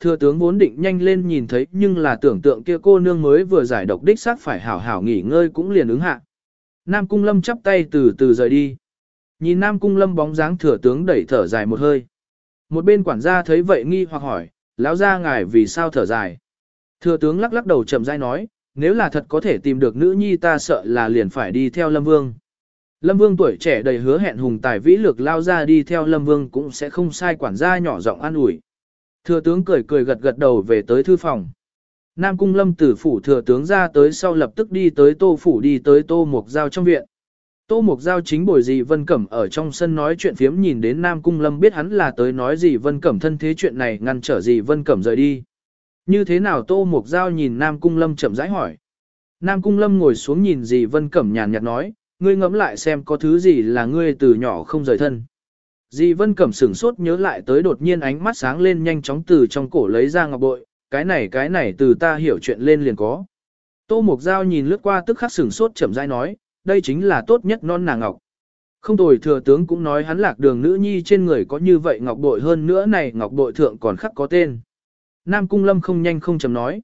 thừa tướng vốn định nhanh lên nhìn thấy nhưng là tưởng tượng kia cô nương mới vừa giải độc đích xác phải hảo hảo nghỉ ngơi cũng liền ứng hạ. Nam Cung Lâm chắp tay từ từ rời đi. Nhìn Nam Cung Lâm bóng dáng thừa tướng đẩy thở dài một hơi. Một bên quản gia thấy vậy nghi hoặc hỏi, lão gia ngài vì sao thở dài. Thừa tướng lắc lắc đầu chậm rãi nói, nếu là thật có thể tìm được nữ nhi ta sợ là liền phải đi theo Lâm Vương. Lâm Vương tuổi trẻ đầy hứa hẹn hùng tài vĩ lược lao ra đi theo Lâm Vương cũng sẽ không sai quản gia nhỏ giọng an ủi. Thừa tướng cười cười gật gật đầu về tới thư phòng. Nam Cung Lâm tử phủ thừa tướng ra tới sau lập tức đi tới tô phủ đi tới tô mục giao trong viện. Tô mục giao chính bồi gì Vân Cẩm ở trong sân nói chuyện phiếm nhìn đến Nam Cung Lâm biết hắn là tới nói gì Vân Cẩm thân thế chuyện này ngăn trở gì Vân Cẩm rời đi. Như thế nào Tô Mục Giao nhìn Nam Cung Lâm chậm rãi hỏi. Nam Cung Lâm ngồi xuống nhìn gì Vân Cẩm nhàn nhạt nói, ngươi ngẫm lại xem có thứ gì là ngươi từ nhỏ không rời thân. Dì Vân Cẩm sửng sốt nhớ lại tới đột nhiên ánh mắt sáng lên nhanh chóng từ trong cổ lấy ra ngọc bội, cái này cái này từ ta hiểu chuyện lên liền có. Tô Mục Giao nhìn lướt qua tức khắc sửng sốt chậm rãi nói, đây chính là tốt nhất non nàng ngọc. Không tồi thừa tướng cũng nói hắn lạc đường nữ nhi trên người có như vậy ngọc bội hơn nữa này ngọc bội thượng còn khắc có tên. Nam Cung Lâm không nhanh không chậm nói.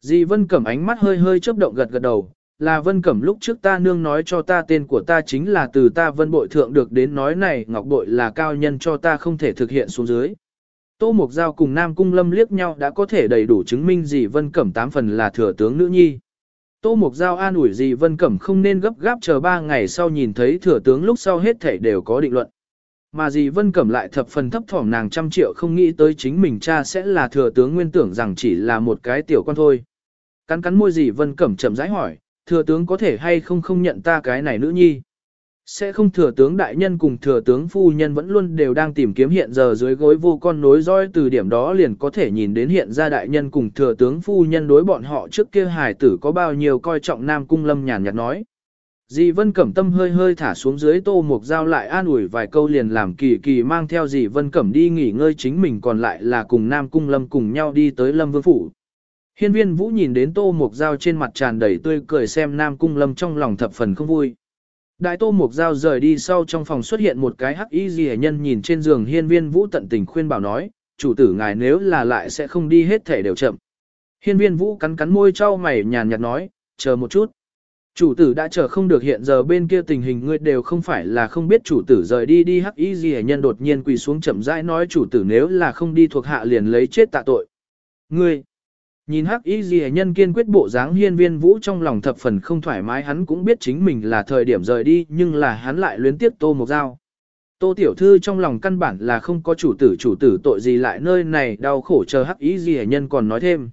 Dì Vân Cẩm ánh mắt hơi hơi chớp động gật gật đầu, là Vân Cẩm lúc trước ta nương nói cho ta tên của ta chính là từ ta Vân Bội Thượng được đến nói này Ngọc Bội là cao nhân cho ta không thể thực hiện xuống dưới. Tô mộc Giao cùng Nam Cung Lâm liếc nhau đã có thể đầy đủ chứng minh gì Vân Cẩm tám phần là thừa tướng nữ nhi. Tô mộc Giao an ủi gì Vân Cẩm không nên gấp gáp chờ ba ngày sau nhìn thấy thừa tướng lúc sau hết thể đều có định luận. Mà dì Vân Cẩm lại thập phần thấp thỏm nàng trăm triệu không nghĩ tới chính mình cha sẽ là thừa tướng nguyên tưởng rằng chỉ là một cái tiểu con thôi. Cắn cắn môi dì Vân Cẩm chậm rãi hỏi, thừa tướng có thể hay không không nhận ta cái này nữ nhi. Sẽ không thừa tướng đại nhân cùng thừa tướng phu nhân vẫn luôn đều đang tìm kiếm hiện giờ dưới gối vô con nối roi từ điểm đó liền có thể nhìn đến hiện ra đại nhân cùng thừa tướng phu nhân đối bọn họ trước kia hài tử có bao nhiêu coi trọng nam cung lâm nhàn nhạt nói. Dì Vân Cẩm tâm hơi hơi thả xuống dưới tô mục dao lại an ủi vài câu liền làm kỳ kỳ mang theo dì Vân Cẩm đi nghỉ ngơi chính mình còn lại là cùng Nam Cung Lâm cùng nhau đi tới Lâm Vương Phủ. Hiên viên Vũ nhìn đến tô mục dao trên mặt tràn đầy tươi cười xem Nam Cung Lâm trong lòng thập phần không vui. Đại tô mục dao rời đi sau trong phòng xuất hiện một cái hắc y gì nhân nhìn trên giường hiên viên Vũ tận tình khuyên bảo nói, chủ tử ngài nếu là lại sẽ không đi hết thể đều chậm. Hiên viên Vũ cắn cắn môi trao mày nhàn nhạt nói, chờ một chút. Chủ tử đã chờ không được hiện giờ bên kia tình hình ngươi đều không phải là không biết chủ tử rời đi đi hắc y gì nhân đột nhiên quỳ xuống chậm rãi nói chủ tử nếu là không đi thuộc hạ liền lấy chết tạ tội. Ngươi, nhìn hắc y gì nhân kiên quyết bộ dáng hiên viên vũ trong lòng thập phần không thoải mái hắn cũng biết chính mình là thời điểm rời đi nhưng là hắn lại luyến tiếp tô một dao. Tô tiểu thư trong lòng căn bản là không có chủ tử chủ tử tội gì lại nơi này đau khổ chờ hắc y gì nhân còn nói thêm.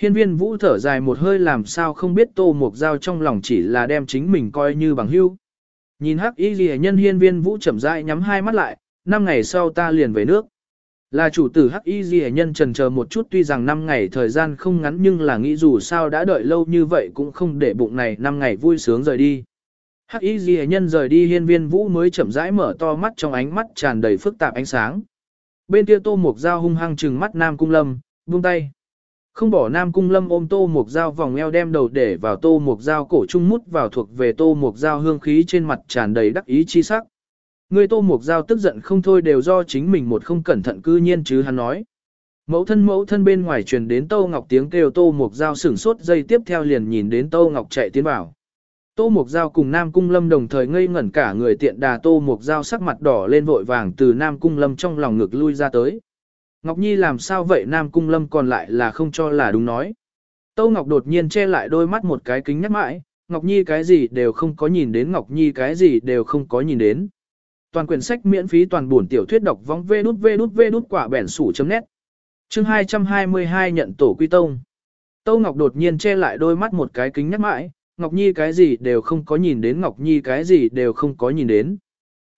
Hiên viên vũ thở dài một hơi làm sao không biết tô một dao trong lòng chỉ là đem chính mình coi như bằng hưu. Nhìn hắc y ghi nhân hiên viên vũ chậm rãi nhắm hai mắt lại, năm ngày sau ta liền về nước. Là chủ tử hắc y ghi nhân trần chờ một chút tuy rằng năm ngày thời gian không ngắn nhưng là nghĩ dù sao đã đợi lâu như vậy cũng không để bụng này năm ngày vui sướng rời đi. Hắc y ghi nhân rời đi hiên viên vũ mới chậm rãi mở to mắt trong ánh mắt tràn đầy phức tạp ánh sáng. Bên kia tô mục dao hung hăng trừng mắt nam cung lâm, buông tay. Không bỏ Nam Cung Lâm ôm Tô Mục Dao vòng eo đem đầu để vào Tô Mục Dao cổ trung mút vào thuộc về Tô Mục Dao hương khí trên mặt tràn đầy đắc ý chi sắc. Người Tô Mục giao tức giận không thôi đều do chính mình một không cẩn thận cư nhiên chứ hắn nói. Mẫu thân mẫu thân bên ngoài truyền đến Tô Ngọc tiếng kêu Tô Mục giao sửng sốt dây tiếp theo liền nhìn đến Tô Ngọc chạy tiến vào. Tô Mục giao cùng Nam Cung Lâm đồng thời ngây ngẩn cả người tiện đà Tô Mục giao sắc mặt đỏ lên vội vàng từ Nam Cung Lâm trong lòng ngực lui ra tới. Ngọc Nhi làm sao vậy Nam Cung Lâm còn lại là không cho là đúng nói. Tô Ngọc đột nhiên che lại đôi mắt một cái kính nhắc mãi, Ngọc Nhi cái gì đều không có nhìn đến Ngọc Nhi cái gì đều không có nhìn đến. Toàn quyển sách miễn phí toàn buồn tiểu thuyết đọc vong vê đút vê đút vê đút quả bẻn sủ chấm nét. Chương 222 nhận tổ quy tông. Tâu Ngọc đột nhiên che lại đôi mắt một cái kính nhắc mãi, Ngọc Nhi cái gì đều không có nhìn đến Ngọc Nhi cái gì đều không có nhìn đến.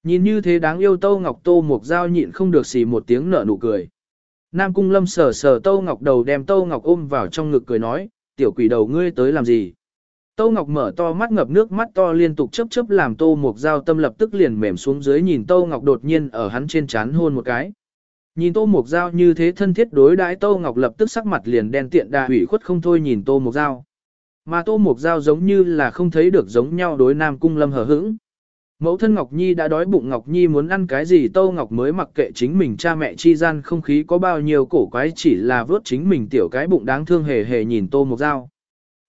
Nhìn như thế đáng yêu Tâu Ngọc Tô Mộc Giao nhịn không được xì một tiếng nở nụ cười. Nam Cung Lâm sờ sờ Tâu Ngọc đầu đem Tâu Ngọc ôm vào trong ngực cười nói, tiểu quỷ đầu ngươi tới làm gì? Tâu Ngọc mở to mắt ngập nước mắt to liên tục chớp chớp làm Tô Mục Giao tâm lập tức liền mềm xuống dưới nhìn Tâu Ngọc đột nhiên ở hắn trên chán hôn một cái. Nhìn Tô Mục Giao như thế thân thiết đối đãi Tô Ngọc lập tức sắc mặt liền đen tiện đà hủy khuất không thôi nhìn Tô Mục Giao. Mà Tô Mục Giao giống như là không thấy được giống nhau đối Nam Cung Lâm hờ hững. Mẫu thân Ngọc Nhi đã đói bụng Ngọc Nhi muốn ăn cái gì Tâu Ngọc mới mặc kệ chính mình cha mẹ chi gian không khí có bao nhiêu cổ quái chỉ là vớt chính mình tiểu cái bụng đáng thương hề hề nhìn Tô Mộc Giao.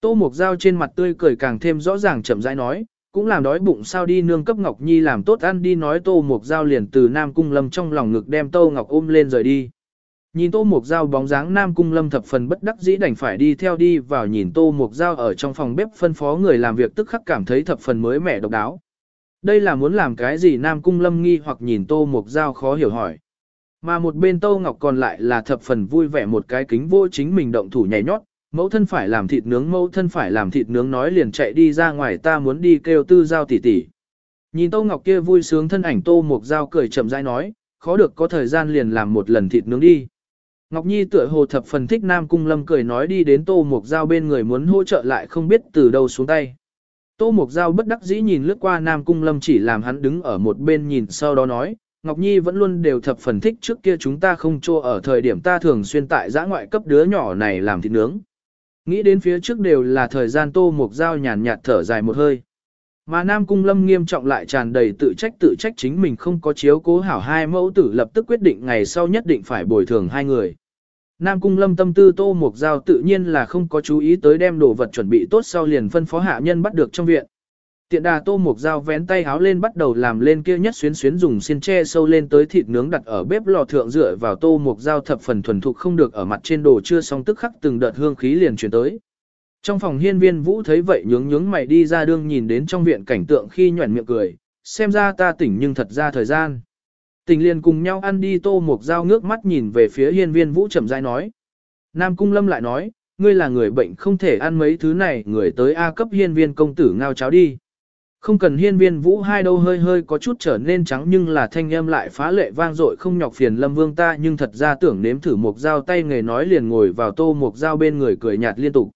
Tô Mộc Giao trên mặt tươi cười càng thêm rõ ràng chậm rãi nói, cũng làm đói bụng sao đi nương cấp Ngọc Nhi làm tốt ăn đi nói Tô Mộc Giao liền từ Nam Cung Lâm trong lòng ngực đem Tô Ngọc ôm lên rời đi. Nhìn Tô Mộc Giao bóng dáng Nam Cung Lâm thập phần bất đắc dĩ đành phải đi theo đi vào nhìn Tô Mộc Giao ở trong phòng bếp phân phó người làm việc tức khắc cảm thấy thập phần mới mẻ độc đáo. Đây là muốn làm cái gì Nam Cung Lâm nghi hoặc nhìn Tô Mộc Giao khó hiểu hỏi. Mà một bên Tô Ngọc còn lại là thập phần vui vẻ một cái kính vô chính mình động thủ nhảy nhót, mẫu thân phải làm thịt nướng mẫu thân phải làm thịt nướng nói liền chạy đi ra ngoài ta muốn đi kêu tư giao tỷ tỷ. Nhìn Tô Ngọc kia vui sướng thân ảnh Tô Mộc Giao cười chậm rãi nói, khó được có thời gian liền làm một lần thịt nướng đi. Ngọc Nhi tựa hồ thập phần thích Nam Cung Lâm cười nói đi đến Tô Mộc Giao bên người muốn hỗ trợ lại không biết từ đâu xuống tay. Tô Mộc Giao bất đắc dĩ nhìn lướt qua Nam Cung Lâm chỉ làm hắn đứng ở một bên nhìn sau đó nói, Ngọc Nhi vẫn luôn đều thập phần thích trước kia chúng ta không cho ở thời điểm ta thường xuyên tại giã ngoại cấp đứa nhỏ này làm thịt nướng. Nghĩ đến phía trước đều là thời gian Tô mục Giao nhàn nhạt thở dài một hơi. Mà Nam Cung Lâm nghiêm trọng lại tràn đầy tự trách tự trách chính mình không có chiếu cố hảo hai mẫu tử lập tức quyết định ngày sau nhất định phải bồi thường hai người. Nam Cung Lâm tâm tư Tô Mục Giao tự nhiên là không có chú ý tới đem đồ vật chuẩn bị tốt sau liền phân phó hạ nhân bắt được trong viện. Tiện đà Tô Mục dao vén tay háo lên bắt đầu làm lên kia nhất xuyến xuyến dùng xiên tre sâu lên tới thịt nướng đặt ở bếp lò thượng dựa vào Tô Mục dao thập phần thuần thục không được ở mặt trên đồ chưa xong tức khắc từng đợt hương khí liền chuyển tới. Trong phòng hiên viên vũ thấy vậy nhướng nhướng mày đi ra đương nhìn đến trong viện cảnh tượng khi nhuẩn miệng cười, xem ra ta tỉnh nhưng thật ra thời gian. Tỉnh liền cùng nhau ăn đi tô mục dao ngước mắt nhìn về phía hiên viên vũ chậm rãi nói. Nam cung lâm lại nói, ngươi là người bệnh không thể ăn mấy thứ này, người tới A cấp hiên viên công tử ngao cháo đi. Không cần hiên viên vũ hai đâu hơi hơi có chút trở nên trắng nhưng là thanh âm lại phá lệ vang dội không nhọc phiền lâm vương ta nhưng thật ra tưởng nếm thử một dao tay nghề nói liền ngồi vào tô một dao bên người cười nhạt liên tục.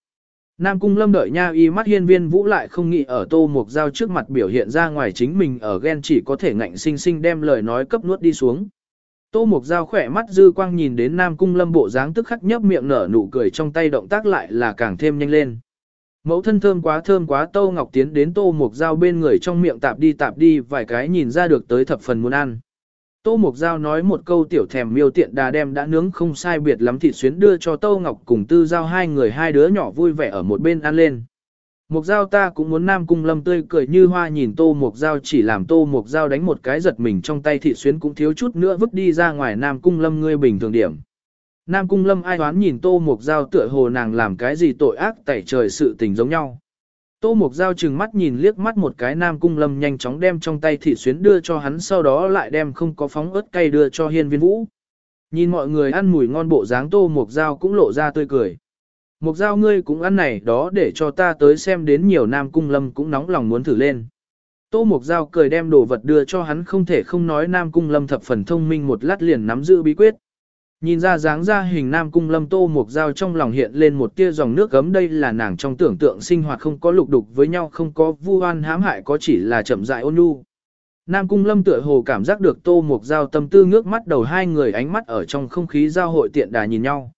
Nam Cung Lâm đợi nha y mắt hiên viên vũ lại không nghĩ ở tô một dao trước mặt biểu hiện ra ngoài chính mình ở ghen chỉ có thể ngạnh sinh sinh đem lời nói cấp nuốt đi xuống. Tô mục giao khỏe mắt dư quang nhìn đến Nam Cung Lâm bộ dáng tức khắc nhấp miệng nở nụ cười trong tay động tác lại là càng thêm nhanh lên. Mẫu thân thơm quá thơm quá Tô Ngọc tiến đến Tô mục dao bên người trong miệng tạp đi tạp đi, vài cái nhìn ra được tới thập phần muốn ăn. Tô Mục Giao nói một câu tiểu thèm miêu tiện đà đem đã nướng không sai biệt lắm thịt xuyến đưa cho Tô Ngọc cùng Tư Giao hai người, hai đứa nhỏ vui vẻ ở một bên ăn lên. Mục Giao ta cũng muốn Nam Cung Lâm tươi cười như hoa nhìn Tô Mục Giao, chỉ làm Tô Mục Giao đánh một cái giật mình trong tay thịt xuyến cũng thiếu chút nữa vứt đi ra ngoài Nam Cung Lâm ngươi bình thường điểm. Nam Cung Lâm ai đoán nhìn Tô Mục Giao tựa hồ nàng làm cái gì tội ác tẩy trời sự tình giống nhau. Tô Mục Giao chừng mắt nhìn liếc mắt một cái Nam Cung Lâm nhanh chóng đem trong tay thị xuyến đưa cho hắn sau đó lại đem không có phóng ớt cay đưa cho hiên viên vũ. Nhìn mọi người ăn mùi ngon bộ dáng Tô Mục Giao cũng lộ ra tươi cười. Mục Giao ngươi cũng ăn này đó để cho ta tới xem đến nhiều Nam Cung Lâm cũng nóng lòng muốn thử lên. Tô Mục Giao cười đem đồ vật đưa cho hắn không thể không nói Nam Cung Lâm thập phần thông minh một lát liền nắm giữ bí quyết. Nhìn ra dáng ra hình nam cung lâm tô mục dao trong lòng hiện lên một tia dòng nước gấm đây là nàng trong tưởng tượng sinh hoạt không có lục đục với nhau, không có vu oan hãm hại, có chỉ là chậm dại ôn nhu. Nam cung lâm tựa hồ cảm giác được tô mục dao tâm tư ngước mắt đầu hai người ánh mắt ở trong không khí giao hội tiện đà nhìn nhau.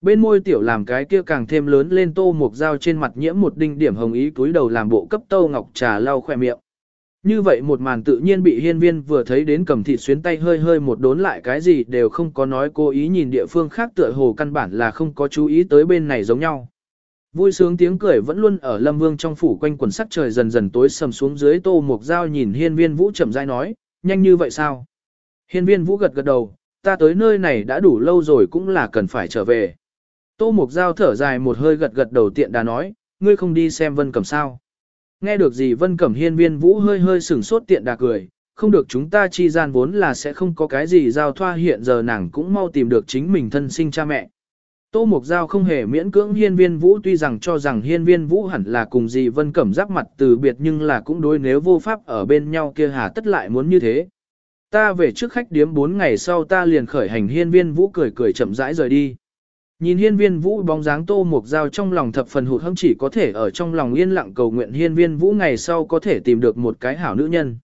Bên môi tiểu làm cái kia càng thêm lớn lên tô mục dao trên mặt nhiễm một đinh điểm hồng ý túi đầu làm bộ cấp tô ngọc trà lau khoe miệng. Như vậy một màn tự nhiên bị hiên viên vừa thấy đến cầm thịt xuyến tay hơi hơi một đốn lại cái gì đều không có nói cố ý nhìn địa phương khác tựa hồ căn bản là không có chú ý tới bên này giống nhau. Vui sướng tiếng cười vẫn luôn ở lâm vương trong phủ quanh quần sắc trời dần dần tối sầm xuống dưới tô mục dao nhìn hiên viên vũ chậm rãi nói, nhanh như vậy sao? Hiên viên vũ gật gật đầu, ta tới nơi này đã đủ lâu rồi cũng là cần phải trở về. Tô mục dao thở dài một hơi gật gật đầu tiện đã nói, ngươi không đi xem vân cầm sao. Nghe được gì Vân Cẩm Hiên viên vũ hơi hơi sửng sốt tiện đà cười, không được chúng ta chi gian vốn là sẽ không có cái gì giao thoa hiện giờ nàng cũng mau tìm được chính mình thân sinh cha mẹ. Tô Mục Giao không hề miễn cưỡng hiên viên vũ tuy rằng cho rằng hiên viên vũ hẳn là cùng gì Vân Cẩm giáp mặt từ biệt nhưng là cũng đối nếu vô pháp ở bên nhau kia hà tất lại muốn như thế. Ta về trước khách điếm 4 ngày sau ta liền khởi hành hiên viên vũ cười cười chậm rãi rời đi. Nhìn hiên viên vũ bóng dáng tô mục dao trong lòng thập phần hụt hẫng chỉ có thể ở trong lòng yên lặng cầu nguyện hiên viên vũ ngày sau có thể tìm được một cái hảo nữ nhân.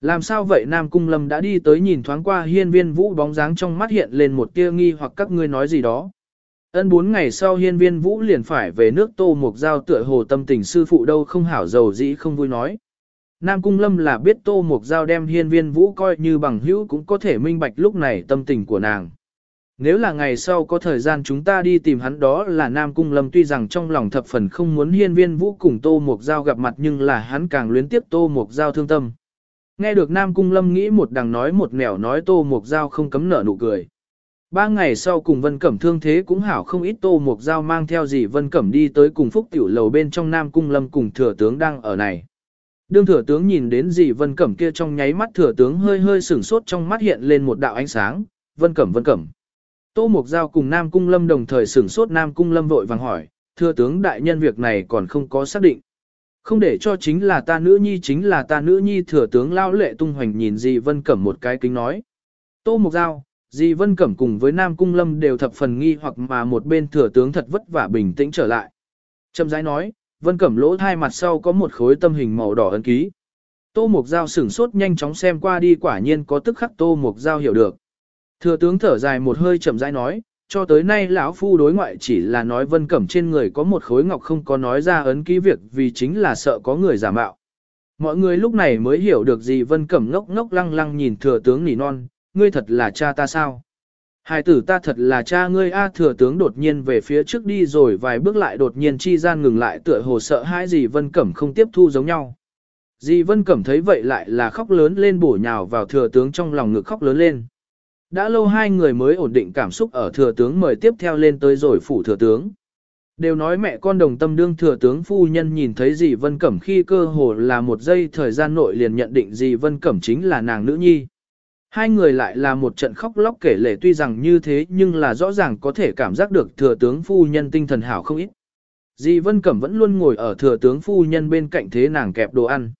Làm sao vậy Nam Cung Lâm đã đi tới nhìn thoáng qua hiên viên vũ bóng dáng trong mắt hiện lên một tia nghi hoặc các ngươi nói gì đó. Ân bốn ngày sau hiên viên vũ liền phải về nước tô mục giao tựa hồ tâm tình sư phụ đâu không hảo giàu dĩ không vui nói. Nam Cung Lâm là biết Tô Mục Giao đem hiên viên vũ coi như bằng hữu cũng có thể minh bạch lúc này tâm tình của nàng. Nếu là ngày sau có thời gian chúng ta đi tìm hắn đó là Nam Cung Lâm tuy rằng trong lòng thập phần không muốn hiên viên vũ cùng Tô Mộc Giao gặp mặt nhưng là hắn càng luyến tiếp Tô Mộc Giao thương tâm. Nghe được Nam Cung Lâm nghĩ một đằng nói một nẻo nói Tô Mộc Giao không cấm nở nụ cười. Ba ngày sau cùng Vân Cẩm thương thế cũng hảo không ít Tô Mộc Giao mang theo gì Vân Cẩm đi tới cùng Phúc Tiểu Lầu bên trong Nam Cung Lâm cùng thừa tướng đang ở này. Đương thừa tướng nhìn đến dì Vân Cẩm kia trong nháy mắt thừa tướng hơi hơi sửng sốt trong mắt hiện lên một đạo ánh sáng, Vân Cẩm Vân Cẩm. Tô Mục Giao cùng Nam Cung Lâm đồng thời sửng sốt Nam Cung Lâm vội vàng hỏi, thừa tướng đại nhân việc này còn không có xác định. Không để cho chính là ta nữ nhi chính là ta nữ nhi thừa tướng lao lệ tung hoành nhìn dì Vân Cẩm một cái kính nói. Tô Mục Giao, dì Vân Cẩm cùng với Nam Cung Lâm đều thập phần nghi hoặc mà một bên thừa tướng thật vất vả bình tĩnh trở lại. Trầm rãi nói, Vân Cẩm lỗ hai mặt sau có một khối tâm hình màu đỏ ấn ký. Tô Mục Giao sửng sốt nhanh chóng xem qua đi quả nhiên có tức khắc Tô Mục Giao hiểu được. Thừa tướng thở dài một hơi chậm rãi nói, cho tới nay lão phu đối ngoại chỉ là nói Vân Cẩm trên người có một khối ngọc không có nói ra ấn ký việc vì chính là sợ có người giả mạo. Mọi người lúc này mới hiểu được gì Vân Cẩm ngốc ngốc lăng lăng nhìn thừa tướng nỉ non, ngươi thật là cha ta sao? Hai tử ta thật là cha ngươi a thừa tướng đột nhiên về phía trước đi rồi vài bước lại đột nhiên chi gian ngừng lại tựa hồ sợ hãi gì Vân Cẩm không tiếp thu giống nhau. Dì Vân Cẩm thấy vậy lại là khóc lớn lên bổ nhào vào thừa tướng trong lòng ngực khóc lớn lên. Đã lâu hai người mới ổn định cảm xúc ở thừa tướng mời tiếp theo lên tới rồi phủ thừa tướng. Đều nói mẹ con đồng tâm đương thừa tướng phu nhân nhìn thấy dì Vân Cẩm khi cơ hồ là một giây thời gian nội liền nhận định dì Vân Cẩm chính là nàng nữ nhi. Hai người lại là một trận khóc lóc kể lể tuy rằng như thế nhưng là rõ ràng có thể cảm giác được thừa tướng phu nhân tinh thần hảo không ít. Dì Vân Cẩm vẫn luôn ngồi ở thừa tướng phu nhân bên cạnh thế nàng kẹp đồ ăn.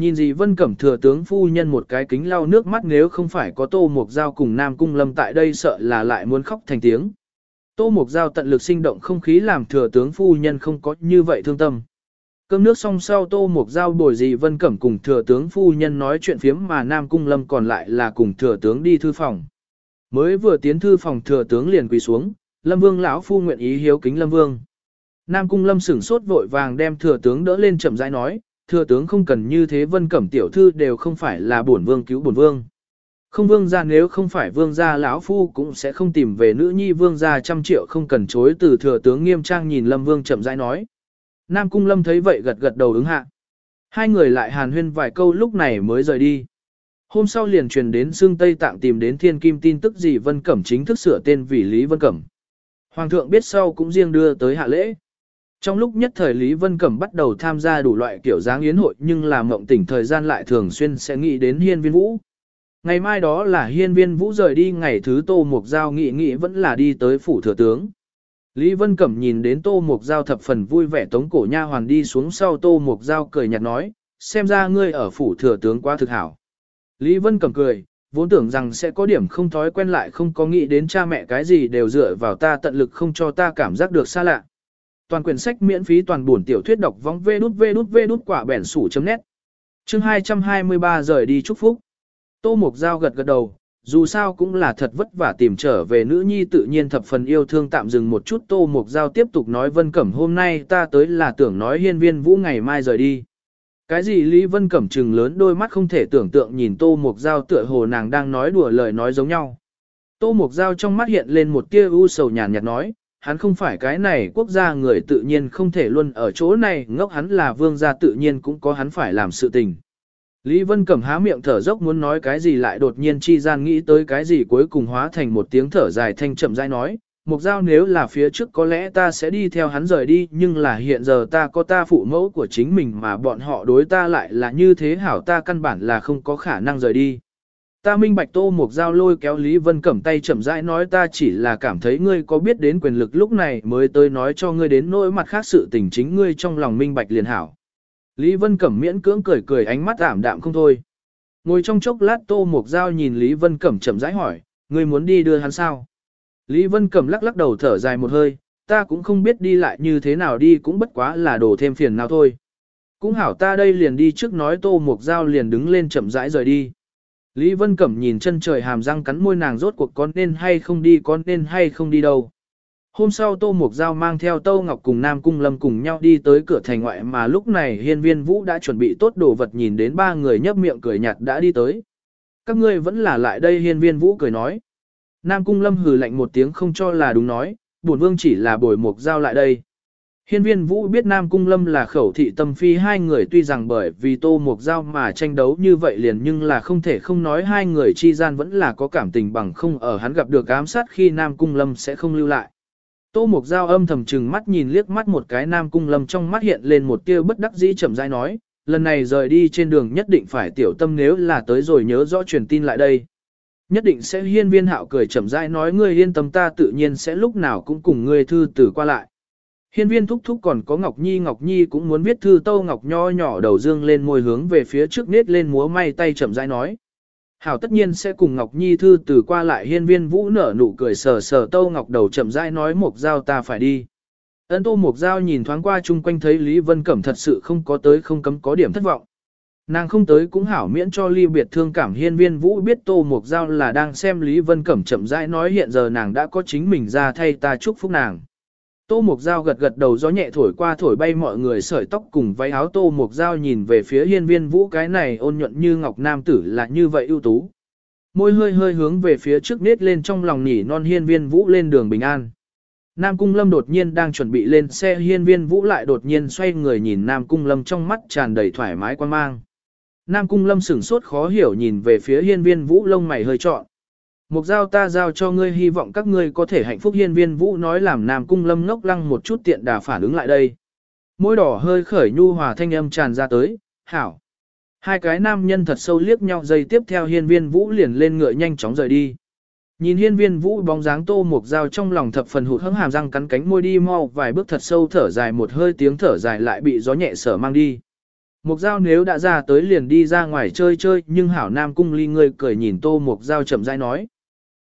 Nhìn dì Vân Cẩm thừa tướng phu nhân một cái kính lau nước mắt nếu không phải có tô mục dao cùng Nam Cung Lâm tại đây sợ là lại muốn khóc thành tiếng. Tô mục dao tận lực sinh động không khí làm thừa tướng phu nhân không có như vậy thương tâm. Cơm nước xong sau tô mục giao bồi dì vân cẩm cùng thừa tướng phu nhân nói chuyện phiếm mà Nam Cung Lâm còn lại là cùng thừa tướng đi thư phòng. Mới vừa tiến thư phòng thừa tướng liền quỳ xuống, Lâm Vương lão phu nguyện ý hiếu kính Lâm Vương. Nam Cung Lâm sửng sốt vội vàng đem thừa tướng đỡ lên chậm rãi nói, thừa tướng không cần như thế vân cẩm tiểu thư đều không phải là bổn vương cứu bổn vương. Không vương gia nếu không phải vương gia lão phu cũng sẽ không tìm về nữ nhi vương gia trăm triệu không cần chối từ thừa tướng nghiêm trang nhìn Lâm Vương chậm rãi nói. Nam Cung Lâm thấy vậy gật gật đầu ứng hạ. Hai người lại hàn huyên vài câu lúc này mới rời đi. Hôm sau liền truyền đến xương Tây Tạng tìm đến Thiên Kim tin tức gì Vân Cẩm chính thức sửa tên vì Lý Vân Cẩm. Hoàng thượng biết sau cũng riêng đưa tới hạ lễ. Trong lúc nhất thời Lý Vân Cẩm bắt đầu tham gia đủ loại kiểu dáng yến hội nhưng là mộng tỉnh thời gian lại thường xuyên sẽ nghĩ đến hiên viên vũ. Ngày mai đó là hiên viên vũ rời đi ngày thứ tô mục giao nghị nghị vẫn là đi tới phủ thừa tướng. Lý Vân Cẩm nhìn đến Tô Mục Giao thập phần vui vẻ tống cổ nha hoàn đi xuống sau Tô Mục Giao cười nhạt nói, xem ra ngươi ở phủ thừa tướng quá thực hảo. Lý Vân Cẩm cười, vốn tưởng rằng sẽ có điểm không thói quen lại không có nghĩ đến cha mẹ cái gì đều dựa vào ta tận lực không cho ta cảm giác được xa lạ. Toàn quyển sách miễn phí toàn buồn tiểu thuyết đọc vong vê đút vê đút vê đút quả bẻn sủ chấm nét. Chương 223 rời đi chúc phúc. Tô Mục Giao gật gật đầu, dù sao cũng là thật vất vả tìm trở về nữ nhi tự nhiên thập phần yêu thương tạm dừng một chút tô mục giao tiếp tục nói vân cẩm hôm nay ta tới là tưởng nói hiên viên vũ ngày mai rời đi. Cái gì Lý Vân Cẩm trừng lớn đôi mắt không thể tưởng tượng nhìn tô mục giao tựa hồ nàng đang nói đùa lời nói giống nhau. Tô mục giao trong mắt hiện lên một tia u sầu nhàn nhạt nói, hắn không phải cái này quốc gia người tự nhiên không thể luôn ở chỗ này ngốc hắn là vương gia tự nhiên cũng có hắn phải làm sự tình. Lý Vân Cẩm há miệng thở dốc muốn nói cái gì lại đột nhiên chi gian nghĩ tới cái gì cuối cùng hóa thành một tiếng thở dài thanh chậm rãi nói, Mục giao nếu là phía trước có lẽ ta sẽ đi theo hắn rời đi nhưng là hiện giờ ta có ta phụ mẫu của chính mình mà bọn họ đối ta lại là như thế hảo ta căn bản là không có khả năng rời đi. Ta minh bạch tô một giao lôi kéo Lý Vân Cẩm tay chậm rãi nói ta chỉ là cảm thấy ngươi có biết đến quyền lực lúc này mới tới nói cho ngươi đến nỗi mặt khác sự tình chính ngươi trong lòng minh bạch liền hảo. Lý Vân Cẩm miễn cưỡng cười cười ánh mắt ảm đạm không thôi. Ngồi trong chốc lát Tô một Giao nhìn Lý Vân Cẩm chậm rãi hỏi, ngươi muốn đi đưa hắn sao? Lý Vân Cẩm lắc lắc đầu thở dài một hơi, ta cũng không biết đi lại như thế nào đi cũng bất quá là đổ thêm phiền nào thôi. Cũng hảo ta đây liền đi trước nói Tô Mục Giao liền đứng lên chậm rãi rời đi. Lý Vân Cẩm nhìn chân trời hàm răng cắn môi nàng rốt cuộc con nên hay không đi con nên hay không đi đâu. Hôm sau Tô Mục Giao mang theo Tô Ngọc cùng Nam Cung Lâm cùng nhau đi tới cửa thành ngoại mà lúc này hiên viên vũ đã chuẩn bị tốt đồ vật nhìn đến ba người nhấp miệng cười nhạt đã đi tới. Các ngươi vẫn là lại đây hiên viên vũ cười nói. Nam Cung Lâm hừ lạnh một tiếng không cho là đúng nói, bổn vương chỉ là bồi Mục Giao lại đây. Hiên viên vũ biết Nam Cung Lâm là khẩu thị tâm phi hai người tuy rằng bởi vì tô mục giao mà tranh đấu như vậy liền nhưng là không thể không nói hai người chi gian vẫn là có cảm tình bằng không ở hắn gặp được ám sát khi Nam Cung Lâm sẽ không lưu lại. Tô mục giao âm thầm chừng mắt nhìn liếc mắt một cái Nam Cung Lâm trong mắt hiện lên một tia bất đắc dĩ chậm rãi nói, lần này rời đi trên đường nhất định phải tiểu tâm nếu là tới rồi nhớ rõ truyền tin lại đây. Nhất định sẽ hiên viên hạo cười chậm rãi nói ngươi yên tâm ta tự nhiên sẽ lúc nào cũng cùng ngươi thư tử qua lại. Hiên viên thúc thúc còn có Ngọc Nhi Ngọc Nhi cũng muốn viết thư tâu Ngọc nho nhỏ đầu dương lên môi hướng về phía trước nết lên múa may tay chậm rãi nói. Hảo tất nhiên sẽ cùng Ngọc Nhi thư từ qua lại hiên viên vũ nở nụ cười sờ sờ tâu Ngọc đầu chậm rãi nói mục giao ta phải đi. Ân tô mục giao nhìn thoáng qua chung quanh thấy Lý Vân Cẩm thật sự không có tới không cấm có điểm thất vọng. Nàng không tới cũng hảo miễn cho ly biệt thương cảm hiên viên vũ biết tô mục giao là đang xem Lý Vân Cẩm chậm rãi nói hiện giờ nàng đã có chính mình ra thay ta chúc phúc nàng. Tô Mục Giao gật gật đầu gió nhẹ thổi qua thổi bay mọi người sợi tóc cùng váy áo Tô Mục Giao nhìn về phía hiên viên vũ cái này ôn nhuận như ngọc nam tử là như vậy ưu tú. Môi hơi hơi hướng về phía trước nết lên trong lòng nhỉ non hiên viên vũ lên đường bình an. Nam Cung Lâm đột nhiên đang chuẩn bị lên xe, hiên viên vũ lại đột nhiên xoay người nhìn Nam Cung Lâm trong mắt tràn đầy thoải mái quan mang. Nam Cung Lâm sửng sốt khó hiểu nhìn về phía hiên viên vũ lông mày hơi trọn. Mục giao ta giao cho ngươi hy vọng các ngươi có thể hạnh phúc hiên viên vũ nói làm Nam Cung Lâm ngốc lăng một chút tiện đà phản ứng lại đây. Môi đỏ hơi khởi nhu hòa thanh âm tràn ra tới, hảo. Hai cái nam nhân thật sâu liếc nhau dây tiếp theo hiên viên vũ liền lên ngựa nhanh chóng rời đi. Nhìn hiên viên vũ bóng dáng tô mục dao trong lòng thập phần hụt hẫng hàm răng cắn cánh môi đi mau vài bước thật sâu thở dài một hơi tiếng thở dài lại bị gió nhẹ sở mang đi. Mục dao nếu đã ra tới liền đi ra ngoài chơi chơi nhưng hảo nam cung ly ngươi cười nhìn tô mục dao chậm rãi nói.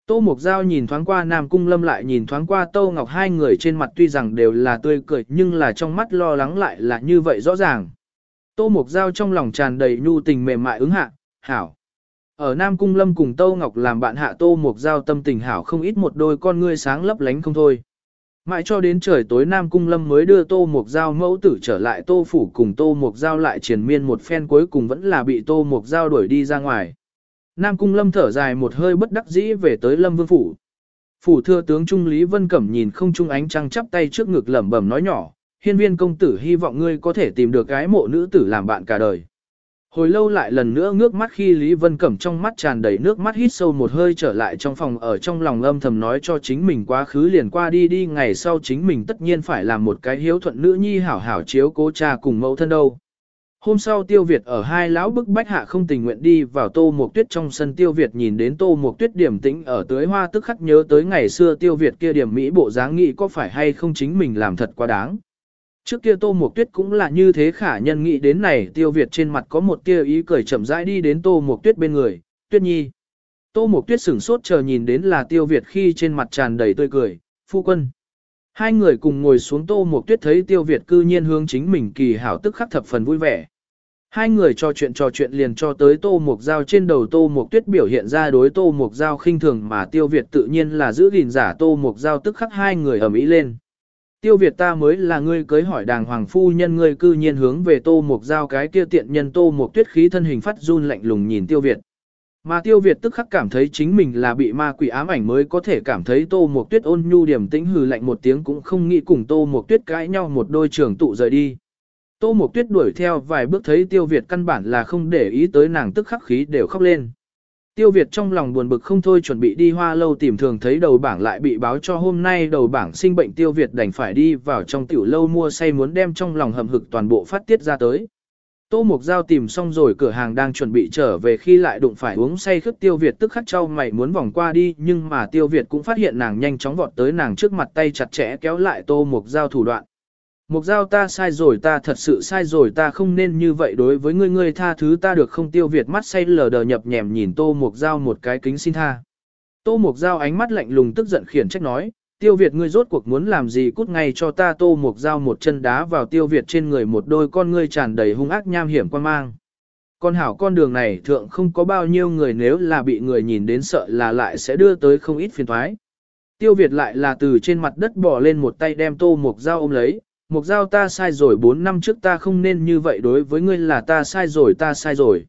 Tô Mục Giao nhìn thoáng qua Nam Cung Lâm lại nhìn thoáng qua Tô Ngọc hai người trên mặt tuy rằng đều là tươi cười nhưng là trong mắt lo lắng lại là như vậy rõ ràng. Tô Mục Giao trong lòng tràn đầy nhu tình mềm mại ứng hạ, hảo. Ở Nam Cung Lâm cùng Tô Ngọc làm bạn hạ Tô Mục Giao tâm tình hảo không ít một đôi con ngươi sáng lấp lánh không thôi. Mãi cho đến trời tối Nam Cung Lâm mới đưa Tô Mục Giao mẫu tử trở lại Tô Phủ cùng Tô Mục Giao lại triển miên một phen cuối cùng vẫn là bị Tô Mục Giao đuổi đi ra ngoài. Nam Cung Lâm thở dài một hơi bất đắc dĩ về tới Lâm Vương Phủ. Phủ thưa tướng Trung Lý Vân Cẩm nhìn không trung ánh trăng chắp tay trước ngực lẩm bẩm nói nhỏ, hiên viên công tử hy vọng ngươi có thể tìm được cái mộ nữ tử làm bạn cả đời. Hồi lâu lại lần nữa ngước mắt khi Lý Vân Cẩm trong mắt tràn đầy nước mắt hít sâu một hơi trở lại trong phòng ở trong lòng âm thầm nói cho chính mình quá khứ liền qua đi đi ngày sau chính mình tất nhiên phải làm một cái hiếu thuận nữ nhi hảo hảo chiếu cố cha cùng mẫu thân đâu. Hôm sau Tiêu Việt ở hai lão bức bách hạ không tình nguyện đi vào Tô Mộc Tuyết trong sân Tiêu Việt nhìn đến Tô Mộc Tuyết điểm tĩnh ở tưới hoa tức khắc nhớ tới ngày xưa Tiêu Việt kia điểm mỹ bộ dáng nghĩ có phải hay không chính mình làm thật quá đáng. Trước kia Tô Mộc Tuyết cũng là như thế khả nhân nghĩ đến này Tiêu Việt trên mặt có một tia ý cười chậm rãi đi đến Tô Mộc Tuyết bên người, Tuyết Nhi. Tô Mộc Tuyết sửng sốt chờ nhìn đến là Tiêu Việt khi trên mặt tràn đầy tươi cười, phu quân. Hai người cùng ngồi xuống Tô Mộc Tuyết thấy Tiêu Việt cư nhiên hướng chính mình kỳ hảo tức khắc thập phần vui vẻ. Hai người trò chuyện trò chuyện liền cho tới Tô Mục Giao trên đầu Tô Mục Tuyết biểu hiện ra đối Tô Mục Giao khinh thường mà Tiêu Việt tự nhiên là giữ gìn giả Tô Mục Giao tức khắc hai người ở Mỹ lên. Tiêu Việt ta mới là ngươi cưới hỏi đàng hoàng phu nhân ngươi cư nhiên hướng về Tô Mục Giao cái kia tiện nhân Tô Mục Tuyết khí thân hình phát run lạnh lùng nhìn Tiêu Việt. Mà Tiêu Việt tức khắc cảm thấy chính mình là bị ma quỷ ám ảnh mới có thể cảm thấy Tô Mục Tuyết ôn nhu điểm tĩnh hừ lạnh một tiếng cũng không nghĩ cùng Tô Mục Tuyết cãi nhau một đôi trường tụ rời đi. Tô Mộc Tuyết đuổi theo vài bước thấy Tiêu Việt căn bản là không để ý tới nàng tức khắc khí đều khóc lên. Tiêu Việt trong lòng buồn bực không thôi chuẩn bị đi hoa lâu tìm thường thấy đầu bảng lại bị báo cho hôm nay đầu bảng sinh bệnh Tiêu Việt đành phải đi vào trong tiểu lâu mua say muốn đem trong lòng hầm hực toàn bộ phát tiết ra tới. Tô Mộc Giao tìm xong rồi cửa hàng đang chuẩn bị trở về khi lại đụng phải uống say khướt Tiêu Việt tức khắc trao mày muốn vòng qua đi nhưng mà Tiêu Việt cũng phát hiện nàng nhanh chóng vọt tới nàng trước mặt tay chặt chẽ kéo lại Tô Mộc Giao thủ đoạn. Mục giao ta sai rồi ta thật sự sai rồi ta không nên như vậy đối với ngươi ngươi tha thứ ta được không tiêu việt mắt say lờ đờ nhập nhèm nhìn tô mục giao một cái kính xin tha. Tô mục giao ánh mắt lạnh lùng tức giận khiển trách nói, tiêu việt ngươi rốt cuộc muốn làm gì cút ngay cho ta tô mục giao một chân đá vào tiêu việt trên người một đôi con ngươi tràn đầy hung ác nham hiểm quan mang. Con hảo con đường này thượng không có bao nhiêu người nếu là bị người nhìn đến sợ là lại sẽ đưa tới không ít phiền thoái. Tiêu Việt lại là từ trên mặt đất bỏ lên một tay đem tô mục dao ôm lấy, mục giao ta sai rồi 4 năm trước ta không nên như vậy, đối với ngươi là ta sai rồi, ta sai rồi.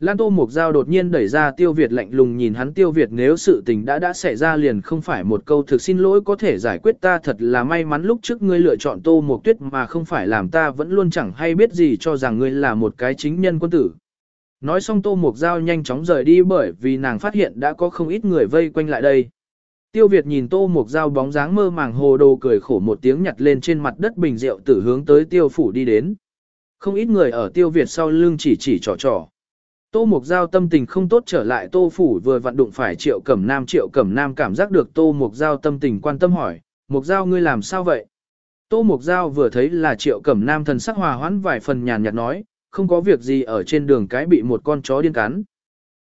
Lan Tô Mục Giao đột nhiên đẩy ra Tiêu Việt lạnh lùng nhìn hắn Tiêu Việt, nếu sự tình đã đã xảy ra liền không phải một câu thực xin lỗi có thể giải quyết ta thật là may mắn lúc trước ngươi lựa chọn Tô Mục Tuyết mà không phải làm ta, vẫn luôn chẳng hay biết gì cho rằng ngươi là một cái chính nhân quân tử. Nói xong Tô Mục Giao nhanh chóng rời đi bởi vì nàng phát hiện đã có không ít người vây quanh lại đây. Tiêu Việt nhìn Tô Mục Giao bóng dáng mơ màng hồ đồ cười khổ một tiếng nhặt lên trên mặt đất bình rượu tử hướng tới Tiêu Phủ đi đến. Không ít người ở Tiêu Việt sau lưng chỉ chỉ trò trò. Tô Mục Giao tâm tình không tốt trở lại Tô Phủ vừa vặn đụng phải Triệu Cẩm Nam Triệu Cẩm Nam cảm giác được Tô Mục Giao tâm tình quan tâm hỏi, Mục Giao ngươi làm sao vậy? Tô Mục Giao vừa thấy là Triệu Cẩm Nam thần sắc hòa hoãn vài phần nhàn nhạt nói, không có việc gì ở trên đường cái bị một con chó điên cắn.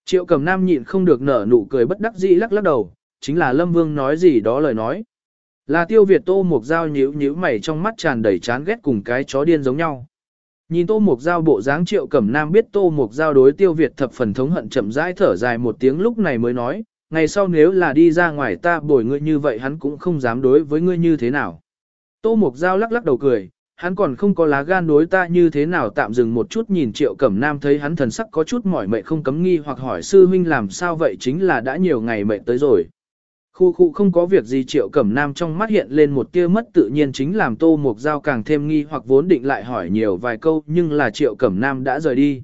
Triệu Cẩm Nam nhịn không được nở nụ cười bất đắc dĩ lắc lắc đầu, chính là Lâm Vương nói gì đó lời nói. Là tiêu Việt Tô Mục Giao nhíu nhíu mày trong mắt tràn đầy chán ghét cùng cái chó điên giống nhau. Nhìn Tô Mục Giao bộ dáng Triệu Cẩm Nam biết Tô Mục Giao đối tiêu Việt thập phần thống hận chậm rãi thở dài một tiếng lúc này mới nói, ngày sau nếu là đi ra ngoài ta bồi ngươi như vậy hắn cũng không dám đối với ngươi như thế nào. Tô Mục Giao lắc lắc đầu cười, hắn còn không có lá gan đối ta như thế nào tạm dừng một chút nhìn Triệu Cẩm Nam thấy hắn thần sắc có chút mỏi mệt không cấm nghi hoặc hỏi sư huynh làm sao vậy chính là đã nhiều ngày mệt tới rồi. Khu khu không có việc gì Triệu Cẩm Nam trong mắt hiện lên một tia mất tự nhiên chính làm Tô Mục Giao càng thêm nghi hoặc vốn định lại hỏi nhiều vài câu nhưng là Triệu Cẩm Nam đã rời đi.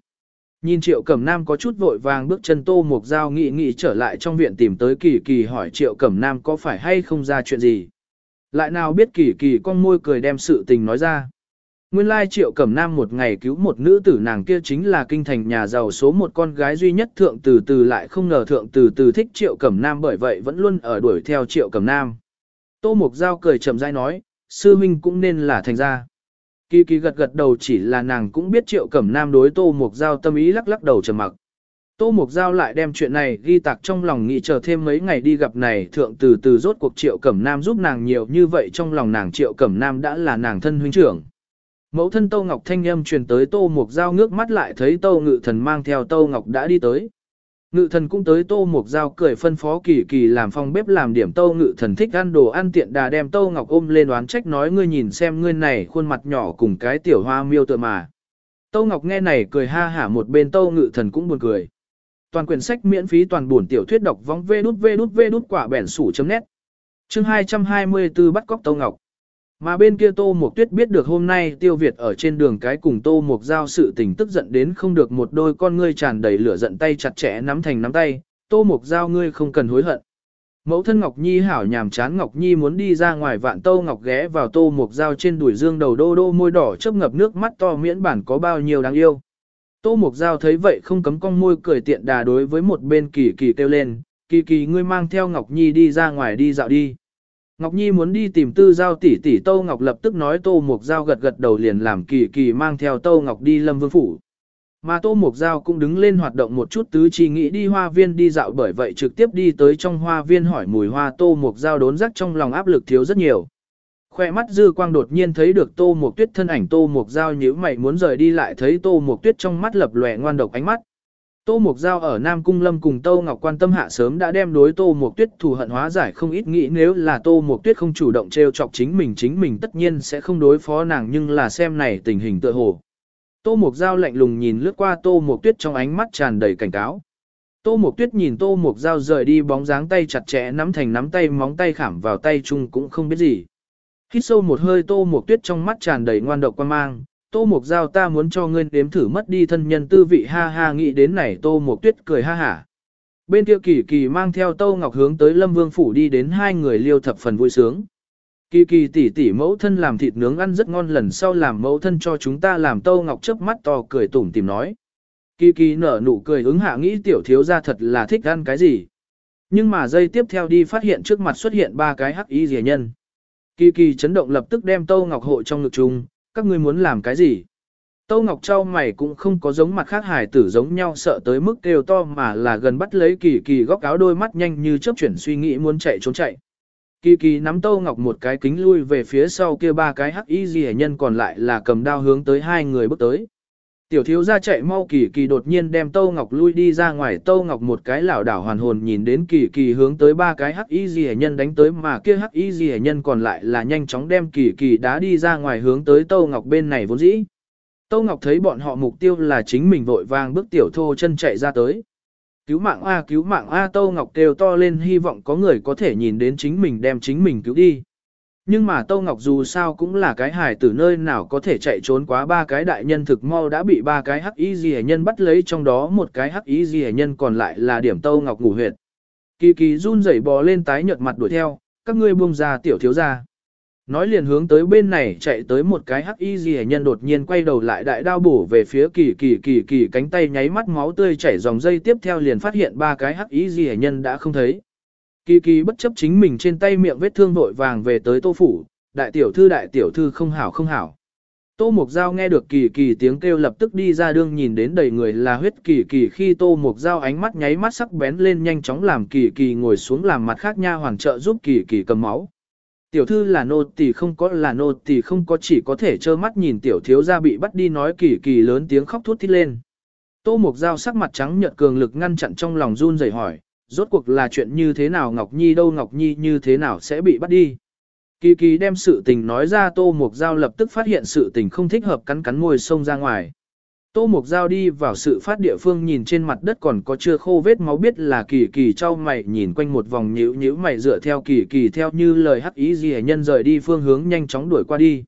Nhìn Triệu Cẩm Nam có chút vội vàng bước chân Tô Mục Giao nghị nghị trở lại trong viện tìm tới Kỳ Kỳ hỏi Triệu Cẩm Nam có phải hay không ra chuyện gì. Lại nào biết Kỳ Kỳ con môi cười đem sự tình nói ra. Nguyên lai triệu cẩm nam một ngày cứu một nữ tử nàng kia chính là kinh thành nhà giàu số một con gái duy nhất thượng từ từ lại không ngờ thượng từ từ thích triệu cẩm nam bởi vậy vẫn luôn ở đuổi theo triệu cẩm nam. Tô Mục Giao cười chậm rãi nói, sư minh cũng nên là thành ra. Kỳ kỳ gật gật đầu chỉ là nàng cũng biết triệu cẩm nam đối Tô Mục Giao tâm ý lắc lắc đầu trầm mặc. Tô Mục Giao lại đem chuyện này ghi tạc trong lòng nghĩ chờ thêm mấy ngày đi gặp này thượng từ từ rốt cuộc triệu cẩm nam giúp nàng nhiều như vậy trong lòng nàng triệu cẩm nam đã là nàng thân huynh trưởng. Mẫu thân Tô Ngọc thanh âm truyền tới Tô Mục Giao ngước mắt lại thấy Tô Ngự Thần mang theo Tô Ngọc đã đi tới. Ngự Thần cũng tới, Tô Mục Giao cười phân phó kỳ kỳ làm phòng bếp làm điểm Tô Ngự Thần thích ăn đồ ăn tiện đà đem Tô Ngọc ôm lên đoán trách nói ngươi nhìn xem ngươi này khuôn mặt nhỏ cùng cái tiểu hoa miêu tựa mà. Tô Ngọc nghe này cười ha hả một bên Tô Ngự Thần cũng buồn cười. Toàn quyển sách miễn phí toàn buồn tiểu thuyết đọc vong vê đút vê đút vê đút quả bẻn sủ chấm nét. Chương 224 bắt cóc Tô Ngọc. Mà bên kia Tô Mộc Tuyết biết được hôm nay Tiêu Việt ở trên đường cái cùng Tô Mộc Giao sự tình tức giận đến không được một đôi con ngươi tràn đầy lửa giận tay chặt chẽ nắm thành nắm tay, Tô Mộc Giao ngươi không cần hối hận. Mẫu thân Ngọc Nhi hảo nhàm chán Ngọc Nhi muốn đi ra ngoài vạn Tô Ngọc ghé vào Tô Mộc Giao trên đùi dương đầu đô đô môi đỏ chớp ngập nước mắt to miễn bản có bao nhiêu đáng yêu. Tô Mộc Giao thấy vậy không cấm cong môi cười tiện đà đối với một bên kỳ kỳ kêu lên, kỳ kỳ ngươi mang theo Ngọc Nhi đi ra ngoài đi dạo đi. Ngọc Nhi muốn đi tìm tư giao tỷ tỷ Tô Ngọc lập tức nói Tô Mục Giao gật gật đầu liền làm kỳ kỳ mang theo Tô Ngọc đi Lâm Vương Phủ. Mà Tô Mục Giao cũng đứng lên hoạt động một chút tứ chi, nghĩ đi hoa viên đi dạo bởi vậy trực tiếp đi tới trong hoa viên hỏi mùi hoa Tô Mục Giao đốn rắc trong lòng áp lực thiếu rất nhiều. Khoe mắt dư quang đột nhiên thấy được Tô Mục Tuyết thân ảnh, Tô Mục Giao nhíu mày muốn rời đi lại thấy Tô Mục Tuyết trong mắt lập lòe ngoan độc ánh mắt. Tô Mộc Giao ở Nam Cung Lâm cùng Tô Ngọc quan tâm hạ sớm đã đem đối Tô Mộc Tuyết thù hận hóa giải không ít nghĩ nếu là Tô Mộc Tuyết không chủ động trêu chọc chính mình chính mình tất nhiên sẽ không đối phó nàng nhưng là xem này tình hình tựa hồ. Tô Mộc Giao lạnh lùng nhìn lướt qua Tô Mộc Tuyết trong ánh mắt tràn đầy cảnh cáo. Tô Mộc Tuyết nhìn Tô Mộc Giao rời đi bóng dáng tay chặt chẽ nắm thành nắm tay móng tay khảm vào tay chung cũng không biết gì. Hít sâu một hơi Tô Mộc Tuyết trong mắt tràn đầy ngoan độc quan mang, Tô Mục Giao ta muốn cho ngươi đếm thử mất đi thân nhân tư vị ha ha nghĩ đến này Tô Mục Tuyết cười ha hả. Bên kia kỳ kỳ mang theo Tô Ngọc hướng tới Lâm Vương Phủ đi đến hai người liêu thập phần vui sướng. Kỳ kỳ tỷ tỷ mẫu thân làm thịt nướng ăn rất ngon lần sau làm mẫu thân cho chúng ta làm Tô Ngọc chớp mắt to cười tủm tìm nói. Kỳ kỳ nở nụ cười ứng hạ nghĩ tiểu thiếu ra thật là thích ăn cái gì. Nhưng mà giây tiếp theo đi phát hiện trước mặt xuất hiện ba cái hắc y rìa nhân. Kỳ kỳ chấn động lập tức đem Tô Ngọc hộ trong ngực chung, các ngươi muốn làm cái gì? Tâu Ngọc Châu mày cũng không có giống mặt khác hải tử giống nhau sợ tới mức kêu to mà là gần bắt lấy kỳ kỳ góc áo đôi mắt nhanh như chớp chuyển suy nghĩ muốn chạy trốn chạy. Kỳ kỳ nắm Tâu Ngọc một cái kính lui về phía sau kia ba cái hắc y gì nhân còn lại là cầm đao hướng tới hai người bước tới. Tiểu thiếu gia chạy mau kỳ kỳ đột nhiên đem Tâu Ngọc lui đi ra ngoài Tâu Ngọc một cái lảo đảo hoàn hồn nhìn đến kỳ kỳ hướng tới ba cái hắc y gì nhân đánh tới, mà kia hắc y gì nhân còn lại là nhanh chóng đem kỳ kỳ đá đi ra ngoài hướng tới Tâu Ngọc bên này vốn dĩ. Tâu Ngọc thấy bọn họ mục tiêu là chính mình vội vàng bước tiểu thô chân chạy ra tới. Cứu mạng A, cứu mạng A, Tâu Ngọc kêu to lên, hy vọng có người có thể nhìn đến chính mình, đem chính mình cứu đi. Nhưng mà Tâu Ngọc dù sao cũng là cái hài tử nơi nào có thể chạy trốn quá ba cái đại nhân thực mau đã bị ba cái hắc y gì nhân bắt lấy trong đó một cái hắc y gì nhân còn lại là điểm Tâu Ngọc ngủ huyệt. Kỳ kỳ run rẩy bò lên tái nhợt mặt đuổi theo, các ngươi buông ra tiểu thiếu gia. Nói liền hướng tới bên này chạy tới một cái hắc y gì nhân đột nhiên quay đầu lại đại đao bổ về phía kỳ kỳ kỳ kỳ cánh tay nháy mắt máu tươi chảy dòng dây tiếp theo liền phát hiện ba cái hắc y gì nhân đã không thấy. Kỳ kỳ bất chấp chính mình trên tay miệng vết thương vội vàng về tới tô phủ, đại tiểu thư đại tiểu thư không hảo không hảo. Tô mộc Giao nghe được kỳ kỳ tiếng kêu lập tức đi ra đương nhìn đến đầy người là huyết kỳ kỳ khi Tô mộc Giao ánh mắt nháy mắt sắc bén lên nhanh chóng làm kỳ kỳ ngồi xuống làm mặt khác nha hoàng trợ giúp kỳ kỳ cầm máu. Tiểu thư là nô tỳ không có là nô tỳ không có chỉ có thể trơ mắt nhìn tiểu thiếu gia bị bắt đi nói kỳ kỳ lớn tiếng khóc thút thít lên. Tô mộc Giao sắc mặt trắng nhợt cường lực ngăn chặn trong lòng run rẩy hỏi, rốt cuộc là chuyện như thế nào Ngọc Nhi đâu, Ngọc Nhi như thế nào sẽ bị bắt đi. Kỳ kỳ đem sự tình nói ra, Tô Mục Giao lập tức phát hiện sự tình không thích hợp cắn cắn môi sông ra ngoài. Tô Mục Giao đi vào sự phát địa phương nhìn trên mặt đất còn có chưa khô vết máu biết là kỳ kỳ trao mày nhìn quanh một vòng nhíu nhíu mày dựa theo kỳ kỳ theo như lời hắc ý gì nhân rời đi phương hướng nhanh chóng đuổi qua đi.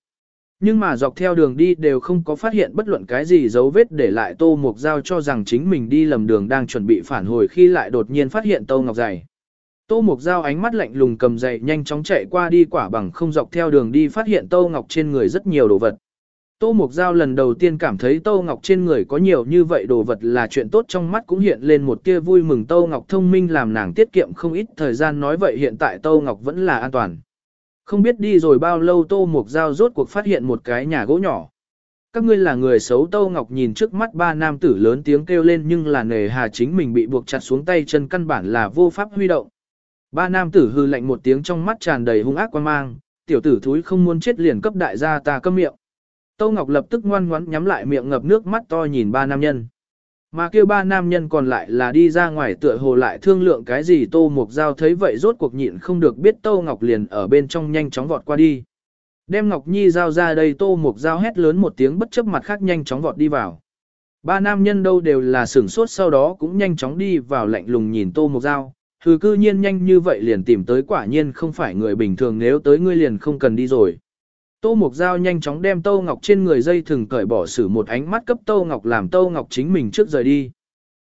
Nhưng mà dọc theo đường đi đều không có phát hiện bất luận cái gì dấu vết để lại Tô Mục Giao cho rằng chính mình đi lầm đường đang chuẩn bị phản hồi khi lại đột nhiên phát hiện Tô Ngọc Giày. Tô Mục Giao ánh mắt lạnh lùng cầm giày nhanh chóng chạy qua đi quả bằng không dọc theo đường đi phát hiện Tô Ngọc trên người rất nhiều đồ vật. Tô Mục Giao lần đầu tiên cảm thấy Tô Ngọc trên người có nhiều như vậy đồ vật là chuyện tốt trong mắt cũng hiện lên một tia vui mừng Tô Ngọc thông minh làm nàng tiết kiệm không ít thời gian nói vậy hiện tại Tô Ngọc vẫn là an toàn. Không biết đi rồi bao lâu Tô Mục Giao rốt cuộc phát hiện một cái nhà gỗ nhỏ. Các ngươi là người xấu Tô Ngọc nhìn trước mắt ba nam tử lớn tiếng kêu lên nhưng là nề hà chính mình bị buộc chặt xuống tay chân căn bản là vô pháp huy động. Ba nam tử hư lạnh một tiếng trong mắt tràn đầy hung ác quan mang, tiểu tử thúi không muốn chết liền cấp đại gia ta câm miệng. Tô Ngọc lập tức ngoan ngoãn nhắm lại miệng ngập nước mắt to nhìn ba nam nhân. Mà kêu ba nam nhân còn lại là đi ra ngoài tựa hồ lại thương lượng cái gì Tô Mục Giao thấy vậy rốt cuộc nhịn không được biết Tô Ngọc liền ở bên trong nhanh chóng vọt qua đi. Đem Ngọc Nhi giao ra đây Tô Mục Giao hét lớn một tiếng bất chấp mặt khác nhanh chóng vọt đi vào. Ba nam nhân đâu đều là sửng sốt sau đó cũng nhanh chóng đi vào lạnh lùng nhìn Tô Mục Giao. Thứ cư nhiên nhanh như vậy liền tìm tới quả nhiên không phải người bình thường, nếu tới ngươi liền không cần đi rồi. Tô Mục Giao nhanh chóng đem Tô Ngọc trên người dây thừng cởi bỏ xử một ánh mắt cấp Tô Ngọc làm Tô Ngọc chính mình trước rời đi.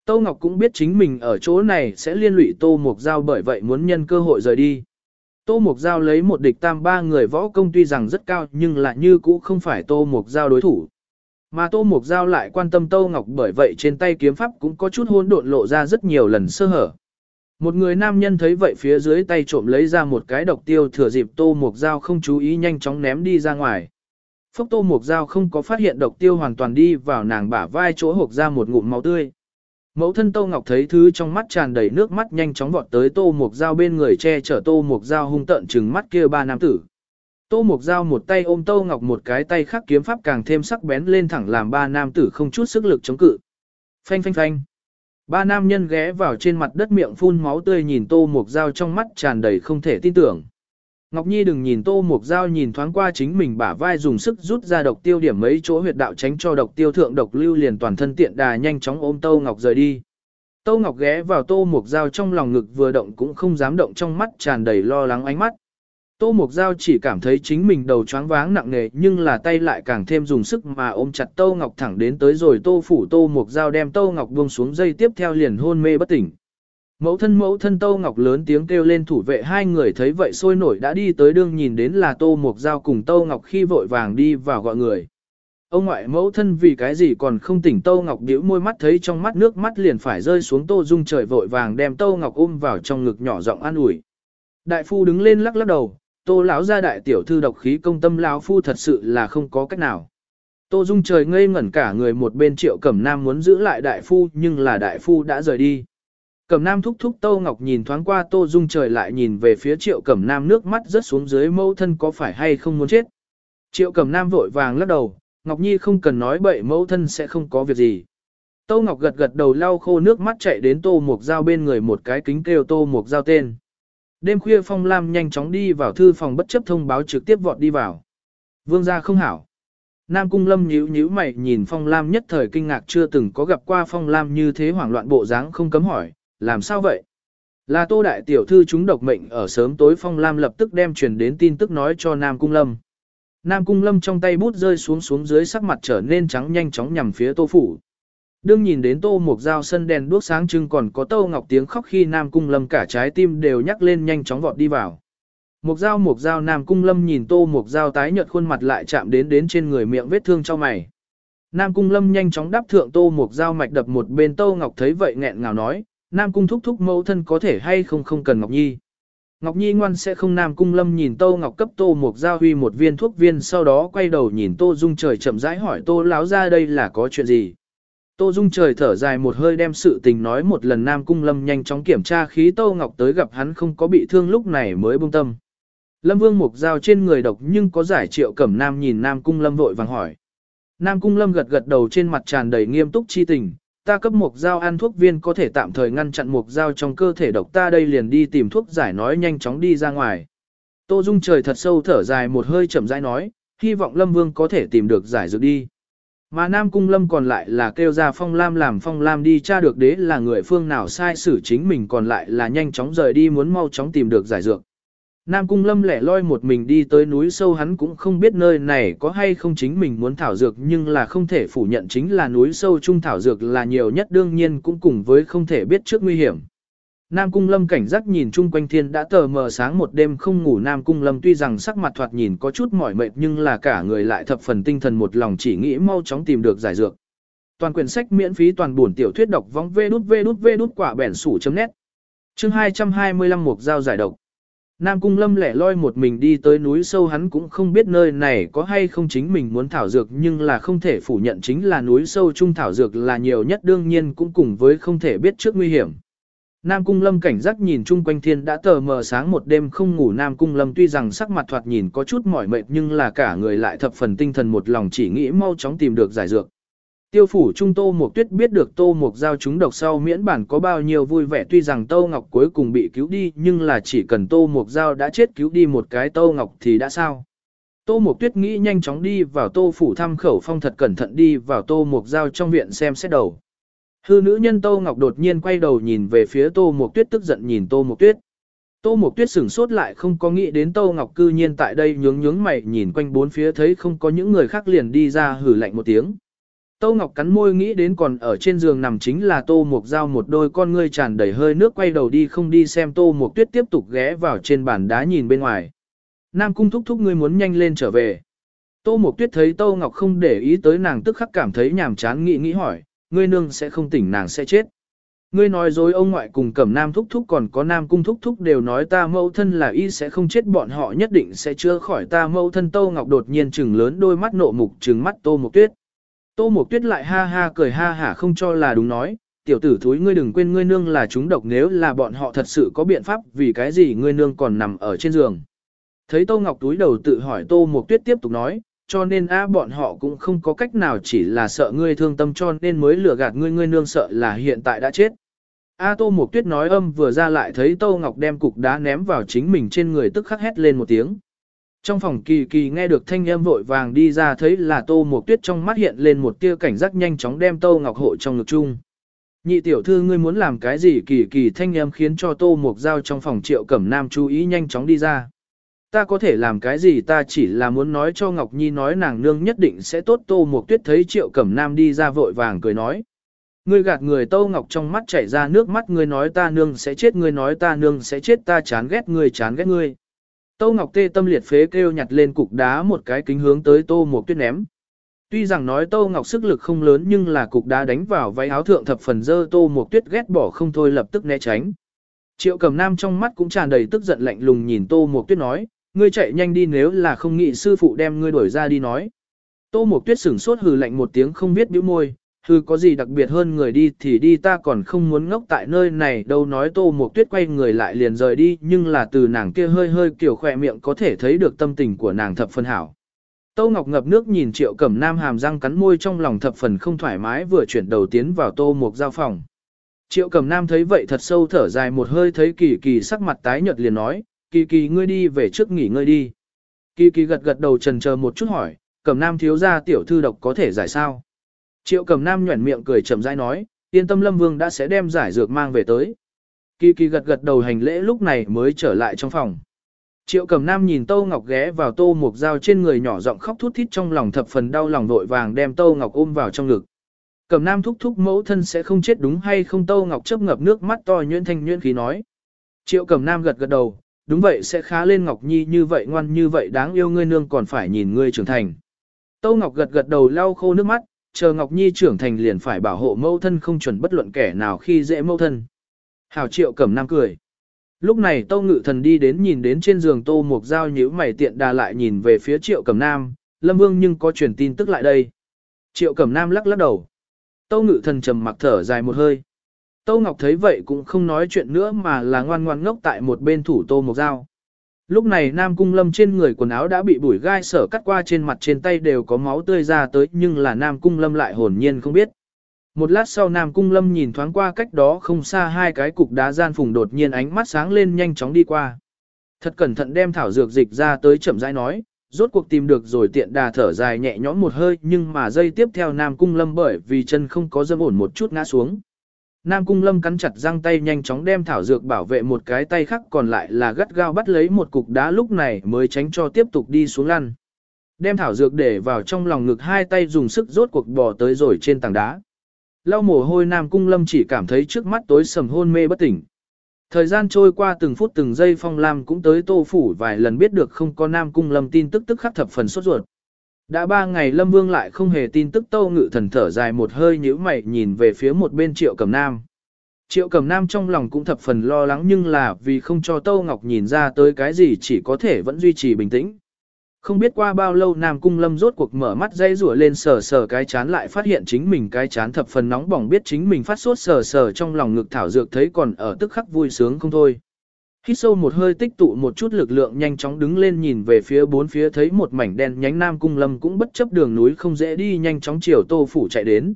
Tô Ngọc cũng biết chính mình ở chỗ này sẽ liên lụy Tô Mục Giao bởi vậy muốn nhân cơ hội rời đi. Tô Mục Giao lấy một địch tam ba người võ công tuy rằng rất cao nhưng lại như cũ không phải Tô Mục Giao đối thủ. Mà Tô Mục Giao lại quan tâm Tô Ngọc bởi vậy trên tay kiếm pháp cũng có chút hôn độn lộ ra rất nhiều lần sơ hở. Một người nam nhân thấy vậy phía dưới tay trộm lấy ra một cái độc tiêu thừa dịp tô mục dao không chú ý nhanh chóng ném đi ra ngoài. Phốc tô mục dao không có phát hiện độc tiêu hoàn toàn đi vào nàng bả vai chỗ hộp ra một ngụm máu tươi. Mẫu thân tô ngọc thấy thứ trong mắt tràn đầy nước mắt nhanh chóng vọt tới tô mục dao bên người che chở tô mục dao hung tận trừng mắt kia ba nam tử. Tô mục dao một tay ôm tô ngọc một cái tay khác kiếm pháp càng thêm sắc bén lên thẳng làm ba nam tử không chút sức lực chống cự. Phanh phanh phanh. Ba nam nhân ghé vào trên mặt đất miệng phun máu tươi nhìn tô mục dao trong mắt tràn đầy không thể tin tưởng. Ngọc Nhi đừng nhìn tô mục dao nhìn thoáng qua chính mình bả vai dùng sức rút ra độc tiêu điểm mấy chỗ huyệt đạo tránh cho độc tiêu thượng độc lưu liền toàn thân tiện đà nhanh chóng ôm tô ngọc rời đi. Tô ngọc ghé vào tô mục dao trong lòng ngực vừa động cũng không dám động trong mắt tràn đầy lo lắng ánh mắt. Tô Mục Giao chỉ cảm thấy chính mình đầu choáng váng nặng nề nhưng là tay lại càng thêm dùng sức mà ôm chặt Tô Ngọc thẳng đến tới rồi Tô Phủ Tô Mục Giao đem Tô Ngọc buông xuống dây tiếp theo liền hôn mê bất tỉnh. Mẫu thân mẫu thân Tô Ngọc lớn tiếng kêu lên thủ vệ hai người thấy vậy sôi nổi đã đi tới đương nhìn đến là Tô Mục Giao cùng Tô Ngọc khi vội vàng đi vào gọi người. Ông ngoại mẫu thân vì cái gì còn không tỉnh Tô Ngọc điếu môi mắt thấy trong mắt nước mắt liền phải rơi xuống Tô Dung trời vội vàng đem Tô Ngọc ôm vào trong ngực nhỏ giọng an ủi. Đại phu đứng lên lắc lắc đầu, tô lão gia đại tiểu thư độc khí công tâm lão phu thật sự là không có cách nào. Tô Dung trời ngây ngẩn cả người một bên triệu cẩm nam muốn giữ lại đại phu nhưng là đại phu đã rời đi. Cẩm nam thúc thúc Tô Ngọc nhìn thoáng qua Tô Dung trời lại nhìn về phía triệu cẩm nam nước mắt rớt xuống dưới mâu thân có phải hay không muốn chết. Triệu cẩm nam vội vàng lắc đầu, Ngọc Nhi không cần nói bậy mẫu thân sẽ không có việc gì. Tô Ngọc gật gật đầu lau khô nước mắt chạy đến Tô Mục Giao bên người một cái kính kêu Tô Mục Giao tên. Đêm khuya Phong Lam nhanh chóng đi vào thư phòng bất chấp thông báo trực tiếp vọt đi vào. Vương gia không hảo. Nam Cung Lâm nhíu nhíu mày nhìn Phong Lam nhất thời kinh ngạc chưa từng có gặp qua Phong Lam như thế hoảng loạn bộ dáng không cấm hỏi, làm sao vậy? Là Tô Đại Tiểu Thư chúng độc mệnh ở sớm tối Phong Lam lập tức đem truyền đến tin tức nói cho Nam Cung Lâm. Nam Cung Lâm trong tay bút rơi xuống xuống dưới sắc mặt trở nên trắng nhanh chóng nhằm phía Tô Phủ. Đương nhìn đến Tô Mục dao sân đèn đuốc sáng trưng còn có Tô Ngọc tiếng khóc khi Nam Cung Lâm cả trái tim đều nhắc lên nhanh chóng vọt đi vào. Mục dao Mục dao Nam Cung Lâm nhìn Tô Mục dao tái nhợt khuôn mặt lại chạm đến đến trên người miệng vết thương cho mày. Nam Cung Lâm nhanh chóng đáp thượng Tô Mục dao mạch đập một bên Tô Ngọc thấy vậy nghẹn ngào nói, Nam Cung thúc thúc mẫu thân có thể hay không không cần Ngọc Nhi. Ngọc Nhi ngoan sẽ không Nam Cung Lâm nhìn Tô Ngọc cấp Tô Mục Giao huy một viên thuốc viên sau đó quay đầu nhìn Tô Dung trời chậm rãi hỏi Tô láo ra đây là có chuyện gì. Tô Dung trời thở dài một hơi đem sự tình nói một lần Nam Cung Lâm nhanh chóng kiểm tra khí Tô Ngọc tới gặp hắn không có bị thương lúc này mới buông tâm. Lâm Vương Mục Giao trên người độc nhưng có giải triệu cẩm Nam nhìn Nam Cung Lâm vội vàng hỏi. Nam Cung Lâm gật gật đầu trên mặt tràn đầy nghiêm túc chi tình, ta cấp Mục Giao ăn thuốc viên có thể tạm thời ngăn chặn Mục Giao trong cơ thể độc ta đây liền đi tìm thuốc giải nói nhanh chóng đi ra ngoài. Tô Dung trời thật sâu thở dài một hơi chậm rãi nói, hy vọng Lâm Vương có thể tìm được giải dược đi. Mà Nam Cung Lâm còn lại là kêu ra Phong Lam làm Phong Lam đi tra được đế là người phương nào sai xử chính mình còn lại là nhanh chóng rời đi muốn mau chóng tìm được giải dược. Nam Cung Lâm lẻ loi một mình đi tới núi sâu hắn cũng không biết nơi này có hay không chính mình muốn thảo dược nhưng là không thể phủ nhận chính là núi sâu trung thảo dược là nhiều nhất đương nhiên cũng cùng với không thể biết trước nguy hiểm. Nam Cung Lâm cảnh giác nhìn chung quanh thiên đã tờ mờ sáng một đêm không ngủ Nam Cung Lâm tuy rằng sắc mặt thoạt nhìn có chút mỏi mệt, nhưng là cả người lại thập phần tinh thần một lòng chỉ nghĩ mau chóng tìm được giải dược. Toàn quyển sách miễn phí toàn buồn tiểu thuyết đọc vong vê đút vê đút vê đút quả bẻn sủ chấm nét. Chương 225 mục giao giải độc. Nam Cung Lâm lẻ loi một mình đi tới núi sâu, hắn cũng không biết nơi này có hay không chính mình muốn thảo dược, nhưng là không thể phủ nhận chính là núi sâu trung thảo dược là nhiều nhất, đương nhiên cũng cùng với không thể biết trước nguy hiểm. Nam Cung Lâm cảnh giác nhìn chung quanh thiên đã tờ mờ sáng một đêm không ngủ Nam Cung Lâm tuy rằng sắc mặt thoạt nhìn có chút mỏi mệt nhưng là cả người lại thập phần tinh thần một lòng chỉ nghĩ mau chóng tìm được giải dược. Tiêu phủ trung Tô Mộc Tuyết biết được Tô Mộc giao chúng độc sau miễn bản có bao nhiêu vui vẻ tuy rằng Tô Ngọc cuối cùng bị cứu đi, nhưng là chỉ cần Tô Mộc giao đã chết cứu đi một cái Tô Ngọc thì đã sao. Tô Mộc Tuyết nghĩ nhanh chóng đi vào Tô phủ thăm khẩu phong thật cẩn thận đi vào Tô Mộc giao trong viện xem xét đầu. Hư nữ nhân Tô Ngọc đột nhiên quay đầu nhìn về phía Tô Mộc Tuyết tức giận nhìn Tô Mộc Tuyết. Tô Mộc Tuyết sửng sốt lại không có nghĩ đến Tô Ngọc cư nhiên tại đây nhướng nhướng mày nhìn quanh bốn phía thấy không có những người khác liền đi ra hử lạnh một tiếng. Tô Ngọc cắn môi nghĩ đến còn ở trên giường nằm chính là Tô Mộc Giao một đôi con ngươi tràn đầy hơi nước quay đầu đi không đi xem Tô Mộc Tuyết tiếp tục ghé vào trên bàn đá nhìn bên ngoài. Nam Cung thúc thúc ngươi muốn nhanh lên trở về. Tô Mộc Tuyết thấy Tô Ngọc không để ý tới nàng tức khắc cảm thấy nhàm chán nghĩ nghĩ hỏi, ngươi nương sẽ không tỉnh nàng sẽ chết. Ngươi nói dối ông ngoại cùng cẩm nam thúc thúc còn có nam cung thúc thúc đều nói ta mẫu thân là y sẽ không chết bọn họ nhất định sẽ chữa khỏi ta mẫu thân Tô Ngọc đột nhiên trừng lớn đôi mắt nộ mục trừng mắt Tô Mộc Tuyết. Tô Mộc Tuyết lại ha ha cười ha hả không cho là đúng nói, tiểu tử thúi ngươi đừng quên ngươi nương là chúng độc nếu là bọn họ thật sự có biện pháp vì cái gì ngươi nương còn nằm ở trên giường. Thấy Tô Ngọc túi đầu tự hỏi Tô Mộc Tuyết tiếp tục nói, cho nên a bọn họ cũng không có cách nào chỉ là sợ ngươi thương tâm cho nên mới lừa gạt ngươi ngươi nương sợ là hiện tại đã chết. A Tô Mộc Tuyết nói âm vừa ra lại thấy Tô Ngọc đem cục đá ném vào chính mình trên người tức khắc hét lên một tiếng. Trong phòng kỳ kỳ nghe được thanh âm vội vàng đi ra thấy là Tô Mộc Tuyết trong mắt hiện lên một tia cảnh giác nhanh chóng đem Tô Ngọc hộ trong ngực chung. Nhị tiểu thư ngươi muốn làm cái gì kỳ kỳ thanh âm khiến cho Tô Mộc Giao trong phòng triệu cẩm nam chú ý nhanh chóng đi ra. Ta có thể làm cái gì ta chỉ là muốn nói cho Ngọc Nhi nói nàng nương nhất định sẽ tốt Tô Mộc Tuyết thấy triệu cẩm nam đi ra vội vàng cười nói. Ngươi gạt người Tô Ngọc trong mắt chảy ra nước mắt ngươi nói ta nương sẽ chết ngươi nói ta nương sẽ chết ta chán ghét ngươi chán ghét ngươi. Tô Ngọc tê tâm liệt phế kêu nhặt lên cục đá một cái kính hướng tới Tô Mộc Tuyết ném. Tuy rằng nói Tô Ngọc sức lực không lớn nhưng là cục đá đánh vào váy áo thượng thập phần dơ Tô Mộc Tuyết ghét bỏ không thôi lập tức né tránh. Triệu cẩm Nam trong mắt cũng tràn đầy tức giận lạnh lùng nhìn Tô Mộc Tuyết nói, ngươi chạy nhanh đi nếu là không nghĩ sư phụ đem ngươi đuổi ra đi nói. Tô Mộc Tuyết sửng sốt hừ lạnh một tiếng không biết bĩu môi, hừ có gì đặc biệt hơn người đi thì đi ta còn không muốn ngốc tại nơi này đâu nói Tô Mộc Tuyết quay người lại liền rời đi nhưng là từ nàng kia hơi hơi kiểu khỏe miệng có thể thấy được tâm tình của nàng thập phân hảo. Tô Ngọc ngập nước nhìn Triệu Cẩm Nam hàm răng cắn môi trong lòng thập phần không thoải mái vừa chuyển đầu tiến vào Tô Mục giao phòng. Triệu Cẩm Nam thấy vậy thật sâu thở dài một hơi thấy Kỳ Kỳ sắc mặt tái nhợt liền nói, Kỳ Kỳ ngươi đi về trước nghỉ ngơi đi. Kỳ Kỳ gật gật đầu trần chờ một chút hỏi, Cẩm Nam thiếu gia tiểu thư độc có thể giải sao? Triệu Cẩm Nam nhuẩn miệng cười chậm rãi nói, yên tâm Lâm Vương đã sẽ đem giải dược mang về tới. Kỳ Kỳ gật gật đầu hành lễ lúc này mới trở lại trong phòng. Triệu Cẩm Nam nhìn Tô Ngọc ghé vào Tô Mục Dao trên người nhỏ giọng khóc thút thít trong lòng thập phần đau lòng vội vàng đem Tô Ngọc ôm vào trong ngực. Cẩm Nam thúc thúc mẫu thân sẽ không chết đúng hay không Tô Ngọc chớp ngập nước mắt to nhuyễn thanh nhuyễn khí nói. Triệu Cẩm Nam gật gật đầu, đúng vậy sẽ khá lên Ngọc Nhi như vậy ngoan như vậy đáng yêu ngươi nương còn phải nhìn ngươi trưởng thành. Tô Ngọc gật gật đầu lau khô nước mắt, chờ Ngọc Nhi trưởng thành liền phải bảo hộ mẫu thân không chuẩn bất luận kẻ nào khi dễ mẫu thân. Hảo Triệu Cẩm Nam cười. Lúc này Tô Ngự Thần đi đến nhìn đến trên giường Tô Mộc Giao nhíu mày tiện đà lại nhìn về phía Triệu Cẩm Nam, Lâm Vương nhưng có truyền tin tức lại đây. Triệu Cẩm Nam lắc lắc đầu. Tô Ngự Thần trầm mặc thở dài một hơi. Tâu Ngọc thấy vậy cũng không nói chuyện nữa mà là ngoan ngoan ngốc tại một bên thủ Tô một dao. Lúc này Nam Cung Lâm trên người quần áo đã bị bụi gai sở cắt qua trên mặt trên tay đều có máu tươi ra tới nhưng là Nam Cung Lâm lại hồn nhiên không biết. Một lát sau Nam Cung Lâm nhìn thoáng qua cách đó không xa hai cái cục đá gian phùng đột nhiên ánh mắt sáng lên nhanh chóng đi qua. Thật cẩn thận đem thảo dược dịch ra tới chậm rãi nói, rốt cuộc tìm được rồi tiện đà thở dài nhẹ nhõm một hơi nhưng mà dây tiếp theo Nam Cung Lâm bởi vì chân không có dâm ổn một chút ngã xuống. Nam Cung Lâm cắn chặt răng tay nhanh chóng đem thảo dược bảo vệ một cái tay khác còn lại là gắt gao bắt lấy một cục đá lúc này mới tránh cho tiếp tục đi xuống lăn. Đem thảo dược để vào trong lòng ngực hai tay dùng sức rốt cuộc bò tới rồi trên tảng đá. Lau mồ hôi Nam Cung Lâm chỉ cảm thấy trước mắt tối sầm hôn mê bất tỉnh. Thời gian trôi qua từng phút từng giây Phong Lam cũng tới tô phủ vài lần biết được không có Nam Cung Lâm tin tức tức khắc thập phần sốt ruột. Đã ba ngày Lâm Vương lại không hề tin tức Tâu Ngự Thần thở dài một hơi nhíu mày nhìn về phía một bên Triệu Cẩm Nam. Triệu Cẩm Nam trong lòng cũng thập phần lo lắng nhưng là vì không cho Tâu Ngọc nhìn ra tới cái gì chỉ có thể vẫn duy trì bình tĩnh. Không biết qua bao lâu Nam Cung Lâm rốt cuộc mở mắt dây rủa lên sờ sờ cái chán lại phát hiện chính mình cái chán thập phần nóng bỏng biết chính mình phát sốt sờ sờ trong lòng ngực thảo dược thấy còn ở tức khắc vui sướng không thôi. Hít sâu một hơi tích tụ một chút lực lượng nhanh chóng đứng lên nhìn về phía bốn phía thấy một mảnh đen nhánh Nam Cung Lâm cũng bất chấp đường núi không dễ đi nhanh chóng chiều Tô Phủ chạy đến.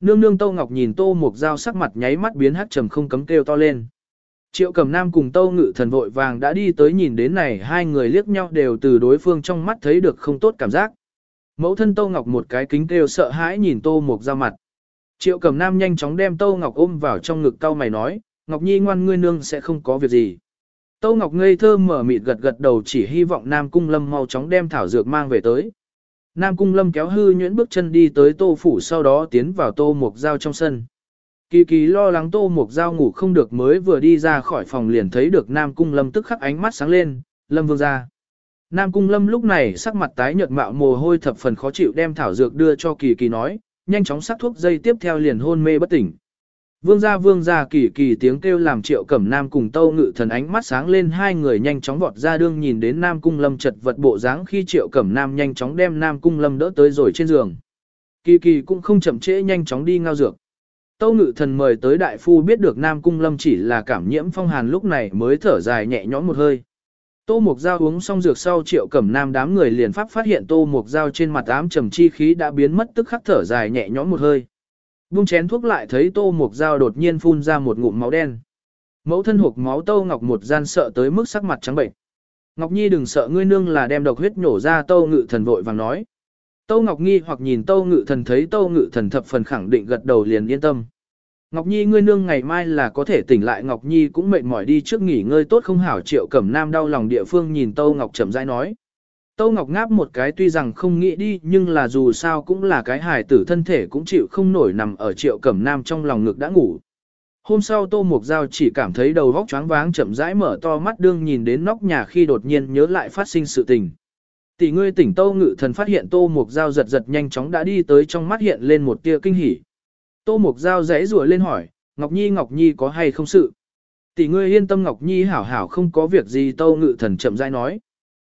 Nương nương Tô Ngọc nhìn Tô Mục Dao sắc mặt nháy mắt biến hắc trầm không cấm kêu to lên. Triệu Cẩm Nam cùng tô Ngự Thần vội vàng đã đi tới nhìn đến này hai người liếc nhau đều từ đối phương trong mắt thấy được không tốt cảm giác. Mẫu thân tô Ngọc một cái kính kêu sợ hãi nhìn Tô Mục dao mặt. Triệu Cẩm Nam nhanh chóng đem tô Ngọc ôm vào trong ngực cau mày nói, Ngọc Nhi ngoan ngươi nương sẽ không có việc gì. Tô Ngọc ngây thơ mở mịt gật gật đầu chỉ hy vọng Nam Cung Lâm mau chóng đem thảo dược mang về tới. Nam Cung Lâm kéo hư nhuyễn bước chân đi tới Tô Phủ sau đó tiến vào Tô Mộc Giao trong sân. Kỳ kỳ lo lắng tô Mộc Giao ngủ không được mới vừa đi ra khỏi phòng liền thấy được Nam Cung Lâm tức khắc ánh mắt sáng lên, Lâm vương ra. Nam Cung Lâm lúc này sắc mặt tái nhợt mạo mồ hôi thập phần khó chịu đem thảo dược đưa cho kỳ kỳ nói, nhanh chóng sắc thuốc dây tiếp theo liền hôn mê bất tỉnh. Vương gia vương gia kỳ kỳ tiếng kêu làm triệu cẩm nam cùng tâu ngự thần ánh mắt sáng lên, hai người nhanh chóng vọt ra đương nhìn đến Nam Cung Lâm chật vật bộ dáng khi triệu cẩm nam nhanh chóng đem Nam Cung Lâm đỡ tới rồi trên giường. Kỳ kỳ cũng không chậm trễ nhanh chóng đi ngao dược. Tâu ngự thần mời tới đại phu biết được Nam Cung Lâm chỉ là cảm nhiễm phong hàn lúc này mới thở dài nhẹ nhõm một hơi. Tô Mục Giao uống xong dược sau triệu cẩm nam đám người liền pháp phát hiện Tô Mục Giao trên mặt ám trầm chi khí đã biến mất tức khắc thở dài nhẹ nhõm một hơi. Bung chén thuốc lại thấy Tô Mục Giao đột nhiên phun ra một ngụm máu đen. Mẫu thân hộp máu Tô Ngọc một gian sợ tới mức sắc mặt trắng bệnh. Ngọc Nhi đừng sợ, ngươi nương là đem độc huyết nhổ ra Tô Ngự thần vội vàng nói. Tô Ngọc Nghi hoặc nhìn Tô Ngự Thần thấy Tô Ngự Thần thập phần khẳng định gật đầu liền yên tâm. Ngọc Nhi, ngươi nương ngày mai là có thể tỉnh lại, Ngọc Nhi cũng mệt mỏi đi trước nghỉ ngơi tốt, không hảo triệu cẩm nam đau lòng địa phương nhìn Tô Ngọc chậm rãi nói. Tô Ngọc ngáp một cái tuy rằng không nghĩ đi nhưng là dù sao cũng là cái hài tử thân thể cũng chịu không nổi nằm ở triệu cẩm nam trong lòng ngực đã ngủ. Hôm sau Tô Mục Giao chỉ cảm thấy đầu vóc choáng váng chậm rãi mở to mắt đương nhìn đến nóc nhà khi đột nhiên nhớ lại phát sinh sự tình. Tỷ ngươi tỉnh Tô Ngự Thần phát hiện Tô Mục Giao giật giật nhanh chóng đã đi tới trong mắt hiện lên một tia kinh hỉ. Tô Mục Giao rẽ rùa lên hỏi, Ngọc Nhi Ngọc Nhi có hay không sự? Tỷ ngươi yên tâm Ngọc Nhi hảo hảo không có việc gì Tô Ngự Thần chậm rãi nói.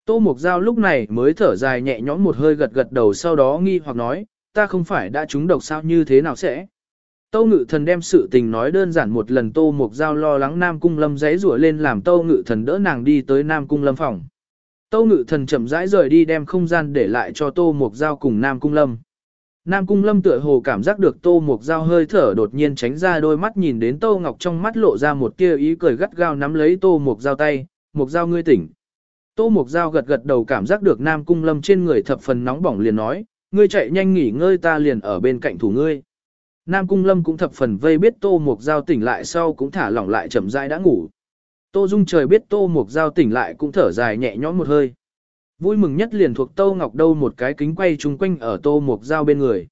Tô Mục Giao lúc này mới thở dài nhẹ nhõm một hơi gật gật đầu sau đó nghi hoặc nói, ta không phải đã trúng độc sao như thế nào sẽ? Tô Ngự Thần đem sự tình nói đơn giản một lần Tô Mục Giao lo lắng Nam Cung Lâm giấy rùa lên làm Tô Ngự Thần đỡ nàng đi tới Nam Cung Lâm phòng. Tâu ngự thần chậm rãi rời đi đem không gian để lại cho Tô Mục Giao cùng Nam Cung Lâm. Nam Cung Lâm tựa hồ cảm giác được Tô Mục Giao hơi thở đột nhiên tránh ra đôi mắt nhìn đến Tô Ngọc trong mắt lộ ra một tia ý cười gắt gao nắm lấy Tô Mục Giao tay, Mục Giao ngươi tỉnh. Tô Mục Giao gật gật đầu cảm giác được Nam Cung Lâm trên người thập phần nóng bỏng liền nói, ngươi chạy nhanh nghỉ ngơi ta liền ở bên cạnh thủ ngươi. Nam Cung Lâm cũng thập phần vây biết Tô Mục Giao tỉnh lại sau cũng thả lỏng lại chậm rãi đã ngủ. Tô Dung trời biết Tô Mục Giao tỉnh lại cũng thở dài nhẹ nhõm một hơi. Vui mừng nhất liền thuộc Tô Ngọc đâu một cái kính quay chung quanh ở Tô Mục Giao bên người.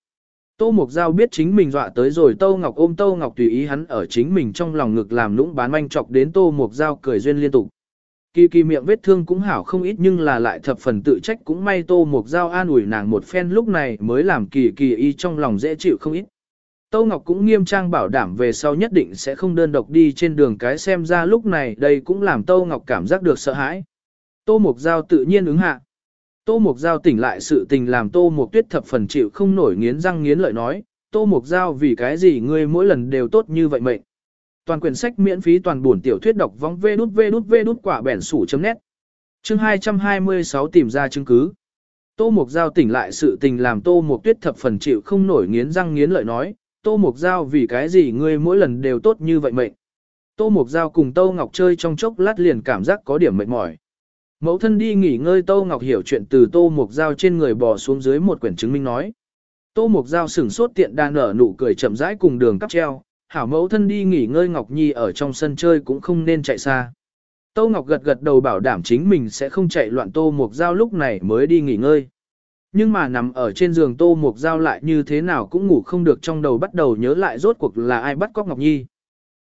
Tô Mục Giao biết chính mình dọa tới rồi Tô Ngọc ôm Tô Ngọc tùy ý hắn ở chính mình trong lòng ngực làm lũng bán manh chọc đến Tô Mục Giao cười duyên liên tục. Kỳ kỳ miệng vết thương cũng hảo không ít nhưng là lại thập phần tự trách cũng may Tô Mục Giao an ủi nàng một phen lúc này mới làm kỳ kỳ y trong lòng dễ chịu không ít. Tô Ngọc cũng nghiêm trang bảo đảm về sau nhất định sẽ không đơn độc đi trên đường cái xem ra lúc này đây cũng làm Tô Ngọc cảm giác được sợ hãi. Tô Mục Giao tự nhiên ứng hạ. Tô Mục Giao tỉnh lại sự tình làm Tô Mục Tuyết thập phần chịu không nổi nghiến răng nghiến lợi nói, Tô Mục Giao vì cái gì ngươi mỗi lần đều tốt như vậy mệnh. Toàn quyển sách miễn phí toàn buồn tiểu thuyết đọc vong vê đút vê đút vê đút quả bẻn sủ chấm nét. Chương 226 tìm ra chứng cứ. Tô Mục Giao tỉnh lại sự tình làm Tô Mục Tuyết thập phần chịu không nổi nghiến răng nghiến lợi nói, Tô Mục Giao vì cái gì ngươi mỗi lần đều tốt như vậy mệnh. Tô Mục Giao cùng Tô Ngọc chơi trong chốc lát liền cảm giác có điểm mệt mỏi. Mẫu thân đi nghỉ ngơi Tô Ngọc hiểu chuyện từ Tô Mục Giao trên người bò xuống dưới một quyển chứng minh nói. Tô Mục Giao sửng sốt tiện đa nở nụ cười chậm rãi cùng đường cắp treo, hảo mẫu thân đi nghỉ ngơi Ngọc Nhi ở trong sân chơi cũng không nên chạy xa. Tô Ngọc gật gật đầu bảo đảm chính mình sẽ không chạy loạn Tô Mục Giao lúc này mới đi nghỉ ngơi. Nhưng mà nằm ở trên giường Tô Mục Giao lại như thế nào cũng ngủ không được trong đầu bắt đầu nhớ lại rốt cuộc là ai bắt cóc Ngọc Nhi.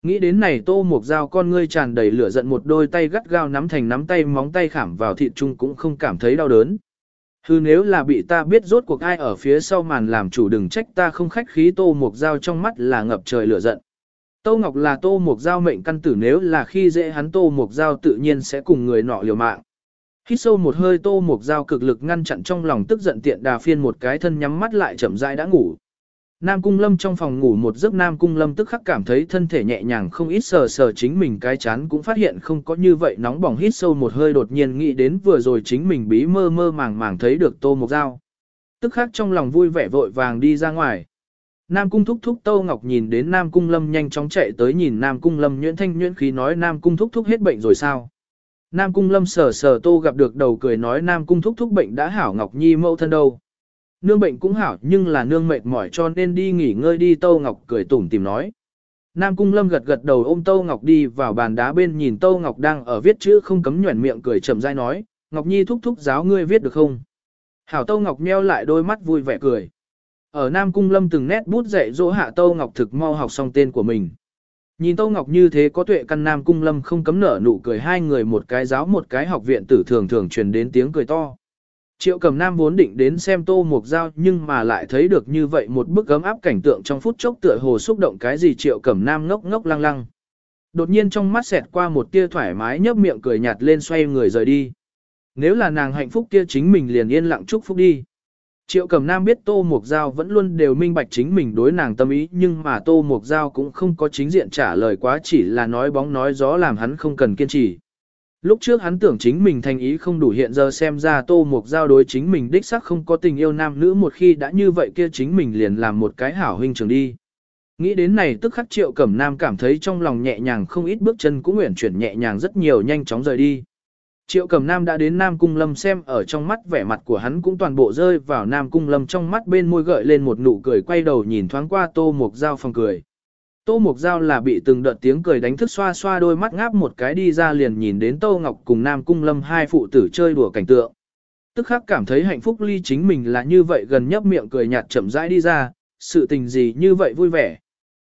Nghĩ đến này Tô Mục Giao con ngươi tràn đầy lửa giận một đôi tay gắt gao nắm thành nắm tay móng tay khảm vào thịt chung cũng không cảm thấy đau đớn. Hừ, nếu là bị ta biết rốt cuộc ai ở phía sau màn làm chủ đừng trách ta không khách khí, Tô Mục Giao trong mắt là ngập trời lửa giận. Tô Ngọc là Tô Mục Giao mệnh căn tử, nếu là khi dễ hắn, Tô Mục Giao tự nhiên sẽ cùng người nọ liều mạng. Hít sâu một hơi, Tô Mục Giao cực lực ngăn chặn trong lòng tức giận tiện đà phiên một cái thân nhắm mắt lại chậm rãi đã ngủ. Nam Cung Lâm trong phòng ngủ một giấc Nam Cung Lâm tức khắc cảm thấy thân thể nhẹ nhàng không ít sờ sờ chính mình cái chán cũng phát hiện không có như vậy nóng bỏng hít sâu một hơi đột nhiên nghĩ đến vừa rồi chính mình bí mơ mơ màng màng thấy được Tô Mộc Giao. Tức khắc trong lòng vui vẻ vội vàng đi ra ngoài. Nam Cung thúc thúc Tô Ngọc nhìn đến Nam Cung Lâm nhanh chóng chạy tới nhìn Nam Cung Lâm nhuyễn thanh nhuyễn khí nói Nam Cung thúc thúc hết bệnh rồi sao. Nam Cung Lâm sờ sờ Tô gặp được đầu cười nói Nam Cung thúc thúc bệnh đã hảo Ngọc Nhi mẫu thân đâu. Nương bệnh cũng hảo nhưng là nương mệt mỏi cho nên đi nghỉ ngơi đi Tâu Ngọc cười tủm tìm nói. Nam Cung Lâm gật gật đầu ôm Tâu Ngọc đi vào bàn đá bên nhìn Tâu Ngọc đang ở viết chữ không cấm nhuẩn miệng cười chậm dai nói, Ngọc Nhi thúc thúc giáo ngươi viết được không? Hảo Tâu Ngọc nheo lại đôi mắt vui vẻ cười. Ở Nam Cung Lâm từng nét bút dạy dỗ hạ Tâu Ngọc thực mau học xong tên của mình. Nhìn Tâu Ngọc như thế có tuệ căn Nam Cung Lâm không cấm nở nụ cười hai người một cái giáo một cái học viện tử thường thường truyền đến tiếng cười to. Triệu cầm nam vốn định đến xem tô mục Giao nhưng mà lại thấy được như vậy một bức ấm áp cảnh tượng trong phút chốc tựa hồ xúc động cái gì triệu cầm nam ngốc ngốc lăng lăng. Đột nhiên trong mắt xẹt qua một tia thoải mái nhấp miệng cười nhạt lên xoay người rời đi. Nếu là nàng hạnh phúc kia chính mình liền yên lặng chúc phúc đi. Triệu cầm nam biết tô mục Giao vẫn luôn đều minh bạch chính mình đối nàng tâm ý nhưng mà tô mục Giao cũng không có chính diện trả lời quá chỉ là nói bóng nói gió làm hắn không cần kiên trì. Lúc trước hắn tưởng chính mình thành ý không đủ hiện giờ xem ra tô mục giao đối chính mình đích sắc không có tình yêu nam nữ một khi đã như vậy kia chính mình liền làm một cái hảo huynh trường đi. Nghĩ đến này tức khắc triệu cẩm nam cảm thấy trong lòng nhẹ nhàng không ít bước chân cũng nguyện chuyển nhẹ nhàng rất nhiều nhanh chóng rời đi. Triệu cẩm nam đã đến Nam Cung Lâm xem ở trong mắt vẻ mặt của hắn cũng toàn bộ rơi vào Nam Cung Lâm trong mắt bên môi gợi lên một nụ cười quay đầu nhìn thoáng qua tô mục giao phòng cười. Tô Mục Giao là bị từng đợt tiếng cười đánh thức xoa xoa đôi mắt ngáp một cái đi ra liền nhìn đến Tô Ngọc cùng Nam Cung Lâm hai phụ tử chơi đùa cảnh tượng. Tức khắc cảm thấy hạnh phúc ly chính mình là như vậy gần nhấp miệng cười nhạt chậm rãi đi ra, sự tình gì như vậy vui vẻ.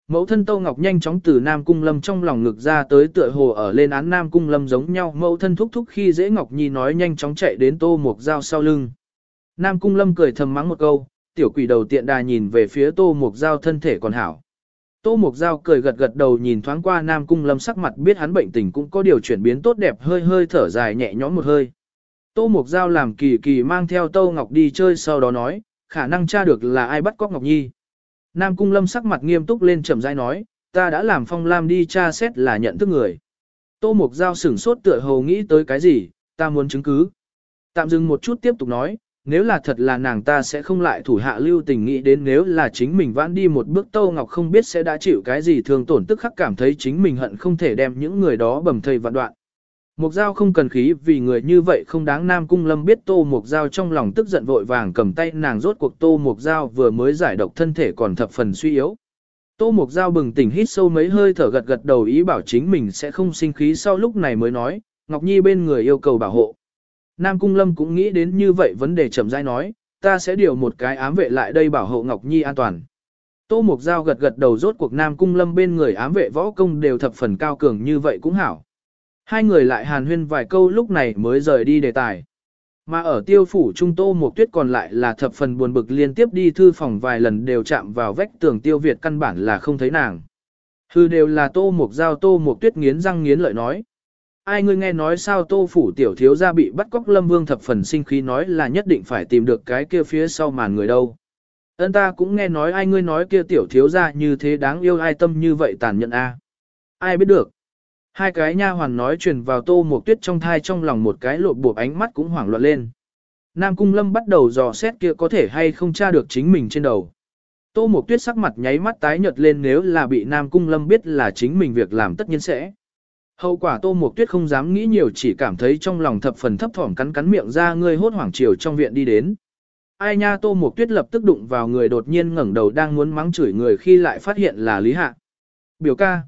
Mẫu thân Tô Ngọc nhanh chóng từ Nam Cung Lâm trong lòng ngực ra tới tựa hồ ở lên án Nam Cung Lâm giống nhau mẫu thân thúc thúc khi dễ Ngọc Nhi nói nhanh chóng chạy đến Tô Mục Giao sau lưng. Nam Cung Lâm cười thầm mắng một câu, tiểu quỷ đầu tiện đà nhìn về phía Tô Mục Giao thân thể còn hảo. Tô Mục Giao cười gật gật đầu nhìn thoáng qua Nam Cung Lâm sắc mặt biết hắn bệnh tình cũng có điều chuyển biến tốt đẹp hơi hơi thở dài nhẹ nhõm một hơi. Tô Mục Giao làm kỳ kỳ mang theo Tô Ngọc đi chơi sau đó nói, khả năng tra được là ai bắt cóc Ngọc Nhi. Nam Cung Lâm sắc mặt nghiêm túc lên chậm rãi nói, ta đã làm Phong Lam đi tra xét là nhận thức người. Tô Mục Giao sửng sốt tựa hồ nghĩ tới cái gì, ta muốn chứng cứ. Tạm dừng một chút tiếp tục nói, nếu là thật là nàng ta sẽ không lại thủ hạ lưu tình nghĩ đến nếu là chính mình vãn đi một bước Tô Ngọc không biết sẽ đã chịu cái gì thương tổn tức khắc cảm thấy chính mình hận không thể đem những người đó bầm thây vạn đoạn. Mục Giao không cần khí vì người như vậy không đáng Nam Cung Lâm biết Tô Mục Giao trong lòng tức giận vội vàng cầm tay nàng rốt cuộc Tô Mục Giao vừa mới giải độc thân thể còn thập phần suy yếu. Tô Mục Giao bừng tỉnh hít sâu mấy hơi thở gật gật đầu ý bảo chính mình sẽ không sinh khí sau lúc này mới nói, Ngọc Nhi bên người yêu cầu bảo hộ. Nam Cung Lâm cũng nghĩ đến như vậy vấn đề chậm rãi nói, ta sẽ điều một cái ám vệ lại đây bảo hộ Ngọc Nhi an toàn. Tô Mục Giao gật gật đầu rốt cuộc Nam Cung Lâm bên người ám vệ võ công đều thập phần cao cường như vậy cũng hảo. Hai người lại hàn huyên vài câu lúc này mới rời đi đề tài. Mà ở tiêu phủ trung Tô Mục Tuyết còn lại là thập phần buồn bực liên tiếp đi thư phòng vài lần đều chạm vào vách tường tiêu Việt căn bản là không thấy nàng. Hư đều là Tô Mục Giao Tô Mục Tuyết nghiến răng nghiến lợi nói ai ngươi nghe nói sao tô phủ tiểu thiếu gia bị bắt cóc lâm vương thập phần sinh khí nói là nhất định phải tìm được cái kia phía sau màn người đâu. Ân ta cũng nghe nói ai ngươi nói kia tiểu thiếu gia như thế đáng yêu ai tâm như vậy tàn nhẫn a. Ai biết được. Hai cái nha hoàn nói truyền vào tô một tuyết trong thai trong lòng một cái lột bộp ánh mắt cũng hoảng loạn lên. Nam cung lâm bắt đầu dò xét kia có thể hay không tra được chính mình trên đầu. Tô Mộc Tuyết sắc mặt nháy mắt tái nhợt lên nếu là bị Nam Cung Lâm biết là chính mình việc làm tất nhiên sẽ. Hậu quả Tô Mộc Tuyết không dám nghĩ nhiều, chỉ cảm thấy trong lòng thập phần thấp thỏm cắn cắn miệng ra ngươi hốt hoảng chiều trong viện đi đến. Ai nha, Tô Mộc Tuyết lập tức đụng vào người đột nhiên ngẩng đầu đang muốn mắng chửi người khi lại phát hiện là Lý Hạ. Biểu ca.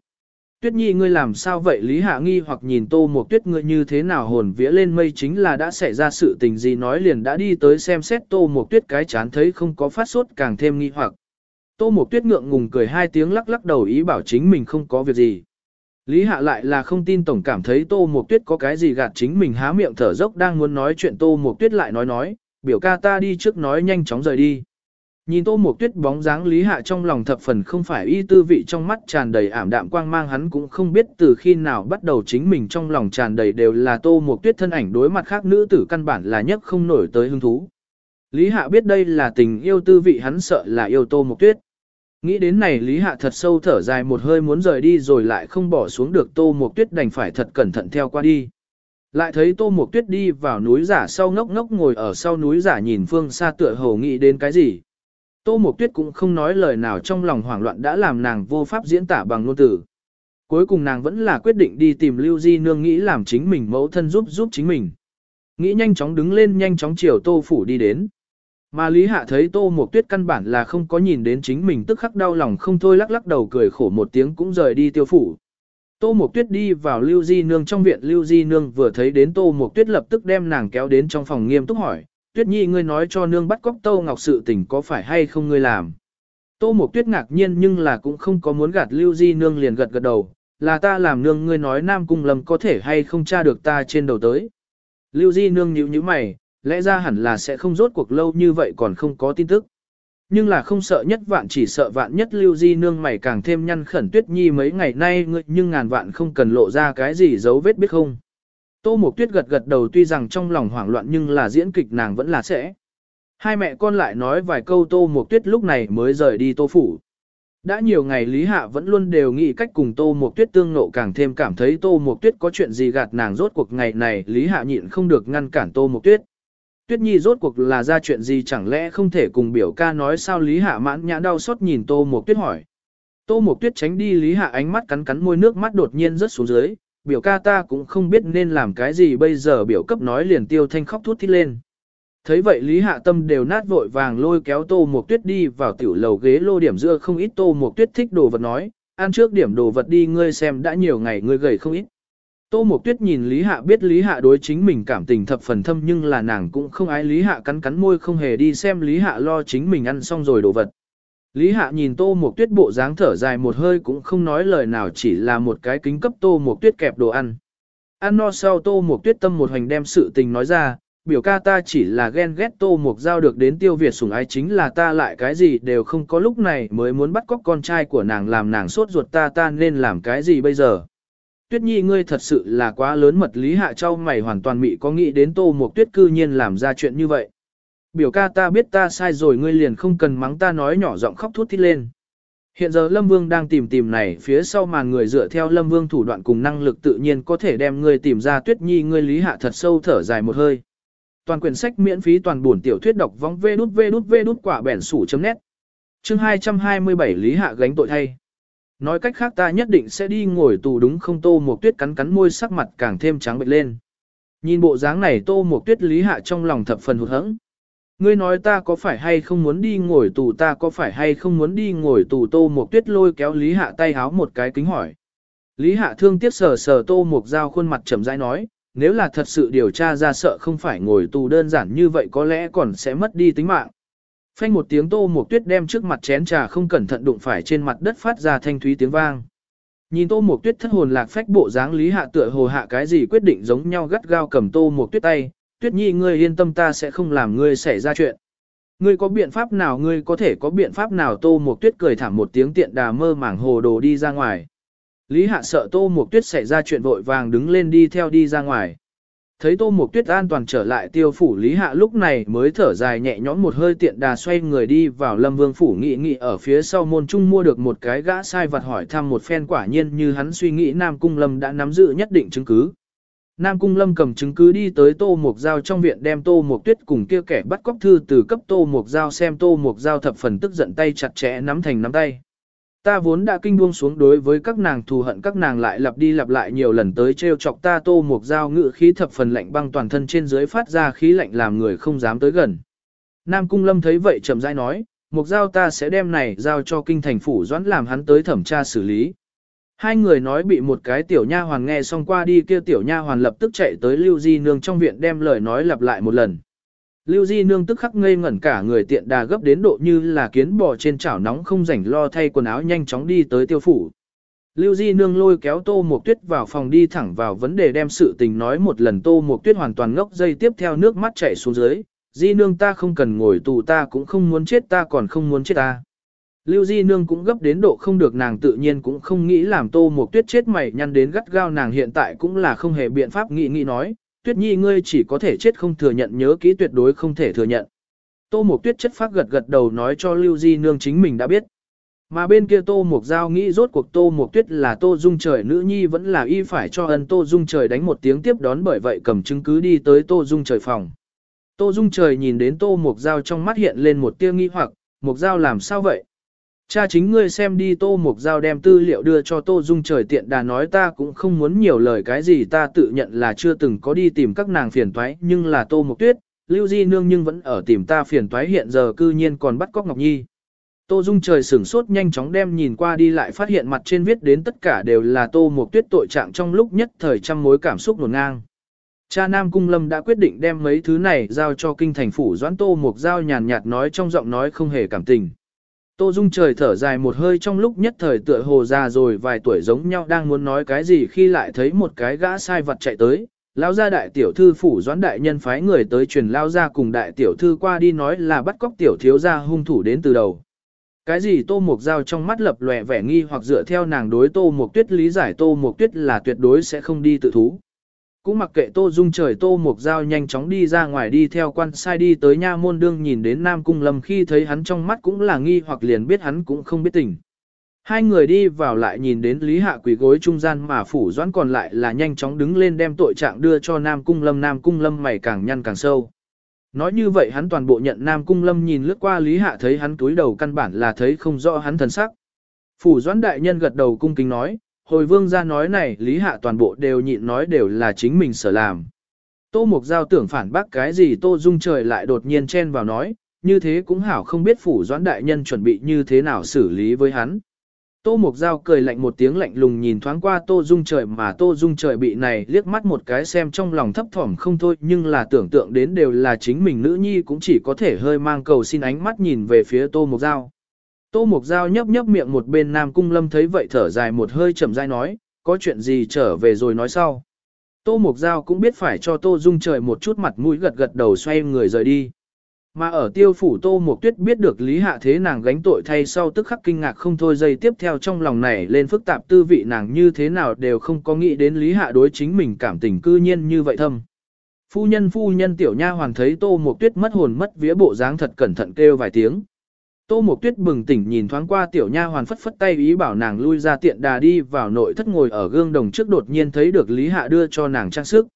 Tuyết Nhi ngươi làm sao vậy Lý Hạ nghi hoặc nhìn Tô Mộc Tuyết ngươi như thế nào hồn vía lên mây chính là đã xảy ra sự tình gì nói liền đã đi tới xem xét Tô Mộc Tuyết cái chán thấy không có phát sốt càng thêm nghi hoặc. Tô Mộc Tuyết ngượng ngùng cười hai tiếng lắc lắc đầu ý bảo chính mình không có việc gì. Lý Hạ lại là không tin tổng cảm thấy Tô Mộc Tuyết có cái gì gạt chính mình há miệng thở dốc đang muốn nói chuyện Tô Mộc Tuyết lại nói nói, biểu ca ta đi trước nói nhanh chóng rời đi. Nhìn Tô Mộc Tuyết bóng dáng Lý Hạ trong lòng thập phần không phải y tư vị trong mắt tràn đầy ảm đạm quang mang hắn cũng không biết từ khi nào bắt đầu chính mình trong lòng tràn đầy đều là Tô Mộc Tuyết thân ảnh đối mặt khác nữ tử căn bản là nhất không nổi tới hứng thú. Lý Hạ biết đây là tình yêu tư vị hắn sợ là yêu Tô Mộc Tuyết. Nghĩ đến này Lý Hạ thật sâu thở dài một hơi muốn rời đi rồi lại không bỏ xuống được Tô Mộc Tuyết đành phải thật cẩn thận theo qua đi. Lại thấy Tô Mộc Tuyết đi vào núi giả sau ngốc ngốc ngồi ở sau núi giả nhìn phương xa tựa hồ nghĩ đến cái gì. Tô Mộc Tuyết cũng không nói lời nào trong lòng hoảng loạn đã làm nàng vô pháp diễn tả bằng ngôn từ. Cuối cùng nàng vẫn là quyết định đi tìm Lưu Di Nương nghĩ làm chính mình mẫu thân giúp giúp chính mình. Nghĩ nhanh chóng đứng lên nhanh chóng chiều Tô Phủ đi đến. Mà Lý Hạ thấy Tô Mộc Tuyết căn bản là không có nhìn đến chính mình tức khắc đau lòng không thôi lắc lắc đầu cười khổ một tiếng cũng rời đi tiêu phủ. Tô Mộc Tuyết đi vào Lưu Di Nương trong viện Lưu Di Nương vừa thấy đến Tô Mộc Tuyết lập tức đem nàng kéo đến trong phòng nghiêm túc hỏi, Tuyết Nhi ngươi nói cho nương bắt cóc Tô Ngọc sự tình có phải hay không ngươi làm. Tô Mộc Tuyết ngạc nhiên nhưng là cũng không có muốn gạt Lưu Di Nương liền gật gật đầu, là ta làm nương ngươi nói Nam Cung Lâm có thể hay không tra được ta trên đầu tới. Lưu Di Nương nhíu nhíu mày, lẽ ra hẳn là sẽ không rốt cuộc lâu như vậy còn không có tin tức. Nhưng là không sợ nhất vạn, chỉ sợ vạn nhất lưu di nương mày càng thêm nhăn khẩn tuyết nhi mấy ngày nay ngươi nhưng ngàn vạn không cần lộ ra cái gì dấu vết biết không. Tô Mộc Tuyết gật gật đầu tuy rằng trong lòng hoảng loạn nhưng là diễn kịch nàng vẫn là sẽ. Hai mẹ con lại nói vài câu Tô Mộc Tuyết lúc này mới rời đi Tô Phủ. Đã nhiều ngày Lý Hạ vẫn luôn đều nghĩ cách cùng Tô Mộc Tuyết tương nộ càng thêm cảm thấy Tô Mộc Tuyết có chuyện gì gạt nàng rốt cuộc ngày này Lý Hạ nhịn không được ngăn cản Tô Mộc Tuyết. Tuyết Nhi rốt cuộc là ra chuyện gì chẳng lẽ không thể cùng biểu ca nói sao Lý Hạ mãn nhãn đau xót nhìn Tô Mộc Tuyết hỏi. Tô Mộc Tuyết tránh đi Lý Hạ ánh mắt cắn cắn môi nước mắt đột nhiên rớt xuống dưới, biểu ca ta cũng không biết nên làm cái gì bây giờ biểu cấp nói liền tiêu thanh khóc thút thít lên. Thấy vậy Lý Hạ Tâm đều nát vội vàng lôi kéo Tô Mộc Tuyết đi vào tiểu lầu ghế lô điểm dưa không ít Tô Mộc Tuyết thích đồ vật nói, ăn trước điểm đồ vật đi ngươi xem đã nhiều ngày ngươi gầy không ít. Tô Mộc Tuyết nhìn Lý Hạ biết Lý Hạ đối chính mình cảm tình thập phần thâm nhưng là nàng cũng không ái Lý Hạ cắn cắn môi không hề đi xem Lý Hạ lo chính mình ăn xong rồi đồ vật. Lý Hạ nhìn Tô Mộc Tuyết bộ dáng thở dài một hơi cũng không nói lời nào chỉ là một cái kính cấp Tô Mộc Tuyết kẹp đồ ăn. Ăn no sau Tô Mộc Tuyết tâm một hành đem sự tình nói ra, biểu ca ta chỉ là ghen ghét Tô Mộc Giao được đến tiêu Việt sủng ái chính là ta lại cái gì đều không có lúc này mới muốn bắt cóc con trai của nàng làm nàng sốt ruột ta ta nên làm cái gì bây giờ. Tuyết Nhi ngươi thật sự là quá lớn mật lý hạ châu mày hoàn toàn mị có nghĩ đến tô mộc tuyết cư nhiên làm ra chuyện như vậy. Biểu ca ta biết ta sai rồi ngươi liền không cần mắng ta nói nhỏ giọng khóc thút thít lên. Hiện giờ Lâm Vương đang tìm tìm này, phía sau màn người dựa theo Lâm Vương thủ đoạn cùng năng lực tự nhiên có thể đem ngươi tìm ra Tuyết Nhi ngươi lý hạ thật sâu thở dài một hơi. Toàn quyển sách miễn phí toàn buồn tiểu thuyết đọc vong vê đút vê đút vê đút quả bẻn sủ chấm nét. Chương 227 Lý Hạ gánh tội thay. Nói cách khác ta nhất định sẽ đi ngồi tù đúng không tô mộc tuyết cắn cắn môi sắc mặt càng thêm trắng bệnh lên. Nhìn bộ dáng này tô mộc tuyết Lý Hạ trong lòng thập phần hụt hẫng. Ngươi nói ta có phải hay không muốn đi ngồi tù ta có phải hay không muốn đi ngồi tù tô mộc tuyết lôi kéo Lý Hạ tay háo một cái kính hỏi. Lý Hạ thương tiếc sờ sờ tô mộc giao khuôn mặt chậm rãi nói, nếu là thật sự điều tra ra sợ không phải ngồi tù đơn giản như vậy có lẽ còn sẽ mất đi tính mạng. Phanh một tiếng tô một tuyết đem trước mặt chén trà không cẩn thận đụng phải trên mặt đất phát ra thanh thúy tiếng vang. Nhìn tô một tuyết thất hồn lạc phách bộ dáng lý hạ tựa hồ hạ cái gì quyết định giống nhau gắt gao cầm tô một tuyết tay, tuyết nhi ngươi yên tâm ta sẽ không làm ngươi xảy ra chuyện. Ngươi có biện pháp nào ngươi có thể có biện pháp nào tô một tuyết cười thảm một tiếng tiện đà mơ màng hồ đồ đi ra ngoài. Lý hạ sợ tô một tuyết xảy ra chuyện vội vàng đứng lên đi theo đi ra ngoài. Thấy tô một tuyết an toàn trở lại tiêu phủ Lý hạ lúc này mới thở dài nhẹ nhõm một hơi tiện đà xoay người đi vào lâm vương phủ nghị nghị ở phía sau môn trung mua được một cái gã sai vật hỏi thăm một phen quả nhiên như hắn suy nghĩ Nam Cung Lâm đã nắm giữ nhất định chứng cứ. Nam Cung Lâm cầm chứng cứ đi tới Tô Mục Giao trong viện đem Tô Mục Tuyết cùng kia kẻ bắt cóc thư từ cấp Tô Mục Giao xem Tô Mục Giao thập phần tức giận tay chặt chẽ nắm thành nắm tay. Ta vốn đã kinh buông xuống đối với các nàng thù hận các nàng lại lặp đi lặp lại nhiều lần tới trêu chọc ta Tô một dao ngự khí thập phần lạnh băng toàn thân trên dưới phát ra khí lạnh làm người không dám tới gần. Nam Cung Lâm thấy vậy chậm rãi nói, một dao ta sẽ đem này giao cho kinh thành phủ doãn làm hắn tới thẩm tra xử lý. Hai người nói bị một cái tiểu nha hoàn nghe xong qua đi kia tiểu nha hoàn lập tức chạy tới Lưu Di Nương trong viện đem lời nói lặp lại một lần. Lưu Di Nương tức khắc ngây ngẩn cả người tiện đà gấp đến độ như là kiến bò trên chảo nóng không rảnh lo thay quần áo nhanh chóng đi tới tiêu phủ. Lưu Di Nương lôi kéo Tô Mộc Tuyết vào phòng đi thẳng vào vấn đề đem sự tình nói một lần Tô Mộc Tuyết hoàn toàn ngốc dây tiếp theo nước mắt chảy xuống dưới. Di Nương ta không cần ngồi tù ta cũng không muốn chết ta còn không muốn chết ta. Lưu Di Nương cũng gấp đến độ không được nàng tự nhiên cũng không nghĩ làm Tô Mộc Tuyết chết mày nhăn đến gắt gao nàng hiện tại cũng là không hề biện pháp nghĩ nghĩ nói, Tuyết Nhi ngươi chỉ có thể chết không thừa nhận nhớ kỹ tuyệt đối không thể thừa nhận. Tô Mộc Tuyết chất phát gật gật đầu nói cho Lưu Di Nương chính mình đã biết. Mà bên kia Tô Mộc Giao nghĩ rốt cuộc Tô Mộc Tuyết là Tô Dung Trời nữ nhi vẫn là y phải cho ân Tô Dung Trời đánh một tiếng tiếp đón bởi vậy cầm chứng cứ đi tới Tô Dung Trời phòng. Tô Dung Trời nhìn đến Tô Mộc Giao trong mắt hiện lên một tia nghi hoặc, Mộc Giao làm sao vậy? Cha chính ngươi xem đi Tô Mục Giao đem tư liệu đưa cho Tô Dung trời tiện đà nói ta cũng không muốn nhiều lời cái gì ta tự nhận là chưa từng có đi tìm các nàng phiền toái nhưng là Tô Mục Tuyết, Lưu Di Nương nhưng vẫn ở tìm ta phiền toái hiện giờ cư nhiên còn bắt cóc Ngọc Nhi. Tô Dung trời sửng sốt nhanh chóng đem nhìn qua đi lại phát hiện mặt trên viết đến tất cả đều là Tô Mục Tuyết tội trạng trong lúc nhất thời trăm mối cảm xúc nổn ngang. Cha Nam Cung Lâm đã quyết định đem mấy thứ này giao cho kinh thành phủ doãn Tô Mục Giao nhàn nhạt nói trong giọng nói không hề cảm tình. Tô Dung trời thở dài một hơi trong lúc nhất thời tựa hồ già rồi vài tuổi giống nhau đang muốn nói cái gì khi lại thấy một cái gã sai vật chạy tới. Lao gia đại tiểu thư phủ doãn đại nhân phái người tới truyền lao gia cùng đại tiểu thư qua đi nói là bắt cóc tiểu thiếu gia hung thủ đến từ đầu. Cái gì tô mục dao trong mắt lập lòe vẻ nghi hoặc dựa theo nàng đối tô mục tuyết lý giải tô mục tuyết là tuyệt đối sẽ không đi tự thú. Cũng mặc kệ Tô Dung trời Tô Mục Giao nhanh chóng đi ra ngoài đi theo quan sai đi tới nha môn đương nhìn đến Nam Cung Lâm khi thấy hắn trong mắt cũng là nghi hoặc liền biết hắn cũng không biết tình. Hai người đi vào lại nhìn đến Lý Hạ quỳ gối trung gian mà phủ doãn còn lại là nhanh chóng đứng lên đem tội trạng đưa cho Nam Cung Lâm Nam Cung Lâm mày càng nhăn càng sâu. Nói như vậy hắn toàn bộ nhận Nam Cung Lâm nhìn lướt qua Lý Hạ thấy hắn túi đầu căn bản là thấy không rõ hắn thần sắc. Phủ doãn đại nhân gật đầu cung kính nói, hồi vương ra nói này lý hạ toàn bộ đều nhịn nói đều là chính mình sở làm. Tô Mục Giao tưởng phản bác cái gì Tô Dung trời lại đột nhiên chen vào nói, như thế cũng hảo không biết phủ doãn đại nhân chuẩn bị như thế nào xử lý với hắn. Tô Mục Giao cười lạnh một tiếng lạnh lùng nhìn thoáng qua Tô Dung trời mà Tô Dung trời bị này liếc mắt một cái xem trong lòng thấp thỏm không thôi nhưng là tưởng tượng đến đều là chính mình nữ nhi cũng chỉ có thể hơi mang cầu xin ánh mắt nhìn về phía Tô Mục Giao. Tô Mục Giao nhấp nhấp miệng một bên Nam Cung Lâm thấy vậy thở dài một hơi chậm rãi nói, có chuyện gì trở về rồi nói sau. Tô Mục Giao cũng biết phải cho Tô Dung trời một chút mặt mũi gật gật đầu xoay người rời đi. Mà ở tiêu phủ Tô Mục Tuyết biết được Lý Hạ thế nàng gánh tội thay sau tức khắc kinh ngạc không thôi giây tiếp theo trong lòng này lên phức tạp tư vị nàng như thế nào đều không có nghĩ đến Lý Hạ đối chính mình cảm tình cư nhiên như vậy thâm. Phu nhân phu nhân tiểu nha hoàng thấy Tô Mục Tuyết mất hồn mất vía bộ dáng thật cẩn thận kêu vài tiếng. Tô Mộc Tuyết bừng tỉnh nhìn thoáng qua tiểu nha hoàn phất phất tay ý bảo nàng lui ra tiện đà đi vào nội thất ngồi ở gương đồng trước đột nhiên thấy được Lý Hạ đưa cho nàng trang sức.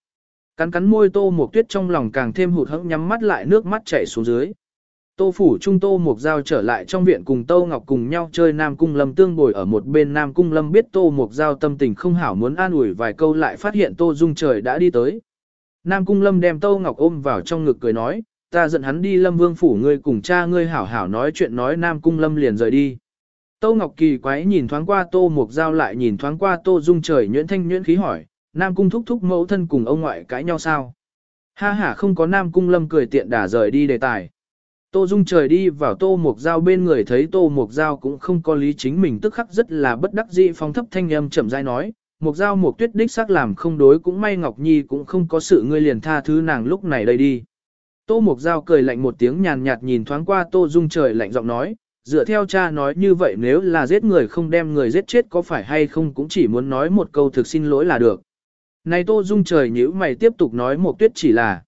Cắn cắn môi tô Mộc tuyết trong lòng càng thêm hụt hẫng nhắm mắt lại nước mắt chảy xuống dưới. Tô phủ trung tô Mộc giao trở lại trong viện cùng tô ngọc cùng nhau chơi Nam Cung Lâm tương bồi ở một bên Nam Cung Lâm biết tô Mộc giao tâm tình không hảo muốn an ủi vài câu lại phát hiện tô dung trời đã đi tới. Nam Cung Lâm đem tô ngọc ôm vào trong ngực cười nói, ta dẫn hắn đi Lâm Vương phủ ngươi cùng cha ngươi hảo hảo nói chuyện nói Nam Cung Lâm liền rời đi. Tô Ngọc Kỳ quái nhìn thoáng qua Tô Mục Giao lại nhìn thoáng qua Tô Dung Trời nhuyễn thanh nhuyễn khí hỏi, Nam Cung thúc thúc mẫu thân cùng ông ngoại cãi nhau sao? Ha ha không có Nam Cung Lâm cười tiện đà rời đi đề tài. Tô Dung Trời đi vào Tô Mục Giao bên người thấy Tô Mục Giao cũng không có lý chính mình tức khắc rất là bất đắc dĩ phong thấp thanh âm chậm rãi nói, Mục Giao Mục Tuyết đích xác làm không đối cũng may Ngọc Nhi cũng không có sự ngươi liền tha thứ nàng lúc này đây đi. Tô Mục Giao cười lạnh một tiếng nhàn nhạt nhìn thoáng qua Tô Dung Trời lạnh giọng nói, dựa theo cha nói như vậy nếu là giết người không đem người giết chết có phải hay không cũng chỉ muốn nói một câu thực xin lỗi là được. Này Tô Dung Trời nhữ mày tiếp tục nói một tuyết chỉ là.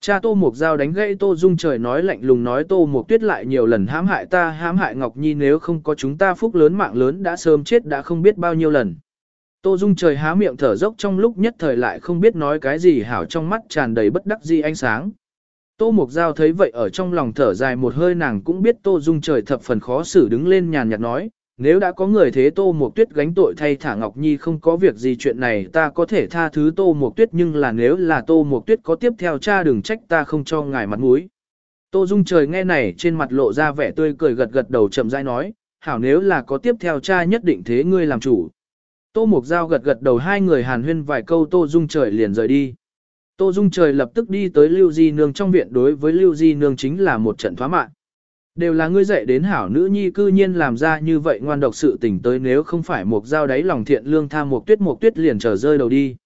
Cha Tô Mục Giao đánh gãy Tô Dung Trời nói lạnh lùng nói Tô Mục Tuyết lại nhiều lần hãm hại ta hãm hại Ngọc Nhi nếu không có chúng ta phúc lớn mạng lớn đã sớm chết đã không biết bao nhiêu lần. Tô Dung Trời há miệng thở dốc trong lúc nhất thời lại không biết nói cái gì hảo trong mắt tràn đầy bất đắc dĩ ánh sáng. Tô Mục Giao thấy vậy ở trong lòng thở dài một hơi nàng cũng biết Tô Dung trời thập phần khó xử đứng lên nhàn nhạt nói, nếu đã có người thế Tô Mục Tuyết gánh tội thay thả Ngọc Nhi không có việc gì chuyện này ta có thể tha thứ Tô Mục Tuyết nhưng là nếu là Tô Mục Tuyết có tiếp theo cha đừng trách ta không cho ngài mặt mũi. Tô Dung trời nghe này trên mặt lộ ra vẻ tươi cười gật gật đầu chậm rãi nói, hảo nếu là có tiếp theo cha nhất định thế ngươi làm chủ. Tô Mục Giao gật gật đầu hai người hàn huyên vài câu Tô Dung trời liền rời đi. Tô Dung trời lập tức đi tới Lưu Di Nương trong viện đối với Lưu Di Nương chính là một trận thoá mạng. Đều là ngươi dạy đến hảo nữ nhi cư nhiên làm ra như vậy ngoan độc sự tình tới nếu không phải một dao đáy lòng thiện lương tha một tuyết một tuyết liền trở rơi đầu đi.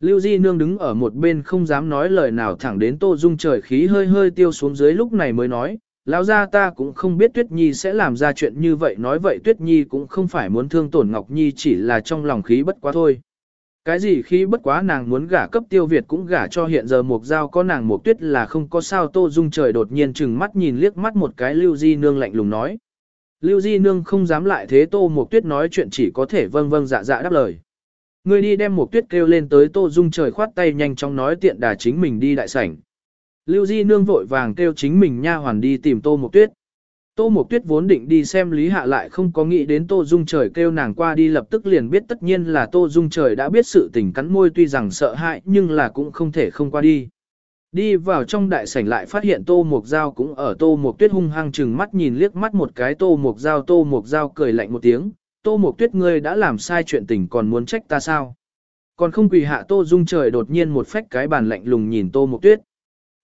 Lưu Di Nương đứng ở một bên không dám nói lời nào thẳng đến Tô Dung trời khí hơi hơi tiêu xuống dưới lúc này mới nói, lão gia ta cũng không biết Tuyết Nhi sẽ làm ra chuyện như vậy nói vậy Tuyết Nhi cũng không phải muốn thương tổn Ngọc Nhi chỉ là trong lòng khí bất quá thôi. Cái gì khi bất quá nàng muốn gả cấp tiêu Việt cũng gả cho hiện giờ một giao, có nàng một tuyết là không có sao, tô dung trời đột nhiên chừng mắt nhìn liếc mắt một cái lưu di nương lạnh lùng nói. Lưu di nương không dám lại thế tô một tuyết nói chuyện chỉ có thể vâng vâng dạ dạ đáp lời. Người đi đem một tuyết kêu lên tới tô dung trời khoát tay nhanh chóng nói tiện đà chính mình đi đại sảnh. Lưu di nương vội vàng kêu chính mình nha hoàn đi tìm tô một tuyết. Tô Mộc Tuyết vốn định đi xem Lý Hạ lại không có nghĩ đến Tô Dung Trời kêu nàng qua đi lập tức liền biết tất nhiên là Tô Dung Trời đã biết sự tình cắn môi tuy rằng sợ hãi nhưng là cũng không thể không qua đi. Đi vào trong đại sảnh lại phát hiện Tô Mộc Giao cũng ở Tô Mộc Tuyết hung hăng chừng mắt nhìn liếc mắt một cái Tô Mộc Giao Tô Mộc Giao cười lạnh một tiếng, Tô Mộc Tuyết ngươi đã làm sai chuyện tình còn muốn trách ta sao? Còn không quỳ hạ Tô Dung Trời đột nhiên một phách cái bàn lạnh lùng nhìn Tô Mộc Tuyết.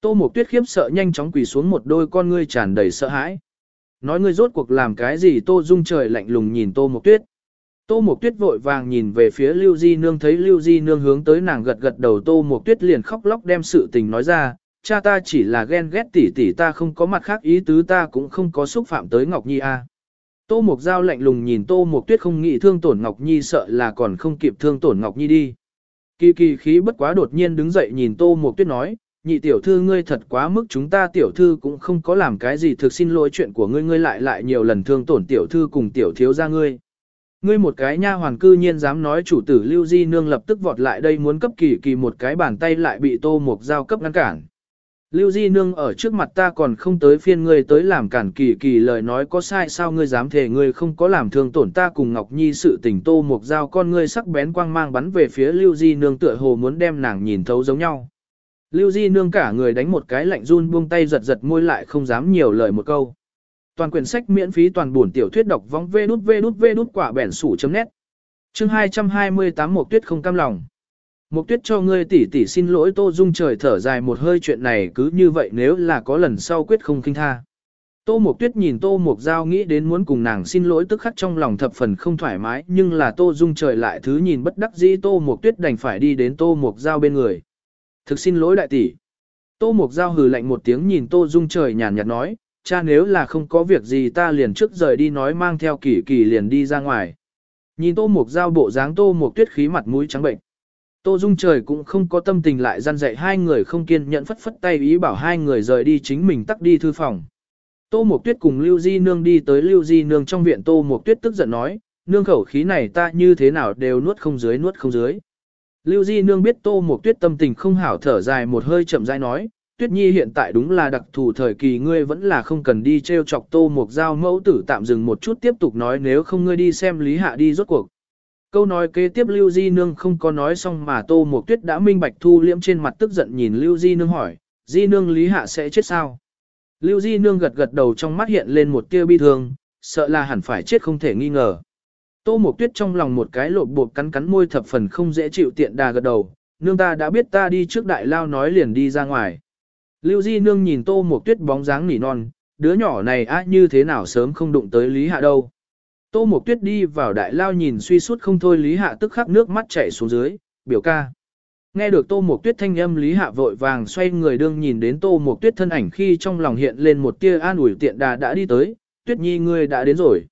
Tô Mộc Tuyết khiếp sợ nhanh chóng quỳ xuống một đôi con ngươi tràn đầy sợ hãi. Nói ngươi rốt cuộc làm cái gì Tô Dung trời lạnh lùng nhìn Tô Mộc Tuyết. Tô Mộc Tuyết vội vàng nhìn về phía Lưu Di Nương thấy Lưu Di Nương hướng tới nàng gật gật đầu Tô Mộc Tuyết liền khóc lóc đem sự tình nói ra, cha ta chỉ là ghen ghét tỷ tỷ ta không có mặt khác ý tứ ta cũng không có xúc phạm tới Ngọc Nhi a. Tô Mộc Giao lạnh lùng nhìn Tô Mộc Tuyết không nghĩ thương tổn Ngọc Nhi sợ là còn không kịp thương tổn Ngọc Nhi đi. Kỳ kỳ khí bất quá đột nhiên đứng dậy nhìn Tô Mộc Tuyết nói, nhị tiểu thư ngươi thật quá mức chúng ta tiểu thư cũng không có làm cái gì thực xin lỗi chuyện của ngươi ngươi lại lại nhiều lần thương tổn tiểu thư cùng tiểu thiếu ra ngươi. Ngươi một cái nha hoàn cư nhiên dám nói chủ tử Lưu Di Nương lập tức vọt lại đây muốn cấp kỳ kỳ một cái bàn tay lại bị tô mục giao cấp ngăn cản. Lưu Di Nương ở trước mặt ta còn không tới phiên ngươi tới làm cản kỳ kỳ lời nói có sai sao ngươi dám thề ngươi không có làm thương tổn ta cùng Ngọc Nhi sự tình tô mục giao con ngươi sắc bén quang mang bắn về phía Lưu Di Nương tựa hồ muốn đem nàng nhìn thấu giống nhau. Lưu Di nương cả người đánh một cái lạnh run buông tay giật giật môi lại không dám nhiều lời một câu. Toàn quyển sách miễn phí toàn buồn tiểu thuyết đọc vong vê đút vê đút vê đút quả bẻn sủ chấm nét. Chương 228 Mộc Tuyết không cam lòng. Mộc Tuyết cho ngươi tỷ tỷ xin lỗi Tô Dung trời thở dài một hơi chuyện này cứ như vậy nếu là có lần sau quyết không kinh tha. Tô Mộc Tuyết nhìn Tô Mộc Giao nghĩ đến muốn cùng nàng xin lỗi tức khắc trong lòng thập phần không thoải mái nhưng là Tô Dung trời lại thứ nhìn bất đắc dĩ Tô Mộc Tuyết đành phải đi đến Tô Mộc Giao bên người. Thực xin lỗi đại tỷ. Tô Mục Giao hừ lạnh một tiếng nhìn Tô Dung trời nhàn nhạt nói, cha nếu là không có việc gì ta liền trước rời đi nói mang theo kỳ kỳ liền đi ra ngoài. Nhìn Tô Mục Giao bộ dáng Tô Mục tuyết khí mặt mũi trắng bệnh. Tô Dung trời cũng không có tâm tình lại gian dạy hai người không kiên nhẫn phất phất tay ý bảo hai người rời đi chính mình tắt đi thư phòng. Tô Mục Tuyết cùng Lưu Di Nương đi tới Lưu Di Nương trong viện Tô Mục Tuyết tức giận nói, nương khẩu khí này ta như thế nào đều nuốt không dưới nuốt không dưới. Lưu Di Nương biết Tô Mộc Tuyết tâm tình không hảo thở dài một hơi chậm rãi nói, Tuyết Nhi hiện tại đúng là đặc thù thời kỳ ngươi vẫn là không cần đi treo chọc Tô Mộc Giao mẫu tử tạm dừng một chút tiếp tục nói nếu không ngươi đi xem Lý Hạ đi rốt cuộc. Câu nói kế tiếp Lưu Di Nương không có nói xong mà Tô Mộc Tuyết đã minh bạch thu liễm trên mặt tức giận nhìn Lưu Di Nương hỏi, Di Nương Lý Hạ sẽ chết sao? Lưu Di Nương gật gật đầu trong mắt hiện lên một tia bi thương, sợ là hẳn phải chết không thể nghi ngờ. Tô Mộc Tuyết trong lòng một cái lộp bộp cắn cắn môi thập phần không dễ chịu tiện đà gật đầu, nương ta đã biết ta đi trước đại lao nói liền đi ra ngoài. Lưu Di Nương nhìn Tô Mộc Tuyết bóng dáng nỉ non, đứa nhỏ này á như thế nào sớm không đụng tới Lý Hạ đâu. Tô Mộc Tuyết đi vào đại lao nhìn suy suốt không thôi Lý Hạ tức khắc nước mắt chảy xuống dưới, biểu ca. Nghe được Tô Mộc Tuyết thanh âm Lý Hạ vội vàng xoay người đương nhìn đến Tô Mộc Tuyết thân ảnh khi trong lòng hiện lên một tia an ủi tiện đà đã đi tới, Tuyết Nhi ngươi đã đến rồi.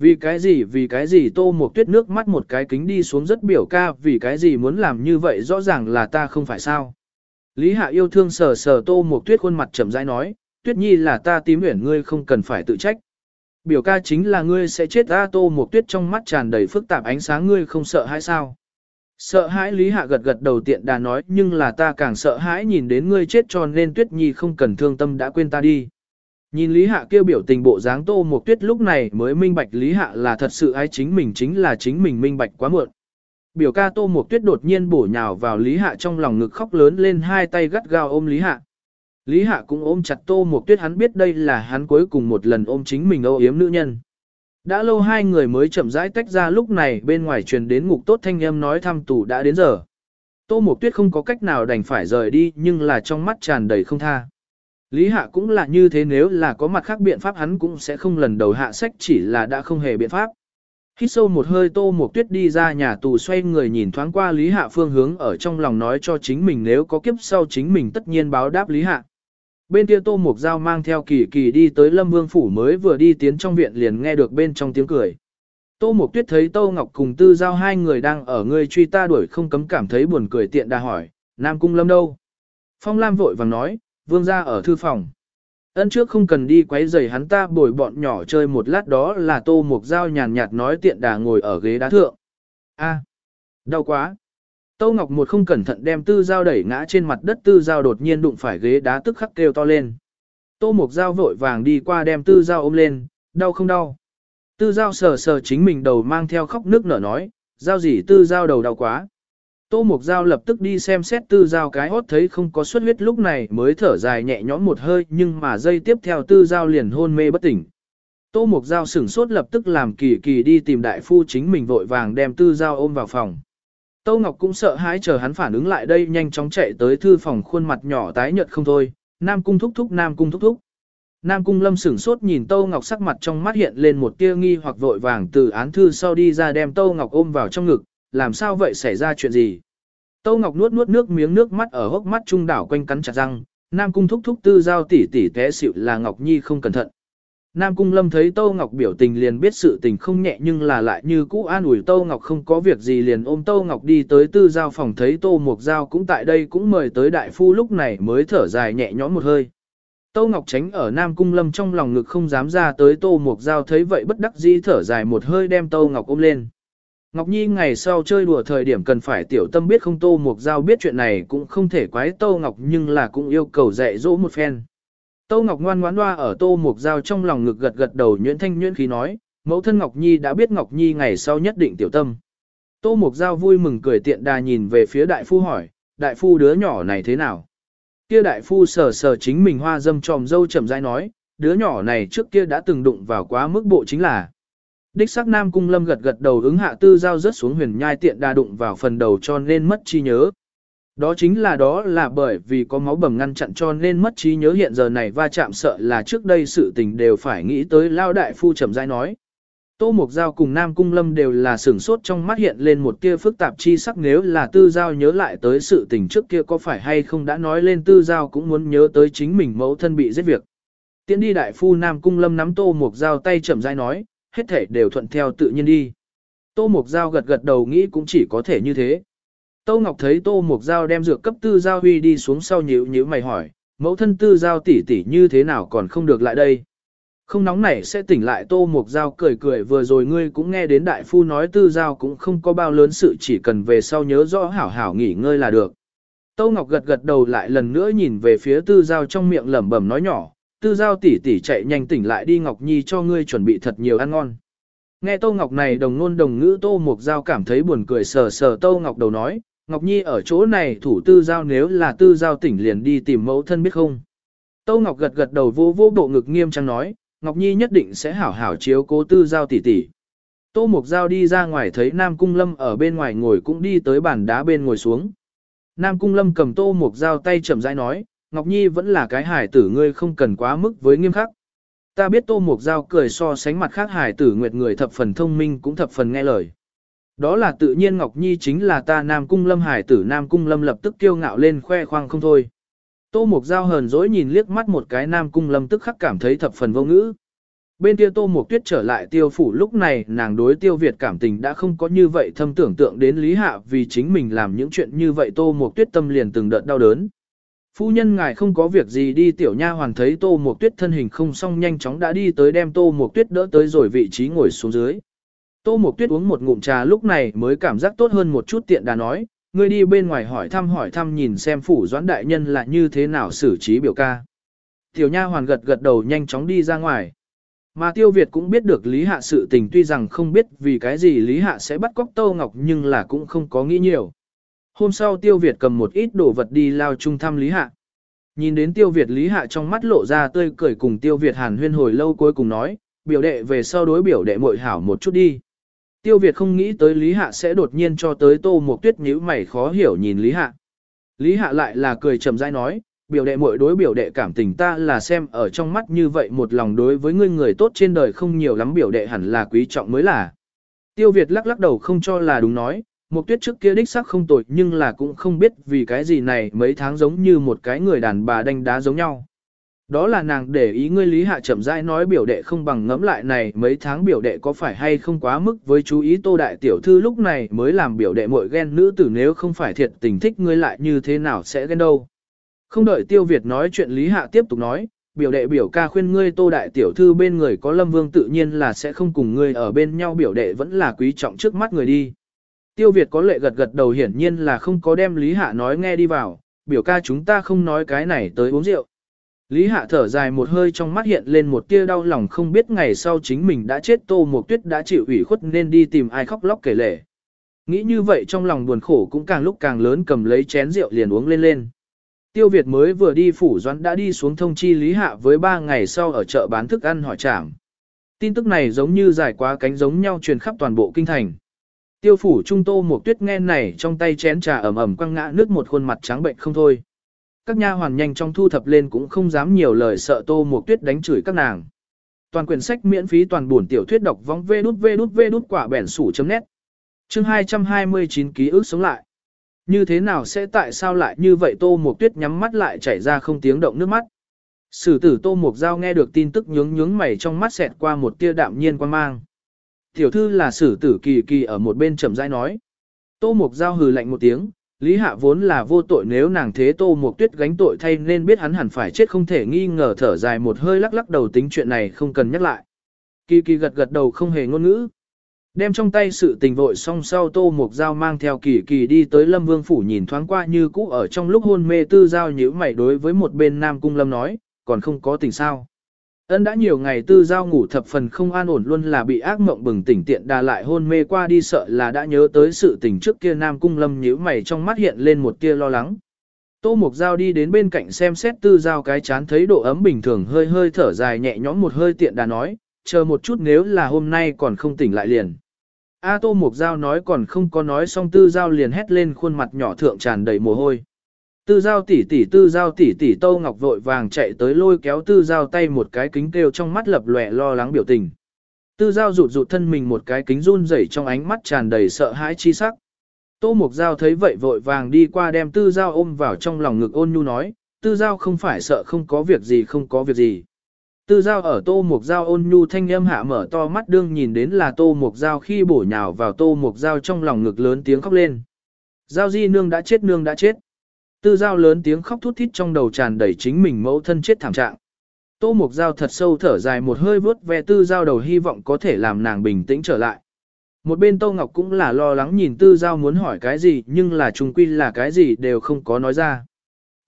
Vì cái gì vì cái gì Tô Mộc Tuyết nước mắt một cái kính đi xuống rất biểu ca vì cái gì muốn làm như vậy rõ ràng là ta không phải sao. Lý Hạ yêu thương sờ sờ Tô Mộc Tuyết khuôn mặt chậm rãi nói, Tuyết Nhi là ta tím huyển ngươi không cần phải tự trách. Biểu ca chính là ngươi sẽ chết ta Tô Mộc Tuyết trong mắt tràn đầy phức tạp ánh sáng ngươi không sợ hãi sao. Sợ hãi Lý Hạ gật gật đầu tiện đà nói nhưng là ta càng sợ hãi nhìn đến ngươi chết cho nên Tuyết Nhi không cần thương tâm đã quên ta đi. Nhìn Lý Hạ kêu biểu tình bộ dáng Tô Mộc Tuyết lúc này mới minh bạch Lý Hạ là thật sự ái chính mình chính là chính mình minh bạch quá muộn. Biểu ca Tô Mộc Tuyết đột nhiên bổ nhào vào Lý Hạ trong lòng ngực khóc lớn lên hai tay gắt gao ôm Lý Hạ. Lý Hạ cũng ôm chặt Tô Mộc Tuyết hắn biết đây là hắn cuối cùng một lần ôm chính mình âu yếm nữ nhân. Đã lâu hai người mới chậm rãi tách ra lúc này bên ngoài truyền đến ngục tốt thanh âm nói thăm tù đã đến giờ. Tô Mộc Tuyết không có cách nào đành phải rời đi nhưng là trong mắt tràn đầy không tha. Lý Hạ cũng là như thế nếu là có mặt khác biện pháp hắn cũng sẽ không lần đầu hạ sách chỉ là đã không hề biện pháp. Hít sâu một hơi Tô Mộc Tuyết đi ra nhà tù xoay người nhìn thoáng qua Lý Hạ phương hướng ở trong lòng nói cho chính mình nếu có kiếp sau chính mình tất nhiên báo đáp Lý Hạ. Bên kia Tô Mộc Giao mang theo kỳ kỳ đi tới Lâm Vương Phủ mới vừa đi tiến trong viện liền nghe được bên trong tiếng cười. Tô Mộc Tuyết thấy Tô Ngọc cùng Tư Giao hai người đang ở người truy ta đuổi không cấm cảm thấy buồn cười tiện đà hỏi, Nam Cung Lâm đâu? Phong Lam vội vàng nói, vương ra ở thư phòng. Ân trước không cần đi quấy rầy hắn ta bồi bọn nhỏ chơi một lát đó là tô mục dao nhàn nhạt nói tiện đà ngồi ở ghế đá thượng. A, đau quá. Tô Ngọc một không cẩn thận đem tư dao đẩy ngã trên mặt đất tư dao đột nhiên đụng phải ghế đá tức khắc kêu to lên. Tô mục dao vội vàng đi qua đem tư dao ôm lên, đau không đau. Tư dao sờ sờ chính mình đầu mang theo khóc nước nở nói, dao gì tư dao đầu đau quá. Tô Mục Giao lập tức đi xem xét tư giao cái hốt thấy không có xuất huyết lúc này mới thở dài nhẹ nhõm một hơi nhưng mà dây tiếp theo tư giao liền hôn mê bất tỉnh. Tô Mục Giao sửng sốt lập tức làm kỳ kỳ đi tìm đại phu chính mình vội vàng đem tư giao ôm vào phòng. Tô Ngọc cũng sợ hãi chờ hắn phản ứng lại đây nhanh chóng chạy tới thư phòng khuôn mặt nhỏ tái nhợt không thôi, Nam Cung thúc thúc Nam Cung thúc thúc. Nam Cung Lâm sửng sốt nhìn Tô Ngọc sắc mặt trong mắt hiện lên một tia nghi hoặc vội vàng từ án thư sau đi ra đem Tô Ngọc ôm vào trong ngực, làm sao vậy xảy ra chuyện gì? Tâu Ngọc nuốt nuốt nước miếng nước mắt ở hốc mắt trung đảo quanh cắn chặt răng, Nam Cung thúc thúc tư giao tỷ tỷ té xịu là Ngọc Nhi không cẩn thận. Nam Cung Lâm thấy Tâu Ngọc biểu tình liền biết sự tình không nhẹ nhưng là lại như cũ an ủi Tâu Ngọc không có việc gì liền ôm Tâu Ngọc đi tới tư giao phòng thấy Tô Mục Giao cũng tại đây cũng mời tới đại phu lúc này mới thở dài nhẹ nhõm một hơi. Tâu Ngọc tránh ở Nam Cung Lâm trong lòng ngực không dám ra tới Tô Mục Giao thấy vậy bất đắc dĩ thở dài một hơi đem Tâu Ngọc ôm lên. Ngọc Nhi ngày sau chơi đùa thời điểm cần phải tiểu tâm biết không Tô Mục Giao biết chuyện này cũng không thể quái Tô Ngọc nhưng là cũng yêu cầu dạy dỗ một phen. Tô Ngọc ngoan ngoãn loa ở Tô Mục Giao trong lòng ngực gật gật đầu nhuyễn thanh nhuyễn khí nói, mẫu thân Ngọc Nhi đã biết Ngọc Nhi ngày sau nhất định tiểu tâm. Tô Mục Giao vui mừng cười tiện đà nhìn về phía đại phu hỏi, đại phu đứa nhỏ này thế nào? Kia đại phu sờ sờ chính mình hoa dâm tròm dâu chậm rãi nói, đứa nhỏ này trước kia đã từng đụng vào quá mức bộ chính là. Đích sắc Nam Cung Lâm gật gật đầu ứng hạ tư giao rớt xuống huyền nhai tiện đa đụng vào phần đầu cho nên mất trí nhớ. Đó chính là đó là bởi vì có máu bầm ngăn chặn cho nên mất trí nhớ hiện giờ này va chạm sợ là trước đây sự tình đều phải nghĩ tới lao đại phu trầm rãi nói. Tô Mục Giao cùng Nam Cung Lâm đều là sửng sốt trong mắt hiện lên một tia phức tạp chi sắc nếu là Tư Giao nhớ lại tới sự tình trước kia có phải hay không đã nói lên Tư Giao cũng muốn nhớ tới chính mình mẫu thân bị giết việc. Tiến đi đại phu Nam Cung Lâm nắm Tô Mục Giao tay chậm rãi nói, hết thể đều thuận theo tự nhiên đi. Tô Mục Giao gật gật đầu nghĩ cũng chỉ có thể như thế. Tô Ngọc thấy Tô Mục Giao đem dược cấp tư giao huy đi xuống sau nhíu nhíu mày hỏi, mẫu thân tư giao tỷ tỷ như thế nào còn không được lại đây. Không nóng nảy sẽ tỉnh lại Tô Mục Giao cười cười vừa rồi ngươi cũng nghe đến đại phu nói tư giao cũng không có bao lớn sự chỉ cần về sau nhớ rõ hảo hảo nghỉ ngơi là được. Tô Ngọc gật gật đầu lại lần nữa nhìn về phía tư giao trong miệng lẩm bẩm nói nhỏ, tư giao tỷ tỷ chạy nhanh tỉnh lại đi Ngọc Nhi cho ngươi chuẩn bị thật nhiều ăn ngon. Nghe Tô Ngọc này đồng ngôn đồng ngữ Tô Mục Giao cảm thấy buồn cười sờ sờ Tô Ngọc đầu nói, Ngọc Nhi ở chỗ này thủ tư giao nếu là tư giao tỉnh liền đi tìm mẫu thân biết không. Tô Ngọc gật gật đầu vô vô bộ ngực nghiêm trang nói, Ngọc Nhi nhất định sẽ hảo hảo chiếu cố tư giao tỷ tỷ. Tô Mục Giao đi ra ngoài thấy Nam Cung Lâm ở bên ngoài ngồi cũng đi tới bàn đá bên ngồi xuống. Nam Cung Lâm cầm Tô Mục Giao tay chậm rãi nói, Ngọc Nhi vẫn là cái hải tử ngươi không cần quá mức với nghiêm khắc. Ta biết Tô Mục Giao cười so sánh mặt khác hải tử nguyệt người thập phần thông minh cũng thập phần nghe lời. Đó là tự nhiên Ngọc Nhi chính là ta Nam Cung Lâm hải tử Nam Cung Lâm lập tức kiêu ngạo lên khoe khoang không thôi. Tô Mục Giao hờn dỗi nhìn liếc mắt một cái Nam Cung Lâm tức khắc cảm thấy thập phần vô ngữ. Bên kia Tô Mục Tuyết trở lại tiêu phủ lúc này, nàng đối tiêu Việt cảm tình đã không có như vậy thâm tưởng tượng đến Lý Hạ vì chính mình làm những chuyện như vậy Tô Mục Tuyết tâm liền từng đợt đau đớn. Phu nhân ngài không có việc gì đi tiểu nha hoàn thấy Tô Mộc Tuyết thân hình không xong nhanh chóng đã đi tới đem Tô Mộc Tuyết đỡ tới rồi vị trí ngồi xuống dưới. Tô Mộc Tuyết uống một ngụm trà lúc này mới cảm giác tốt hơn một chút tiện đà nói, ngươi đi bên ngoài hỏi thăm hỏi thăm nhìn xem phủ doãn đại nhân là như thế nào xử trí biểu ca. Tiểu nha hoàn gật gật đầu nhanh chóng đi ra ngoài. Mà Tiêu Việt cũng biết được Lý Hạ sự tình tuy rằng không biết vì cái gì Lý Hạ sẽ bắt cóc Tô Ngọc nhưng là cũng không có nghĩ nhiều. Hôm sau Tiêu Việt cầm một ít đồ vật đi lao trung thăm Lý Hạ. Nhìn đến Tiêu Việt Lý Hạ trong mắt lộ ra tươi cười cùng Tiêu Việt hàn huyên hồi lâu cuối cùng nói, biểu đệ về sau đối biểu đệ muội hảo một chút đi. Tiêu Việt không nghĩ tới Lý Hạ sẽ đột nhiên cho tới Tô Mộc Tuyết nhíu mày khó hiểu nhìn Lý Hạ. Lý Hạ lại là cười chậm rãi nói, biểu đệ muội đối biểu đệ cảm tình ta là xem ở trong mắt như vậy một lòng đối với ngươi người tốt trên đời không nhiều lắm biểu đệ hẳn là quý trọng mới là. Tiêu Việt lắc lắc đầu không cho là đúng nói, một Tuyết trước kia đích xác không tội nhưng là cũng không biết vì cái gì này mấy tháng giống như một cái người đàn bà đánh đá giống nhau. Đó là nàng để ý ngươi Lý Hạ chậm rãi nói biểu đệ không bằng ngẫm lại này mấy tháng biểu đệ có phải hay không quá mức với chú ý tô đại tiểu thư lúc này mới làm biểu đệ muội ghen nữ tử nếu không phải thiệt tình thích ngươi lại như thế nào sẽ ghen đâu. Không đợi tiêu Việt nói chuyện Lý Hạ tiếp tục nói, biểu đệ biểu ca khuyên ngươi tô đại tiểu thư bên người có lâm vương tự nhiên là sẽ không cùng ngươi ở bên nhau biểu đệ vẫn là quý trọng trước mắt người đi. Tiêu Việt có lệ gật gật đầu hiển nhiên là không có đem Lý Hạ nói nghe đi vào, biểu ca chúng ta không nói cái này tới uống rượu. Lý Hạ thở dài một hơi trong mắt hiện lên một tia đau lòng không biết ngày sau chính mình đã chết Tô Mộc Tuyết đã chịu ủy khuất nên đi tìm ai khóc lóc kể lể. Nghĩ như vậy trong lòng buồn khổ cũng càng lúc càng lớn cầm lấy chén rượu liền uống lên lên. Tiêu Việt mới vừa đi phủ doãn đã đi xuống thông chi Lý Hạ với ba ngày sau ở chợ bán thức ăn hỏi trảm. Tin tức này giống như giải quá cánh giống nhau truyền khắp toàn bộ kinh thành. Tiêu phủ trung tô một tuyết nghe này trong tay chén trà ẩm ẩm quăng ngã nước một khuôn mặt trắng bệnh không thôi. Các nha hoàn nhanh trong thu thập lên cũng không dám nhiều lời sợ tô một tuyết đánh chửi các nàng. Toàn quyển sách miễn phí toàn buồn tiểu thuyết đọc vong vê đút vê đút vê đút quả bẻn sủ chấm nét. Chương 229 ký ức sống lại. Như thế nào sẽ tại sao lại như vậy tô một tuyết nhắm mắt lại chảy ra không tiếng động nước mắt. Sử tử tô mục giao nghe được tin tức nhướng nhướng mày trong mắt xẹt qua một tia đạm nhiên quan mang. Tiểu thư là sử tử kỳ kỳ ở một bên chậm rãi nói. Tô mục giao hừ lạnh một tiếng, Lý Hạ vốn là vô tội nếu nàng thế Tô mục Tuyết gánh tội thay nên biết hắn hẳn phải chết không thể nghi ngờ thở dài một hơi lắc lắc đầu tính chuyện này không cần nhắc lại. Kỳ kỳ gật gật đầu không hề ngôn ngữ. Đem trong tay sự tình vội xong sau Tô mục Giao mang theo kỳ kỳ đi tới Lâm Vương Phủ nhìn thoáng qua như cũ ở trong lúc hôn mê tư giao nhữ mày đối với một bên Nam Cung Lâm nói, còn không có tình sao. Ân đã nhiều ngày tư giao ngủ thập phần không an ổn luôn là bị ác mộng bừng tỉnh tiện đà lại hôn mê qua đi sợ là đã nhớ tới sự tình trước kia Nam Cung Lâm nhíu mày trong mắt hiện lên một tia lo lắng. Tô Mục Giao đi đến bên cạnh xem xét tư giao cái chán thấy độ ấm bình thường hơi hơi thở dài nhẹ nhõm một hơi tiện đà nói, chờ một chút nếu là hôm nay còn không tỉnh lại liền. A Tô Mục Giao nói còn không có nói xong tư giao liền hét lên khuôn mặt nhỏ thượng tràn đầy mồ hôi. Tư giao tỷ tỷ tư giao tỷ tỷ Tô Ngọc vội vàng chạy tới lôi kéo tư giao tay một cái kính kêu trong mắt lập lòe lo lắng biểu tình. Tư giao rụt rụt thân mình một cái kính run rẩy trong ánh mắt tràn đầy sợ hãi chi sắc. Tô Mục Giao thấy vậy vội vàng đi qua đem tư giao ôm vào trong lòng ngực ôn nhu nói, tư giao không phải sợ không có việc gì không có việc gì. Tư giao ở tô mục giao ôn nhu thanh âm hạ mở to mắt đương nhìn đến là tô mục giao khi bổ nhào vào tô mục giao trong lòng ngực lớn tiếng khóc lên. Giao di nương đã chết nương đã chết. Tư giao lớn tiếng khóc thút thít trong đầu tràn đầy chính mình mẫu thân chết thảm trạng. Tô Mục Giao thật sâu thở dài một hơi vớt ve tư giao đầu hy vọng có thể làm nàng bình tĩnh trở lại. Một bên Tô Ngọc cũng là lo lắng nhìn tư giao muốn hỏi cái gì nhưng là trung quy là cái gì đều không có nói ra.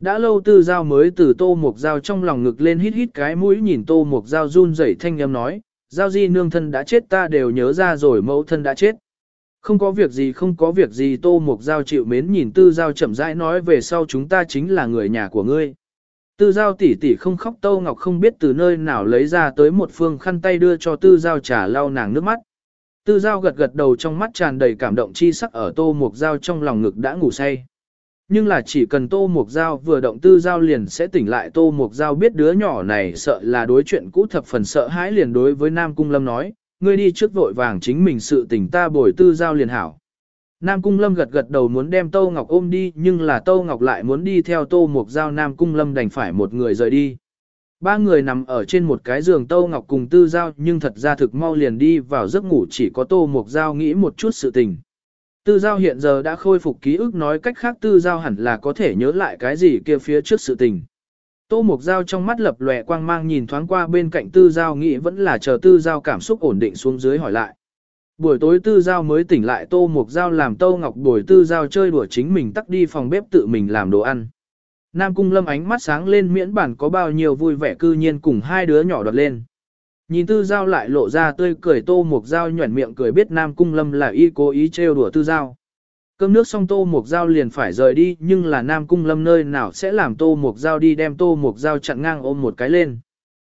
Đã lâu tư giao mới từ Tô Mục Giao trong lòng ngực lên hít hít cái mũi nhìn Tô Mục Giao run rẩy thanh âm nói, Giao di nương thân đã chết ta đều nhớ ra rồi mẫu thân đã chết. Không có việc gì không có việc gì Tô Mục Giao chịu mến nhìn tư giao chậm rãi nói về sau chúng ta chính là người nhà của ngươi. Tư giao tỷ tỷ không khóc Tô Ngọc không biết từ nơi nào lấy ra tới một phương khăn tay đưa cho tư giao trả lau nàng nước mắt. Tư giao gật gật đầu trong mắt tràn đầy cảm động chi sắc ở tô mục giao trong lòng ngực đã ngủ say. Nhưng là chỉ cần tô mục giao vừa động tư giao liền sẽ tỉnh lại tô mục giao biết đứa nhỏ này sợ là đối chuyện cũ thập phần sợ hãi liền đối với Nam Cung Lâm nói, ngươi đi trước vội vàng chính mình sự tình ta bồi tư giao liền hảo. Nam Cung Lâm gật gật đầu muốn đem Tô Ngọc ôm đi, nhưng là Tô Ngọc lại muốn đi theo Tô Mục Giao Nam Cung Lâm đành phải một người rời đi. Ba người nằm ở trên một cái giường Tô Ngọc cùng Tư Giao, nhưng thật ra thực mau liền đi vào giấc ngủ, chỉ có Tô Mục Giao nghĩ một chút sự tình. Tư Giao hiện giờ đã khôi phục ký ức, nói cách khác Tư Giao hẳn là có thể nhớ lại cái gì kia phía trước sự tình. Tô Mục Giao trong mắt lập lòe quang mang nhìn thoáng qua bên cạnh Tư Giao nghĩ vẫn là chờ Tư Giao cảm xúc ổn định xuống dưới hỏi lại. Buổi tối Tư Giao mới tỉnh lại Tô Mục Giao làm Tô Ngọc buổi Tư Giao chơi đùa chính mình tắt đi phòng bếp tự mình làm đồ ăn. Nam Cung Lâm ánh mắt sáng lên miễn bản có bao nhiêu vui vẻ cư nhiên cùng hai đứa nhỏ đoạt lên. Nhìn Tư Giao lại lộ ra tươi cười Tô Mục Giao nhuẩn miệng cười biết Nam Cung Lâm là y cố ý trêu đùa Tư Giao. Cơm nước xong Tô Mục Giao liền phải rời đi nhưng là Nam Cung Lâm nơi nào sẽ làm Tô Mục Giao đi đem Tô Mục Giao chặn ngang ôm một cái lên.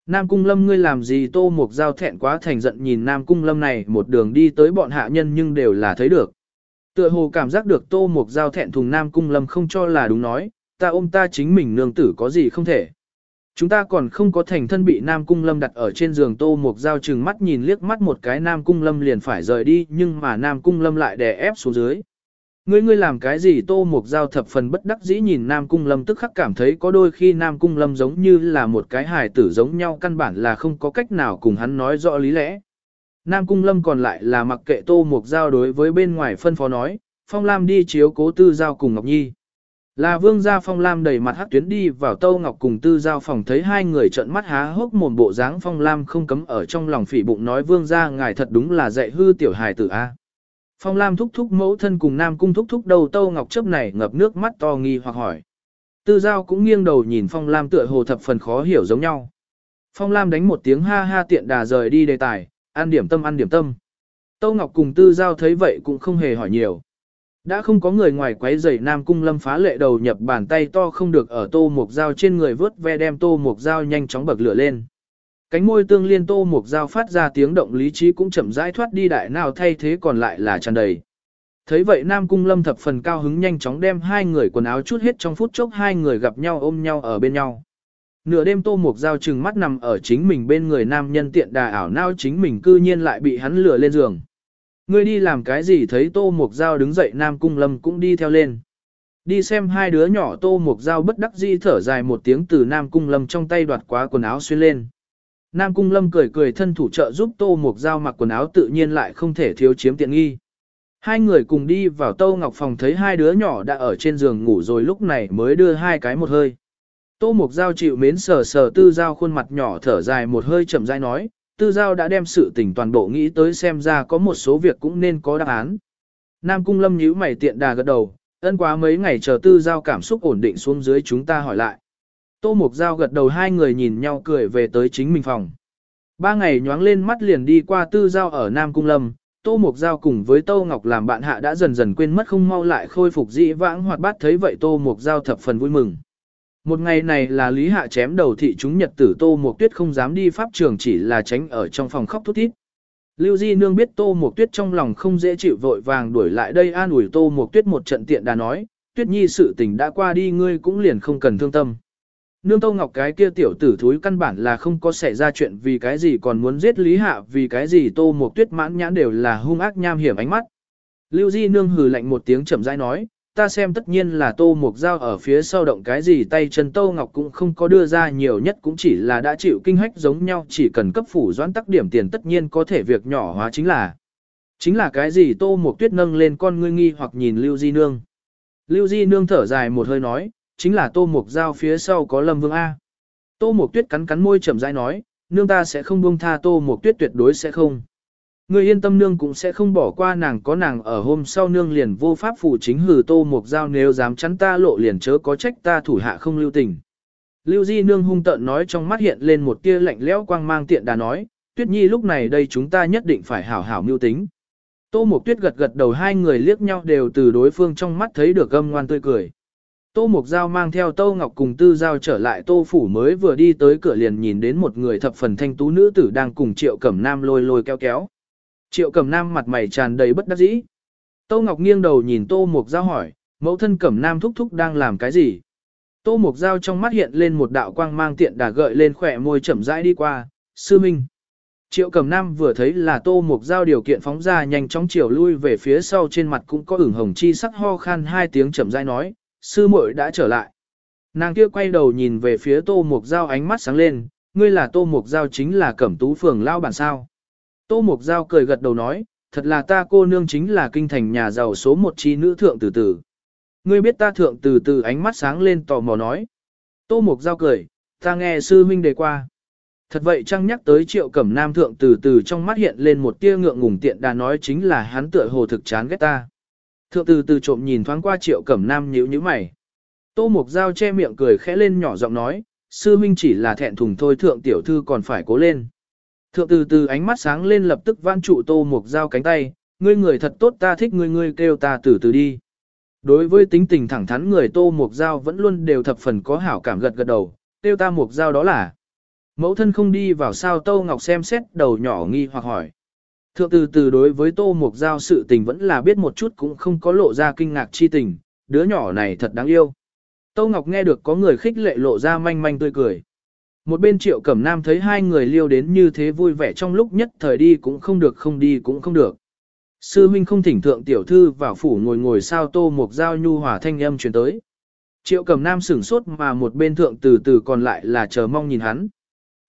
Nam Cung Lâm ngươi làm gì Tô Mục Giao thẹn quá thành giận nhìn Nam Cung Lâm này một đường đi tới bọn hạ nhân nhưng đều là thấy được. Tựa hồ cảm giác được Tô Mục Giao thẹn thùng Nam Cung Lâm không cho là đúng nói, ta ôm ta chính mình nương tử có gì không thể. Chúng ta còn không có thành thân bị Nam Cung Lâm đặt ở trên giường Tô Mục Giao chừng mắt nhìn liếc mắt một cái Nam Cung Lâm liền phải rời đi nhưng mà Nam Cung Lâm lại đè ép xuống dưới. Ngươi ngươi làm cái gì Tô Mục Giao thập phần bất đắc dĩ nhìn Nam Cung Lâm tức khắc cảm thấy có đôi khi Nam Cung Lâm giống như là một cái hài tử giống nhau căn bản là không có cách nào cùng hắn nói rõ lý lẽ. Nam Cung Lâm còn lại là mặc kệ Tô Mục Giao đối với bên ngoài phân phó nói, Phong Lam đi chiếu cố tư giao cùng Ngọc Nhi. Là vương gia phong lam đầy mặt hắc tuyến đi vào tâu ngọc cùng tư giao phòng thấy hai người trợn mắt há hốc mồm bộ dáng phong lam không cấm ở trong lòng phỉ bụng nói vương gia ngài thật đúng là dạy hư tiểu hài tử a. Phong lam thúc thúc mẫu thân cùng nam cung thúc thúc đầu tâu ngọc chớp này ngập nước mắt to nghi hoặc hỏi. Tư giao cũng nghiêng đầu nhìn phong lam tựa hồ thập phần khó hiểu giống nhau. Phong lam đánh một tiếng ha ha tiện đà rời đi đề tài, ăn điểm tâm ăn điểm tâm. Tâu ngọc cùng tư giao thấy vậy cũng không hề hỏi nhiều. Đã không có người ngoài quấy rầy Nam Cung Lâm phá lệ đầu nhập bàn tay to không được ở tô mục dao trên người vớt ve đem tô mục dao nhanh chóng bậc lửa lên. Cánh môi tương liên tô mục dao phát ra tiếng động lý trí cũng chậm rãi thoát đi đại nào thay thế còn lại là tràn đầy. Thấy vậy Nam Cung Lâm thập phần cao hứng nhanh chóng đem hai người quần áo chút hết trong phút chốc hai người gặp nhau ôm nhau ở bên nhau. Nửa đêm tô mục dao trừng mắt nằm ở chính mình bên người nam nhân tiện đà ảo nao chính mình cư nhiên lại bị hắn lừa lên giường. Ngươi đi làm cái gì thấy Tô Mục Giao đứng dậy Nam Cung Lâm cũng đi theo lên. Đi xem hai đứa nhỏ Tô Mục Giao bất đắc dĩ thở dài một tiếng từ Nam Cung Lâm trong tay đoạt quá quần áo xuyên lên. Nam Cung Lâm cười cười thân thủ trợ giúp Tô Mục Giao mặc quần áo tự nhiên lại không thể thiếu chiếm tiện nghi. Hai người cùng đi vào Tô Ngọc Phòng thấy hai đứa nhỏ đã ở trên giường ngủ rồi lúc này mới đưa hai cái một hơi. Tô Mục Giao chịu mến sờ sờ tư giao khuôn mặt nhỏ thở dài một hơi chậm rãi nói, tư giao đã đem sự tình toàn bộ nghĩ tới xem ra có một số việc cũng nên có đáp án. Nam Cung Lâm nhíu mày tiện đà gật đầu, ân quá mấy ngày chờ tư giao cảm xúc ổn định xuống dưới chúng ta hỏi lại. Tô Mục Giao gật đầu hai người nhìn nhau cười về tới chính mình phòng. Ba ngày nhoáng lên mắt liền đi qua tư giao ở Nam Cung Lâm, Tô Mục Giao cùng với Tô Ngọc làm bạn hạ đã dần dần quên mất không mau lại khôi phục dị vãng hoạt bát thấy vậy Tô Mục Giao thập phần vui mừng. Một ngày này là Lý Hạ chém đầu thị chúng nhật tử Tô Mục Tuyết không dám đi pháp trường chỉ là tránh ở trong phòng khóc thút thít. Lưu Di Nương biết Tô Mục Tuyết trong lòng không dễ chịu vội vàng đuổi lại đây an ủi Tô Mục Tuyết một trận tiện đã nói, Tuyết Nhi sự tình đã qua đi ngươi cũng liền không cần thương tâm. Nương Tô Ngọc cái kia tiểu tử thúi căn bản là không có xảy ra chuyện vì cái gì còn muốn giết Lý Hạ vì cái gì Tô Mộc Tuyết mãn nhãn đều là hung ác nham hiểm ánh mắt. Lưu Di Nương hừ lạnh một tiếng chậm rãi nói, ta xem tất nhiên là tô mục dao ở phía sau động cái gì tay chân tô ngọc cũng không có đưa ra nhiều nhất cũng chỉ là đã chịu kinh hách giống nhau chỉ cần cấp phủ doãn tắc điểm tiền tất nhiên có thể việc nhỏ hóa chính là. Chính là cái gì tô mục tuyết nâng lên con ngươi nghi hoặc nhìn Lưu Di Nương. Lưu Di Nương thở dài một hơi nói, chính là tô mục giao phía sau có lâm vương A. Tô Mộc Tuyết cắn cắn môi chậm rãi nói, nương ta sẽ không buông tha Tô Mộc Tuyết tuyệt đối sẽ không. Người yên tâm nương cũng sẽ không bỏ qua nàng có nàng ở hôm sau nương liền vô pháp phủ chính hử Tô Mộc Giao nếu dám chắn ta lộ liền chớ có trách ta thủ hạ không lưu tình. Lưu Di nương hung tợn nói trong mắt hiện lên một tia lạnh lẽo quang mang tiện đà nói, Tuyết Nhi lúc này đây chúng ta nhất định phải hảo hảo mưu tính. Tô Mộc Tuyết gật gật đầu hai người liếc nhau đều từ đối phương trong mắt thấy được âm ngoan tươi cười. Tô Mục Giao mang theo Tô Ngọc cùng Tư Giao trở lại Tô Phủ mới vừa đi tới cửa liền nhìn đến một người thập phần thanh tú nữ tử đang cùng Triệu Cẩm Nam lôi lôi kéo kéo. Triệu Cẩm Nam mặt mày tràn đầy bất đắc dĩ. Tô Ngọc nghiêng đầu nhìn Tô Mục Giao hỏi, mẫu thân Cẩm Nam thúc thúc đang làm cái gì? Tô Mục Giao trong mắt hiện lên một đạo quang mang tiện đà gợi lên khỏe môi chậm rãi đi qua, sư minh. Triệu Cẩm Nam vừa thấy là Tô Mục Giao điều kiện phóng ra nhanh chóng chiều lui về phía sau trên mặt cũng có ửng hồng chi sắc ho khan hai tiếng chậm rãi nói, sư muội đã trở lại. Nàng kia quay đầu nhìn về phía Tô Mục Giao ánh mắt sáng lên, ngươi là Tô Mục Giao chính là cẩm tú phường lao bản sao. Tô Mục Giao cười gật đầu nói, thật là ta cô nương chính là kinh thành nhà giàu số một chi nữ thượng từ từ. Ngươi biết ta thượng từ từ ánh mắt sáng lên tò mò nói. Tô Mục Giao cười, ta nghe sư huynh đề qua. Thật vậy chăng nhắc tới triệu cẩm nam thượng từ từ trong mắt hiện lên một tia ngượng ngùng tiện đà nói chính là hắn tựa hồ thực chán ghét ta. Thượng từ từ trộm nhìn thoáng qua triệu cẩm nam nhíu nhíu mày. Tô Mục Giao che miệng cười khẽ lên nhỏ giọng nói, sư minh chỉ là thẹn thùng thôi thượng tiểu thư còn phải cố lên. Thượng từ từ ánh mắt sáng lên lập tức van trụ Tô Mục Giao cánh tay, ngươi người thật tốt ta thích ngươi ngươi kêu ta từ từ đi. Đối với tính tình thẳng thắn người Tô Mục Giao vẫn luôn đều thập phần có hảo cảm gật gật đầu, kêu ta Mục Giao đó là. Mẫu thân không đi vào sao Tô Ngọc xem xét đầu nhỏ nghi hoặc hỏi. Thượng từ từ đối với Tô Mục Giao sự tình vẫn là biết một chút cũng không có lộ ra kinh ngạc chi tình, đứa nhỏ này thật đáng yêu. Tô Ngọc nghe được có người khích lệ lộ ra manh manh tươi cười. Một bên triệu cẩm nam thấy hai người liêu đến như thế vui vẻ trong lúc nhất thời đi cũng không được không đi cũng không được. Sư Minh không thỉnh thượng tiểu thư vào phủ ngồi ngồi sao Tô Mục Giao nhu hòa thanh âm truyền tới. Triệu cẩm nam sửng sốt mà một bên thượng từ từ còn lại là chờ mong nhìn hắn.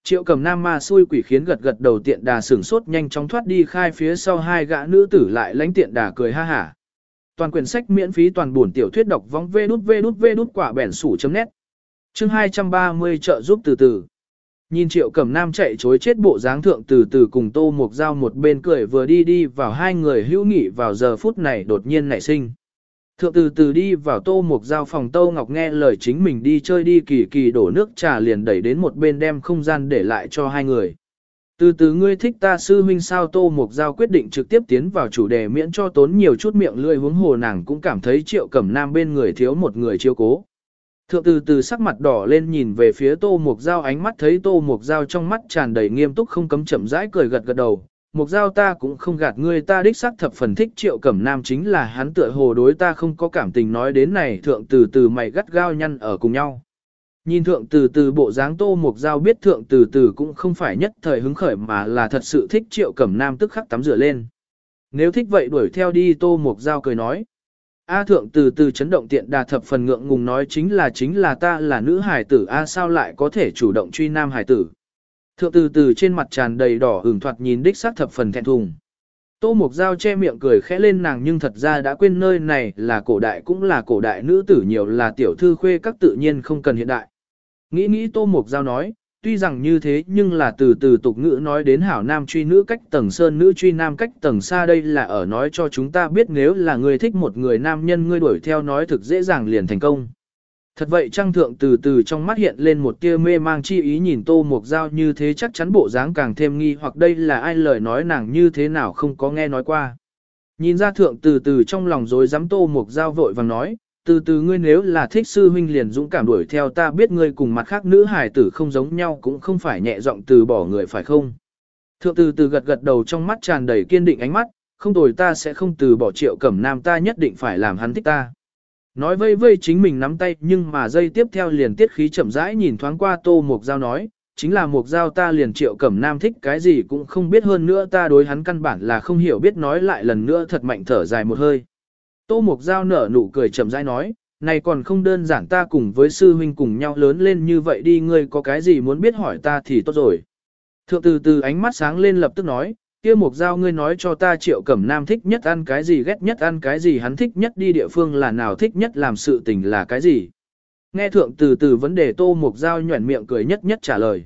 Triệu cầm nam ma xui quỷ khiến gật gật đầu tiện đà sửng sốt nhanh chóng thoát đi, khai phía sau hai gã nữ tử lại lánh tiện đà cười ha hả. Toàn quyển sách miễn phí toàn buồn tiểu thuyết đọc vong vê đút vê đút vê đút quả bẻn sủ chấm nét. Chương 230 trợ giúp từ từ. Nhìn triệu cầm nam chạy chối chết bộ dáng thượng từ từ cùng tô mục dao một bên cười vừa đi đi vào hai người hữu nghị vào giờ phút này đột nhiên nảy sinh. Thượng từ từ đi vào tô mục giao phòng tô ngọc nghe lời chính mình đi chơi đi kỳ kỳ đổ nước trà liền đẩy đến một bên đem không gian để lại cho hai người. Từ từ ngươi thích ta sư huynh sao tô mục giao quyết định trực tiếp tiến vào chủ đề miễn cho tốn nhiều chút miệng lươi hướng hồ nàng cũng cảm thấy triệu cẩm nam bên người thiếu một người chiêu cố. Thượng từ từ sắc mặt đỏ lên nhìn về phía tô mục giao ánh mắt thấy tô mục giao trong mắt tràn đầy nghiêm túc không cấm chậm rãi cười gật gật đầu, Mục giao ta cũng không gạt ngươi, ta đích xác thập phần thích triệu cẩm nam chính là hắn tựa hồ đối ta không có cảm tình nói đến này, thượng từ từ mày gắt gao nhăn ở cùng nhau. Nhìn thượng từ từ bộ dáng tô mục giao biết thượng từ từ cũng không phải nhất thời hứng khởi mà là thật sự thích triệu cẩm nam tức khắc tắm rửa lên. Nếu thích vậy đuổi theo đi, tô mục giao cười nói. A thượng từ từ chấn động tiện đà thập phần ngượng ngùng nói chính là chính là ta là nữ hải tử, A sao lại có thể chủ động truy nam hải tử. Thượng từ từ trên mặt tràn đầy đỏ ửng thoạt nhìn đích xác thập phần thẹn thùng. Tô mộc Giao che miệng cười khẽ lên nàng nhưng thật ra đã quên nơi này là cổ đại cũng là cổ đại nữ tử nhiều là tiểu thư khuê các tự nhiên không cần hiện đại. Nghĩ nghĩ Tô mộc Giao nói, tuy rằng như thế nhưng là từ từ tục ngữ nói đến hảo nam truy nữ cách tầng sơn nữ truy nam cách tầng xa đây là ở nói cho chúng ta biết nếu là người thích một người nam nhân ngươi đuổi theo nói thực dễ dàng liền thành công. Thật vậy trang thượng từ từ trong mắt hiện lên một tia mê mang chi ý nhìn tô mục dao như thế chắc chắn bộ dáng càng thêm nghi hoặc đây là ai lời nói nàng như thế nào không có nghe nói qua. Nhìn ra thượng từ từ trong lòng rồi dám tô mục dao vội vàng nói, từ từ ngươi nếu là thích sư huynh liền dũng cảm đuổi theo ta biết ngươi cùng mặt khác nữ hải tử không giống nhau cũng không phải nhẹ giọng từ bỏ người phải không. Thượng từ từ gật gật đầu trong mắt tràn đầy kiên định ánh mắt, không tồi ta sẽ không từ bỏ triệu cẩm nam ta nhất định phải làm hắn thích ta. Nói vây vây chính mình nắm tay nhưng mà dây tiếp theo liền tiết khí chậm rãi nhìn thoáng qua tô mục giao nói, chính là mục giao ta liền triệu cẩm nam thích cái gì cũng không biết hơn nữa ta đối hắn căn bản là không hiểu biết nói lại lần nữa thật mạnh thở dài một hơi. Tô mục giao nở nụ cười chậm rãi nói, này còn không đơn giản ta cùng với sư huynh cùng nhau lớn lên như vậy đi ngươi có cái gì muốn biết hỏi ta thì tốt rồi. Thượng từ từ ánh mắt sáng lên lập tức nói, kia mục giao ngươi nói cho ta triệu cẩm nam thích nhất ăn cái gì ghét nhất ăn cái gì hắn thích nhất đi địa phương là nào thích nhất làm sự tình là cái gì. Nghe thượng từ từ vấn đề tô mục Giao nhuẩn miệng cười nhất nhất trả lời.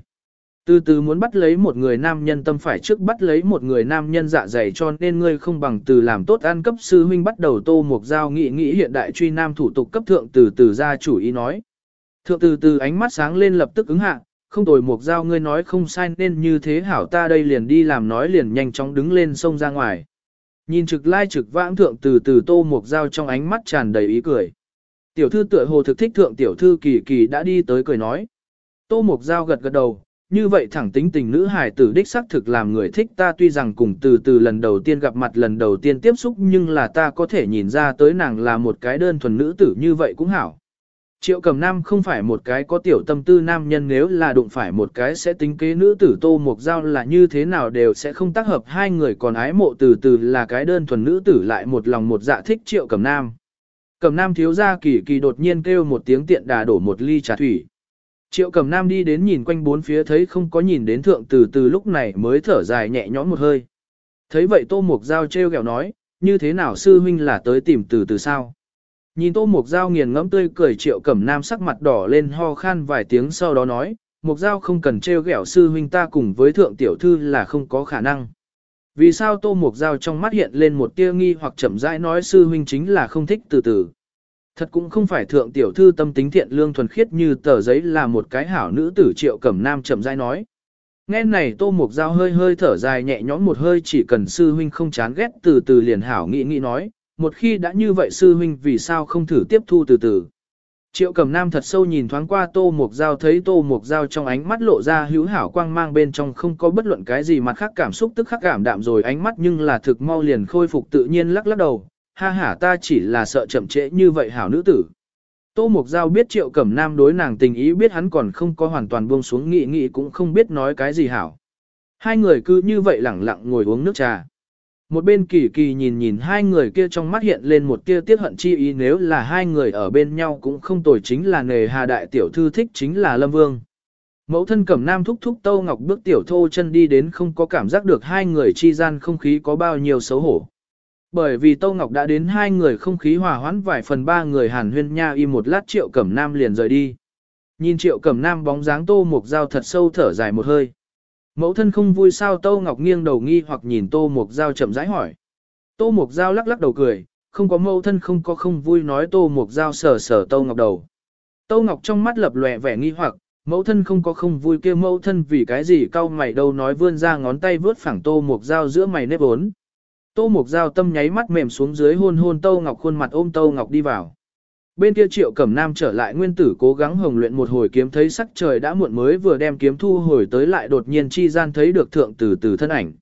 Từ từ muốn bắt lấy một người nam nhân tâm phải trước bắt lấy một người nam nhân dạ dày cho nên ngươi không bằng từ làm tốt ăn cấp sư huynh bắt đầu tô mục giao nghị nghĩ hiện đại truy nam thủ tục cấp thượng từ từ ra chủ ý nói. Thượng từ từ ánh mắt sáng lên lập tức ứng hạ, không tồi mục giao ngươi nói không sai nên như thế hảo ta đây liền đi làm nói liền nhanh chóng đứng lên sông ra ngoài. Nhìn trực lai trực vãng thượng từ từ tô mục giao trong ánh mắt tràn đầy ý cười. Tiểu thư tựa hồ thực thích thượng tiểu thư kỳ kỳ đã đi tới cười nói. Tô mục giao gật gật đầu, như vậy thẳng tính tình nữ hài tử đích xác thực làm người thích ta tuy rằng cùng từ từ lần đầu tiên gặp mặt lần đầu tiên tiếp xúc nhưng là ta có thể nhìn ra tới nàng là một cái đơn thuần nữ tử như vậy cũng hảo. Triệu cầm nam không phải một cái có tiểu tâm tư nam nhân nếu là đụng phải một cái sẽ tính kế nữ tử tô mục giao là như thế nào đều sẽ không tác hợp hai người còn ái mộ từ từ là cái đơn thuần nữ tử lại một lòng một dạ thích triệu cầm nam. Cầm nam thiếu ra kỳ kỳ đột nhiên kêu một tiếng tiện đà đổ một ly trà thủy. Triệu cầm nam đi đến nhìn quanh bốn phía thấy không có nhìn đến thượng từ từ lúc này mới thở dài nhẹ nhõm một hơi. Thấy vậy tô mục giao treo kẹo nói, như thế nào sư huynh là tới tìm từ từ sao? Nhìn tô mục giao nghiền ngẫm tươi cười triệu cẩm nam sắc mặt đỏ lên ho khan vài tiếng sau đó nói, mục giao không cần treo ghẹo sư huynh ta cùng với thượng tiểu thư là không có khả năng. Vì sao tô mục giao trong mắt hiện lên một tia nghi hoặc chậm rãi nói sư huynh chính là không thích từ từ. Thật cũng không phải thượng tiểu thư tâm tính thiện lương thuần khiết như tờ giấy là một cái hảo nữ tử triệu cẩm nam chậm rãi nói. Nghe này tô mục dao hơi hơi thở dài nhẹ nhõm một hơi chỉ cần sư huynh không chán ghét từ từ liền hảo nghĩ nghĩ nói, một khi đã như vậy sư huynh vì sao không thử tiếp thu từ từ. Triệu cẩm nam thật sâu nhìn thoáng qua tô mục dao thấy tô mục dao trong ánh mắt lộ ra hữu hảo quang mang bên trong không có bất luận cái gì mặt khác cảm xúc tức khắc cảm đạm rồi ánh mắt nhưng là thực mau liền khôi phục tự nhiên lắc lắc đầu, ha ha ta chỉ là sợ chậm trễ như vậy hảo nữ tử. Tô Mục Giao biết Triệu Cẩm Nam đối nàng tình ý biết hắn còn không có hoàn toàn buông xuống nghị nghị cũng không biết nói cái gì hảo. Hai người cứ như vậy lẳng lặng ngồi uống nước trà. Một bên kỳ kỳ nhìn nhìn hai người kia trong mắt hiện lên một tia tiết hận chi ý, nếu là hai người ở bên nhau cũng không tồi chính là nề hà đại tiểu thư thích chính là Lâm Vương. Mẫu thân cẩm nam thúc thúc Tâu Ngọc bước tiểu thô chân đi đến không có cảm giác được hai người chi gian không khí có bao nhiêu xấu hổ. Bởi vì Tâu Ngọc đã đến hai người không khí hòa hoãn vài phần ba người hàn huyên nha y một lát triệu cẩm nam liền rời đi. Nhìn triệu cẩm nam bóng dáng tô mục dao thật sâu thở dài một hơi. Mẫu thân không vui sao tô Ngọc nghiêng đầu nghi hoặc nhìn tô mục giao chậm rãi hỏi. Tô mục giao lắc lắc đầu cười, không có mẫu thân không có không vui nói tô mục giao sờ sờ tô Ngọc đầu. tô Ngọc trong mắt lập lòe vẻ nghi hoặc, mẫu thân không có không vui kia mẫu thân vì cái gì cau mày đâu nói vươn ra ngón tay vướt phẳng tô mục giao giữa mày nếp ốn. Tô Mục Giao tâm nháy mắt mềm xuống dưới hôn hôn Tô Ngọc khuôn mặt ôm Tô Ngọc đi vào. Bên kia Triệu Cẩm Nam trở lại nguyên tử cố gắng hồng luyện một hồi kiếm thấy sắc trời đã muộn mới vừa đem kiếm thu hồi tới lại đột nhiên chi gian thấy được thượng từ từ thân ảnh.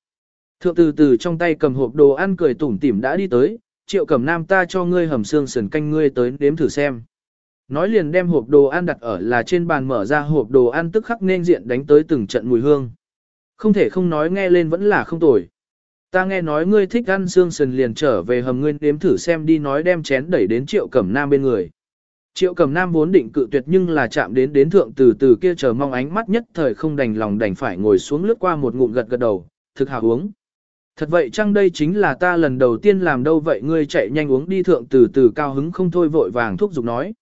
Thượng từ từ trong tay cầm hộp đồ ăn cười tủm tỉm đã đi tới, Triệu Cẩm Nam ta cho ngươi hầm xương sườn canh ngươi tới nếm thử xem. Nói liền đem hộp đồ ăn đặt ở là trên bàn mở ra hộp đồ ăn tức khắc nên diện đánh tới từng trận mùi hương. Không thể không nói nghe lên vẫn là không tồi. Ta nghe nói ngươi thích ăn xương sườn liền trở về hầm ngươi nếm thử xem đi nói đem chén đẩy đến triệu cẩm nam bên người. Triệu cẩm nam vốn định cự tuyệt nhưng là chạm đến đến thượng từ từ kia chờ mong ánh mắt nhất thời không đành lòng đành phải ngồi xuống lướt qua một ngụm gật gật đầu, thực hào uống. Thật vậy chăng đây chính là ta lần đầu tiên làm đâu vậy ngươi chạy nhanh uống đi thượng từ từ cao hứng không thôi vội vàng thúc giục nói.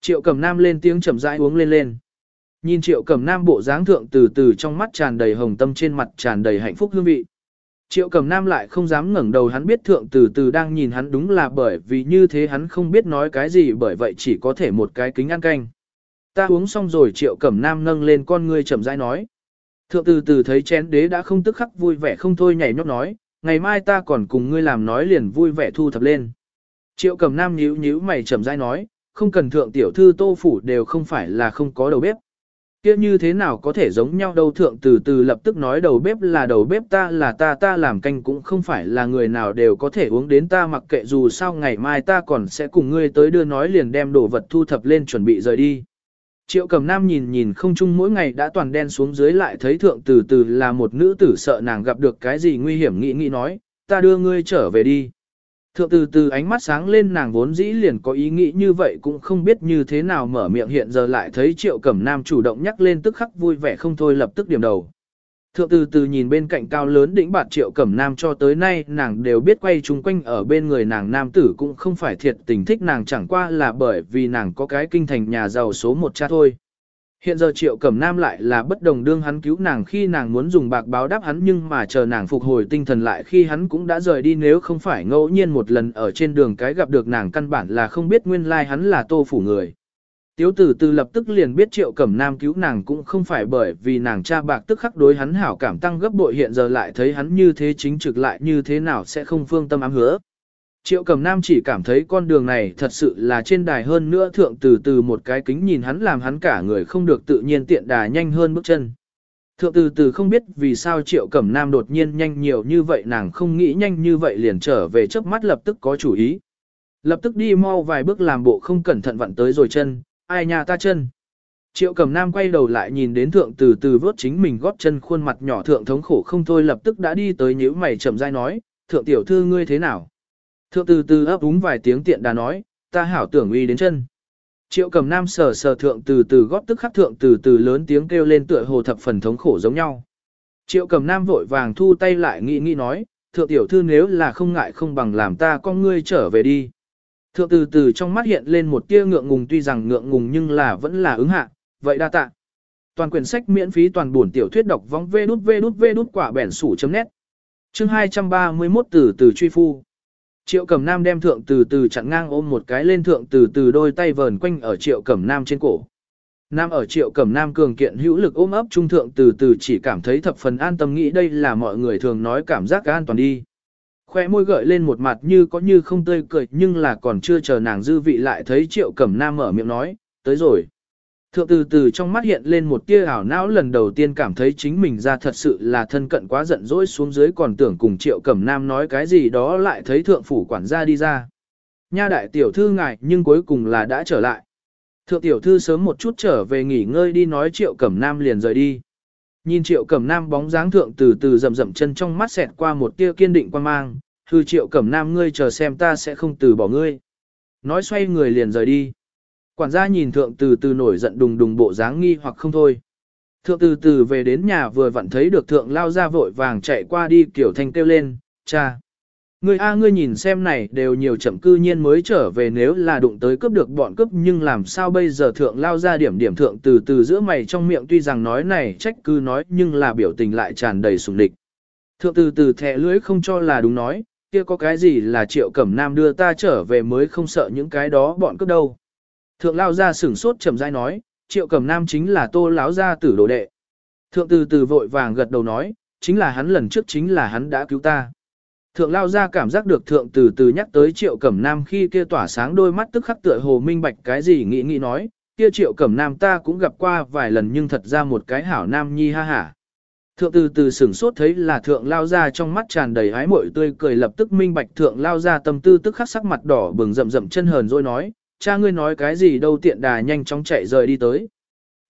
Triệu cẩm nam lên tiếng chậm rãi uống lên lên. Nhìn triệu cẩm nam bộ dáng thượng từ từ trong mắt tràn đầy hồng tâm trên mặt tràn đầy hạnh phúc hương vị. Triệu Cẩm nam lại không dám ngẩng đầu hắn biết thượng từ từ đang nhìn hắn đúng là bởi vì như thế hắn không biết nói cái gì bởi vậy chỉ có thể một cái kính ăn canh. Ta uống xong rồi triệu cẩm nam nâng lên con ngươi chậm rãi nói. Thượng từ từ thấy chén đế đã không tức khắc vui vẻ không thôi nhảy nhót nói, ngày mai ta còn cùng ngươi làm nói liền vui vẻ thu thập lên. Triệu cẩm nam nhíu nhíu mày chậm rãi nói, không cần thượng tiểu thư tô phủ đều không phải là không có đầu bếp kia như thế nào có thể giống nhau đâu thượng từ từ lập tức nói đầu bếp là đầu bếp ta là ta ta làm canh cũng không phải là người nào đều có thể uống đến ta mặc kệ dù sao ngày mai ta còn sẽ cùng ngươi tới đưa nói liền đem đồ vật thu thập lên chuẩn bị rời đi. Triệu cầm nam nhìn nhìn không chung mỗi ngày đã toàn đen xuống dưới lại thấy thượng từ từ là một nữ tử sợ nàng gặp được cái gì nguy hiểm nghĩ nghĩ nói, ta đưa ngươi trở về đi. Thượng từ từ ánh mắt sáng lên nàng vốn dĩ liền có ý nghĩ như vậy cũng không biết như thế nào mở miệng hiện giờ lại thấy triệu cẩm nam chủ động nhắc lên tức khắc vui vẻ không thôi lập tức điểm đầu. Thượng từ từ nhìn bên cạnh cao lớn đỉnh bạt triệu cẩm nam cho tới nay nàng đều biết quay chung quanh ở bên người nàng nam tử cũng không phải thiệt tình thích nàng chẳng qua là bởi vì nàng có cái kinh thành nhà giàu số một cha thôi. Hiện giờ triệu cẩm nam lại là bất đồng đương hắn cứu nàng khi nàng muốn dùng bạc báo đáp hắn nhưng mà chờ nàng phục hồi tinh thần lại khi hắn cũng đã rời đi nếu không phải ngẫu nhiên một lần ở trên đường cái gặp được nàng căn bản là không biết nguyên lai like hắn là tô phủ người. Tiếu tử từ lập tức liền biết triệu cẩm nam cứu nàng cũng không phải bởi vì nàng cha bạc tức khắc đối hắn hảo cảm tăng gấp bội hiện giờ lại thấy hắn như thế chính trực lại như thế nào sẽ không phương tâm ám hứa. Triệu cẩm nam chỉ cảm thấy con đường này thật sự là trên đài hơn nữa thượng từ từ một cái kính nhìn hắn làm hắn cả người không được tự nhiên tiện đà nhanh hơn bước chân. Thượng từ từ không biết vì sao triệu cẩm nam đột nhiên nhanh nhiều như vậy nàng không nghĩ nhanh như vậy liền trở về chớp mắt lập tức có chủ ý. Lập tức đi mau vài bước làm bộ không cẩn thận vặn tới rồi chân, ai nhà ta chân. Triệu cẩm nam quay đầu lại nhìn đến thượng từ từ vớt chính mình góp chân khuôn mặt nhỏ thượng thống khổ không thôi lập tức đã đi tới nhíu mày chậm rãi nói, thượng tiểu thư ngươi thế nào? Thượng từ từ ấp úng vài tiếng tiện đà nói, ta hảo tưởng uy đến chân. Triệu cầm nam sờ sờ thượng từ từ góp tức khắc thượng từ từ lớn tiếng kêu lên tựa hồ thập phần thống khổ giống nhau. Triệu cầm nam vội vàng thu tay lại nghĩ nghĩ nói, thượng tiểu thư nếu là không ngại không bằng làm ta con ngươi trở về đi. Thượng từ từ trong mắt hiện lên một tia ngượng ngùng tuy rằng ngượng ngùng nhưng là vẫn là ứng hạ, vậy đa tạ. Toàn quyển sách miễn phí toàn buồn tiểu thuyết đọc vong vê đút vê đút vê đút quả bẻn sủ chấm nét. Chương 231 từ từ truy phu. Triệu Cẩm Nam đem thượng từ từ chặn ngang ôm một cái lên thượng từ từ đôi tay vờn quanh ở Triệu Cẩm Nam trên cổ. Nam ở Triệu Cẩm Nam cường kiện hữu lực ôm ấp trung thượng từ từ chỉ cảm thấy thập phần an tâm nghĩ đây là mọi người thường nói cảm giác an toàn đi. Khoe môi gợi lên một mặt như có như không tươi cười nhưng là còn chưa chờ nàng dư vị lại thấy Triệu Cẩm Nam mở miệng nói, tới rồi. Thượng từ từ trong mắt hiện lên một tia ảo não lần đầu tiên cảm thấy chính mình ra thật sự là thân cận quá giận dỗi xuống dưới còn tưởng cùng triệu cẩm nam nói cái gì đó lại thấy thượng phủ quản gia đi ra. Nha đại tiểu thư ngài nhưng cuối cùng là đã trở lại. Thượng tiểu thư sớm một chút trở về nghỉ ngơi đi nói triệu cẩm nam liền rời đi. Nhìn triệu cẩm nam bóng dáng thượng từ từ rầm rầm chân trong mắt xẹt qua một tia kiên định quan mang, hư triệu cẩm nam ngươi chờ xem ta sẽ không từ bỏ ngươi. Nói xoay người liền rời đi. Quản gia nhìn thượng từ từ nổi giận đùng đùng bộ dáng nghi hoặc không thôi. Thượng từ từ về đến nhà vừa vặn thấy được thượng lao ra vội vàng chạy qua đi kiểu thanh kêu lên, cha. Người a ngươi nhìn xem này đều nhiều chậm cư nhiên mới trở về nếu là đụng tới cướp được bọn cướp nhưng làm sao bây giờ thượng lao ra điểm điểm thượng từ từ giữa mày trong miệng tuy rằng nói này trách cư nói nhưng là biểu tình lại tràn đầy sùng địch. Thượng từ từ thẻ lưỡi không cho là đúng nói, kia có cái gì là triệu cẩm nam đưa ta trở về mới không sợ những cái đó bọn cướp đâu. Thượng lao ra sửng sốt chậm rãi nói, triệu cầm nam chính là tô lão gia tử đồ đệ. Thượng từ từ vội vàng gật đầu nói, chính là hắn lần trước chính là hắn đã cứu ta. Thượng lao ra cảm giác được thượng từ từ nhắc tới triệu cẩm nam khi kia tỏa sáng đôi mắt tức khắc tựa hồ minh bạch cái gì nghĩ nghĩ nói, kia triệu cẩm nam ta cũng gặp qua vài lần nhưng thật ra một cái hảo nam nhi ha hả. Thượng từ từ sửng sốt thấy là thượng lao ra trong mắt tràn đầy ái mội tươi cười lập tức minh bạch thượng lao ra tâm tư tức khắc sắc mặt đỏ bừng rậm rậm chân hờn rồi nói, cha ngươi nói cái gì đâu tiện đà nhanh chóng chạy rời đi tới.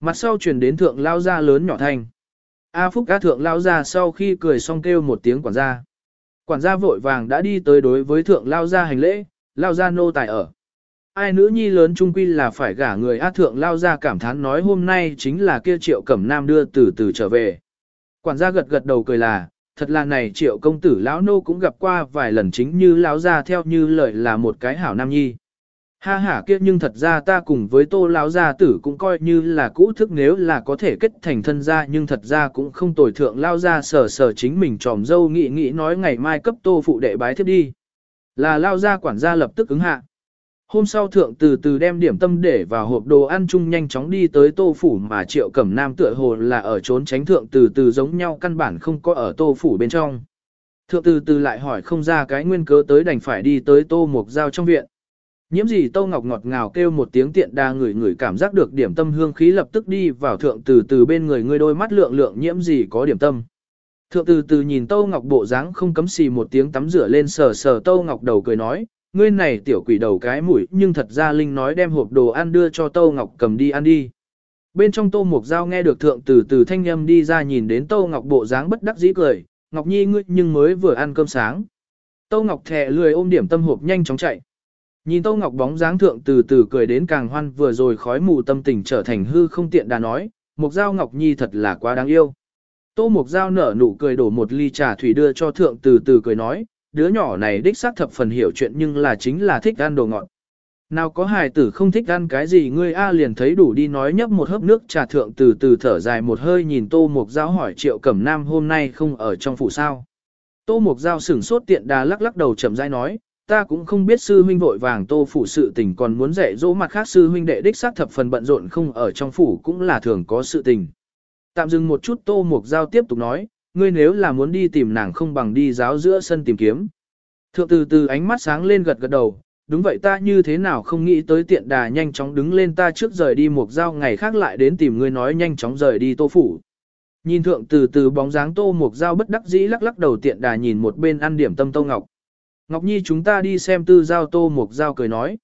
Mặt sau truyền đến thượng lao ra lớn nhỏ thanh. A Phúc ca thượng lao ra sau khi cười xong kêu một tiếng quản gia. Quản gia vội vàng đã đi tới đối với thượng lao ra hành lễ, lao ra nô tài ở. Ai nữ nhi lớn trung quy là phải gả người A thượng lao ra cảm thán nói hôm nay chính là kia triệu cẩm nam đưa từ từ trở về. Quản gia gật gật đầu cười là, thật là này triệu công tử lão nô cũng gặp qua vài lần chính như lão ra theo như lời là một cái hảo nam nhi. Ha ha kia nhưng thật ra ta cùng với tô lão gia tử cũng coi như là cũ thức nếu là có thể kết thành thân gia, nhưng thật ra cũng không tồi thượng lao ra sở sở chính mình tròm dâu nghĩ nghĩ nói ngày mai cấp tô phụ đệ bái thiếp đi. Là lao gia quản gia lập tức ứng hạ. Hôm sau thượng từ từ đem điểm tâm để vào hộp đồ ăn chung nhanh chóng đi tới tô phủ mà triệu cẩm nam tựa hồ là ở trốn tránh thượng từ từ giống nhau căn bản không có ở tô phủ bên trong. Thượng từ từ lại hỏi không ra cái nguyên cớ tới đành phải đi tới tô mục giao trong viện. Nhiễm gì Tâu Ngọc ngọt ngào kêu một tiếng tiện đa người người cảm giác được điểm tâm hương khí lập tức đi vào thượng từ từ bên người người đôi mắt lượng lượng nhiễm gì có điểm tâm. Thượng từ từ nhìn Tâu Ngọc bộ dáng không cấm xì một tiếng tắm rửa lên sờ sờ Tâu Ngọc đầu cười nói, ngươi này tiểu quỷ đầu cái mũi nhưng thật ra Linh nói đem hộp đồ ăn đưa cho Tâu Ngọc cầm đi ăn đi. Bên trong Tô Mục Giao nghe được thượng từ từ thanh âm đi ra nhìn đến Tâu Ngọc bộ dáng bất đắc dĩ cười, Ngọc Nhi ngươi nhưng mới vừa ăn cơm sáng. Tâu Ngọc thẻ lười ôm điểm tâm hộp nhanh chóng chạy. Nhìn Tô Ngọc bóng dáng thượng từ từ cười đến càng hoan vừa rồi khói mù tâm tình trở thành hư không tiện đà nói, Mục Giao Ngọc Nhi thật là quá đáng yêu. Tô Mục Giao nở nụ cười đổ một ly trà thủy đưa cho thượng từ từ cười nói, đứa nhỏ này đích xác thập phần hiểu chuyện nhưng là chính là thích ăn đồ ngọt. Nào có hài tử không thích ăn cái gì ngươi A liền thấy đủ đi nói nhấp một hớp nước trà thượng từ từ thở dài một hơi nhìn Tô Mục Giao hỏi Triệu Cẩm Nam hôm nay không ở trong phủ sao. Tô Mục Giao sửng sốt tiện đà lắc lắc đầu chậm rãi nói, ta cũng không biết sư huynh vội vàng Tô phủ sự tình còn muốn dạy dỗ mặt khác sư huynh đệ đích xác thập phần bận rộn không ở trong phủ cũng là thường có sự tình. Tạm dừng một chút Tô Mục Giao tiếp tục nói, ngươi nếu là muốn đi tìm nàng không bằng đi giáo giữa sân tìm kiếm. Thượng từ từ ánh mắt sáng lên gật gật đầu, đúng vậy ta như thế nào không nghĩ tới tiện đà nhanh chóng đứng lên ta trước rời đi mục giao ngày khác lại đến tìm ngươi nói nhanh chóng rời đi tô phủ. Nhìn thượng từ từ bóng dáng tô mục giao bất đắc dĩ lắc lắc đầu tiện đà nhìn một bên ăn điểm tâm tô ngọc. Ngọc Nhi chúng ta đi xem tư giao tô một giao cười nói.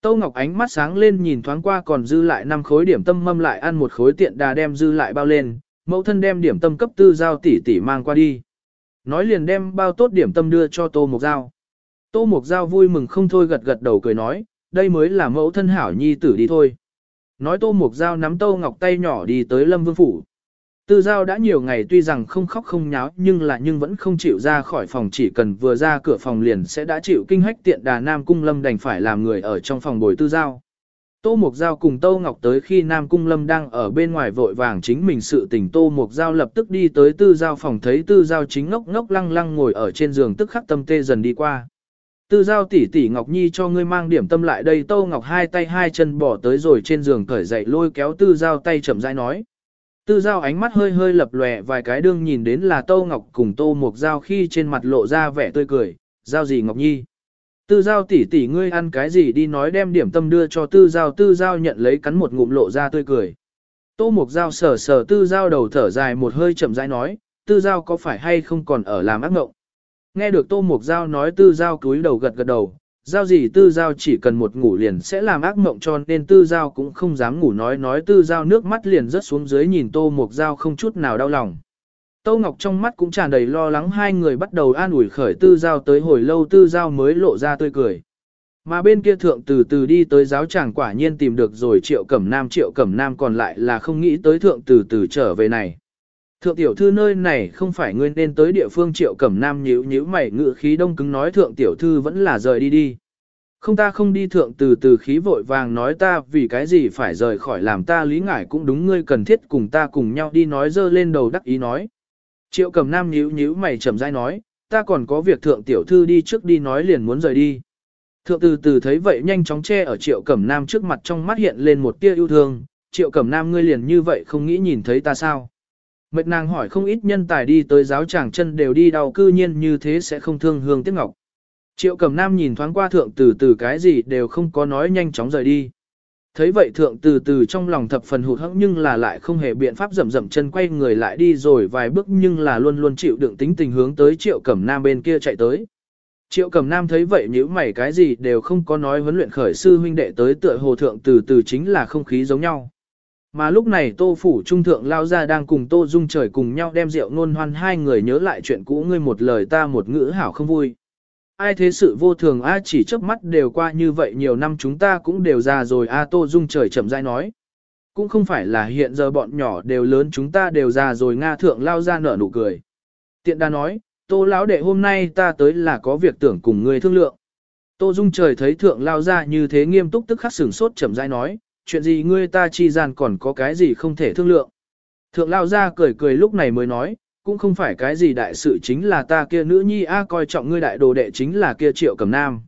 Tô Ngọc ánh mắt sáng lên nhìn thoáng qua còn dư lại năm khối điểm tâm mâm lại ăn một khối tiện đà đem dư lại bao lên, mẫu thân đem điểm tâm cấp tư giao tỷ tỷ mang qua đi. Nói liền đem bao tốt điểm tâm đưa cho Tô Mộc Giao. Tô Mộc Giao vui mừng không thôi gật gật đầu cười nói, đây mới là mẫu thân hảo nhi tử đi thôi. Nói Tô Mộc Giao nắm Tô Ngọc tay nhỏ đi tới Lâm Vương Phủ. Tư Giao đã nhiều ngày tuy rằng không khóc không nháo, nhưng là nhưng vẫn không chịu ra khỏi phòng, chỉ cần vừa ra cửa phòng liền sẽ đã chịu kinh hách tiện đà Nam Cung Lâm đành phải làm người ở trong phòng bồi Tư Giao. Tô Mục Giao cùng Tô Ngọc tới khi Nam Cung Lâm đang ở bên ngoài vội vàng chính mình sự tình, Tô Mục Giao lập tức đi tới Tư Giao phòng, thấy Tư Giao chính ngốc ngốc lăng lăng ngồi ở trên giường tức khắc tâm tê dần đi qua. Tư Giao tỷ tỷ Ngọc Nhi cho ngươi mang điểm tâm lại đây, Tô Ngọc hai tay hai chân bỏ tới rồi trên giường cởi dậy lôi kéo Tư Giao tay chậm rãi nói. Tư Giao ánh mắt hơi hơi lập lòe vài cái đương nhìn đến là Tô Ngọc cùng Tô Mục Giao khi trên mặt lộ ra vẻ tươi cười, Giao gì Ngọc Nhi. Tư giao tỷ tỷ ngươi ăn cái gì đi nói đem điểm tâm đưa cho tư giao tư giao nhận lấy cắn một ngụm lộ ra tươi cười. Tô mục giao sờ sờ tư giao đầu thở dài một hơi chậm rãi nói, tư giao có phải hay không còn ở làm ác ngộng? Nghe được tô mục giao nói tư giao cúi đầu gật gật đầu, giao gì tư giao chỉ cần một ngủ liền sẽ làm ác mộng cho nên tư giao cũng không dám ngủ nói nói tư giao nước mắt liền rớt xuống dưới nhìn tô mục giao không chút nào đau lòng. Tô Ngọc trong mắt cũng tràn đầy lo lắng hai người bắt đầu an ủi khởi tư giao tới hồi lâu tư giao mới lộ ra tươi cười. Mà bên kia thượng từ từ đi tới giáo tràng quả nhiên tìm được rồi triệu cẩm nam, triệu cẩm nam còn lại là không nghĩ tới thượng từ từ trở về này. Thượng tiểu thư nơi này không phải ngươi nên tới địa phương triệu cẩm nam nhíu nhíu mày ngự khí đông cứng nói thượng tiểu thư vẫn là rời đi đi. Không ta không đi thượng từ từ khí vội vàng nói ta vì cái gì phải rời khỏi làm ta lý ngải cũng đúng ngươi cần thiết cùng ta cùng nhau đi nói dơ lên đầu đắc ý nói. Triệu cẩm nam nhíu nhíu mày chậm rãi nói, ta còn có việc thượng tiểu thư đi trước đi nói liền muốn rời đi. Thượng từ từ thấy vậy nhanh chóng che ở triệu cẩm nam trước mặt trong mắt hiện lên một tia yêu thương, triệu cẩm nam ngươi liền như vậy không nghĩ nhìn thấy ta sao. Mệt nàng hỏi không ít nhân tài đi tới giáo tràng chân đều đi đau cư nhiên như thế sẽ không thương hương tiếc ngọc. Triệu cẩm nam nhìn thoáng qua thượng từ từ cái gì đều không có nói nhanh chóng rời đi. Thấy vậy thượng từ từ trong lòng thập phần hụt hẫng nhưng là lại không hề biện pháp rầm rầm chân quay người lại đi rồi vài bước nhưng là luôn luôn chịu đựng tính tình hướng tới triệu cẩm nam bên kia chạy tới. Triệu cẩm nam thấy vậy nếu mày cái gì đều không có nói huấn luyện khởi sư huynh đệ tới tựa hồ thượng từ từ chính là không khí giống nhau. Mà lúc này tô phủ trung thượng lao gia đang cùng tô dung trời cùng nhau đem rượu nôn hoan hai người nhớ lại chuyện cũ ngươi một lời ta một ngữ hảo không vui ai thế sự vô thường a chỉ chớp mắt đều qua như vậy nhiều năm chúng ta cũng đều già rồi a Tô Dung trời chậm rãi nói. Cũng không phải là hiện giờ bọn nhỏ đều lớn chúng ta đều già rồi Nga thượng lao gia nở nụ cười. Tiện đa nói, Tô lão đệ hôm nay ta tới là có việc tưởng cùng ngươi thương lượng. Tô Dung trời thấy thượng lao gia như thế nghiêm túc tức khắc sửng sốt chậm rãi nói, chuyện gì ngươi ta chi gian còn có cái gì không thể thương lượng. Thượng lao ra cười cười lúc này mới nói, cũng không phải cái gì đại sự chính là ta kia nữ nhi a coi trọng ngươi đại đồ đệ chính là kia triệu cẩm nam.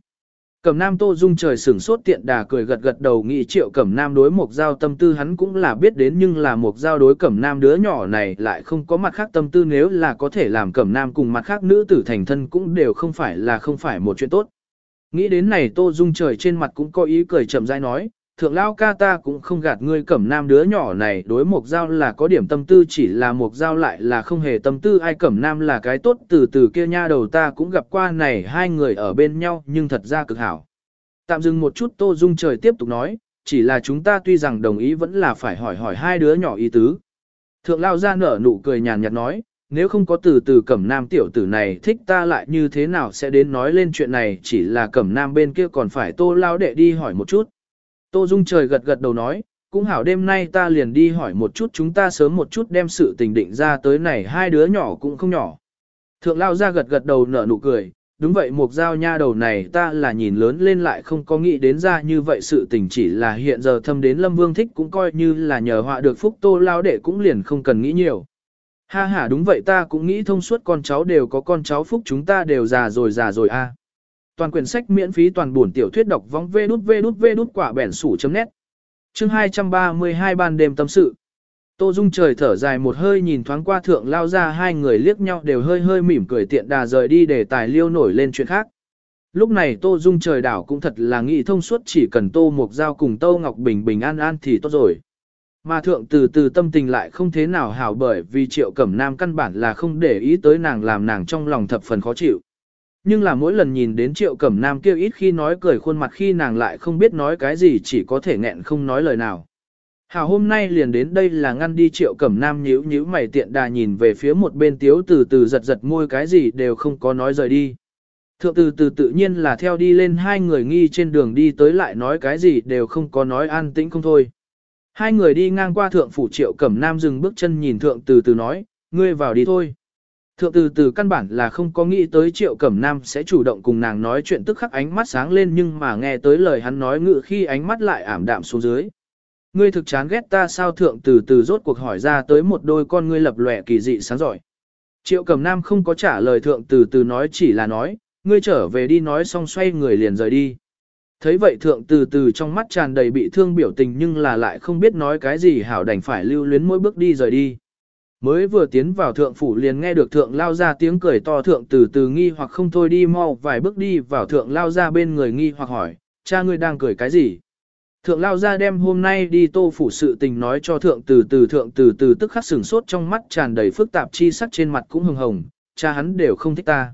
Cẩm nam tô dung trời sửng sốt tiện đà cười gật gật đầu nghĩ triệu cẩm nam đối mục giao tâm tư hắn cũng là biết đến nhưng là mục giao đối cẩm nam đứa nhỏ này lại không có mặt khác tâm tư nếu là có thể làm cẩm nam cùng mặt khác nữ tử thành thân cũng đều không phải là không phải một chuyện tốt. Nghĩ đến này tô dung trời trên mặt cũng có ý cười chậm rãi nói, thượng lao ca ta cũng không gạt ngươi cẩm nam đứa nhỏ này đối mục giao là có điểm tâm tư chỉ là mục giao lại là không hề tâm tư ai cẩm nam là cái tốt từ từ kia nha đầu ta cũng gặp qua này hai người ở bên nhau nhưng thật ra cực hảo. Tạm dừng một chút tô dung trời tiếp tục nói, chỉ là chúng ta tuy rằng đồng ý vẫn là phải hỏi hỏi hai đứa nhỏ ý tứ. Thượng lao ra nở nụ cười nhàn nhạt nói, nếu không có từ từ cẩm nam tiểu tử này thích ta lại như thế nào sẽ đến nói lên chuyện này chỉ là cẩm nam bên kia còn phải tô lao đệ đi hỏi một chút. Tô Dung trời gật gật đầu nói, cũng hảo đêm nay ta liền đi hỏi một chút chúng ta sớm một chút đem sự tình định ra tới này hai đứa nhỏ cũng không nhỏ. Thượng lao ra gật gật đầu nở nụ cười, đúng vậy một dao nha đầu này ta là nhìn lớn lên lại không có nghĩ đến ra như vậy sự tình chỉ là hiện giờ thâm đến Lâm Vương thích cũng coi như là nhờ họa được phúc tô lao đệ cũng liền không cần nghĩ nhiều. Ha ha đúng vậy ta cũng nghĩ thông suốt con cháu đều có con cháu phúc chúng ta đều già rồi già rồi a. Toàn quyển sách miễn phí toàn buồn tiểu thuyết đọc vong vê đút vê đút vê đút quả bẻn sủ chấm nét. Chương 232 ban đêm tâm sự. Tô Dung trời thở dài một hơi nhìn thoáng qua thượng lao ra hai người liếc nhau đều hơi hơi mỉm cười tiện đà rời đi để tài liêu nổi lên chuyện khác. Lúc này Tô Dung trời đảo cũng thật là nghĩ thông suốt chỉ cần Tô Mộc Giao cùng Tô Ngọc Bình bình an an thì tốt rồi. Mà thượng từ từ tâm tình lại không thế nào hảo bởi vì triệu cẩm nam căn bản là không để ý tới nàng làm nàng trong lòng thập phần khó chịu. Nhưng là mỗi lần nhìn đến triệu cẩm nam kêu ít khi nói cười khuôn mặt khi nàng lại không biết nói cái gì chỉ có thể nghẹn không nói lời nào. Hảo hôm nay liền đến đây là ngăn đi triệu cẩm nam nhíu nhíu mày tiện đà nhìn về phía một bên tiếu từ từ giật giật môi cái gì đều không có nói rời đi. Thượng từ từ tự nhiên là theo đi lên hai người nghi trên đường đi tới lại nói cái gì đều không có nói an tĩnh không thôi. Hai người đi ngang qua thượng phủ triệu cẩm nam dừng bước chân nhìn thượng từ từ nói, ngươi vào đi thôi. Thượng từ từ căn bản là không có nghĩ tới triệu cẩm nam sẽ chủ động cùng nàng nói chuyện tức khắc ánh mắt sáng lên nhưng mà nghe tới lời hắn nói ngự khi ánh mắt lại ảm đạm xuống dưới. Ngươi thực chán ghét ta sao thượng từ từ rốt cuộc hỏi ra tới một đôi con ngươi lập lòe kỳ dị sáng giỏi. Triệu cẩm nam không có trả lời thượng từ từ nói chỉ là nói, ngươi trở về đi nói xong xoay người liền rời đi. Thấy vậy thượng từ từ trong mắt tràn đầy bị thương biểu tình nhưng là lại không biết nói cái gì hảo đành phải lưu luyến mỗi bước đi rời đi. Mới vừa tiến vào thượng phủ liền nghe được thượng lao ra tiếng cười to thượng từ từ nghi hoặc không thôi đi mau vài bước đi vào thượng lao ra bên người nghi hoặc hỏi, cha ngươi đang cười cái gì? Thượng lao ra đem hôm nay đi tô phủ sự tình nói cho thượng từ từ thượng từ từ tức khắc sửng sốt trong mắt tràn đầy phức tạp chi sắc trên mặt cũng hồng hồng, cha hắn đều không thích ta.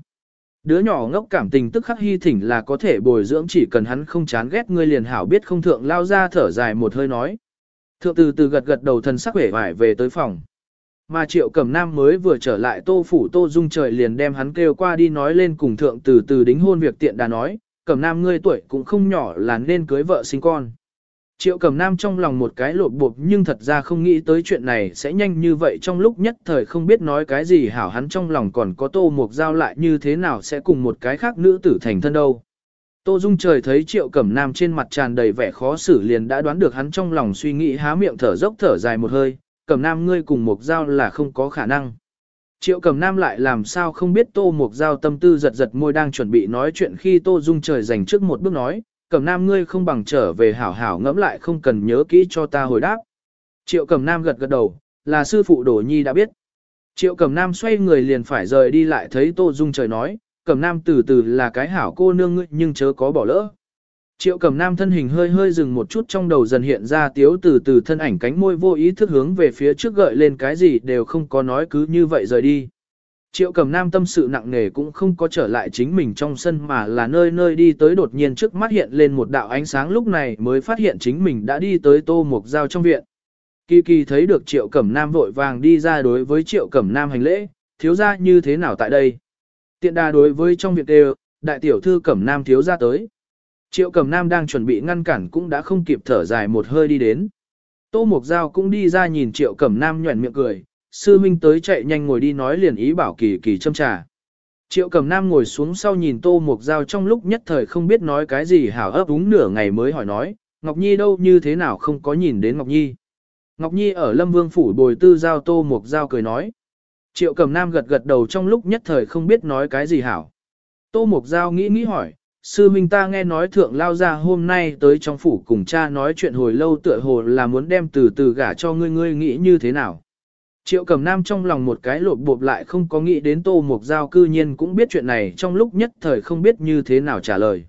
Đứa nhỏ ngốc cảm tình tức khắc hy thỉnh là có thể bồi dưỡng chỉ cần hắn không chán ghét ngươi liền hảo biết không thượng lao ra thở dài một hơi nói. Thượng từ từ gật gật đầu thần sắc vẻ vải về tới phòng. Mà triệu cẩm nam mới vừa trở lại tô phủ tô dung trời liền đem hắn kêu qua đi nói lên cùng thượng từ từ đính hôn việc tiện đà nói, cẩm nam ngươi tuổi cũng không nhỏ là nên cưới vợ sinh con. Triệu cẩm nam trong lòng một cái lột bột nhưng thật ra không nghĩ tới chuyện này sẽ nhanh như vậy trong lúc nhất thời không biết nói cái gì hảo hắn trong lòng còn có tô mục giao lại như thế nào sẽ cùng một cái khác nữ tử thành thân đâu. Tô Dung trời thấy triệu cẩm nam trên mặt tràn đầy vẻ khó xử liền đã đoán được hắn trong lòng suy nghĩ há miệng thở dốc thở dài một hơi, cẩm nam ngươi cùng mục giao là không có khả năng. Triệu cẩm nam lại làm sao không biết tô mục giao tâm tư giật giật môi đang chuẩn bị nói chuyện khi tô Dung trời dành trước một bước nói, cẩm nam ngươi không bằng trở về hảo hảo ngẫm lại không cần nhớ kỹ cho ta hồi đáp. Triệu cẩm nam gật gật đầu, là sư phụ đổ nhi đã biết. Triệu cẩm nam xoay người liền phải rời đi lại thấy tô dung trời nói, cẩm nam từ từ là cái hảo cô nương ngươi nhưng chớ có bỏ lỡ. Triệu cẩm nam thân hình hơi hơi dừng một chút trong đầu dần hiện ra tiếu từ từ thân ảnh cánh môi vô ý thức hướng về phía trước gợi lên cái gì đều không có nói cứ như vậy rời đi. Triệu cầm nam tâm sự nặng nề cũng không có trở lại chính mình trong sân mà là nơi nơi đi tới đột nhiên trước mắt hiện lên một đạo ánh sáng lúc này mới phát hiện chính mình đã đi tới tô mục giao trong viện. Kỳ kỳ thấy được triệu cẩm nam vội vàng đi ra đối với triệu cẩm nam hành lễ, thiếu ra như thế nào tại đây. Tiện đà đối với trong viện đều, đại tiểu thư cẩm nam thiếu ra tới. Triệu cẩm nam đang chuẩn bị ngăn cản cũng đã không kịp thở dài một hơi đi đến. Tô mục giao cũng đi ra nhìn triệu cẩm nam nhuẩn miệng cười, sư minh tới chạy nhanh ngồi đi nói liền ý bảo kỳ kỳ châm trà. Triệu cầm nam ngồi xuống sau nhìn tô mục Giao trong lúc nhất thời không biết nói cái gì hảo ấp úng nửa ngày mới hỏi nói, Ngọc Nhi đâu như thế nào không có nhìn đến Ngọc Nhi. Ngọc Nhi ở lâm vương phủ bồi tư giao tô mục Giao cười nói. Triệu cầm nam gật gật đầu trong lúc nhất thời không biết nói cái gì hảo. Tô mục Giao nghĩ nghĩ hỏi, sư minh ta nghe nói thượng lao ra hôm nay tới trong phủ cùng cha nói chuyện hồi lâu tựa hồ là muốn đem từ từ gả cho ngươi ngươi nghĩ như thế nào. Triệu cầm nam trong lòng một cái lộp bộp lại không có nghĩ đến tô mục giao cư nhiên cũng biết chuyện này trong lúc nhất thời không biết như thế nào trả lời.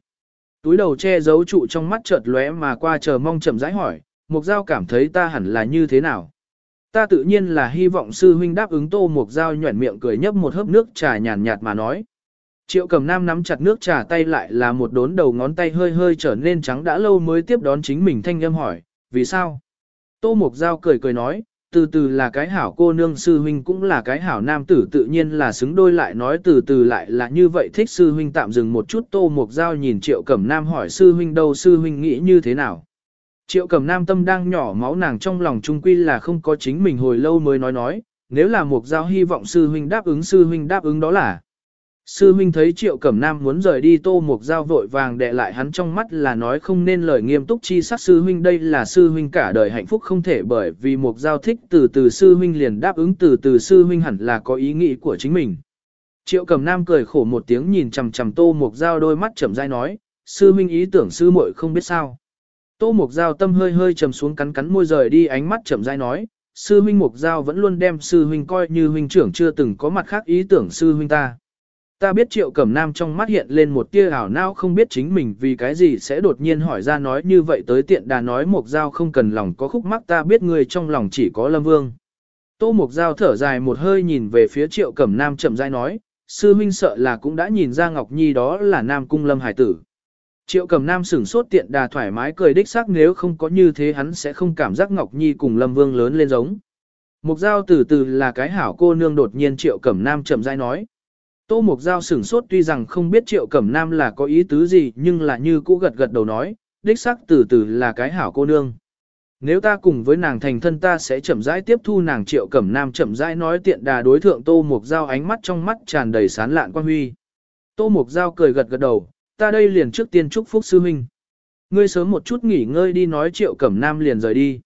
Túi đầu che giấu trụ trong mắt chợt lóe mà qua chờ mong chậm rãi hỏi, mục giao cảm thấy ta hẳn là như thế nào. Ta tự nhiên là hy vọng sư huynh đáp ứng tô mục giao nhuẩn miệng cười nhấp một hớp nước trà nhàn nhạt mà nói. Triệu cầm nam nắm chặt nước trà tay lại là một đốn đầu ngón tay hơi hơi trở nên trắng đã lâu mới tiếp đón chính mình thanh âm hỏi, vì sao? Tô mục giao cười cười nói, từ từ là cái hảo cô nương sư huynh cũng là cái hảo nam tử tự nhiên là xứng đôi lại nói từ từ lại là như vậy thích sư huynh tạm dừng một chút tô mục Giao nhìn triệu cẩm nam hỏi sư huynh đâu sư huynh nghĩ như thế nào. Triệu cẩm nam tâm đang nhỏ máu nàng trong lòng trung quy là không có chính mình hồi lâu mới nói nói, nếu là Mộc giao hy vọng sư huynh đáp ứng sư huynh đáp ứng đó là. Sư huynh thấy triệu cẩm nam muốn rời đi tô một giao vội vàng đệ lại hắn trong mắt là nói không nên lời nghiêm túc chi sắc sư huynh đây là sư huynh cả đời hạnh phúc không thể bởi vì một giao thích từ từ sư huynh liền đáp ứng từ từ sư huynh hẳn là có ý nghĩ của chính mình. Triệu cẩm nam cười khổ một tiếng nhìn chằm chằm tô một giao đôi mắt chậm rãi nói, sư huynh ý tưởng sư muội không biết sao. Tô Mục Giao tâm hơi hơi trầm xuống cắn cắn môi rời đi ánh mắt chậm rãi nói, sư huynh Mục Giao vẫn luôn đem sư huynh coi như huynh trưởng chưa từng có mặt khác ý tưởng sư huynh ta. Ta biết triệu cẩm nam trong mắt hiện lên một tia ảo não không biết chính mình vì cái gì sẽ đột nhiên hỏi ra nói như vậy tới tiện đà nói một Giao không cần lòng có khúc mắc ta biết người trong lòng chỉ có Lâm Vương. Tô Mộc Giao thở dài một hơi nhìn về phía triệu cẩm nam chậm rãi nói, sư huynh sợ là cũng đã nhìn ra Ngọc Nhi đó là nam cung lâm hải tử. Triệu cẩm nam sửng sốt tiện đà thoải mái cười đích xác nếu không có như thế hắn sẽ không cảm giác Ngọc Nhi cùng Lâm Vương lớn lên giống. Mục Giao từ từ là cái hảo cô nương đột nhiên Triệu Cẩm Nam chậm rãi nói. Tô Mục Giao sửng sốt tuy rằng không biết Triệu Cẩm Nam là có ý tứ gì nhưng là như cũ gật gật đầu nói, đích xác từ từ là cái hảo cô nương. Nếu ta cùng với nàng thành thân ta sẽ chậm rãi tiếp thu nàng Triệu Cẩm Nam chậm rãi nói tiện đà đối thượng Tô Mục Giao ánh mắt trong mắt tràn đầy sán lạn quan huy. Tô Mục Giao cười gật gật đầu, ta đây liền trước tiên chúc phúc sư huynh. Ngươi sớm một chút nghỉ ngơi đi nói triệu cẩm nam liền rời đi.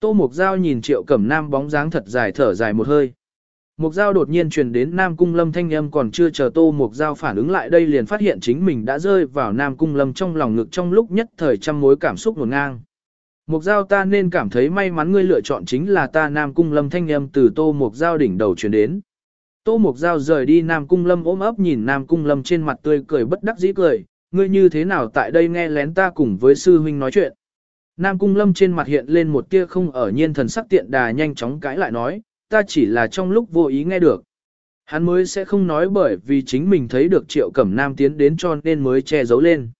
Tô Mục Giao nhìn triệu cẩm nam bóng dáng thật dài thở dài một hơi. Mục Giao đột nhiên truyền đến Nam Cung Lâm thanh âm còn chưa chờ Tô Mục Giao phản ứng lại đây liền phát hiện chính mình đã rơi vào Nam Cung Lâm trong lòng ngực trong lúc nhất thời trăm mối cảm xúc ngổn ngang. Mục Giao ta nên cảm thấy may mắn ngươi lựa chọn chính là ta Nam Cung Lâm thanh âm từ Tô Mục Giao đỉnh đầu truyền đến. Tô Mục Giao rời đi Nam Cung Lâm ôm ấp nhìn Nam Cung Lâm trên mặt tươi cười bất đắc dĩ cười, ngươi như thế nào tại đây nghe lén ta cùng với sư huynh nói chuyện. Nam Cung Lâm trên mặt hiện lên một tia không ở nhiên thần sắc tiện đà nhanh chóng cãi lại nói, ta chỉ là trong lúc vô ý nghe được. Hắn mới sẽ không nói bởi vì chính mình thấy được triệu cẩm nam tiến đến cho nên mới che giấu lên.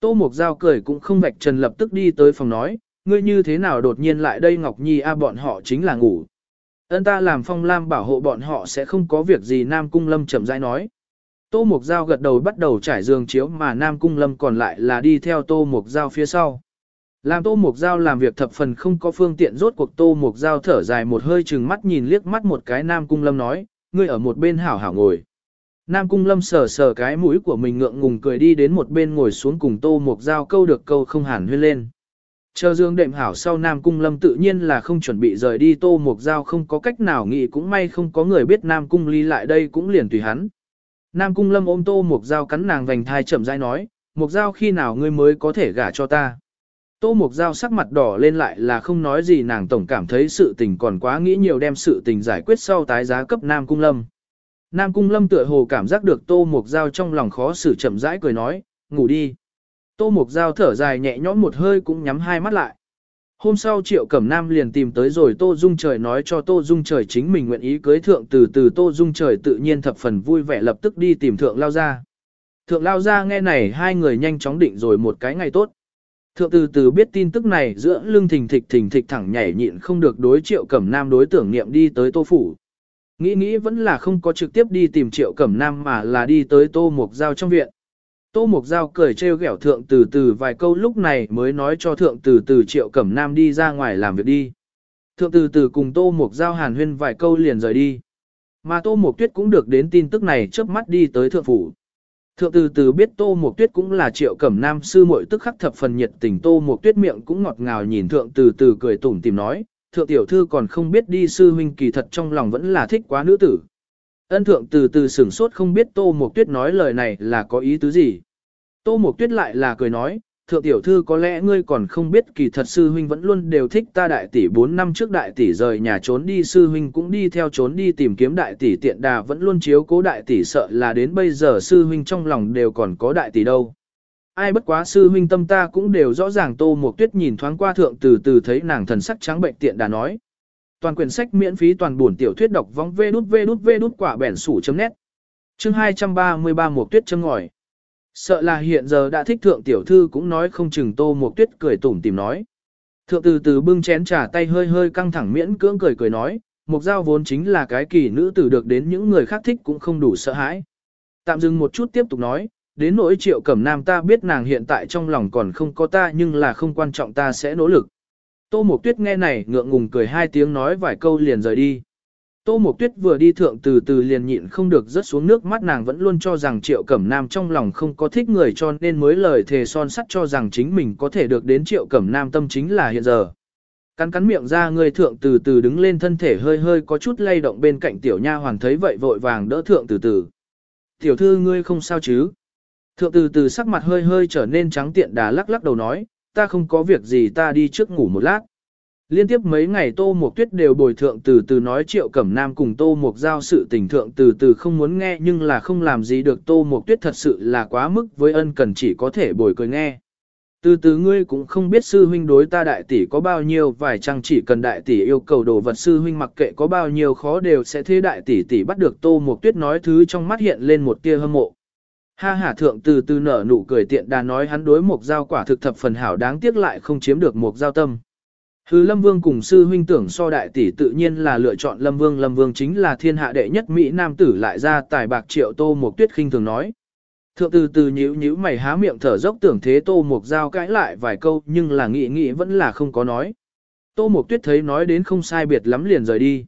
Tô Mộc Giao cười cũng không vạch trần lập tức đi tới phòng nói, ngươi như thế nào đột nhiên lại đây Ngọc Nhi a bọn họ chính là ngủ. Ân ta làm phong lam bảo hộ bọn họ sẽ không có việc gì Nam Cung Lâm chậm rãi nói. Tô Mộc Giao gật đầu bắt đầu trải giường chiếu mà Nam Cung Lâm còn lại là đi theo Tô Mộc Giao phía sau. Làm Tô Mục Giao làm việc thập phần không có phương tiện rốt cuộc Tô Mục Giao thở dài một hơi chừng mắt nhìn liếc mắt một cái Nam Cung Lâm nói, ngươi ở một bên hảo hảo ngồi. Nam Cung Lâm sờ sờ cái mũi của mình ngượng ngùng cười đi đến một bên ngồi xuống cùng Tô Mục Giao câu được câu không hẳn huyên lên. Chờ dương đệm hảo sau Nam Cung Lâm tự nhiên là không chuẩn bị rời đi Tô Mục Giao không có cách nào nghĩ cũng may không có người biết Nam Cung ly lại đây cũng liền tùy hắn. Nam Cung Lâm ôm Tô Mục Giao cắn nàng vành thai chậm rãi nói, Mục Giao khi nào ngươi mới có thể gả cho ta. Tô Mục Giao sắc mặt đỏ lên lại là không nói gì nàng tổng cảm thấy sự tình còn quá nghĩ nhiều đem sự tình giải quyết sau tái giá cấp Nam Cung Lâm. Nam Cung Lâm tựa hồ cảm giác được Tô Mục Giao trong lòng khó xử chậm rãi cười nói, ngủ đi. Tô Mục Giao thở dài nhẹ nhõm một hơi cũng nhắm hai mắt lại. Hôm sau Triệu Cẩm Nam liền tìm tới rồi Tô Dung Trời nói cho Tô Dung Trời chính mình nguyện ý cưới thượng từ từ Tô Dung Trời tự nhiên thập phần vui vẻ lập tức đi tìm thượng lao ra. Thượng lao ra nghe này hai người nhanh chóng định rồi một cái ngày tốt. Thượng từ từ biết tin tức này giữa lưng thình thịch thình thịch thẳng nhảy nhịn không được đối Triệu Cẩm Nam đối tưởng niệm đi tới Tô Phủ. Nghĩ nghĩ vẫn là không có trực tiếp đi tìm Triệu Cẩm Nam mà là đi tới Tô Mục Giao trong viện. Tô Mục Giao cười trêu ghẹo thượng từ từ vài câu lúc này mới nói cho thượng từ từ triệu cẩm nam đi ra ngoài làm việc đi. Thượng từ từ cùng Tô Mục Giao hàn huyên vài câu liền rời đi. Mà Tô Mục Tuyết cũng được đến tin tức này trước mắt đi tới thượng phủ. Thượng từ từ biết Tô Mộc Tuyết cũng là triệu cẩm nam sư muội tức khắc thập phần nhiệt tình Tô Mộc Tuyết miệng cũng ngọt ngào nhìn thượng từ từ cười tủm tìm nói, thượng tiểu thư còn không biết đi sư huynh kỳ thật trong lòng vẫn là thích quá nữ tử. Ân thượng từ từ sửng sốt không biết Tô Mộc Tuyết nói lời này là có ý tứ gì. Tô Mộc Tuyết lại là cười nói, thượng tiểu thư có lẽ ngươi còn không biết kỳ thật sư huynh vẫn luôn đều thích ta đại tỷ 4 năm trước đại tỷ rời nhà trốn đi, sư huynh cũng đi theo trốn đi tìm kiếm đại tỷ, tiện đà vẫn luôn chiếu cố đại tỷ, sợ là đến bây giờ sư huynh trong lòng đều còn có đại tỷ đâu. Ai bất quá sư huynh tâm ta cũng đều rõ ràng, Tô một Tuyết nhìn thoáng qua thượng từ từ thấy nàng thần sắc trắng bệnh tiện đà nói. Toàn quyển sách miễn phí toàn buồn tiểu thuyết đọc vong vê đút vê đút vê đút quả bẻn sủ chấm nét. Chương 233 Mộc Tuyết chấm ngòi. Sợ là hiện giờ đã thích thượng tiểu thư cũng nói không chừng tô một tuyết cười tủm tìm nói. Thượng từ từ bưng chén trà tay hơi hơi căng thẳng miễn cưỡng cười cười nói, mục giao vốn chính là cái kỳ nữ tử được đến những người khác thích cũng không đủ sợ hãi. Tạm dừng một chút tiếp tục nói, đến nỗi triệu cẩm nam ta biết nàng hiện tại trong lòng còn không có ta nhưng là không quan trọng ta sẽ nỗ lực. Tô Mộc Tuyết nghe này ngượng ngùng cười hai tiếng nói vài câu liền rời đi. Tô Mộc Tuyết vừa đi thượng từ từ liền nhịn không được rớt xuống nước mắt nàng vẫn luôn cho rằng Triệu Cẩm Nam trong lòng không có thích người cho nên mới lời thề son sắt cho rằng chính mình có thể được đến Triệu Cẩm Nam tâm chính là hiện giờ. Cắn cắn miệng ra người thượng từ từ đứng lên thân thể hơi hơi có chút lay động bên cạnh tiểu nha hoàn thấy vậy vội vàng đỡ thượng từ từ. Tiểu thư ngươi không sao chứ? Thượng từ từ sắc mặt hơi hơi trở nên trắng tiện đà lắc lắc đầu nói, ta không có việc gì ta đi trước ngủ một lát. Liên tiếp mấy ngày Tô Mộc Tuyết đều bồi thượng từ từ nói Triệu Cẩm Nam cùng Tô Mộc giao sự tình thượng từ từ không muốn nghe nhưng là không làm gì được Tô Mộc Tuyết thật sự là quá mức với ân cần chỉ có thể bồi cười nghe. Từ từ ngươi cũng không biết sư huynh đối ta đại tỷ có bao nhiêu, vài chăng chỉ cần đại tỷ yêu cầu đồ vật sư huynh mặc kệ có bao nhiêu khó đều sẽ thế đại tỷ tỷ bắt được Tô Mộc Tuyết nói thứ trong mắt hiện lên một tia hâm mộ. Ha hả thượng từ từ nở nụ cười tiện đà nói hắn đối Mộc giao quả thực thập phần hảo, đáng tiếc lại không chiếm được Mộc giao tâm. Hư Lâm Vương cùng sư huynh tưởng so đại tỷ tự nhiên là lựa chọn Lâm Vương, Lâm Vương chính là thiên hạ đệ nhất Mỹ Nam tử lại ra tài bạc triệu tô một tuyết khinh thường nói. Thượng từ từ nhíu nhíu mày há miệng thở dốc tưởng thế tô một giao cãi lại vài câu nhưng là nghĩ nghĩ vẫn là không có nói. Tô một tuyết thấy nói đến không sai biệt lắm liền rời đi.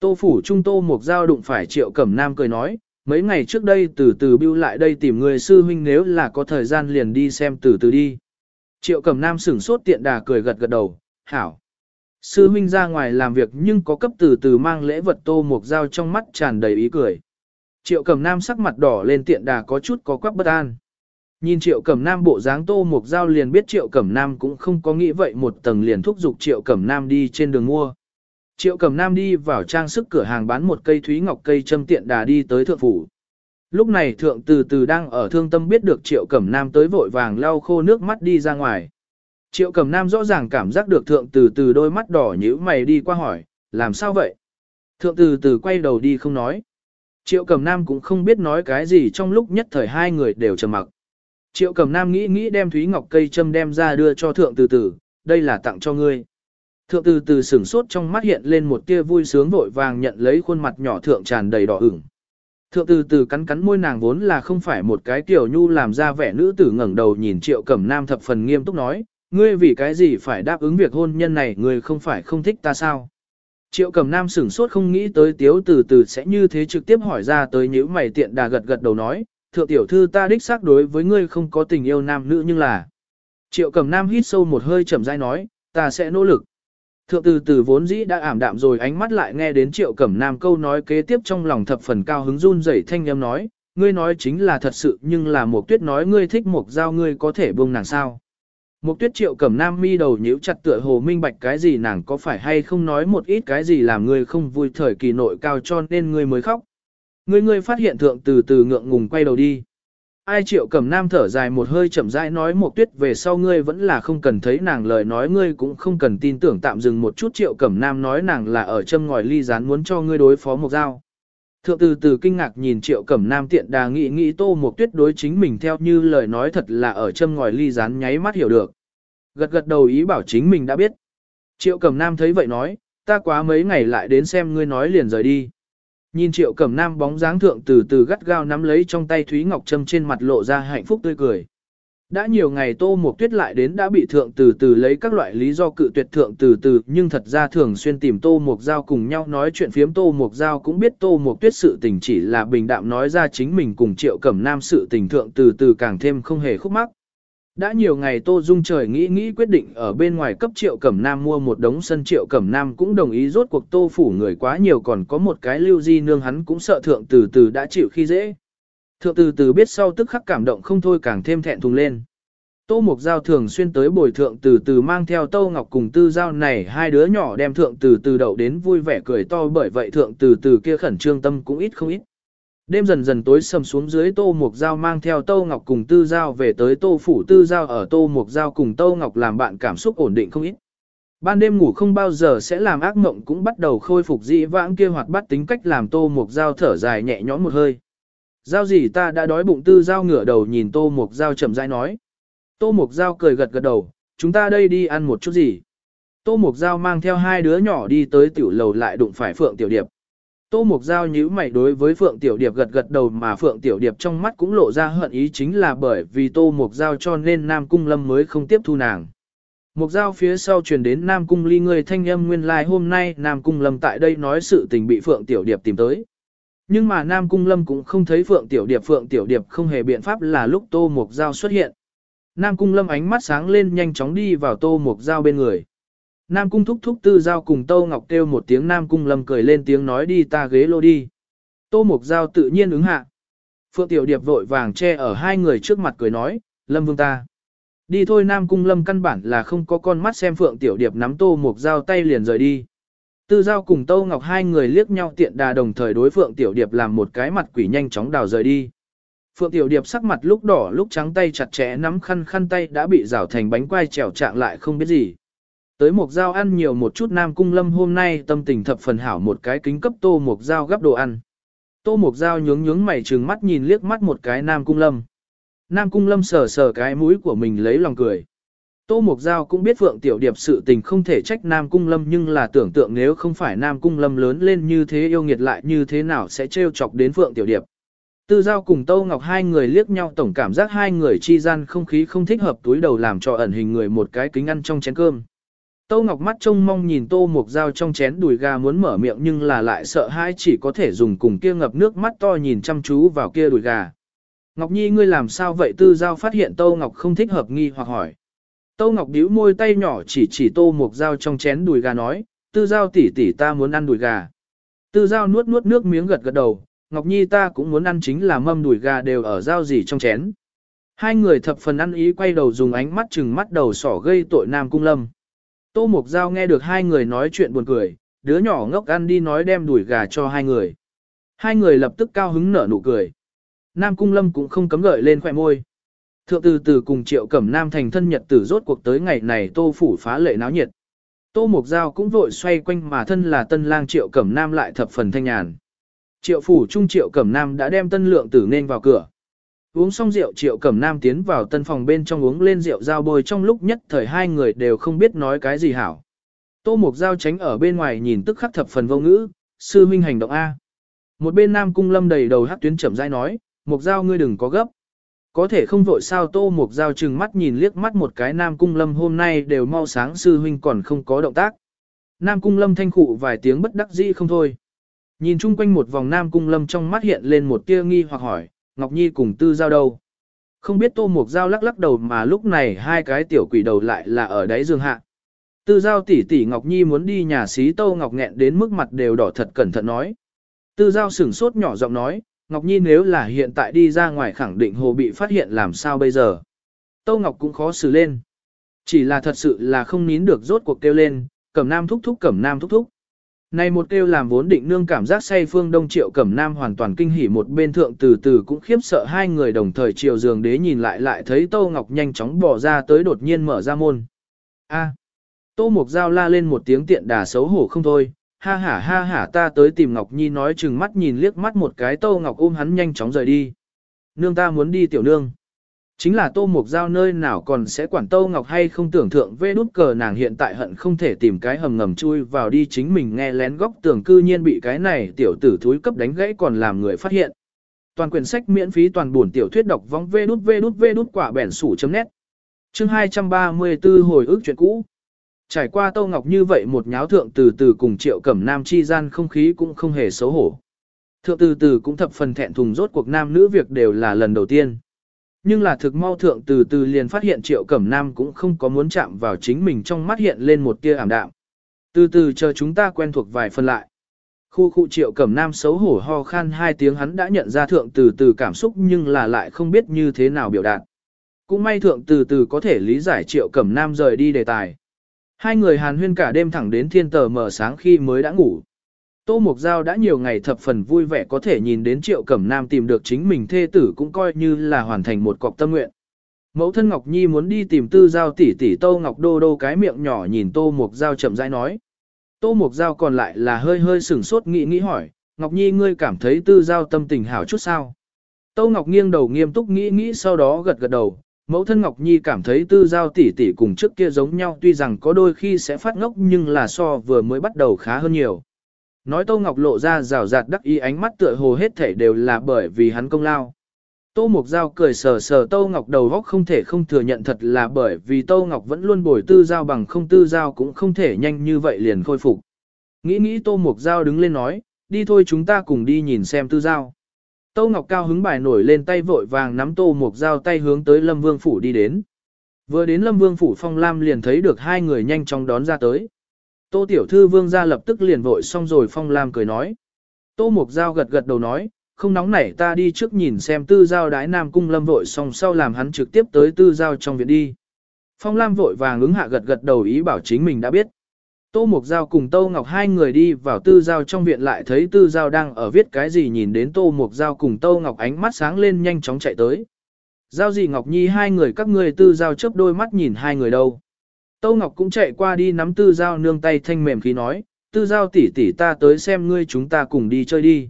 Tô phủ trung tô một giao đụng phải triệu cẩm nam cười nói, mấy ngày trước đây từ từ bưu lại đây tìm người sư huynh nếu là có thời gian liền đi xem từ từ đi. Triệu cẩm nam sửng sốt tiện đà cười gật gật đầu, hảo. Sư huynh ra ngoài làm việc nhưng có cấp từ từ mang lễ vật tô mục dao trong mắt tràn đầy ý cười. Triệu cầm nam sắc mặt đỏ lên tiện đà có chút có quắc bất an. Nhìn triệu cẩm nam bộ dáng tô mục dao liền biết triệu cẩm nam cũng không có nghĩ vậy một tầng liền thúc giục triệu cẩm nam đi trên đường mua. Triệu cẩm nam đi vào trang sức cửa hàng bán một cây thúy ngọc cây châm tiện đà đi tới thượng phủ. Lúc này thượng từ từ đang ở thương tâm biết được triệu cẩm nam tới vội vàng lau khô nước mắt đi ra ngoài. Triệu Cẩm nam rõ ràng cảm giác được thượng từ từ đôi mắt đỏ nhíu mày đi qua hỏi, làm sao vậy? Thượng từ từ quay đầu đi không nói. Triệu Cẩm nam cũng không biết nói cái gì trong lúc nhất thời hai người đều trầm mặc. Triệu Cẩm nam nghĩ nghĩ đem Thúy Ngọc cây châm đem ra đưa cho thượng từ từ, đây là tặng cho ngươi. Thượng từ từ sửng sốt trong mắt hiện lên một tia vui sướng vội vàng nhận lấy khuôn mặt nhỏ thượng tràn đầy đỏ ửng. Thượng từ từ cắn cắn môi nàng vốn là không phải một cái tiểu nhu làm ra vẻ nữ tử ngẩng đầu nhìn triệu cẩm nam thập phần nghiêm túc nói, ngươi vì cái gì phải đáp ứng việc hôn nhân này ngươi không phải không thích ta sao? Triệu cầm nam sửng sốt không nghĩ tới tiếu từ từ sẽ như thế trực tiếp hỏi ra tới những mày tiện đà gật gật đầu nói, thượng tiểu thư ta đích xác đối với ngươi không có tình yêu nam nữ nhưng là. Triệu cầm nam hít sâu một hơi chậm rãi nói, ta sẽ nỗ lực. Thượng từ từ vốn dĩ đã ảm đạm rồi ánh mắt lại nghe đến triệu cẩm nam câu nói kế tiếp trong lòng thập phần cao hứng run rẩy thanh âm nói, ngươi nói chính là thật sự nhưng là một tuyết nói ngươi thích một giao ngươi có thể buông nàng sao. Mục tuyết triệu cẩm nam mi đầu nhíu chặt tựa hồ minh bạch cái gì nàng có phải hay không nói một ít cái gì làm ngươi không vui thời kỳ nội cao cho nên ngươi mới khóc. Ngươi ngươi phát hiện thượng từ từ ngượng ngùng quay đầu đi. Ai triệu cẩm nam thở dài một hơi chậm rãi nói một tuyết về sau ngươi vẫn là không cần thấy nàng lời nói, ngươi cũng không cần tin tưởng tạm dừng một chút triệu cẩm nam nói nàng là ở châm ngòi ly rán muốn cho ngươi đối phó một dao. Thượng từ từ kinh ngạc nhìn triệu cẩm nam tiện đà nghĩ nghĩ tô một tuyết đối chính mình theo như lời nói thật là ở châm ngòi ly rán nháy mắt hiểu được. Gật gật đầu ý bảo chính mình đã biết. Triệu cẩm nam thấy vậy nói, ta quá mấy ngày lại đến xem ngươi nói liền rời đi. Nhìn triệu cẩm nam bóng dáng thượng từ từ gắt gao nắm lấy trong tay Thúy Ngọc Trâm trên mặt lộ ra hạnh phúc tươi cười. Đã nhiều ngày tô mộc tuyết lại đến đã bị thượng từ từ lấy các loại lý do cự tuyệt thượng từ từ, nhưng thật ra thường xuyên tìm tô mộc giao cùng nhau nói chuyện phiếm tô mộc giao cũng biết tô mộc tuyết sự tình chỉ là bình đạm nói ra chính mình cùng triệu cẩm nam sự tình thượng từ từ càng thêm không hề khúc mắc. Đã nhiều ngày Tô Dung trời nghĩ nghĩ quyết định ở bên ngoài cấp triệu cẩm nam mua một đống sân triệu cẩm nam cũng đồng ý rốt cuộc Tô phủ người quá nhiều còn có một cái lưu di nương hắn cũng sợ thượng từ từ đã chịu khi dễ. Thượng từ từ biết sau tức khắc cảm động không thôi càng thêm thẹn thùng lên. Tô Mục Giao thường xuyên tới bồi thượng từ từ mang theo Tô Ngọc cùng Tư Giao này hai đứa nhỏ đem thượng từ từ đậu đến vui vẻ cười to bởi vậy thượng từ từ kia khẩn trương tâm cũng ít không ít. Đêm dần dần tối sầm xuống dưới Tô Mục Giao mang theo Tô Ngọc cùng Tư Giao về tới Tô Phủ Tư Giao ở Tô Mục Giao cùng Tô Ngọc làm bạn cảm xúc ổn định không ít. Ban đêm ngủ không bao giờ sẽ làm ác mộng cũng bắt đầu khôi phục dị vãng kia hoạt bát tính cách làm Tô Mục Giao thở dài nhẹ nhõm một hơi. Giao gì ta đã đói bụng Tư Giao ngửa đầu nhìn Tô Mục Giao chậm rãi nói. Tô Mục Giao cười gật gật đầu, chúng ta đây đi ăn một chút gì. Tô Mục Giao mang theo hai đứa nhỏ đi tới tiểu lầu lại đụng phải Phượng Tiểu Điệp. Tô Mục Giao nhíu mày đối với Phượng Tiểu Điệp gật gật đầu mà Phượng Tiểu Điệp trong mắt cũng lộ ra hận ý chính là bởi vì Tô Mục Giao cho nên Nam Cung Lâm mới không tiếp thu nàng. Mục Giao phía sau truyền đến Nam Cung ly người thanh âm nguyên lai like hôm nay Nam Cung Lâm tại đây nói sự tình bị Phượng Tiểu Điệp tìm tới. Nhưng mà Nam Cung Lâm cũng không thấy Phượng Tiểu Điệp Phượng Tiểu Điệp không hề biện pháp là lúc Tô Mục Giao xuất hiện. Nam Cung Lâm ánh mắt sáng lên nhanh chóng đi vào Tô Mục Giao bên người. Nam Cung thúc thúc tư giao cùng Tô Ngọc kêu một tiếng Nam Cung Lâm cười lên tiếng nói đi ta ghế lô đi. Tô Mục Giao tự nhiên ứng hạ. Phượng Tiểu Điệp vội vàng che ở hai người trước mặt cười nói, Lâm Vương ta. Đi thôi Nam Cung Lâm căn bản là không có con mắt xem Phượng Tiểu Điệp nắm Tô Mục Giao tay liền rời đi. Tư Giao cùng Tâu Ngọc hai người liếc nhau tiện đà đồng thời đối Phượng Tiểu Điệp làm một cái mặt quỷ nhanh chóng đào rời đi. Phượng Tiểu Điệp sắc mặt lúc đỏ lúc trắng tay chặt chẽ nắm khăn khăn tay đã bị rào thành bánh quai trèo trạng lại không biết gì. Tới một dao ăn nhiều một chút Nam Cung Lâm hôm nay tâm tình thập phần hảo một cái kính cấp tô một dao gấp đồ ăn. Tô một dao nhướng nhướng mày trừng mắt nhìn liếc mắt một cái Nam Cung Lâm. Nam Cung Lâm sờ sờ cái mũi của mình lấy lòng cười. Tô Mộc Giao cũng biết Phượng Tiểu Điệp sự tình không thể trách Nam Cung Lâm, nhưng là tưởng tượng nếu không phải Nam Cung Lâm lớn lên như thế yêu nghiệt lại như thế nào sẽ trêu chọc đến Phượng Tiểu Điệp. Tư Giao cùng Tô Ngọc hai người liếc nhau, tổng cảm giác hai người chi gian không khí không thích hợp, túi đầu làm cho ẩn hình người một cái kính ăn trong chén cơm. Tô Ngọc mắt trông mong nhìn Tô Mộc Giao trong chén đùi gà muốn mở miệng nhưng là lại sợ hai chỉ có thể dùng cùng kia ngập nước mắt to nhìn chăm chú vào kia đùi gà. Ngọc Nhi, ngươi làm sao vậy Tư Giao phát hiện Tô Ngọc không thích hợp nghi hoặc hỏi. Tô Ngọc bĩu môi tay nhỏ chỉ chỉ Tô một Giao trong chén đùi gà nói, Tư Giao tỷ tỷ ta muốn ăn đùi gà. Tư Giao nuốt nuốt nước miếng gật gật đầu, Ngọc Nhi ta cũng muốn ăn chính là mâm đùi gà đều ở giao gì trong chén. Hai người thập phần ăn ý quay đầu dùng ánh mắt chừng mắt đầu sỏ gây tội Nam Cung Lâm. Tô Mục Giao nghe được hai người nói chuyện buồn cười, đứa nhỏ ngốc ăn đi nói đem đùi gà cho hai người. Hai người lập tức cao hứng nở nụ cười. Nam Cung Lâm cũng không cấm gợi lên khỏe môi. Thượng từ từ cùng triệu cẩm nam thành thân nhật tử rốt cuộc tới ngày này tô phủ phá lệ náo nhiệt. Tô Mục Giao cũng vội xoay quanh mà thân là tân lang triệu cẩm nam lại thập phần thanh nhàn. Triệu phủ trung triệu cẩm nam đã đem tân lượng tử nên vào cửa. Uống xong rượu triệu cẩm nam tiến vào tân phòng bên trong uống lên rượu giao bôi trong lúc nhất thời hai người đều không biết nói cái gì hảo. Tô Mục Giao tránh ở bên ngoài nhìn tức khắc thập phần vô ngữ, sư huynh hành động A. Một bên nam cung lâm đầy đầu hát tuyến chậm rãi nói, Mục Giao ngươi đừng có gấp. Có thể không vội sao Tô Mục Giao chừng mắt nhìn liếc mắt một cái nam cung lâm hôm nay đều mau sáng sư huynh còn không có động tác. Nam cung lâm thanh khụ vài tiếng bất đắc dĩ không thôi. Nhìn chung quanh một vòng nam cung lâm trong mắt hiện lên một tia nghi hoặc hỏi, Ngọc Nhi cùng tư giao đâu. Không biết tô mục giao lắc lắc đầu mà lúc này hai cái tiểu quỷ đầu lại là ở đáy giường hạ. Tư giao tỷ tỷ Ngọc Nhi muốn đi nhà xí tô Ngọc nghẹn đến mức mặt đều đỏ thật cẩn thận nói. Tư giao sửng sốt nhỏ giọng nói, Ngọc Nhi nếu là hiện tại đi ra ngoài khẳng định hồ bị phát hiện làm sao bây giờ. Tô Ngọc cũng khó xử lên. Chỉ là thật sự là không nín được rốt cuộc kêu lên, cẩm nam thúc thúc cẩm nam thúc thúc. Này một kêu làm vốn định nương cảm giác say phương đông triệu cẩm nam hoàn toàn kinh hỉ một bên thượng từ từ cũng khiếp sợ hai người đồng thời triều giường đế nhìn lại lại thấy Tô Ngọc nhanh chóng bỏ ra tới đột nhiên mở ra môn. A. Tô Mục Giao la lên một tiếng tiện đà xấu hổ không thôi, ha hả ha hả ta tới tìm Ngọc Nhi nói chừng mắt nhìn liếc mắt một cái, Tô Ngọc ôm hắn nhanh chóng rời đi. Nương ta muốn đi tiểu nương. Chính là Tô Mục Giao nơi nào còn sẽ quản Tô Ngọc hay không tưởng thượng vê đút cờ, nàng hiện tại hận không thể tìm cái hầm ngầm chui vào đi, chính mình nghe lén góc tưởng cư nhiên bị cái này tiểu tử thúi cấp đánh gãy còn làm người phát hiện. Toàn quyển sách miễn phí toàn buồn tiểu thuyết đọc vong vê đút vê đút vê đút quả bẻn sủ chấm nét. Chương 234 hồi ức chuyện cũ. Trải qua Tô Ngọc như vậy một nháo thượng từ từ cùng triệu cẩm nam chi gian không khí cũng không hề xấu hổ. Thượng từ từ cũng thập phần thẹn thùng rốt cuộc nam nữ việc đều là lần đầu tiên. Nhưng là thực mau thượng từ từ liền phát hiện triệu cẩm nam cũng không có muốn chạm vào chính mình trong mắt hiện lên một tia ảm đạm. Từ từ chờ chúng ta quen thuộc vài phần lại. Khu khu triệu cẩm nam xấu hổ ho khan hai tiếng hắn đã nhận ra thượng từ từ cảm xúc nhưng là lại không biết như thế nào biểu đạt. Cũng may thượng từ từ có thể lý giải triệu cẩm nam rời đi đề tài. Hai người hàn huyên cả đêm thẳng đến thiên tờ mở sáng khi mới đã ngủ. Tô Mục Giao đã nhiều ngày thập phần vui vẻ có thể nhìn đến Triệu Cẩm Nam tìm được chính mình thê tử cũng coi như là hoàn thành một cọc tâm nguyện. Mẫu thân Ngọc Nhi muốn đi tìm tư giao tỷ tỷ Tô Ngọc Đô Đô cái miệng nhỏ nhìn Tô Mục Giao chậm rãi nói. Tô Mục Giao còn lại là hơi hơi sửng sốt nghĩ nghĩ hỏi, Ngọc Nhi ngươi cảm thấy tư giao tâm tình hảo chút sao? Tô Ngọc nghiêng đầu nghiêm túc nghĩ nghĩ sau đó gật gật đầu, mẫu thân Ngọc Nhi cảm thấy tư giao tỷ tỷ cùng trước kia giống nhau tuy rằng có đôi khi sẽ phát ngốc nhưng là so vừa mới bắt đầu khá hơn nhiều. Nói Tô Ngọc lộ ra rào rạt đắc ý ánh mắt tựa hồ hết thể đều là bởi vì hắn công lao. Tô Mục Giao cười sờ sờ Tô Ngọc đầu góc không thể không thừa nhận thật là bởi vì Tô Ngọc vẫn luôn bồi tư giao bằng không tư giao cũng không thể nhanh như vậy liền khôi phục. Nghĩ nghĩ Tô Mục Giao đứng lên nói, đi thôi chúng ta cùng đi nhìn xem tư giao. Tô Ngọc cao hứng bài nổi lên tay vội vàng nắm Tô Mục Giao tay hướng tới Lâm Vương Phủ đi đến. Vừa đến Lâm Vương Phủ Phong Lam liền thấy được hai người nhanh chóng đón ra tới. Tô Tiểu Thư Vương ra lập tức liền vội xong rồi Phong Lam cười nói. Tô Mục Giao gật gật đầu nói, không nóng nảy ta đi trước nhìn xem tư giao đái Nam Cung Lâm vội xong sau làm hắn trực tiếp tới tư giao trong viện đi. Phong Lam vội vàng ứng hạ gật gật đầu ý bảo chính mình đã biết. Tô Mục Giao cùng Tô Ngọc hai người đi vào tư giao trong viện lại thấy tư giao đang ở viết cái gì nhìn đến Tô Mục Giao cùng Tô Ngọc ánh mắt sáng lên nhanh chóng chạy tới. Giao gì Ngọc Nhi hai người các ngươi tư giao chớp đôi mắt nhìn hai người đâu. Tô Ngọc cũng chạy qua đi nắm tư giao nương tay thanh mềm khí nói, tư giao tỷ tỷ ta tới xem ngươi chúng ta cùng đi chơi đi.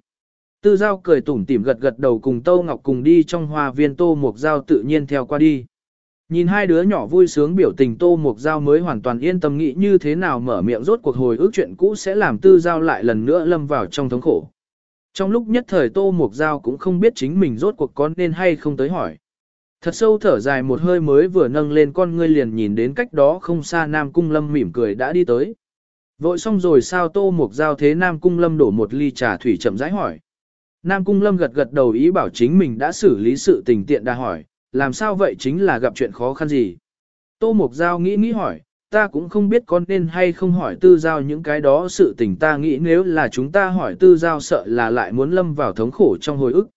Tư giao cười tủm tỉm gật gật đầu cùng Tô Ngọc cùng đi trong hoa viên Tô Mục Giao tự nhiên theo qua đi. Nhìn hai đứa nhỏ vui sướng biểu tình Tô Mục Giao mới hoàn toàn yên tâm nghĩ như thế nào mở miệng rốt cuộc hồi ước chuyện cũ sẽ làm Tư Giao lại lần nữa lâm vào trong thống khổ. Trong lúc nhất thời Tô Mục Giao cũng không biết chính mình rốt cuộc có nên hay không tới hỏi. Thật sâu thở dài một hơi mới vừa nâng lên con ngươi liền nhìn đến cách đó không xa Nam Cung Lâm mỉm cười đã đi tới. Vội xong rồi sao Tô Mục Giao thế Nam Cung Lâm đổ một ly trà thủy chậm rãi hỏi. Nam Cung Lâm gật gật đầu ý bảo chính mình đã xử lý sự tình tiện đa hỏi, làm sao vậy chính là gặp chuyện khó khăn gì. Tô Mục Giao nghĩ nghĩ hỏi, ta cũng không biết con nên hay không hỏi tư giao những cái đó sự tình ta nghĩ nếu là chúng ta hỏi tư giao sợ là lại muốn lâm vào thống khổ trong hồi ức.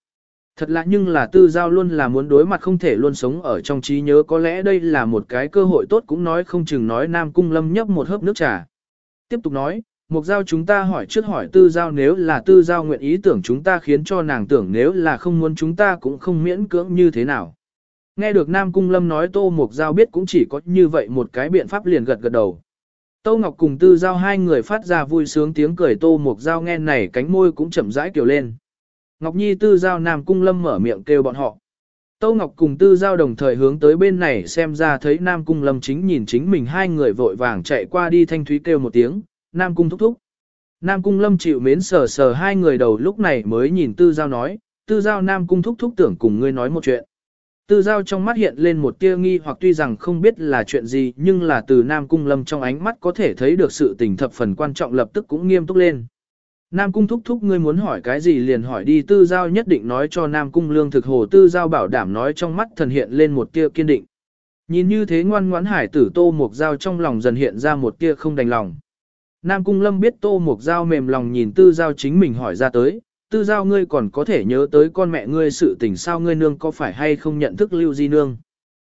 Thật lạ nhưng là tư giao luôn là muốn đối mặt không thể luôn sống ở trong trí nhớ có lẽ đây là một cái cơ hội tốt cũng nói không chừng nói Nam Cung Lâm nhấp một hớp nước trà. Tiếp tục nói, Mục giao chúng ta hỏi trước hỏi tư giao nếu là tư giao nguyện ý tưởng chúng ta khiến cho nàng tưởng nếu là không muốn chúng ta cũng không miễn cưỡng như thế nào. Nghe được Nam Cung Lâm nói Tô Mục Giao biết cũng chỉ có như vậy một cái biện pháp liền gật gật đầu. Tô Ngọc cùng Tư Giao hai người phát ra vui sướng tiếng cười Tô Mục Giao nghe này cánh môi cũng chậm rãi kiểu lên. Ngọc Nhi Tư Giao Nam Cung Lâm mở miệng kêu bọn họ. Tô Ngọc cùng Tư Giao đồng thời hướng tới bên này xem ra thấy Nam Cung Lâm chính nhìn chính mình hai người vội vàng chạy qua đi thanh thúy kêu một tiếng, Nam Cung thúc thúc. Nam Cung Lâm chịu mến sờ sờ hai người đầu lúc này mới nhìn Tư Giao nói, Tư Giao Nam Cung thúc thúc tưởng cùng ngươi nói một chuyện. Tư Giao trong mắt hiện lên một tia nghi hoặc tuy rằng không biết là chuyện gì nhưng là từ Nam Cung Lâm trong ánh mắt có thể thấy được sự tình thập phần quan trọng lập tức cũng nghiêm túc lên. Nam Cung thúc thúc ngươi muốn hỏi cái gì liền hỏi đi Tư Giao nhất định nói cho Nam Cung lương thực hồ Tư Giao bảo đảm nói trong mắt thần hiện lên một tia kiên định. Nhìn như thế ngoan ngoãn hải tử tô mục Giao trong lòng dần hiện ra một tia không đành lòng. Nam Cung Lâm biết Tô Mục Giao mềm lòng nhìn Tư Giao chính mình hỏi ra tới, Tư Giao ngươi còn có thể nhớ tới con mẹ ngươi sự tình sao ngươi nương có phải hay không nhận thức Lưu Di Nương.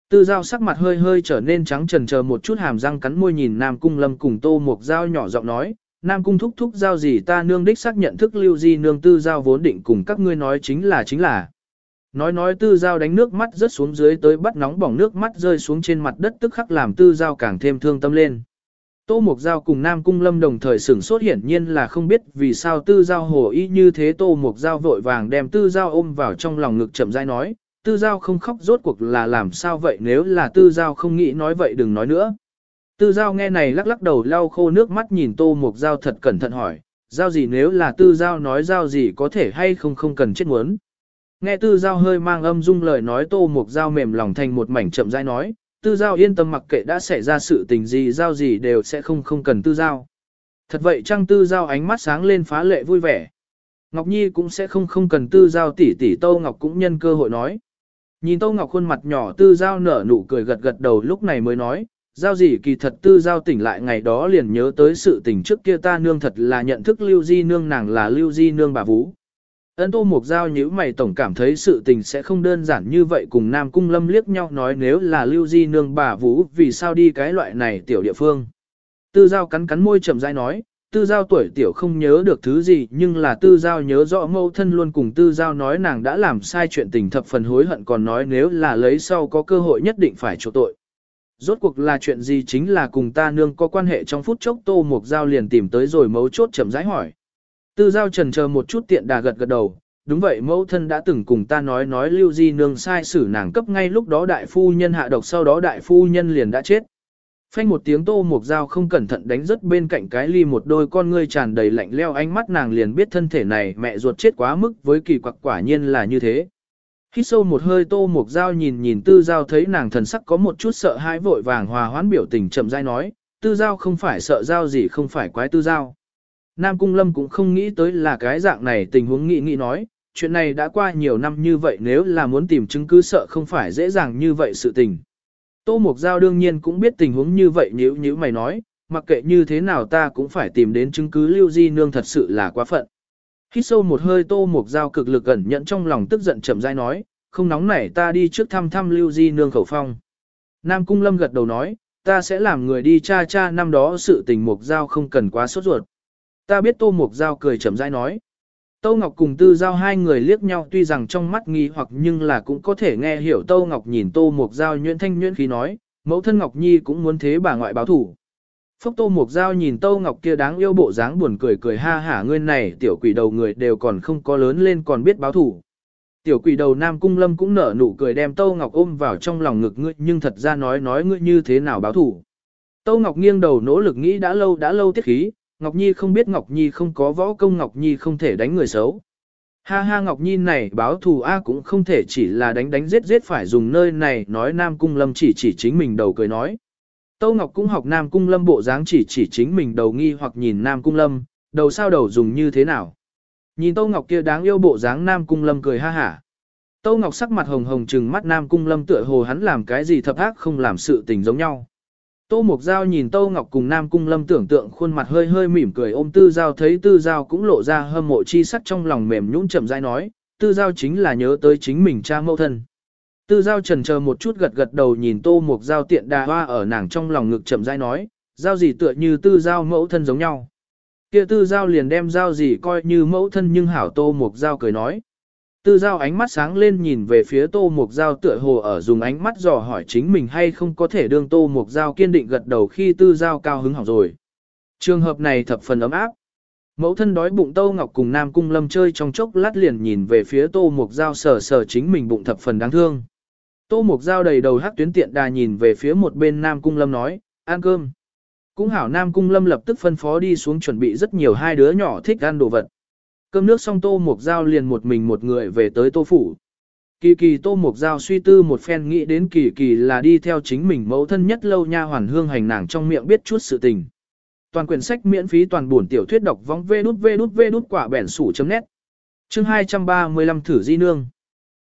Tư Giao sắc mặt hơi hơi trở nên trắng trần chờ một chút hàm răng cắn môi nhìn Nam Cung Lâm cùng Tô một Giao nhỏ giọng nói, Nam Cung thúc thúc giao gì ta nương đích xác nhận thức Lưu Di Nương Tư Giao vốn định cùng các ngươi nói chính là chính là. Nói nói Tư Giao đánh nước mắt rớt xuống dưới tới bắt nóng bỏng nước mắt rơi xuống trên mặt đất tức khắc làm Tư Giao càng thêm thương tâm lên. Tô Mục Giao cùng Nam Cung Lâm đồng thời sửng sốt hiển nhiên là không biết vì sao Tư Giao hồ y như thế Tô Mục Giao vội vàng đem Tư Giao ôm vào trong lòng ngực chậm rãi nói, Tư Giao không khóc rốt cuộc là làm sao vậy nếu là Tư Giao không nghĩ nói vậy đừng nói nữa. Tư Giao nghe này lắc lắc đầu lau khô nước mắt nhìn Tô Mục Giao thật cẩn thận hỏi, Giao gì nếu là Tư Giao nói Giao gì có thể hay không không cần chết muốn. Nghe Tư Giao hơi mang âm dung lời nói Tô Mục Giao mềm lòng thành một mảnh chậm rãi nói, tư giao yên tâm mặc kệ đã xảy ra sự tình gì giao gì đều sẽ không không cần tư giao. Thật vậy trang tư giao ánh mắt sáng lên phá lệ vui vẻ. Ngọc Nhi cũng sẽ không không cần tư giao tỷ tỷ Tô Ngọc cũng nhân cơ hội nói. Nhìn Tô Ngọc khuôn mặt nhỏ tư giao nở nụ cười gật gật đầu lúc này mới nói, giao gì kỳ thật tư giao tỉnh lại ngày đó liền nhớ tới sự tình trước kia ta nương thật là nhận thức lưu di nương nàng là lưu di nương bà vũ. Ân Tô Mục Giao nhíu mày tổng cảm thấy sự tình sẽ không đơn giản như vậy cùng Nam Cung Lâm liếc nhau nói nếu là Lưu Di nương bà Vũ vì sao đi cái loại này tiểu địa phương. Tư Giao cắn cắn môi chậm rãi nói, Tư Giao tuổi tiểu không nhớ được thứ gì nhưng là Tư Giao nhớ rõ mâu thân luôn cùng Tư Giao nói nàng đã làm sai chuyện tình thập phần hối hận còn nói nếu là lấy sau có cơ hội nhất định phải chỗ tội. Rốt cuộc là chuyện gì chính là cùng ta nương có quan hệ trong phút chốc Tô Mục Giao liền tìm tới rồi mấu chốt chậm rãi hỏi. Tư giao trần chờ một chút tiện đà gật gật đầu, đúng vậy mẫu thân đã từng cùng ta nói nói lưu di nương sai xử nàng cấp ngay lúc đó đại phu nhân hạ độc sau đó đại phu nhân liền đã chết. Phanh một tiếng tô mục dao không cẩn thận đánh rất bên cạnh cái ly một đôi con ngươi tràn đầy lạnh leo ánh mắt nàng liền biết thân thể này mẹ ruột chết quá mức với kỳ quặc quả nhiên là như thế. Hít sâu một hơi tô mục dao nhìn nhìn tư dao thấy nàng thần sắc có một chút sợ hãi vội vàng hòa hoãn biểu tình chậm rãi nói, tư dao không phải sợ dao gì không phải quái tư dao. Nam Cung Lâm cũng không nghĩ tới là cái dạng này tình huống nghĩ nghĩ nói, chuyện này đã qua nhiều năm như vậy nếu là muốn tìm chứng cứ sợ không phải dễ dàng như vậy sự tình. Tô Mục Giao đương nhiên cũng biết tình huống như vậy nếu như mày nói, mặc kệ như thế nào ta cũng phải tìm đến chứng cứ lưu di nương thật sự là quá phận. Hít sâu một hơi Tô Mục Giao cực lực ẩn nhận trong lòng tức giận chậm rãi nói, không nóng nảy ta đi trước thăm thăm lưu di nương khẩu phong. Nam Cung Lâm gật đầu nói, ta sẽ làm người đi cha cha năm đó sự tình Mục Giao không cần quá sốt ruột. Ta biết Tô Mục Giao cười chậm rãi nói. Tâu Ngọc cùng Tư Giao hai người liếc nhau tuy rằng trong mắt nghi hoặc nhưng là cũng có thể nghe hiểu Tâu Ngọc nhìn Tô Mục Giao nhuyễn thanh nhuyễn khí nói, mẫu thân Ngọc Nhi cũng muốn thế bà ngoại báo thủ. Phốc Tô Mục Giao nhìn Tâu Ngọc kia đáng yêu bộ dáng buồn cười cười ha hả ngươi này tiểu quỷ đầu người đều còn không có lớn lên còn biết báo thủ. Tiểu quỷ đầu Nam Cung Lâm cũng nở nụ cười đem Tâu Ngọc ôm vào trong lòng ngực ngươi nhưng thật ra nói nói ngươi như thế nào báo thủ. Tâu Ngọc nghiêng đầu nỗ lực nghĩ đã lâu đã lâu tiết khí, Ngọc Nhi không biết Ngọc Nhi không có võ công Ngọc Nhi không thể đánh người xấu. Ha ha Ngọc Nhi này báo thù A cũng không thể chỉ là đánh đánh giết giết phải dùng nơi này nói Nam Cung Lâm chỉ chỉ chính mình đầu cười nói. Tâu Ngọc cũng học Nam Cung Lâm bộ dáng chỉ chỉ chính mình đầu nghi hoặc nhìn Nam Cung Lâm, đầu sao đầu dùng như thế nào. Nhìn Tâu Ngọc kia đáng yêu bộ dáng Nam Cung Lâm cười ha hả. Tâu Ngọc sắc mặt hồng hồng trừng mắt Nam Cung Lâm tựa hồ hắn làm cái gì thập ác không làm sự tình giống nhau. Tô Mục Giao nhìn Tô Ngọc cùng Nam Cung Lâm tưởng tượng khuôn mặt hơi hơi mỉm cười ôm Tư Giao thấy Tư Giao cũng lộ ra hâm mộ chi sắc trong lòng mềm nhũn chậm rãi nói, Tư Giao chính là nhớ tới chính mình cha mẫu thân. Tư Giao trần chờ một chút gật gật đầu nhìn Tô Mục Giao tiện đà hoa ở nàng trong lòng ngực chậm rãi nói, Giao gì tựa như Tư Giao mẫu thân giống nhau. Kia Tư Giao liền đem Giao gì coi như mẫu thân nhưng hảo Tô Mục Giao cười nói. Tư giao ánh mắt sáng lên nhìn về phía tô mục giao tựa hồ ở dùng ánh mắt dò hỏi chính mình hay không có thể đương tô mục giao kiên định gật đầu khi tư giao cao hứng hỏng rồi. Trường hợp này thập phần ấm áp. Mẫu thân đói bụng Tô Ngọc cùng Nam Cung Lâm chơi trong chốc lát liền nhìn về phía Tô Mục Giao sờ sờ chính mình bụng thập phần đáng thương. Tô Mục Giao đầy đầu hắc tuyến tiện đà nhìn về phía một bên Nam Cung Lâm nói, ăn cơm. Cũng hảo Nam Cung Lâm lập tức phân phó đi xuống chuẩn bị rất nhiều hai đứa nhỏ thích ăn đồ vật. Cơm nước xong tô mục giao liền một mình một người về tới tô phủ. Kỳ kỳ tô mục giao suy tư một phen nghĩ đến kỳ kỳ là đi theo chính mình mẫu thân nhất lâu nha hoàn hương hành nàng trong miệng biết chút sự tình. Toàn quyển sách miễn phí toàn buồn tiểu thuyết đọc vong vê đút vê đút vê đút quả bẻn sủ chấm nét. Chương 235 thử di nương.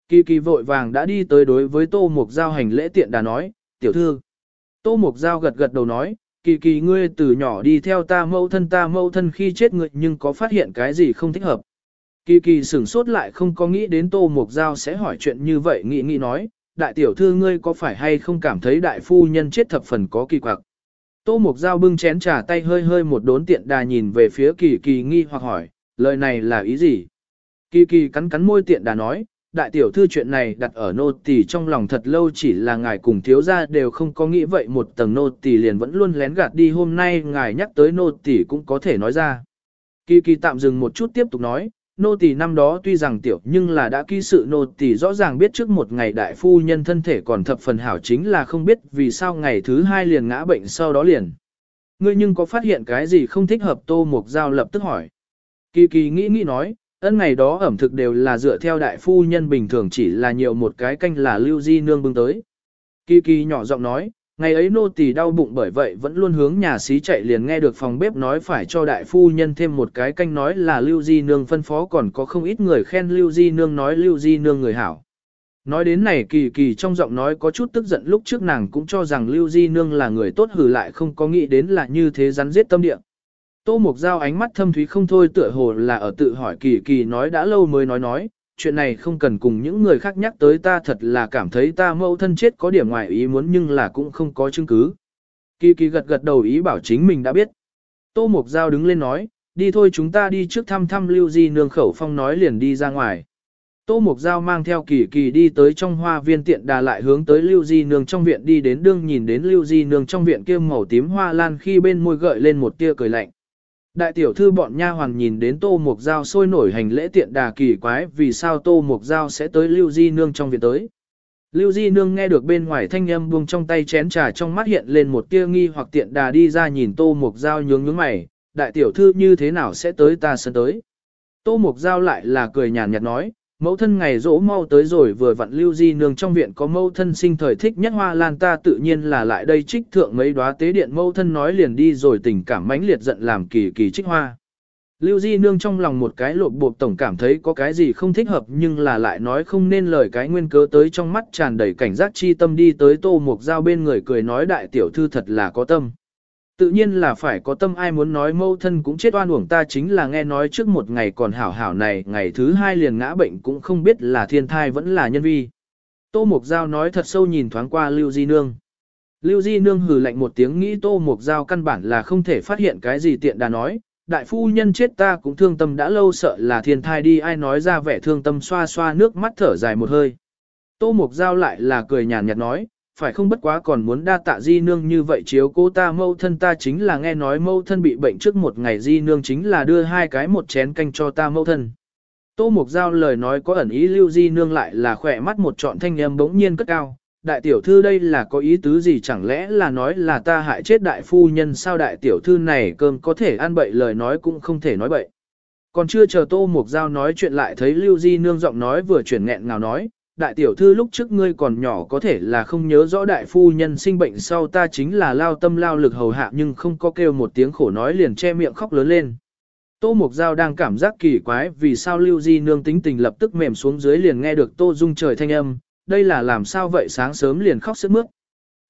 Kỳ kỳ vội vàng đã đi tới đối với tô mục giao hành lễ tiện đà nói, tiểu thư. Tô mục giao gật gật đầu nói, kỳ kỳ ngươi từ nhỏ đi theo ta mẫu thân ta mẫu thân khi chết ngươi nhưng có phát hiện cái gì không thích hợp. Kỳ kỳ sửng sốt lại không có nghĩ đến tô mục giao sẽ hỏi chuyện như vậy nghĩ nghĩ nói, đại tiểu thư ngươi có phải hay không cảm thấy đại phu nhân chết thập phần có kỳ quặc. Tô mục giao bưng chén trà tay hơi hơi một đốn tiện đà nhìn về phía kỳ kỳ nghi hoặc hỏi, lời này là ý gì? Kỳ kỳ cắn cắn môi tiện đà nói, đại tiểu thư chuyện này đặt ở nô tỳ trong lòng thật lâu chỉ là ngài cùng thiếu gia đều không có nghĩ vậy một tầng nô tỳ liền vẫn luôn lén gạt đi hôm nay ngài nhắc tới nô tỳ cũng có thể nói ra. Kỳ kỳ tạm dừng một chút tiếp tục nói, nô tỳ năm đó tuy rằng tiểu nhưng là đã ký sự nô tỳ rõ ràng biết trước một ngày đại phu nhân thân thể còn thập phần hảo chính là không biết vì sao ngày thứ hai liền ngã bệnh sau đó liền. Ngươi nhưng có phát hiện cái gì không thích hợp tô mục giao lập tức hỏi. Kỳ kỳ nghĩ nghĩ nói, Ân ngày đó ẩm thực đều là dựa theo đại phu nhân bình thường chỉ là nhiều một cái canh là lưu di nương bưng tới. Kỳ kỳ nhỏ giọng nói, ngày ấy nô tỳ đau bụng bởi vậy vẫn luôn hướng nhà xí chạy liền nghe được phòng bếp nói phải cho đại phu nhân thêm một cái canh nói là lưu di nương phân phó còn có không ít người khen lưu di nương nói lưu di nương người hảo. Nói đến này kỳ kỳ trong giọng nói có chút tức giận lúc trước nàng cũng cho rằng lưu di nương là người tốt hử lại không có nghĩ đến là như thế rắn giết tâm địa. Tô Mục Giao ánh mắt thâm thúy không thôi tựa hồ là ở tự hỏi kỳ kỳ nói đã lâu mới nói nói, chuyện này không cần cùng những người khác nhắc tới ta thật là cảm thấy ta mẫu thân chết có điểm ngoài ý muốn nhưng là cũng không có chứng cứ. Kỳ kỳ gật gật đầu ý bảo chính mình đã biết. Tô Mục Giao đứng lên nói, đi thôi chúng ta đi trước thăm thăm Lưu Di Nương khẩu phong nói liền đi ra ngoài. Tô Mục Giao mang theo kỳ kỳ đi tới trong hoa viên tiện đà lại hướng tới Lưu Di Nương trong viện đi đến đương nhìn đến Lưu Di Nương trong viện kia màu tím hoa lan khi bên môi gợi lên một tia cười lạnh. Đại tiểu thư bọn nha hoàn nhìn đến Tô Mục Giao sôi nổi hành lễ tiện đà kỳ quái vì sao Tô Mục Giao sẽ tới Lưu Di Nương trong viện tới. Lưu Di Nương nghe được bên ngoài thanh âm buông trong tay chén trà trong mắt hiện lên một tia nghi hoặc tiện đà đi ra nhìn Tô Mục Giao nhướng nhướng mày, đại tiểu thư như thế nào sẽ tới ta sân tới. Tô Mục Giao lại là cười nhàn nhạt nói, mẫu thân ngày rỗ mau tới rồi vừa vặn Lưu Di Nương trong viện có mẫu thân sinh thời thích nhất hoa lan ta tự nhiên là lại đây trích thượng mấy đóa tế điện mẫu thân nói liền đi rồi tình cảm mãnh liệt giận làm kỳ kỳ trích hoa. Lưu Di Nương trong lòng một cái lộp bộp tổng cảm thấy có cái gì không thích hợp nhưng là lại nói không nên lời cái nguyên cớ tới trong mắt tràn đầy cảnh giác chi tâm đi tới tô mục dao bên người cười nói đại tiểu thư thật là có tâm. Tự nhiên là phải có tâm ai muốn nói mâu thân cũng chết oan uổng ta chính là nghe nói trước một ngày còn hảo hảo này ngày thứ hai liền ngã bệnh cũng không biết là thiên thai vẫn là nhân vi. Tô Mục Giao nói thật sâu nhìn thoáng qua Lưu Di Nương. Lưu Di Nương hừ lạnh một tiếng nghĩ Tô Mục Giao căn bản là không thể phát hiện cái gì tiện đã nói, đại phu nhân chết ta cũng thương tâm đã lâu sợ là thiên thai đi ai nói ra vẻ thương tâm xoa xoa nước mắt thở dài một hơi. Tô Mục Giao lại là cười nhàn nhạt nói, phải không bất quá còn muốn đa tạ di nương như vậy chiếu cô ta mâu thân ta chính là nghe nói mâu thân bị bệnh trước một ngày di nương chính là đưa hai cái một chén canh cho ta mâu thân. Tô Mục Giao lời nói có ẩn ý lưu di nương lại là khỏe mắt một trọn thanh âm bỗng nhiên cất cao, đại tiểu thư đây là có ý tứ gì chẳng lẽ là nói là ta hại chết đại phu nhân sao đại tiểu thư này cơm có thể ăn bậy lời nói cũng không thể nói bậy. Còn chưa chờ tô mục giao nói chuyện lại thấy lưu di nương giọng nói vừa chuyển nghẹn ngào nói, đại tiểu thư lúc trước ngươi còn nhỏ có thể là không nhớ rõ đại phu nhân sinh bệnh sau ta chính là lao tâm lao lực hầu hạ nhưng không có kêu một tiếng khổ nói liền che miệng khóc lớn lên. Tô Mục Giao đang cảm giác kỳ quái vì sao Lưu Di Nương tính tình lập tức mềm xuống dưới liền nghe được Tô Dung trời thanh âm, đây là làm sao vậy sáng sớm liền khóc sức mướt.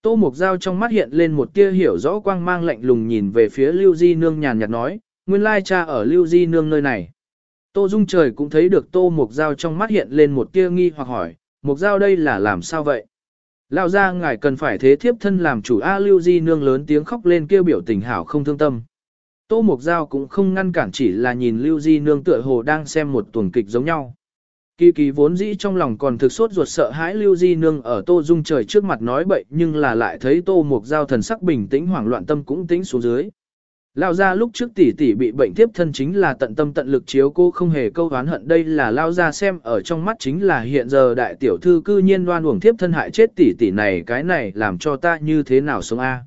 Tô Mục Giao trong mắt hiện lên một tia hiểu rõ quang mang lạnh lùng nhìn về phía Lưu Di Nương nhàn nhạt nói, nguyên lai cha ở Lưu Di Nương nơi này. Tô Dung Trời cũng thấy được Tô Mục Giao trong mắt hiện lên một tia nghi hoặc hỏi, Mục Giao đây là làm sao vậy? Lão ra ngài cần phải thế thiếp thân làm chủ A Lưu Di Nương lớn tiếng khóc lên kêu biểu tình hảo không thương tâm. Tô Mục Giao cũng không ngăn cản chỉ là nhìn Lưu Di Nương tựa hồ đang xem một tuần kịch giống nhau. Kỳ kỳ vốn dĩ trong lòng còn thực sốt ruột sợ hãi Lưu Di Nương ở Tô Dung trời trước mặt nói bậy nhưng là lại thấy Tô Mục Giao thần sắc bình tĩnh hoảng loạn tâm cũng tĩnh xuống dưới. Lao ra lúc trước tỷ tỷ bị bệnh tiếp thân chính là tận tâm tận lực chiếu cô không hề câu oán hận, đây là Lao ra xem ở trong mắt chính là hiện giờ đại tiểu thư cư nhiên đoan uổng tiếp thân hại chết tỷ tỷ này, cái này làm cho ta như thế nào sống a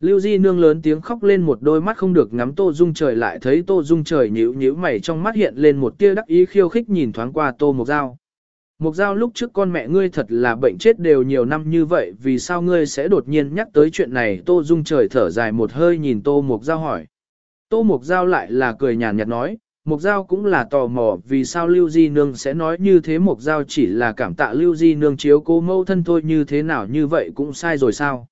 Lưu Di nương lớn tiếng khóc lên một đôi mắt không được ngắm Tô Dung trời lại thấy Tô Dung trời nhíu nhíu mày trong mắt hiện lên một tia đắc ý khiêu khích nhìn thoáng qua Tô Mộc Giao. Mộc Giao lúc trước con mẹ ngươi thật là bệnh chết đều nhiều năm như vậy vì sao ngươi sẽ đột nhiên nhắc tới chuyện này Tô Dung trời thở dài một hơi nhìn Tô Mộc Giao hỏi. Tô Mộc Giao lại là cười nhàn nhạt nói, Mộc Giao cũng là tò mò vì sao Lưu Di Nương sẽ nói như thế Mộc Giao chỉ là cảm tạ Lưu Di Nương chiếu cố mâu thân thôi như thế nào như vậy cũng sai rồi sao.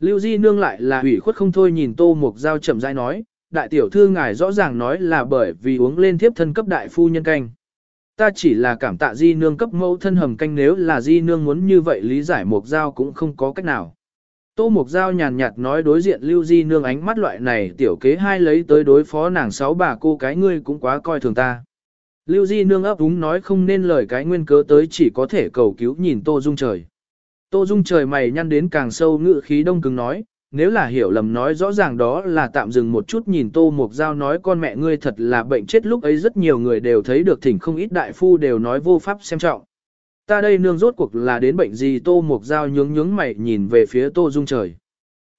Lưu Di Nương lại là hủy khuất không thôi nhìn Tô Mục Giao chậm rãi nói, đại tiểu thư ngài rõ ràng nói là bởi vì uống lên thiếp thân cấp đại phu nhân canh. Ta chỉ là cảm tạ Di Nương cấp mẫu thân hầm canh nếu là Di Nương muốn như vậy lý giải Mục Giao cũng không có cách nào. Tô Mục Giao nhàn nhạt nói đối diện Lưu Di Nương ánh mắt loại này tiểu kế hai lấy tới đối phó nàng sáu bà cô cái ngươi cũng quá coi thường ta. Lưu Di Nương ấp úng nói không nên lời cái nguyên cớ tới chỉ có thể cầu cứu nhìn Tô Dung trời. Tô Dung trời mày nhăn đến càng sâu ngự khí đông cứng nói, nếu là hiểu lầm nói rõ ràng đó là tạm dừng một chút nhìn Tô Mục Giao nói con mẹ ngươi thật là bệnh chết lúc ấy rất nhiều người đều thấy được thỉnh không ít đại phu đều nói vô pháp xem trọng. Ta đây nương rốt cuộc là đến bệnh gì Tô Mục Giao nhướng nhướng mày nhìn về phía Tô Dung trời.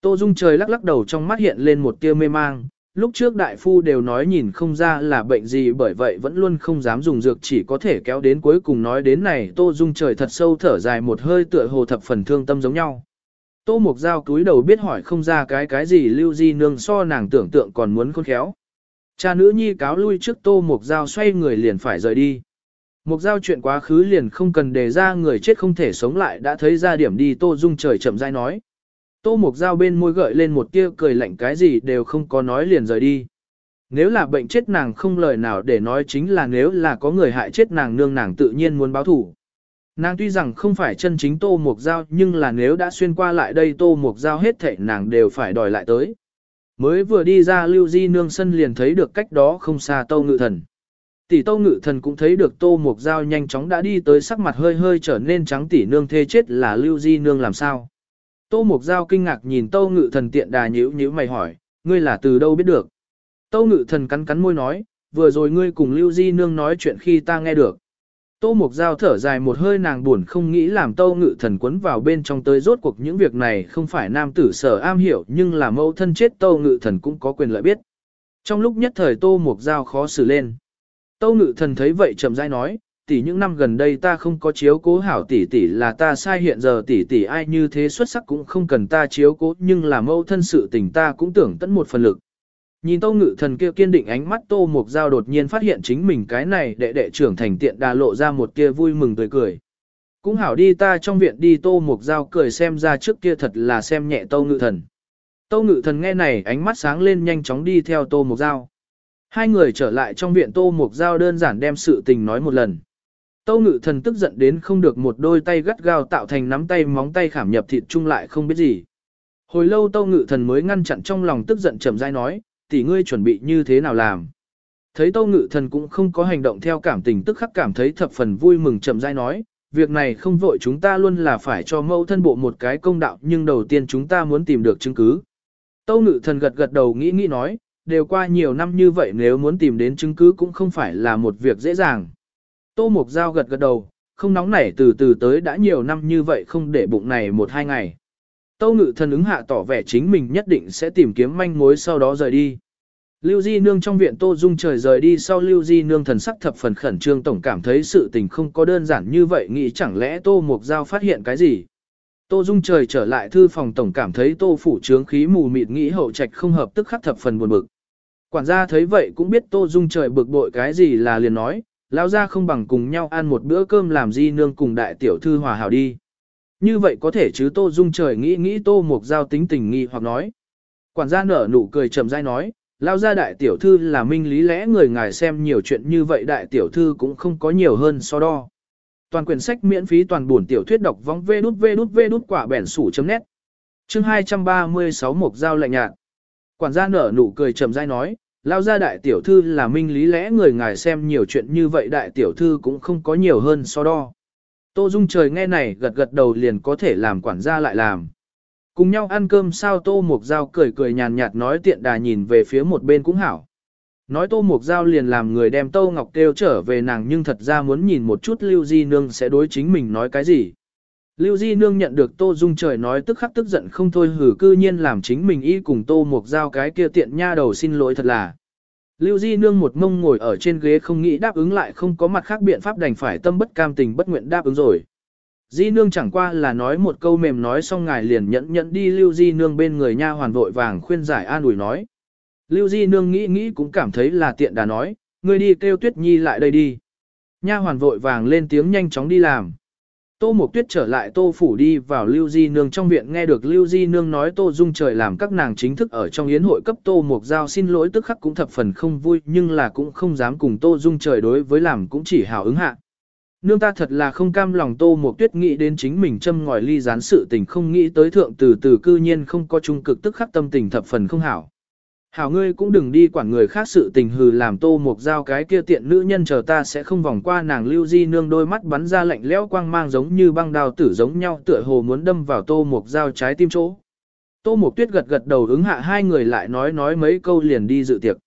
Tô Dung trời lắc lắc đầu trong mắt hiện lên một tia mê mang, lúc trước đại phu đều nói nhìn không ra là bệnh gì bởi vậy vẫn luôn không dám dùng dược chỉ có thể kéo đến cuối cùng nói đến này Tô Dung trời thật sâu thở dài một hơi tựa hồ thập phần thương tâm giống nhau. Tô Mục Giao cúi đầu biết hỏi không ra cái cái gì lưu di nương so nàng tưởng tượng còn muốn khôn khéo. Cha nữ nhi cáo lui trước Tô Mục Giao xoay người liền phải rời đi. Mục Giao chuyện quá khứ liền không cần đề ra, người chết không thể sống lại đã thấy ra điểm đi, Tô Dung trời chậm rãi nói. Tô Mục Giao bên môi gợi lên một tia cười lạnh, cái gì đều không có nói liền rời đi. Nếu là bệnh chết nàng không lời nào để nói chính là nếu là có người hại chết nàng, nương nàng tự nhiên muốn báo thủ. Nàng tuy rằng không phải chân chính Tô mộc Giao nhưng là nếu đã xuyên qua lại đây Tô mộc Giao hết thảy nàng đều phải đòi lại tới. Mới vừa đi ra lưu di nương sân liền thấy được cách đó không xa Tô Ngự Thần. Tỷ Tô Ngự Thần cũng thấy được Tô mộc Giao nhanh chóng đã đi tới sắc mặt hơi hơi trở nên trắng tỷ nương thê chết là lưu di nương làm sao. Tô mộc Giao kinh ngạc nhìn Tô Ngự Thần tiện đà nhíu nhíu mày hỏi, ngươi là từ đâu biết được? Tô Ngự Thần cắn cắn môi nói, vừa rồi ngươi cùng Lưu Di Nương nói chuyện khi ta nghe được. Tô Mục Giao thở dài một hơi nàng buồn không nghĩ làm Tô Ngự Thần quấn vào bên trong tới rốt cuộc những việc này không phải nam tử sở am hiểu nhưng là mẫu thân chết Tô Ngự Thần cũng có quyền lợi biết. Trong lúc nhất thời Tô Mục Giao khó xử lên. Tô Ngự Thần thấy vậy chậm rãi nói, tỷ những năm gần đây ta không có chiếu cố hảo tỷ tỷ là ta sai hiện giờ tỷ tỷ ai như thế xuất sắc cũng không cần ta chiếu cố nhưng là mẫu thân sự tình ta cũng tưởng tận một phần lực. Nhìn Tô Ngự Thần kia kiên định ánh mắt Tô Mục Giao đột nhiên phát hiện chính mình cái này đệ đệ trưởng thành tiện đà lộ ra một kia vui mừng tươi cười. Cũng hảo đi ta trong viện đi Tô Mục Giao cười xem ra trước kia thật là xem nhẹ Tô Ngự Thần. Tô Ngự Thần nghe này ánh mắt sáng lên nhanh chóng đi theo Tô Mục Giao. Hai người trở lại trong viện Tô Mục Giao đơn giản đem sự tình nói một lần. Tô Ngự Thần tức giận đến không được một đôi tay gắt gao tạo thành nắm tay móng tay khảm nhập thịt chung lại không biết gì. Hồi lâu Tô Ngự Thần mới ngăn chặn trong lòng tức giận chậm rãi nói, tỷ ngươi chuẩn bị như thế nào làm. Thấy Tô Ngự Thần cũng không có hành động theo cảm tình tức khắc cảm thấy thập phần vui mừng chậm rãi nói, việc này không vội chúng ta luôn là phải cho mẫu thân bộ một cái công đạo nhưng đầu tiên chúng ta muốn tìm được chứng cứ. Tô Ngự Thần gật gật đầu nghĩ nghĩ nói, đều qua nhiều năm như vậy nếu muốn tìm đến chứng cứ cũng không phải là một việc dễ dàng. Tô Mục Giao gật gật đầu, không nóng nảy từ từ tới đã nhiều năm như vậy không để bụng này một hai ngày. Tâu ngự thần ứng hạ tỏ vẻ chính mình nhất định sẽ tìm kiếm manh mối sau đó rời đi. Lưu Di Nương trong viện Tô Dung trời rời đi sau Lưu Di Nương thần sắc thập phần khẩn trương tổng cảm thấy sự tình không có đơn giản như vậy nghĩ chẳng lẽ Tô Mục Giao phát hiện cái gì. Tô Dung trời trở lại thư phòng tổng cảm thấy Tô phủ trướng khí mù mịt nghĩ hậu trạch không hợp tức khắc thập phần buồn bực. Quản gia thấy vậy cũng biết Tô Dung trời bực bội cái gì là liền nói, lão gia không bằng cùng nhau ăn một bữa cơm làm Di Nương cùng đại tiểu thư hòa hảo đi. Như vậy có thể chứ Tô Dung trời nghĩ nghĩ Tô Mục Giao tính tình nghi hoặc nói. Quản gia nở nụ cười trầm dai nói, lao ra đại tiểu thư là minh lý lẽ người ngài xem nhiều chuyện như vậy đại tiểu thư cũng không có nhiều hơn so đo. Toàn quyển sách miễn phí toàn buồn tiểu thuyết đọc vong vê đút vê đút vê đút quả bẻn sủ chấm nét. Chương 236 Mục Giao lạnh nhạt. Quản gia nở nụ cười trầm dai nói, lao ra đại tiểu thư là minh lý lẽ người ngài xem nhiều chuyện như vậy đại tiểu thư cũng không có nhiều hơn so đo. Tô Dung trời nghe này gật gật đầu liền có thể làm quản gia lại làm. Cùng nhau ăn cơm sao Tô Mục Giao cười cười nhàn nhạt nói tiện đà nhìn về phía một bên cũng hảo. Nói Tô Mục Giao liền làm người đem Tô Ngọc kêu trở về nàng nhưng thật ra muốn nhìn một chút Lưu Di Nương sẽ đối chính mình nói cái gì. Lưu Di Nương nhận được Tô Dung trời nói tức khắc tức giận không thôi, hử cư nhiên làm chính mình y cùng Tô Mục Giao cái kia tiện nha đầu xin lỗi thật là. Lưu Di Nương một mông ngồi ở trên ghế không nghĩ đáp ứng lại không có mặt khác biện pháp đành phải tâm bất cam tình bất nguyện đáp ứng rồi. Di Nương chẳng qua là nói một câu mềm nói xong ngài liền nhẫn nhẫn đi Lưu Di Nương bên người nha hoàn vội vàng khuyên giải an ủi nói. Lưu Di Nương nghĩ nghĩ cũng cảm thấy là tiện đà nói, ngươi đi kêu Tuyết Nhi lại đây đi. Nha hoàn vội vàng lên tiếng nhanh chóng đi làm. Tô Mộc Tuyết trở lại Tô Phủ đi vào Lưu Di Nương trong viện, nghe được Lưu Di Nương nói Tô Dung trời làm các nàng chính thức ở trong yến hội cấp Tô Mộc Giao xin lỗi tức khắc cũng thập phần không vui, nhưng là cũng không dám cùng Tô Dung trời đối với làm cũng chỉ hào ứng hạ. Nương ta thật là không cam lòng Tô Mộc Tuyết nghĩ đến chính mình châm ngòi ly gián sự tình, không nghĩ tới thượng từ từ cư nhiên không có trung cực tức khắc tâm tình thập phần không hảo. Hảo ngươi cũng đừng đi quản người khác sự tình hừ làm tô mục giao cái kia tiện nữ nhân chờ ta sẽ không vòng qua nàng lưu di nương đôi mắt bắn ra lạnh lẽo quang mang giống như băng đào tử giống nhau tựa hồ muốn đâm vào tô mục giao trái tim chỗ. Tô mục tuyết gật gật đầu ứng hạ hai người lại nói nói mấy câu liền đi dự tiệc.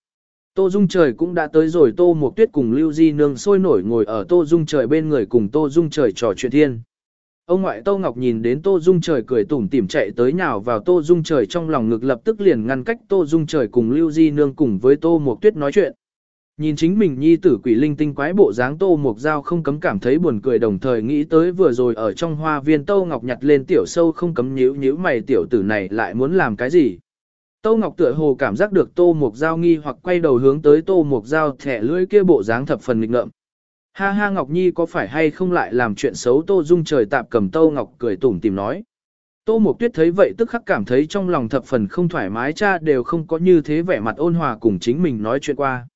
Tô Dung Trời cũng đã tới rồi, Tô Mục Tuyết cùng Lưu Di Nương sôi nổi ngồi ở Tô Dung Trời bên người cùng Tô Dung Trời trò chuyện thiên. Ông ngoại Tô Ngọc nhìn đến Tô Dung Trời cười tủm tỉm chạy tới nhào vào Tô Dung Trời trong lòng ngực lập tức liền ngăn cách Tô Dung Trời cùng Lưu Di Nương cùng với Tô Mộc Tuyết nói chuyện. Nhìn chính mình nhi tử quỷ linh tinh quái bộ dáng Tô Mộc Giao không cấm cảm thấy buồn cười đồng thời nghĩ tới vừa rồi ở trong hoa viên Tô Ngọc nhặt lên tiểu sâu không cấm nhíu nhíu mày tiểu tử này lại muốn làm cái gì. Tô Ngọc tựa hồ cảm giác được Tô Mộc Giao nghi hoặc quay đầu hướng tới Tô Mộc Giao thẻ lưỡi kia bộ dáng thập phần nghịch ngợm. Ha ha Ngọc Nhi có phải hay không lại làm chuyện xấu Tô Dung trời tạp cầm Tô Ngọc cười tủm tìm nói. Tô Mộc Tuyết thấy vậy tức khắc cảm thấy trong lòng thập phần không thoải mái cha đều không có như thế vẻ mặt ôn hòa cùng chính mình nói chuyện qua.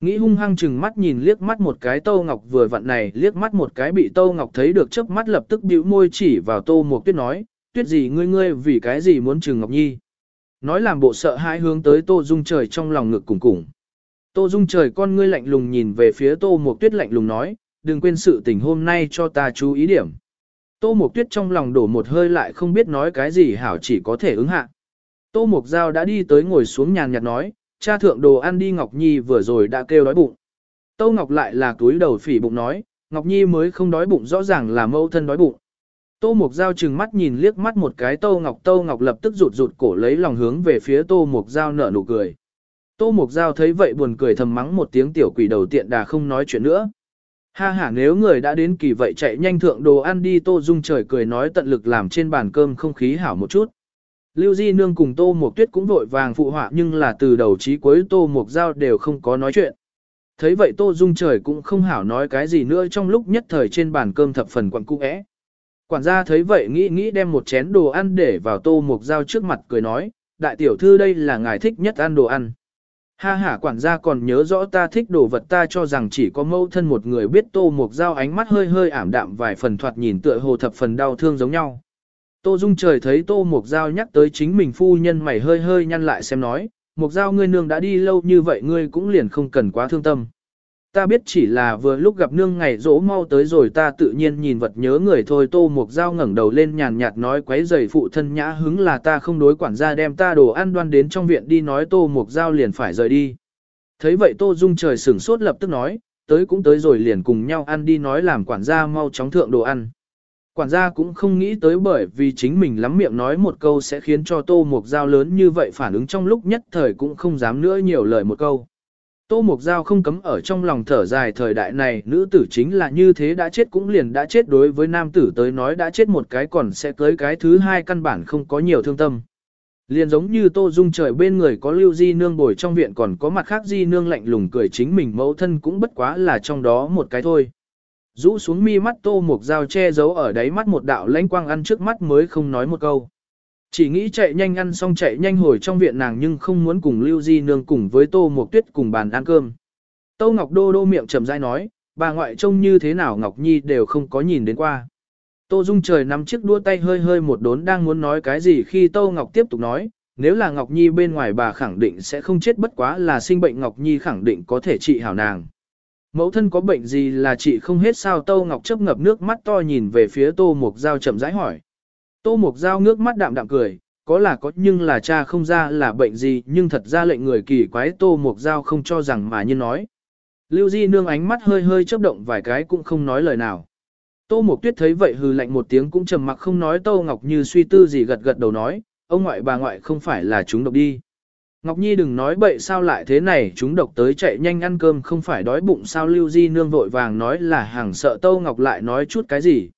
Nghĩ hung hăng chừng mắt nhìn liếc mắt một cái Tô Ngọc vừa vặn này liếc mắt một cái bị Tô Ngọc thấy được chớp mắt lập tức bĩu môi chỉ vào Tô Mộc Tuyết nói, Tuyết gì ngươi ngươi vì cái gì muốn chừng Ngọc Nhi. Nói làm bộ sợ hãi hướng tới Tô Dung trời trong lòng ngực cùng cùng. Tô Dung trời con ngươi lạnh lùng nhìn về phía Tô Mộc Tuyết lạnh lùng nói, đừng quên sự tình hôm nay cho ta chú ý điểm. Tô Mộc Tuyết trong lòng đổ một hơi lại không biết nói cái gì hảo chỉ có thể ứng hạ. Tô Mộc Giao đã đi tới ngồi xuống nhàn nhạt nói, cha thượng đồ ăn đi Ngọc Nhi vừa rồi đã kêu đói bụng. Tô Ngọc lại là túi đầu phỉ bụng nói, Ngọc Nhi mới không đói bụng rõ ràng là Mâu thân đói bụng. Tô Mộc Giao chừng mắt nhìn liếc mắt một cái Tô Ngọc Tô Ngọc lập tức rụt rụt cổ lấy lòng hướng về phía Tô Mộc Giao nở nụ cười. Tô Mục Giao thấy vậy buồn cười thầm mắng một tiếng tiểu quỷ đầu tiện đà không nói chuyện nữa. Ha ha nếu người đã đến kỳ vậy chạy nhanh thượng đồ ăn đi Tô Dung trời cười nói tận lực làm trên bàn cơm không khí hảo một chút. Lưu Di Nương cùng Tô Mục Tuyết cũng vội vàng phụ họa nhưng là từ đầu chí cuối Tô Mục Giao đều không có nói chuyện. Thấy vậy Tô Dung trời cũng không hảo nói cái gì nữa trong lúc nhất thời trên bàn cơm thập phần quặn cung ẽ. Quản gia thấy vậy nghĩ nghĩ đem một chén đồ ăn để vào Tô Mục Giao trước mặt cười nói, đại tiểu thư đây là ngài thích nhất ăn đồ ăn. Ha ha quản gia còn nhớ rõ ta thích đồ vật ta cho rằng chỉ có mâu thân một người biết Tô Mục Giao ánh mắt hơi hơi ảm đạm vài phần thoạt nhìn tựa hồ thập phần đau thương giống nhau. Tô Dung trời thấy Tô Mục Giao nhắc tới chính mình phu nhân mày hơi hơi nhăn lại xem nói, Mục Giao ngươi nương đã đi lâu như vậy ngươi cũng liền không cần quá thương tâm. Ta biết chỉ là vừa lúc gặp nương ngày dỗ mau tới rồi ta tự nhiên nhìn vật nhớ người thôi Tô Mục Giao ngẩng đầu lên nhàn nhạt nói quấy giày phụ thân nhã hứng là ta không đối quản gia đem ta đồ ăn đoan đến trong viện đi nói Tô Mục Giao liền phải rời đi. Thấy vậy Tô Dung trời sửng sốt lập tức nói, tới cũng tới rồi liền cùng nhau ăn đi nói làm quản gia mau chóng thượng đồ ăn. Quản gia cũng không nghĩ tới bởi vì chính mình lắm miệng nói một câu sẽ khiến cho Tô Mục Giao lớn như vậy phản ứng trong lúc nhất thời cũng không dám nữa nhiều lời một câu. Tô Mục Giao không cấm ở trong lòng thở dài, thời đại này, nữ tử chính là như thế đã chết cũng liền đã chết, đối với nam tử tới nói đã chết một cái còn sẽ cưới cái thứ hai, căn bản không có nhiều thương tâm. Liền giống như Tô Dung trời bên người có lưu di nương bồi trong viện, còn có mặt khác di nương lạnh lùng cười chính mình, mẫu thân cũng bất quá là trong đó một cái thôi. Rũ xuống mi mắt Tô Mục Giao che giấu ở đáy mắt một đạo lãnh quang ăn trước mắt mới không nói một câu. Chỉ nghĩ chạy nhanh ăn xong chạy nhanh hồi trong viện nàng nhưng không muốn cùng Lưu Di Nương cùng với Tô Mộc Tuyết cùng bàn ăn cơm. Tô Ngọc Đô đô miệng trầm rãi nói, bà ngoại trông như thế nào Ngọc Nhi đều không có nhìn đến qua. Tô Dung trời nắm chiếc đua tay hơi hơi một đốn đang muốn nói cái gì khi Tô Ngọc tiếp tục nói, nếu là Ngọc Nhi bên ngoài bà khẳng định sẽ không chết bất quá là sinh bệnh Ngọc Nhi khẳng định có thể trị hảo nàng. Mẫu thân có bệnh gì là chị không hết sao Tô Ngọc chấp ngập nước mắt to nhìn về phía Tô Mục Giao chậm rãi hỏi. Tô Mục Giao ngước mắt đạm đạm cười, có là có nhưng là cha không ra là bệnh gì nhưng thật ra lệnh người kỳ quái Tô Mục Giao không cho rằng mà như nói. Lưu Di nương ánh mắt hơi hơi chớp động vài cái cũng không nói lời nào. Tô Mục Tuyết thấy vậy hừ lạnh một tiếng cũng trầm mặc không nói Tô Ngọc Như suy tư gì gật gật đầu nói, ông ngoại bà ngoại không phải là chúng độc đi. Ngọc Nhi đừng nói bậy sao lại thế này chúng độc tới chạy nhanh ăn cơm không phải đói bụng sao Lưu Di nương vội vàng nói là hàng sợ Tô Ngọc lại nói chút cái gì.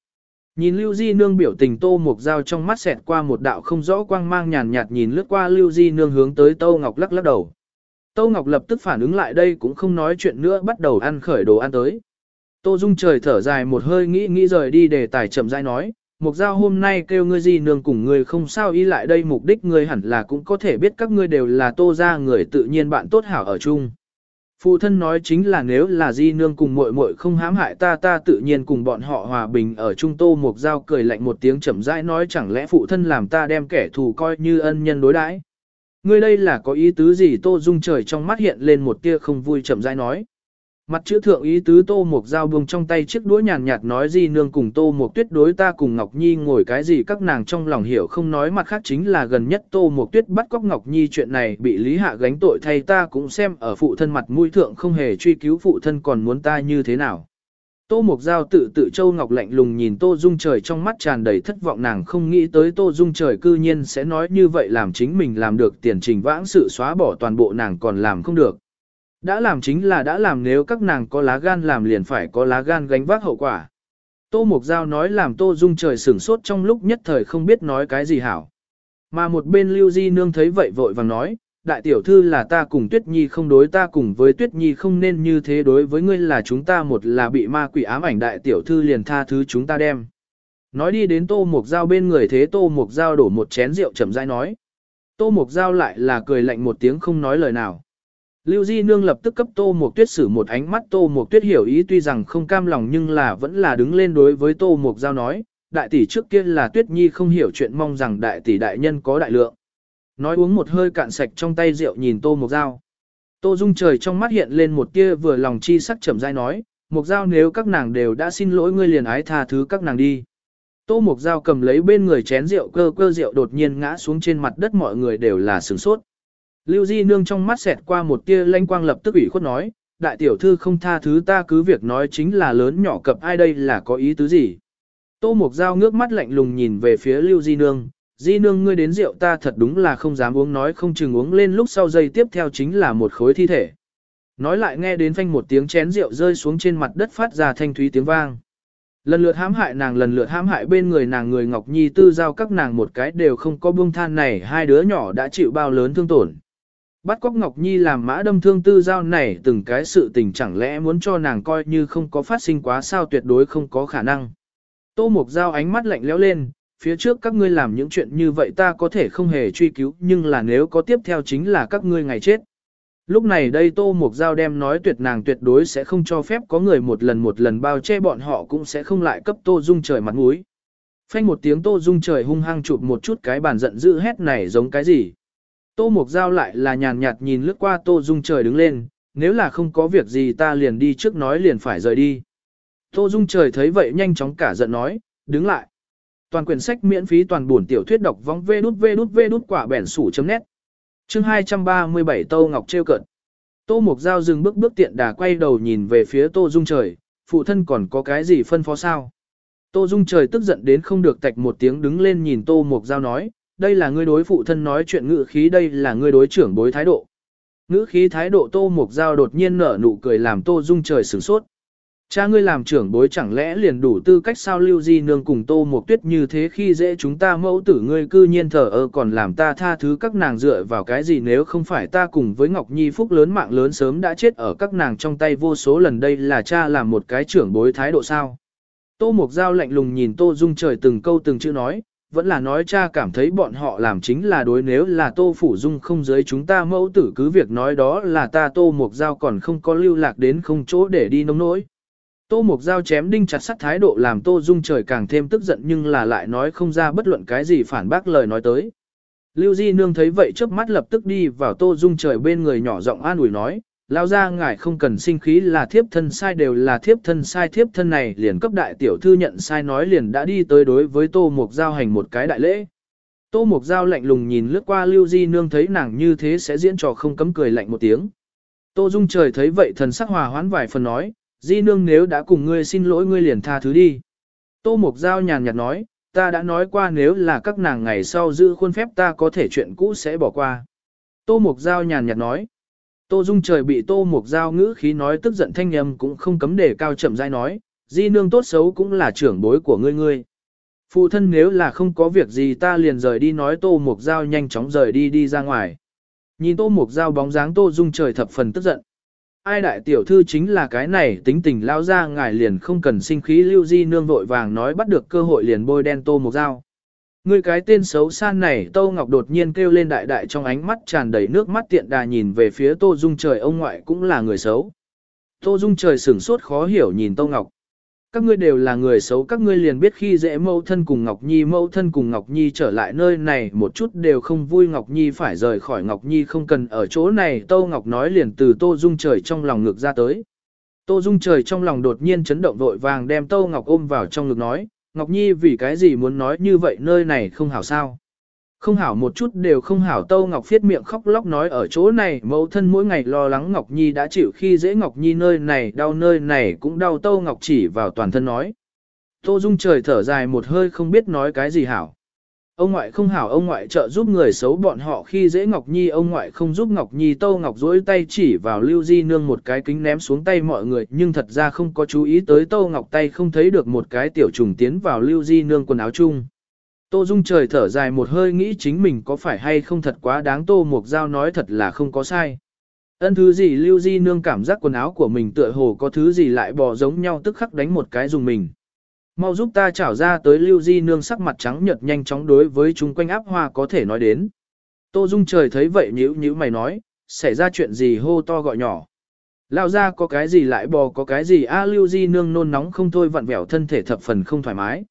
Nhìn Lưu Di Nương biểu tình Tô Mục Giao trong mắt xẹt qua một đạo không rõ quang mang nhàn nhạt nhìn lướt qua Lưu Di Nương hướng tới Tô Ngọc lắc lắc đầu. Tô Ngọc lập tức phản ứng lại đây cũng không nói chuyện nữa bắt đầu ăn khởi đồ ăn tới. Tô Dung trời thở dài một hơi nghĩ nghĩ rời đi để tài chậm rãi nói, Mục Giao hôm nay kêu ngươi Di Nương cùng ngươi không sao ý lại đây mục đích ngươi hẳn là cũng có thể biết các ngươi đều là Tô gia người tự nhiên bạn tốt hảo ở chung. Phụ thân nói chính là nếu là di nương cùng muội muội không hãm hại ta ta tự nhiên cùng bọn họ hòa bình ở trung tô một dao cười lạnh một tiếng chậm rãi nói chẳng lẽ phụ thân làm ta đem kẻ thù coi như ân nhân đối đãi. Ngươi đây là có ý tứ gì tô dung trời trong mắt hiện lên một tia không vui chậm rãi nói. Mặt chữ thượng ý tứ tô mộc dao buông trong tay chiếc đũa nhàn nhạt nói gì nương cùng tô mộc tuyết đối ta cùng Ngọc Nhi ngồi cái gì các nàng trong lòng hiểu không nói mặt khác chính là gần nhất tô mộc tuyết bắt cóc Ngọc Nhi chuyện này bị lý hạ gánh tội thay ta cũng xem ở phụ thân mặt mũi thượng không hề truy cứu phụ thân còn muốn ta như thế nào. Tô Mục Giao tự tự Châu Ngọc lạnh lùng nhìn Tô Dung Trời trong mắt tràn đầy thất vọng nàng không nghĩ tới Tô Dung Trời cư nhiên sẽ nói như vậy làm chính mình làm được tiền trình vãng sự xóa bỏ toàn bộ nàng còn làm không được. Đã làm chính là đã làm nếu các nàng có lá gan làm liền phải có lá gan gánh vác hậu quả. Tô Mục Giao nói làm Tô Dung trời sửng sốt trong lúc nhất thời không biết nói cái gì hảo. Mà một bên Lưu Di Nương thấy vậy vội vàng nói, đại tiểu thư là ta cùng Tuyết Nhi không đối ta cùng với Tuyết Nhi không nên như thế đối với ngươi là chúng ta một là bị ma quỷ ám ảnh đại tiểu thư liền tha thứ chúng ta đem. Nói đi đến Tô Mục Giao bên người thế Tô Mục Giao đổ một chén rượu chậm rãi nói. Tô Mục Giao lại là cười lạnh một tiếng không nói lời nào. Lưu Di Nương lập tức cấp Tô Mộc Tuyết xử một ánh mắt Tô Mộc Tuyết hiểu ý tuy rằng không cam lòng nhưng là vẫn là đứng lên đối với Tô Mộc Giao nói, đại tỷ trước kia là Tuyết Nhi không hiểu chuyện mong rằng đại tỷ đại nhân có đại lượng. Nói uống một hơi cạn sạch trong tay rượu nhìn Tô Mộc Giao. Tô Dung trời trong mắt hiện lên một tia vừa lòng chi sắc chậm rãi nói, Mộc Giao nếu các nàng đều đã xin lỗi ngươi liền ái tha thứ các nàng đi. Tô Mộc Giao cầm lấy bên người chén rượu cơ cơ rượu đột nhiên ngã xuống trên mặt đất mọi người đều là sửng sốt. Lưu Di Nương trong mắt xẹt qua một tia lanh quang lập tức ủy khuất nói, đại tiểu thư không tha thứ ta cứ việc nói chính là lớn nhỏ cập ai đây là có ý tứ gì. Tô Mộc Giao ngước mắt lạnh lùng nhìn về phía Lưu Di Nương, Di Nương ngươi đến rượu ta thật đúng là không dám uống nói không chừng uống lên lúc sau giây tiếp theo chính là một khối thi thể. Nói lại nghe đến phanh một tiếng chén rượu rơi xuống trên mặt đất phát ra thanh thúy tiếng vang. Lần lượt hãm hại nàng lần lượt hãm hại bên người nàng người Ngọc Nhi tư giao các nàng một cái đều không có buông than này hai đứa nhỏ đã chịu bao lớn thương tổn. Bắt cóc Ngọc Nhi làm mã đâm thương tư giao này từng cái sự tình chẳng lẽ muốn cho nàng coi như không có phát sinh quá sao tuyệt đối không có khả năng. Tô Mục Giao ánh mắt lạnh lẽo lên, phía trước các ngươi làm những chuyện như vậy ta có thể không hề truy cứu nhưng là nếu có tiếp theo chính là các ngươi ngày chết. Lúc này đây Tô Mục Giao đem nói tuyệt nàng tuyệt đối sẽ không cho phép có người một lần một lần bao che bọn họ cũng sẽ không lại cấp Tô Dung trời mặt mũi. Phanh một tiếng Tô Dung trời hung hăng chụp một chút cái bàn giận dữ hét này giống cái gì. Tô Mục Giao lại là nhàn nhạt nhìn lướt qua Tô Dung trời đứng lên, nếu là không có việc gì ta liền đi trước nói liền phải rời đi. Tô Dung trời thấy vậy nhanh chóng cả giận nói, đứng lại. Toàn quyển sách miễn phí toàn buồn tiểu thuyết đọc vong vê đút vê đút vê đút quả bẻn sủ chấm nét. Chương 237 Tô Ngọc trêu cận. Tô Mục Giao dừng bước bước tiện đà quay đầu nhìn về phía Tô Dung trời, phụ thân còn có cái gì phân phó sao? Tô Dung trời tức giận đến không được tạch một tiếng đứng lên nhìn Tô Mục Giao nói, đây là ngươi đối phụ thân nói chuyện ngữ khí đây là ngươi đối trưởng bối thái độ. Ngữ khí thái độ Tô Mục Giao đột nhiên nở nụ cười làm Tô Dung trời sửng sốt. Cha ngươi làm trưởng bối chẳng lẽ liền đủ tư cách sao lưu di nương cùng tô mục tuyết như thế khi dễ chúng ta mẫu tử ngươi cư nhiên thờ ơ còn làm ta tha thứ các nàng dựa vào cái gì nếu không phải ta cùng với Ngọc Nhi phúc lớn mạng lớn sớm đã chết ở các nàng trong tay vô số lần đây là cha làm một cái trưởng bối thái độ sao. Tô Mục Giao lạnh lùng nhìn Tô Dung trời từng câu từng chữ nói, vẫn là nói cha cảm thấy bọn họ làm chính là đối nếu là Tô Phủ Dung không giới chúng ta mẫu tử cứ việc nói đó là ta Tô Mục Giao còn không có lưu lạc đến không chỗ để đi nông nỗi. Tô Mục Giao chém đinh chặt sắt thái độ làm Tô Dung trời càng thêm tức giận nhưng là lại nói không ra bất luận cái gì phản bác lời nói tới. Lưu Di Nương thấy vậy chớp mắt lập tức đi vào Tô Dung trời bên người nhỏ giọng an ủi nói, lao ra ngài không cần sinh khí là thiếp thân sai đều là thiếp thân sai thiếp thân này liền cấp đại tiểu thư nhận sai nói liền đã đi tới đối với Tô Mục Giao hành một cái đại lễ. Tô Mục Giao lạnh lùng nhìn lướt qua Lưu Di Nương thấy nàng như thế sẽ diễn trò không cấm cười lạnh một tiếng. Tô Dung trời thấy vậy thần sắc hòa hoãn vài phần nói, Di nương nếu đã cùng ngươi xin lỗi ngươi liền tha thứ đi. Tô Mục Giao nhàn nhạt nói, ta đã nói qua nếu là các nàng ngày sau giữ khuôn phép ta có thể chuyện cũ sẽ bỏ qua. Tô Mục Giao nhàn nhạt nói, Tô Dung trời bị Tô Mục Giao ngữ khí nói tức giận thanh âm cũng không cấm để cao chậm rãi nói, di nương tốt xấu cũng là trưởng bối của ngươi ngươi. Phụ thân nếu là không có việc gì ta liền rời đi nói Tô Mục Giao nhanh chóng rời đi đi ra ngoài. Nhìn Tô Mục Giao bóng dáng Tô Dung trời thập phần tức giận ai đại tiểu thư chính là cái này tính tình lao ra ngài liền không cần sinh khí lưu di nương vội vàng nói bắt được cơ hội liền bôi đen tô Mục Giao. Người cái tên xấu xa này Tô Ngọc đột nhiên kêu lên đại đại trong ánh mắt tràn đầy nước mắt tiện đà nhìn về phía Tô Dung trời ông ngoại cũng là người xấu. Tô Dung trời sửng sốt khó hiểu nhìn Tô Ngọc các ngươi đều là người xấu các ngươi liền biết khi dễ mâu thân cùng Ngọc Nhi mâu thân cùng Ngọc Nhi trở lại nơi này một chút đều không vui Ngọc Nhi phải rời khỏi Ngọc Nhi không cần ở chỗ này Tô Ngọc nói liền từ Tô Dung trời trong lòng ngược ra tới. Tô Dung trời trong lòng đột nhiên chấn động vội vàng đem Tô Ngọc ôm vào trong ngực nói, Ngọc Nhi vì cái gì muốn nói như vậy nơi này không hảo sao. Không hảo một chút đều không hảo, Tâu Ngọc phiết miệng khóc lóc nói ở chỗ này, mẫu thân mỗi ngày lo lắng Ngọc Nhi đã chịu khi dễ Ngọc Nhi nơi này, đau nơi này cũng đau, Tâu Ngọc chỉ vào toàn thân nói. Tô Dung trời thở dài một hơi không biết nói cái gì hảo. Ông ngoại không hảo, ông ngoại trợ giúp người xấu bọn họ khi dễ Ngọc Nhi, ông ngoại không giúp Ngọc Nhi Tâu Ngọc dỗi tay chỉ vào Lưu Di Nương một cái kính ném xuống tay mọi người, nhưng thật ra không có chú ý tới Tâu Ngọc tay, không thấy được một cái tiểu trùng tiến vào Lưu Di Nương quần áo chung. Tô Dung trời thở dài một hơi nghĩ chính mình có phải hay không thật quá đáng, Tô Mục Giao nói thật là không có sai. Ân thứ gì Lưu Di Nương cảm giác quần áo của mình tựa hồ có thứ gì lại bò giống nhau, tức khắc đánh một cái dùng mình. Mau giúp ta trảo ra tới Lưu Di Nương sắc mặt trắng nhợt nhanh chóng đối với chúng quanh áp hoa có thể nói đến. Tô Dung trời thấy vậy nhíu nhíu mày nói, xảy ra chuyện gì hô to gọi nhỏ. Lao ra có cái gì lại bò có cái gì a Lưu Di Nương nôn nóng không thôi vặn vẹo thân thể thập phần không thoải mái.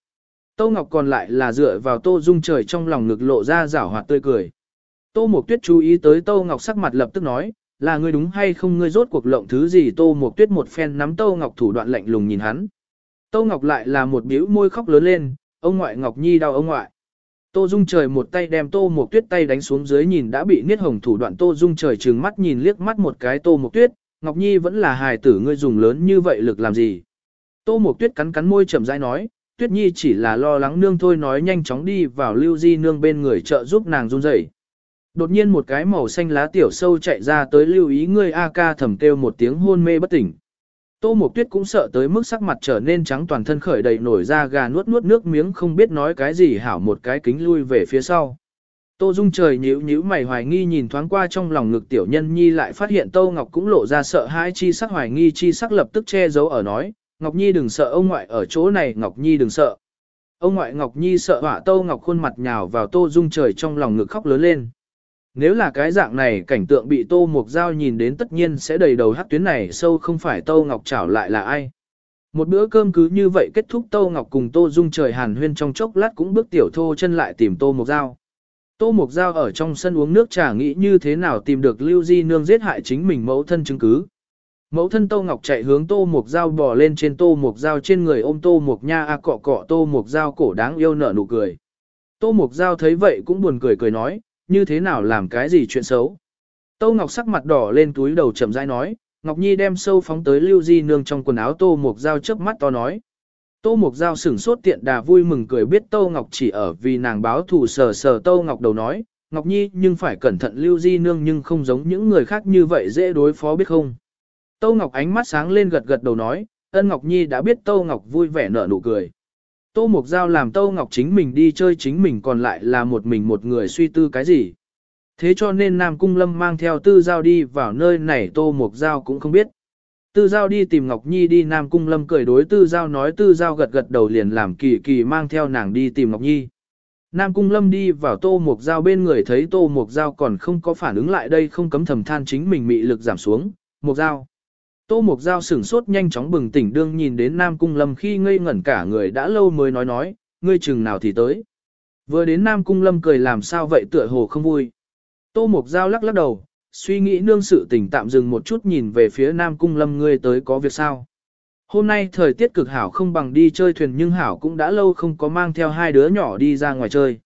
Tô Ngọc còn lại là dựa vào Tô Dung trời trong lòng ngực lộ ra rảo hoạt tươi cười. Tô Mộc Tuyết chú ý tới Tô Ngọc sắc mặt lập tức nói, là ngươi đúng hay không ngươi rốt cuộc lộng thứ gì Tô Mộc Tuyết một phen nắm Tô Ngọc thủ đoạn lạnh lùng nhìn hắn. Tô Ngọc lại là một biểu môi khóc lớn lên, ông ngoại Ngọc Nhi đau ông ngoại. Tô Dung trời một tay đem Tô Mộc Tuyết tay đánh xuống dưới nhìn đã bị niết hồng thủ đoạn Tô Dung trời trừng mắt nhìn liếc mắt một cái Tô Mộc Tuyết, Ngọc Nhi vẫn là hài tử ngươi dùng lớn như vậy lực làm gì. Tô Mộc Tuyết cắn cắn môi chậm rãi nói, Tuyết Nhi chỉ là lo lắng nương thôi nói nhanh chóng đi vào lưu di nương bên người trợ giúp nàng run rẩy. Đột nhiên một cái màu xanh lá tiểu sâu chạy ra tới lưu ý ngươi A ca thầm kêu một tiếng hôn mê bất tỉnh. Tô Mộc Tuyết cũng sợ tới mức sắc mặt trở nên trắng toàn thân khởi đầy nổi ra gà nuốt nuốt nước miếng không biết nói cái gì hảo một cái kính lui về phía sau. Tô Dung trời nhíu nhíu mày hoài nghi nhìn thoáng qua trong lòng ngực tiểu nhân nhi lại phát hiện Tô Ngọc cũng lộ ra sợ hãi chi sắc hoài nghi chi sắc lập tức che giấu ở nói, Ngọc Nhi đừng sợ ông ngoại ở chỗ này Ngọc Nhi đừng sợ. Ông ngoại Ngọc Nhi sợ hỏa Tô Ngọc khuôn mặt nhào vào Tô Dung trời trong lòng ngực khóc lớn lên. Nếu là cái dạng này cảnh tượng bị Tô Mục Giao nhìn đến tất nhiên sẽ đầy đầu hắc tuyến này sâu không phải Tô Ngọc chảo lại là ai. Một bữa cơm cứ như vậy kết thúc Tô Ngọc cùng Tô Dung trời hàn huyên trong chốc lát cũng bước tiểu thô chân lại tìm Tô Mục Giao. Tô Mục Giao ở trong sân uống nước trà nghĩ như thế nào tìm được Lưu Di Nương giết hại chính mình mẫu thân chứng cứ. Mẫu thân Tô Ngọc chạy hướng Tô Mục Giao bò lên trên Tô Mục Giao trên người ôm Tô Mục Nha a cọ cọ Tô Mục Giao cổ đáng yêu nở nụ cười. Tô Mục Giao thấy vậy cũng buồn cười cười nói, như thế nào làm cái gì chuyện xấu. Tô Ngọc sắc mặt đỏ lên túi đầu chậm rãi nói, Ngọc Nhi đem sâu phóng tới Lưu Di Nương trong quần áo Tô Mục Giao chớp mắt to nói. Tô Mục Giao sửng sốt tiện đà vui mừng cười biết Tô Ngọc chỉ ở vì nàng báo thù sờ sờ Tô Ngọc đầu nói, Ngọc Nhi nhưng phải cẩn thận Lưu Di Nương nhưng không giống những người khác như vậy dễ đối phó biết không. Tô Ngọc ánh mắt sáng lên gật gật đầu nói, ân Ngọc Nhi đã biết Tô Ngọc vui vẻ nở nụ cười. Tô Mục Giao làm Tô Ngọc chính mình đi chơi chính mình còn lại là một mình một người suy tư cái gì. Thế cho nên Nam Cung Lâm mang theo Tư Giao đi vào nơi này Tô Mục Giao cũng không biết. Tư Giao đi tìm Ngọc Nhi đi, Nam Cung Lâm cười đối Tư Giao nói, Tư Giao gật gật đầu liền làm kỳ kỳ mang theo nàng đi tìm Ngọc Nhi. Nam Cung Lâm đi vào Tô Mục Giao bên người thấy Tô Mục Giao còn không có phản ứng lại đây không cấm thầm than chính mình mị lực giảm xuống. Mục Giao. Tô Mục Giao sửng sốt nhanh chóng bừng tỉnh đương nhìn đến Nam Cung Lâm khi ngây ngẩn cả người đã lâu mới nói nói, ngươi chừng nào thì tới. Vừa đến Nam Cung Lâm cười làm sao vậy tựa hồ không vui. Tô Mục Giao lắc lắc đầu, suy nghĩ nương sự tình tạm dừng một chút nhìn về phía Nam Cung Lâm ngươi tới có việc sao. Hôm nay thời tiết cực hảo không bằng đi chơi thuyền nhưng hảo cũng đã lâu không có mang theo hai đứa nhỏ đi ra ngoài chơi.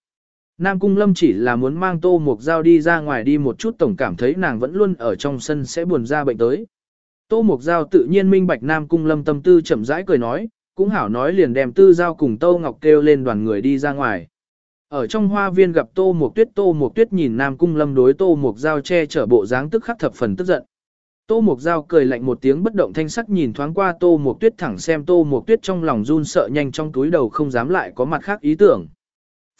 Nam Cung Lâm chỉ là muốn mang Tô Mục Giao đi ra ngoài đi một chút tổng cảm thấy nàng vẫn luôn ở trong sân sẽ buồn ra bệnh tới. Tô Mục Giao tự nhiên minh bạch Nam Cung Lâm tâm tư chậm rãi cười nói, cũng hảo nói liền đem tư giao cùng Tô Ngọc kêu lên đoàn người đi ra ngoài. Ở trong hoa viên gặp Tô Mục Tuyết Tô Mục Tuyết nhìn Nam Cung Lâm đối Tô Mục Giao che chở bộ dáng tức khắc thập phần tức giận. Tô Mục Giao cười lạnh một tiếng bất động thanh sắc nhìn thoáng qua Tô Mục Tuyết thẳng xem Tô Mục Tuyết trong lòng run sợ nhanh trong túi đầu không dám lại có mặt khác ý tưởng.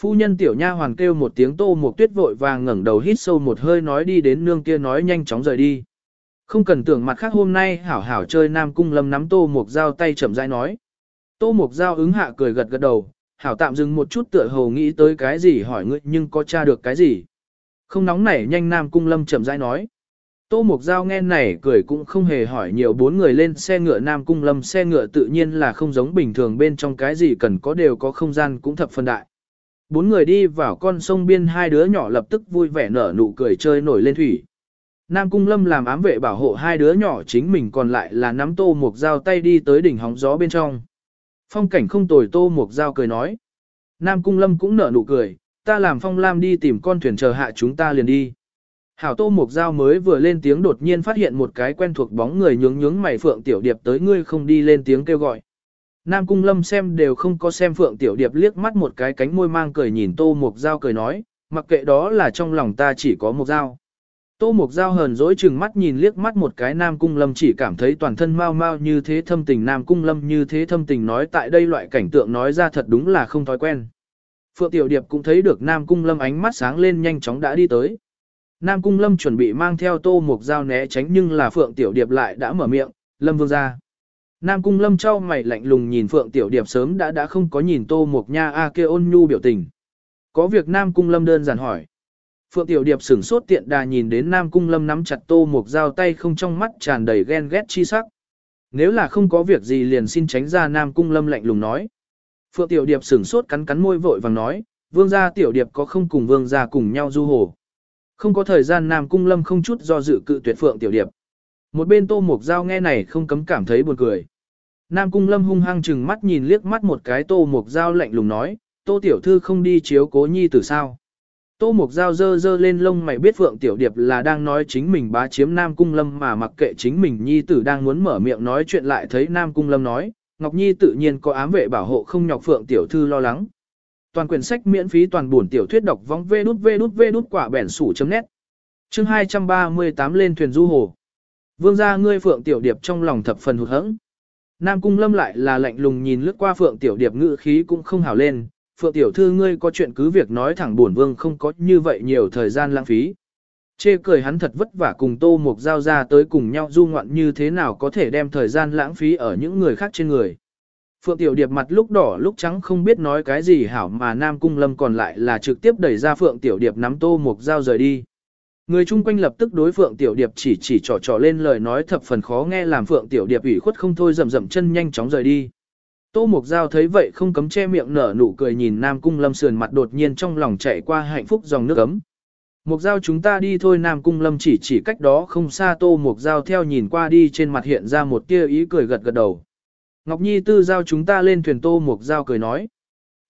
Phu nhân tiểu nha hoàn kêu một tiếng Tô Mục Tuyết vội vàng ngẩng đầu hít sâu một hơi nói đi đến nương kia nói nhanh chóng rời đi. Không cần tưởng mặt khác hôm nay hảo hảo chơi Nam Cung Lâm nắm Tô Mục Giao tay chậm rãi nói. Tô Mục Giao ứng hạ cười gật gật đầu, hảo tạm dừng một chút tựa hồ nghĩ tới cái gì hỏi ngươi nhưng có tra được cái gì. Không nóng nảy nhanh Nam Cung Lâm chậm rãi nói. Tô Mục Giao nghe này cười cũng không hề hỏi nhiều bốn người lên xe ngựa Nam Cung Lâm xe ngựa tự nhiên là không giống bình thường bên trong cái gì cần có đều có không gian cũng thập phân đại. Bốn người đi vào con sông biên hai đứa nhỏ lập tức vui vẻ nở nụ cười chơi nổi lên thủy. Nam Cung Lâm làm ám vệ bảo hộ hai đứa nhỏ chính mình còn lại là nắm Tô Mục Giao tay đi tới đỉnh hóng gió bên trong. Phong cảnh không tồi Tô Mục Giao cười nói. Nam Cung Lâm cũng nở nụ cười, ta làm Phong Lam đi tìm con thuyền chờ hạ chúng ta liền đi. Hảo Tô Mục Giao mới vừa lên tiếng đột nhiên phát hiện một cái quen thuộc bóng người nhướng nhướng mày Phượng Tiểu Điệp tới ngươi không đi lên tiếng kêu gọi. Nam Cung Lâm xem đều không có xem Phượng Tiểu Điệp liếc mắt một cái cánh môi mang cười nhìn Tô Mục Giao cười nói, mặc kệ đó là trong lòng ta chỉ có một dao. Tô Mục Giao hờn dỗi chừng mắt nhìn liếc mắt một cái Nam Cung Lâm chỉ cảm thấy toàn thân mau mau như thế thâm tình Nam Cung Lâm như thế thâm tình nói tại đây loại cảnh tượng nói ra thật đúng là không thói quen. Phượng Tiểu Điệp cũng thấy được Nam Cung Lâm ánh mắt sáng lên nhanh chóng đã đi tới. Nam Cung Lâm chuẩn bị mang theo Tô Mục Giao né tránh nhưng là Phượng Tiểu Điệp lại đã mở miệng, Lâm Vương ra. Nam Cung Lâm trao mày lạnh lùng nhìn Phượng Tiểu Điệp sớm đã đã không có nhìn Tô Mục Nha A à kia ôn nhu biểu tình. Có việc Nam Cung Lâm đơn giản hỏi. Phượng Tiểu Điệp sửng sốt tiện đà nhìn đến Nam Cung Lâm nắm chặt Tô Mục Giao tay không trong mắt tràn đầy ghen ghét chi sắc. Nếu là không có việc gì liền xin tránh ra Nam Cung Lâm lạnh lùng nói. Phượng Tiểu Điệp sửng sốt cắn cắn môi vội vàng nói, Vương gia Tiểu Điệp có không cùng Vương gia cùng nhau du hồ. Không có thời gian Nam Cung Lâm không chút do dự cự tuyệt Phượng Tiểu Điệp. Một bên Tô Mục Giao nghe này không cấm cảm thấy buồn cười. Nam Cung Lâm hung hăng chừng mắt nhìn liếc mắt một cái Tô Mục Giao lạnh lùng nói, Tô Tiểu Thư không đi chiếu cố nhi tử sao. Tô Mục Giao dơ dơ lên lông mày biết Phượng Tiểu Điệp là đang nói chính mình bá chiếm Nam Cung Lâm mà mặc kệ chính mình nhi tử đang muốn mở miệng nói chuyện lại thấy Nam Cung Lâm nói, Ngọc Nhi tự nhiên có ám vệ bảo hộ không nhọc Phượng Tiểu Thư lo lắng. Toàn quyển sách miễn phí toàn buồn tiểu thuyết đọc vong vê đút vê đút vê đút quả bẻn sủ chấm nét. Chương 238 lên thuyền du hồ. Vương gia ngươi Phượng Tiểu Điệp trong lòng thập phần hụt hẫng. Nam Cung Lâm lại là lạnh lùng nhìn lướt qua Phượng Tiểu Điệp ngữ khí cũng không hào lên, Phượng Tiểu Thư ngươi có chuyện cứ việc nói thẳng buồn vương không có như vậy nhiều thời gian lãng phí. Chê cười hắn thật vất vả cùng Tô Mục Giao ra tới cùng nhau du ngoạn như thế nào có thể đem thời gian lãng phí ở những người khác trên người. Phượng Tiểu Điệp mặt lúc đỏ lúc trắng không biết nói cái gì hảo mà Nam Cung Lâm còn lại là trực tiếp đẩy ra Phượng Tiểu Điệp nắm Tô Mục Giao rời đi. Người chung quanh lập tức đối Phượng Tiểu Điệp chỉ chỉ trò trò lên lời nói thập phần khó nghe làm Phượng Tiểu Điệp ủy khuất không thôi rầm rầm chân nhanh chóng rời đi. Tô Mục Giao thấy vậy không cấm che miệng nở nụ cười nhìn Nam Cung Lâm sườn mặt đột nhiên trong lòng chạy qua hạnh phúc dòng nước ấm. Mục Giao chúng ta đi thôi, Nam Cung Lâm chỉ chỉ cách đó không xa Tô Mục Giao theo nhìn qua đi trên mặt hiện ra một tia ý cười gật gật đầu. Ngọc Nhi tư giao chúng ta lên thuyền, Tô Mục Giao cười nói.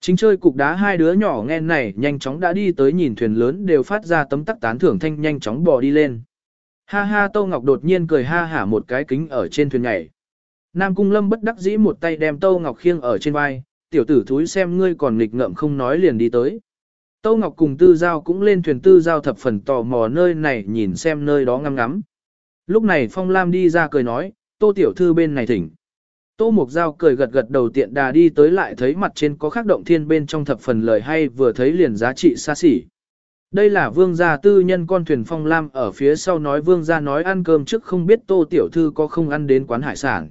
Chính chơi cục đá hai đứa nhỏ nghe này, nhanh chóng đã đi tới nhìn thuyền lớn đều phát ra tấm tắc tán thưởng thanh nhanh chóng bò đi lên. Ha ha, Tô Ngọc đột nhiên cười ha hả một cái kính ở trên thuyền nhảy. Nam Cung Lâm bất đắc dĩ một tay đem Tô Ngọc khiêng ở trên vai, tiểu tử thúi xem ngươi còn nghịch ngợm không nói liền đi tới. Tô Ngọc cùng Tư Giao cũng lên thuyền Tư Giao thập phần tò mò nơi này nhìn xem nơi đó ngắm ngắm. Lúc này Phong Lam đi ra cười nói, Tô tiểu thư bên này thỉnh. Tô Mục Giao cười gật gật đầu tiện đà đi tới lại thấy mặt trên có khắc động thiên bên trong thập phần lời hay vừa thấy liền giá trị xa xỉ. Đây là vương gia tư nhân con thuyền phong lam ở phía sau nói vương gia nói ăn cơm trước không biết tô tiểu thư có không ăn đến quán hải sản.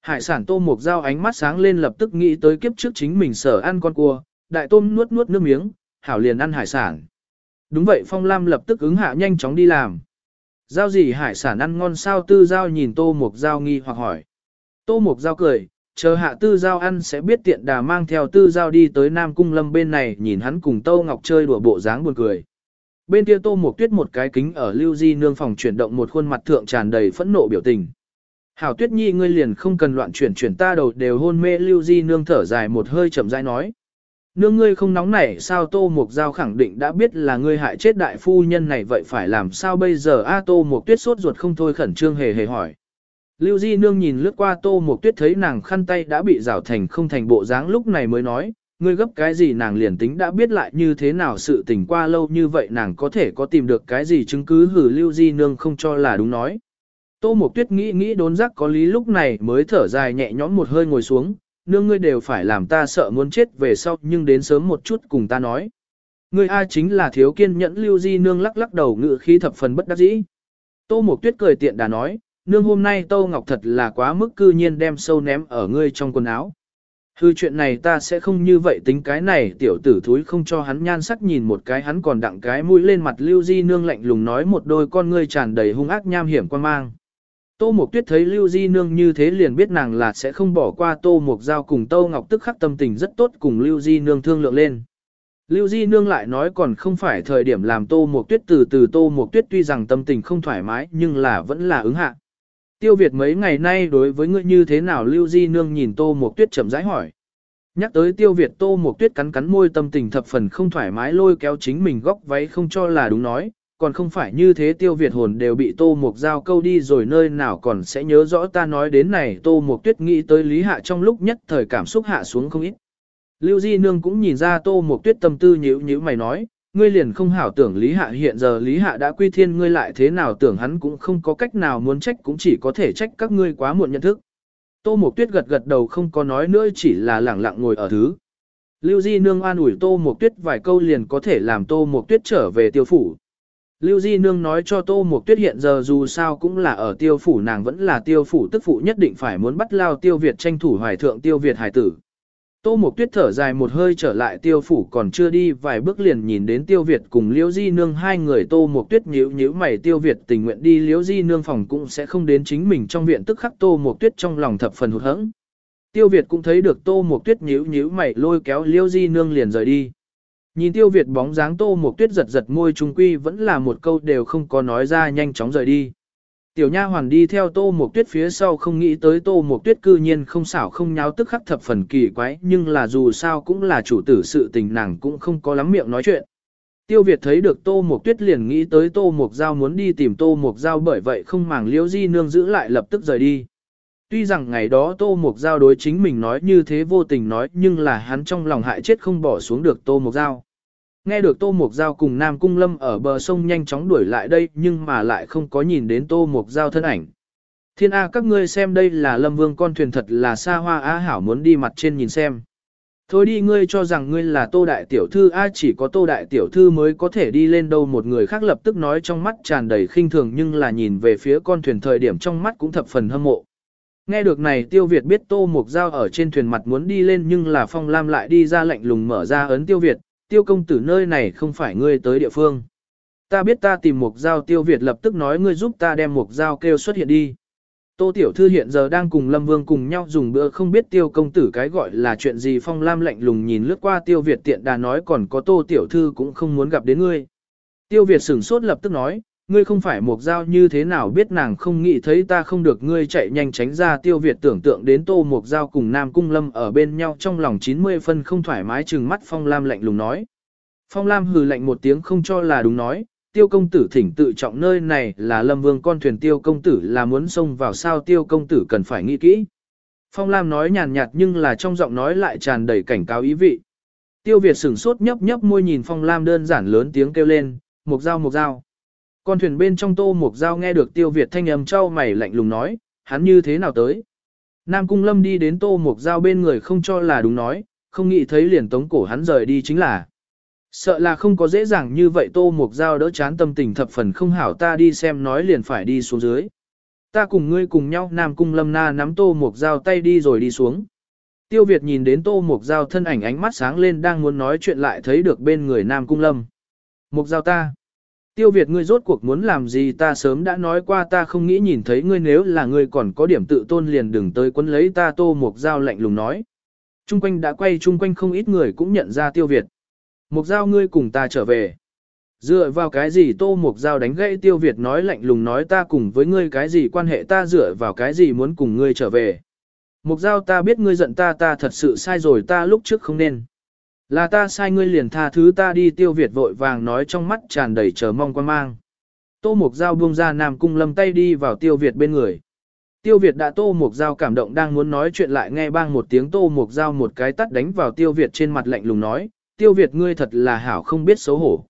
Hải sản tô Mục Giao ánh mắt sáng lên lập tức nghĩ tới kiếp trước chính mình sở ăn con cua, đại tôm nuốt nuốt nước miếng, hảo liền ăn hải sản. Đúng vậy phong lam lập tức ứng hạ nhanh chóng đi làm. Giao gì hải sản ăn ngon sao tư giao nhìn tô Mục Giao nghi hoặc hỏi. Tô Mục Giao cười, chờ hạ tư giao ăn sẽ biết tiện đà mang theo tư giao đi tới Nam Cung Lâm bên này nhìn hắn cùng Tô Ngọc chơi đùa bộ dáng buồn cười. Bên kia Tô một Tuyết một cái kính ở Lưu Di nương phòng chuyển động một khuôn mặt thượng tràn đầy phẫn nộ biểu tình. Hảo Tuyết Nhi ngươi liền không cần loạn chuyển chuyển ta đầu đều hôn mê Lưu Di nương thở dài một hơi chậm rãi nói. Nương ngươi không nóng nảy sao Tô Mục Giao khẳng định đã biết là ngươi hại chết đại phu nhân này vậy phải làm sao bây giờ A Tô Mục Tuyết sốt ruột không thôi khẩn trương hề hề hỏi. Lưu Di Nương nhìn lướt qua Tô Mục Tuyết thấy nàng khăn tay đã bị rào thành không thành bộ dáng lúc này mới nói, ngươi gấp cái gì nàng liền tính đã biết lại như thế nào sự tình qua lâu như vậy nàng có thể có tìm được cái gì chứng cứ hử Lưu Di Nương không cho là đúng nói. Tô Mộc Tuyết nghĩ nghĩ đốn giác có lý lúc này mới thở dài nhẹ nhõm một hơi ngồi xuống, nương ngươi đều phải làm ta sợ muốn chết về sau nhưng đến sớm một chút cùng ta nói. Ngươi A chính là thiếu kiên nhẫn Lưu Di Nương lắc lắc đầu ngự khí thập phần bất đắc dĩ. Tô Mộc Tuyết cười tiện đà nói, nương hôm nay Tô Ngọc thật là quá mức cư nhiên đem sâu ném ở ngươi trong quần áo. Hư chuyện này ta sẽ không như vậy tính cái này tiểu tử thúi không cho hắn nhan sắc nhìn một cái hắn còn đặng cái mũi lên mặt Lưu Di nương lạnh lùng nói một đôi con ngươi tràn đầy hung ác nham hiểm quan mang. Tô Mộc Tuyết thấy Lưu Di nương như thế liền biết nàng là sẽ không bỏ qua Tô Mộc Giao cùng Tô Ngọc tức khắc tâm tình rất tốt cùng Lưu Di nương thương lượng lên. Lưu Di nương lại nói còn không phải thời điểm làm Tô Mộc Tuyết từ từ Tô Mộc Tuyết tuy rằng tâm tình không thoải mái nhưng là vẫn là ứng hạ. Tiêu Việt mấy ngày nay đối với ngươi như thế nào Lưu Di Nương nhìn Tô Mộc Tuyết chậm rãi hỏi. Nhắc tới Tiêu Việt Tô Mộc Tuyết cắn cắn môi tâm tình thập phần không thoải mái lôi kéo chính mình góc váy không cho là đúng nói, còn không phải như thế Tiêu Việt hồn đều bị Tô Mộc giao câu đi rồi nơi nào còn sẽ nhớ rõ ta nói đến này Tô Mộc Tuyết nghĩ tới Lý Hạ trong lúc nhất thời cảm xúc hạ xuống không ít. Lưu Di Nương cũng nhìn ra Tô Mộc Tuyết tâm tư nhíu nhíu mày nói, ngươi liền không hảo tưởng Lý Hạ hiện giờ Lý Hạ đã quy thiên ngươi lại thế nào tưởng hắn cũng không có cách nào muốn trách cũng chỉ có thể trách các ngươi quá muộn nhận thức. Tô Mộc Tuyết gật gật đầu không có nói nữa chỉ là lẳng lặng ngồi ở thứ. Lưu Di Nương an ủi Tô Mộc Tuyết vài câu liền có thể làm Tô Mộc Tuyết trở về tiêu phủ. Lưu Di Nương nói cho Tô Mục Tuyết hiện giờ dù sao cũng là ở tiêu phủ, nàng vẫn là tiêu phủ tức phụ nhất định phải muốn bắt lao tiêu Việt tranh thủ hoài thượng tiêu Việt hải tử. Tô Mục Tuyết thở dài một hơi trở lại tiêu phủ còn chưa đi, vài bước liền nhìn đến tiêu Việt cùng Liễu Di Nương, hai người Tô Mục Tuyết nhíu nhíu mày, tiêu Việt tình nguyện đi, Liễu Di Nương phòng cũng sẽ không đến chính mình trong viện, tức khắc Tô Mục Tuyết trong lòng thập phần hụt hẫng. Tiêu Việt cũng thấy được Tô Mục Tuyết nhíu nhíu mày, lôi kéo Liễu Di Nương liền rời đi. Nhìn Tiêu Việt bóng dáng Tô Mộc Tuyết giật giật môi trung quy vẫn là một câu đều không có nói ra nhanh chóng rời đi. Tiểu nha hoàn đi theo tô một tuyết phía sau không nghĩ tới tô một tuyết cư nhiên không xảo không nháo tức khắc thập phần kỳ quái, nhưng là dù sao cũng là chủ tử sự tình nàng cũng không có lắm miệng nói chuyện. Tiêu Việt thấy được Tô Mộc Tuyết liền nghĩ tới Tô Mộc Giao muốn đi tìm Tô Mộc Giao bởi vậy không màng liễu di nương giữ lại lập tức rời đi. Tuy rằng ngày đó Tô Mộc Giao đối chính mình nói như thế vô tình nói, nhưng là hắn trong lòng hại chết không bỏ xuống được Tô Mộc Giao. Nghe được Tô Mộc Giao cùng Nam Cung Lâm ở bờ sông nhanh chóng đuổi lại đây, nhưng mà lại không có nhìn đến Tô Mộc Giao thân ảnh. Thiên A, các ngươi xem đây là Lâm Vương con thuyền thật là xa hoa á hảo muốn đi mặt trên nhìn xem. Thôi đi, ngươi cho rằng ngươi là Tô Đại Tiểu Thư, A, chỉ có Tô Đại Tiểu Thư mới có thể đi lên đâu một người khác lập tức nói trong mắt tràn đầy khinh thường, nhưng là nhìn về phía con thuyền thời điểm trong mắt cũng thập phần hâm mộ. Nghe được này Tiêu Việt biết Tô Mục dao ở trên thuyền mặt muốn đi lên nhưng là Phong Lam lại đi ra lạnh lùng mở ra ấn Tiêu Việt, Tiêu công tử nơi này không phải ngươi tới địa phương. Ta biết ta tìm Mục dao, Tiêu Việt lập tức nói ngươi giúp ta đem Mục dao kêu xuất hiện đi. Tô Tiểu Thư hiện giờ đang cùng Lâm Vương cùng nhau dùng bữa không biết Tiêu công tử cái gọi là chuyện gì Phong Lam lạnh lùng nhìn lướt qua Tiêu Việt tiện đà nói còn có Tô Tiểu Thư cũng không muốn gặp đến ngươi. Tiêu Việt sửng sốt lập tức nói, ngươi không phải một giao như thế nào biết nàng không nghĩ thấy ta không được ngươi chạy nhanh tránh ra Tiêu Việt tưởng tượng đến Tô một Giao cùng Nam Cung Lâm ở bên nhau trong lòng 90 phân không thoải mái trừng mắt Phong Lam lạnh lùng nói. Phong Lam hừ lạnh một tiếng không cho là đúng nói, tiêu công tử thỉnh tự trọng nơi này là lâm vương con thuyền tiêu công tử là muốn xông vào sao tiêu công tử cần phải nghĩ kỹ. Phong Lam nói nhàn nhạt nhưng là trong giọng nói lại tràn đầy cảnh cáo ý vị. Tiêu Việt sửng sốt nhấp nhấp môi nhìn Phong Lam đơn giản lớn tiếng kêu lên, mục dao mục dao. Con thuyền bên trong tô mục dao nghe được Tiêu Việt thanh âm trao mày lạnh lùng nói, hắn như thế nào tới. Nam Cung Lâm đi đến tô mục dao bên người không cho là đúng nói, không nghĩ thấy liền tống cổ hắn rời đi chính là. Sợ là không có dễ dàng như vậy tô mục dao đỡ chán tâm tình thập phần không hảo ta đi xem nói liền phải đi xuống dưới. Ta cùng ngươi cùng nhau Nam Cung Lâm Na nắm tô mục dao tay đi rồi đi xuống. Tiêu Việt nhìn đến tô mục giao thân ảnh ánh mắt sáng lên đang muốn nói chuyện lại thấy được bên người Nam Cung Lâm. Mục giao ta. Tiêu Việt ngươi rốt cuộc muốn làm gì ta sớm đã nói qua ta không nghĩ nhìn thấy ngươi nếu là ngươi còn có điểm tự tôn liền đừng tới quấn lấy ta tô mục dao lạnh lùng nói. Trung quanh đã quay trung quanh không ít người cũng nhận ra Tiêu Việt. Mục dao ngươi cùng ta trở về. Dựa vào cái gì tô mục dao đánh gãy tiêu Việt nói lạnh lùng nói ta cùng với ngươi cái gì quan hệ ta dựa vào cái gì muốn cùng ngươi trở về. Mục dao ta biết ngươi giận ta ta thật sự sai rồi, ta lúc trước không nên. Là ta sai ngươi liền tha thứ ta đi tiêu Việt vội vàng nói trong mắt tràn đầy chờ mong quan mang. Tô mục giao buông ra Nam Cung lâm tay đi vào tiêu Việt bên người. Tiêu Việt đã tô mục giao cảm động đang muốn nói chuyện lại nghe bang một tiếng tô mục giao một cái tắt đánh vào tiêu Việt trên mặt lạnh lùng nói, tiêu Việt ngươi thật là hảo không biết xấu hổ.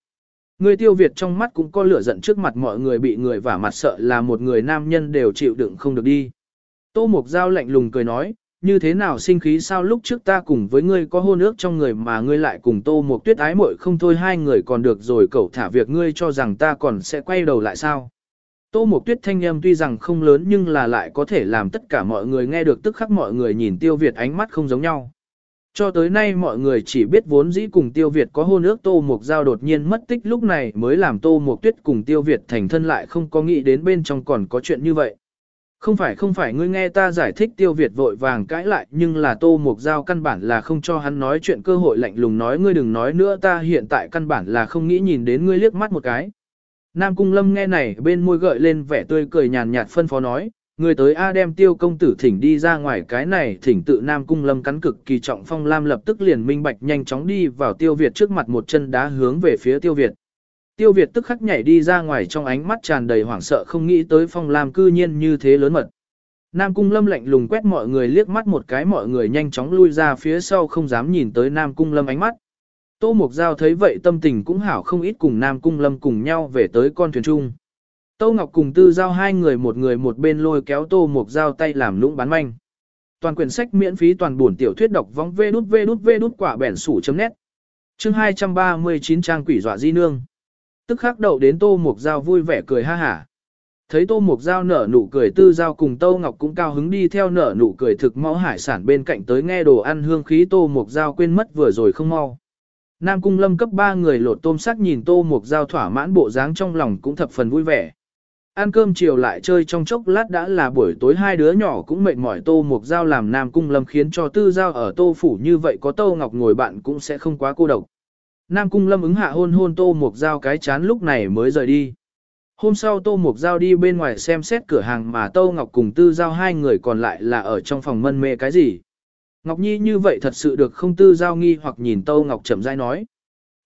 Ngươi tiêu Việt trong mắt cũng có lửa giận trước mặt mọi người bị người vả mặt sợ là một người nam nhân đều chịu đựng không được đi. Tô Mục Giao lạnh lùng cười nói, như thế nào sinh khí sao lúc trước ta cùng với ngươi có hôn ước trong người mà ngươi lại cùng Tô một Tuyết ái muội không thôi, hai người còn được rồi, cậu thả việc ngươi cho rằng ta còn sẽ quay đầu lại sao. Tô một Tuyết thanh âm tuy rằng không lớn nhưng là lại có thể làm tất cả mọi người nghe được, tức khắc mọi người nhìn Tiêu Việt ánh mắt không giống nhau. Cho tới nay mọi người chỉ biết vốn dĩ cùng Tiêu Việt có hôn ước, Tô Mục Giao đột nhiên mất tích, lúc này mới làm Tô Mục Tuyết cùng Tiêu Việt thành thân lại không có nghĩ đến bên trong còn có chuyện như vậy. Không phải không phải ngươi nghe ta giải thích Tiêu Việt vội vàng cãi lại nhưng là Tô Mục Giao căn bản là không cho hắn nói chuyện cơ hội lạnh lùng nói ngươi đừng nói nữa ta hiện tại căn bản là không nghĩ nhìn đến ngươi liếc mắt một cái. Nam Cung Lâm nghe này bên môi gợi lên vẻ tươi cười nhàn nhạt phân phó nói, Người tới A đem tiêu công tử thỉnh đi ra ngoài cái này thỉnh tự Nam Cung Lâm cắn cực kỳ trọng phong lam lập tức liền minh bạch nhanh chóng đi vào tiêu Việt trước mặt một chân đá hướng về phía tiêu Việt. Tiêu Việt tức khắc nhảy đi ra ngoài trong ánh mắt tràn đầy hoảng sợ không nghĩ tới phong lam cư nhiên như thế lớn mật. Nam Cung Lâm lạnh lùng quét mọi người liếc mắt một cái mọi người nhanh chóng lui ra phía sau không dám nhìn tới Nam Cung Lâm ánh mắt. Tô Mục Giao thấy vậy tâm tình cũng hảo không ít cùng Nam Cung Lâm cùng nhau về tới con thuyền trung. Tô Ngọc cùng Tư Giao hai người một người một bên lôi kéo Tô Mục Giao tay làm lũng bán manh. Toàn quyển sách miễn phí toàn buồn tiểu thuyết đọc vong vê đút vê đút vê đút quả bẻn sủ chấm nét. Chương 239 trang quỷ dọa di nương. Tức khắc đậu đến Tô Mục Giao vui vẻ cười ha hả. Thấy Tô Mục Giao nở nụ cười Tư Giao cùng Tô Ngọc cũng cao hứng đi theo nở nụ cười thực mau hải sản bên cạnh tới nghe đồ ăn hương khí Tô Mục Giao quên mất vừa rồi không mau. Nam Cung Lâm cấp ba người lột tôm sắc nhìn Tô Mục Giao thỏa mãn bộ dáng trong lòng cũng thập phần vui vẻ. Ăn cơm chiều lại chơi trong chốc lát đã là buổi tối hai đứa nhỏ cũng mệt mỏi tô mục giao làm nam cung lâm khiến cho tư giao ở tô phủ như vậy có tô ngọc ngồi bạn cũng sẽ không quá cô độc. Nam cung lâm ứng hạ hôn hôn tô mục giao cái chán lúc này mới rời đi. Hôm sau tô mục giao đi bên ngoài xem xét cửa hàng mà tô ngọc cùng tư giao hai người còn lại là ở trong phòng mân mê cái gì. Ngọc Nhi như vậy thật sự được không tư giao nghi hoặc nhìn tô ngọc chậm rãi nói.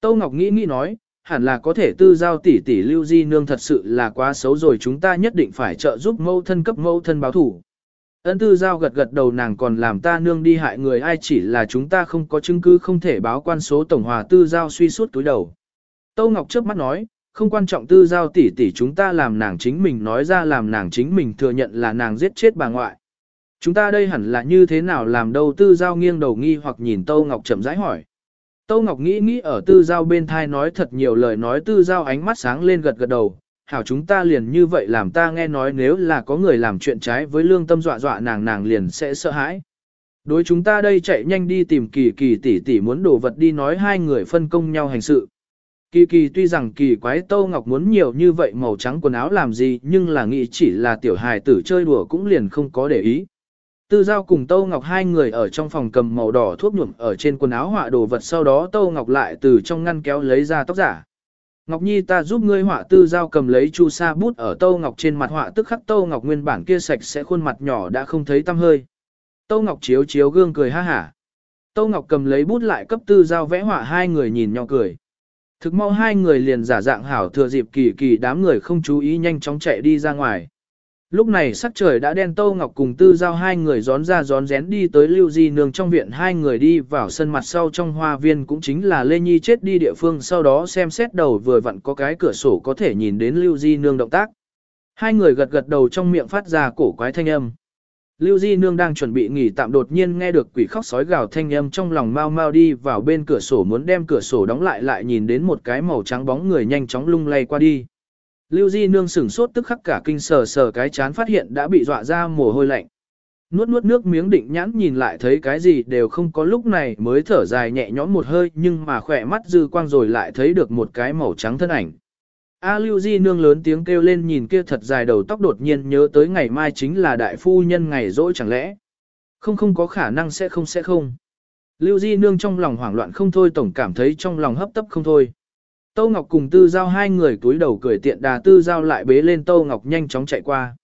Tô ngọc nghĩ nghĩ nói, hẳn là có thể tư giao tỷ tỷ lưu di nương thật sự là quá xấu rồi chúng ta nhất định phải trợ giúp mâu thân cấp mâu thân báo thủ. Ân tư giao gật gật đầu nàng còn làm ta nương đi hại người ai chỉ là chúng ta không có chứng cứ không thể báo quan số tổng hòa tư giao suy suốt túi đầu. Tâu Ngọc trước mắt nói, không quan trọng tư giao tỷ tỷ chúng ta làm nàng chính mình nói ra làm nàng chính mình thừa nhận là nàng giết chết bà ngoại. Chúng ta đây hẳn là như thế nào làm đâu tư giao nghiêng đầu nghi hoặc nhìn Tâu Ngọc chậm rãi hỏi. Tâu Ngọc nghĩ nghĩ ở tư giao bên thai nói thật nhiều lời nói tư giao ánh mắt sáng lên gật gật đầu, hảo chúng ta liền như vậy làm ta nghe nói nếu là có người làm chuyện trái với lương tâm dọa dọa nàng nàng liền sẽ sợ hãi. Đối chúng ta đây chạy nhanh đi tìm kỳ kỳ tỷ tỷ muốn đổ vật đi nói hai người phân công nhau hành sự. Kỳ kỳ tuy rằng kỳ quái tô Ngọc muốn nhiều như vậy màu trắng quần áo làm gì nhưng là nghĩ chỉ là tiểu hài tử chơi đùa cũng liền không có để ý. Tư Giao cùng Tô Ngọc hai người ở trong phòng cầm màu đỏ thuốc nhuộm ở trên quần áo họa đồ vật sau đó Tô Ngọc lại từ trong ngăn kéo lấy ra tóc giả. Ngọc Nhi ta giúp ngươi họa Tư Giao cầm lấy chu sa bút ở Tâu Ngọc trên mặt họa tức khắc Tâu Ngọc nguyên bản kia sạch sẽ khuôn mặt nhỏ đã không thấy tăm hơi. Tâu Ngọc chiếu chiếu gương cười ha hả. Tâu Ngọc cầm lấy bút lại cấp Tư Giao vẽ họa hai người nhìn nhau cười. Thực mau hai người liền giả dạng hảo thừa dịp kỳ kỳ đám người không chú ý nhanh chóng chạy đi ra ngoài. Lúc này sắc trời đã đen Tâu Ngọc cùng Tư Giao hai người gión ra gión rén đi tới Lưu Di Nương trong viện, hai người đi vào sân mặt sau trong hoa viên cũng chính là Lê Nhi chết đi địa phương, sau đó xem xét đầu vừa vặn có cái cửa sổ có thể nhìn đến Lưu Di Nương động tác. Hai người gật gật đầu trong miệng phát ra cổ quái thanh âm. Lưu Di Nương đang chuẩn bị nghỉ tạm đột nhiên nghe được quỷ khóc sói gào thanh âm trong lòng mau mau đi vào bên cửa sổ muốn đem cửa sổ đóng lại lại nhìn đến một cái màu trắng bóng người nhanh chóng lung lay qua đi. Lưu Di Nương sửng sốt tức khắc cả kinh sờ sờ cái chán phát hiện đã bị dọa ra mồ hôi lạnh. Nuốt nuốt nước miếng định nhãn nhìn lại thấy cái gì đều không có lúc này mới thở dài nhẹ nhõm một hơi nhưng mà khỏe mắt dư quang rồi lại thấy được một cái màu trắng thân ảnh. A Lưu Di nương lớn tiếng kêu lên nhìn kia thật dài đầu tóc đột nhiên nhớ tới ngày mai chính là đại phu nhân ngày rỗi chẳng lẽ. Không không có khả năng sẽ không sẽ không. Lưu Di nương trong lòng hoảng loạn không thôi tổng cảm thấy trong lòng hấp tấp không thôi. Tâu Ngọc cùng Tư Giao hai người túi đầu cười tiện đà, Tư Giao lại bế lên Tâu Ngọc nhanh chóng chạy qua.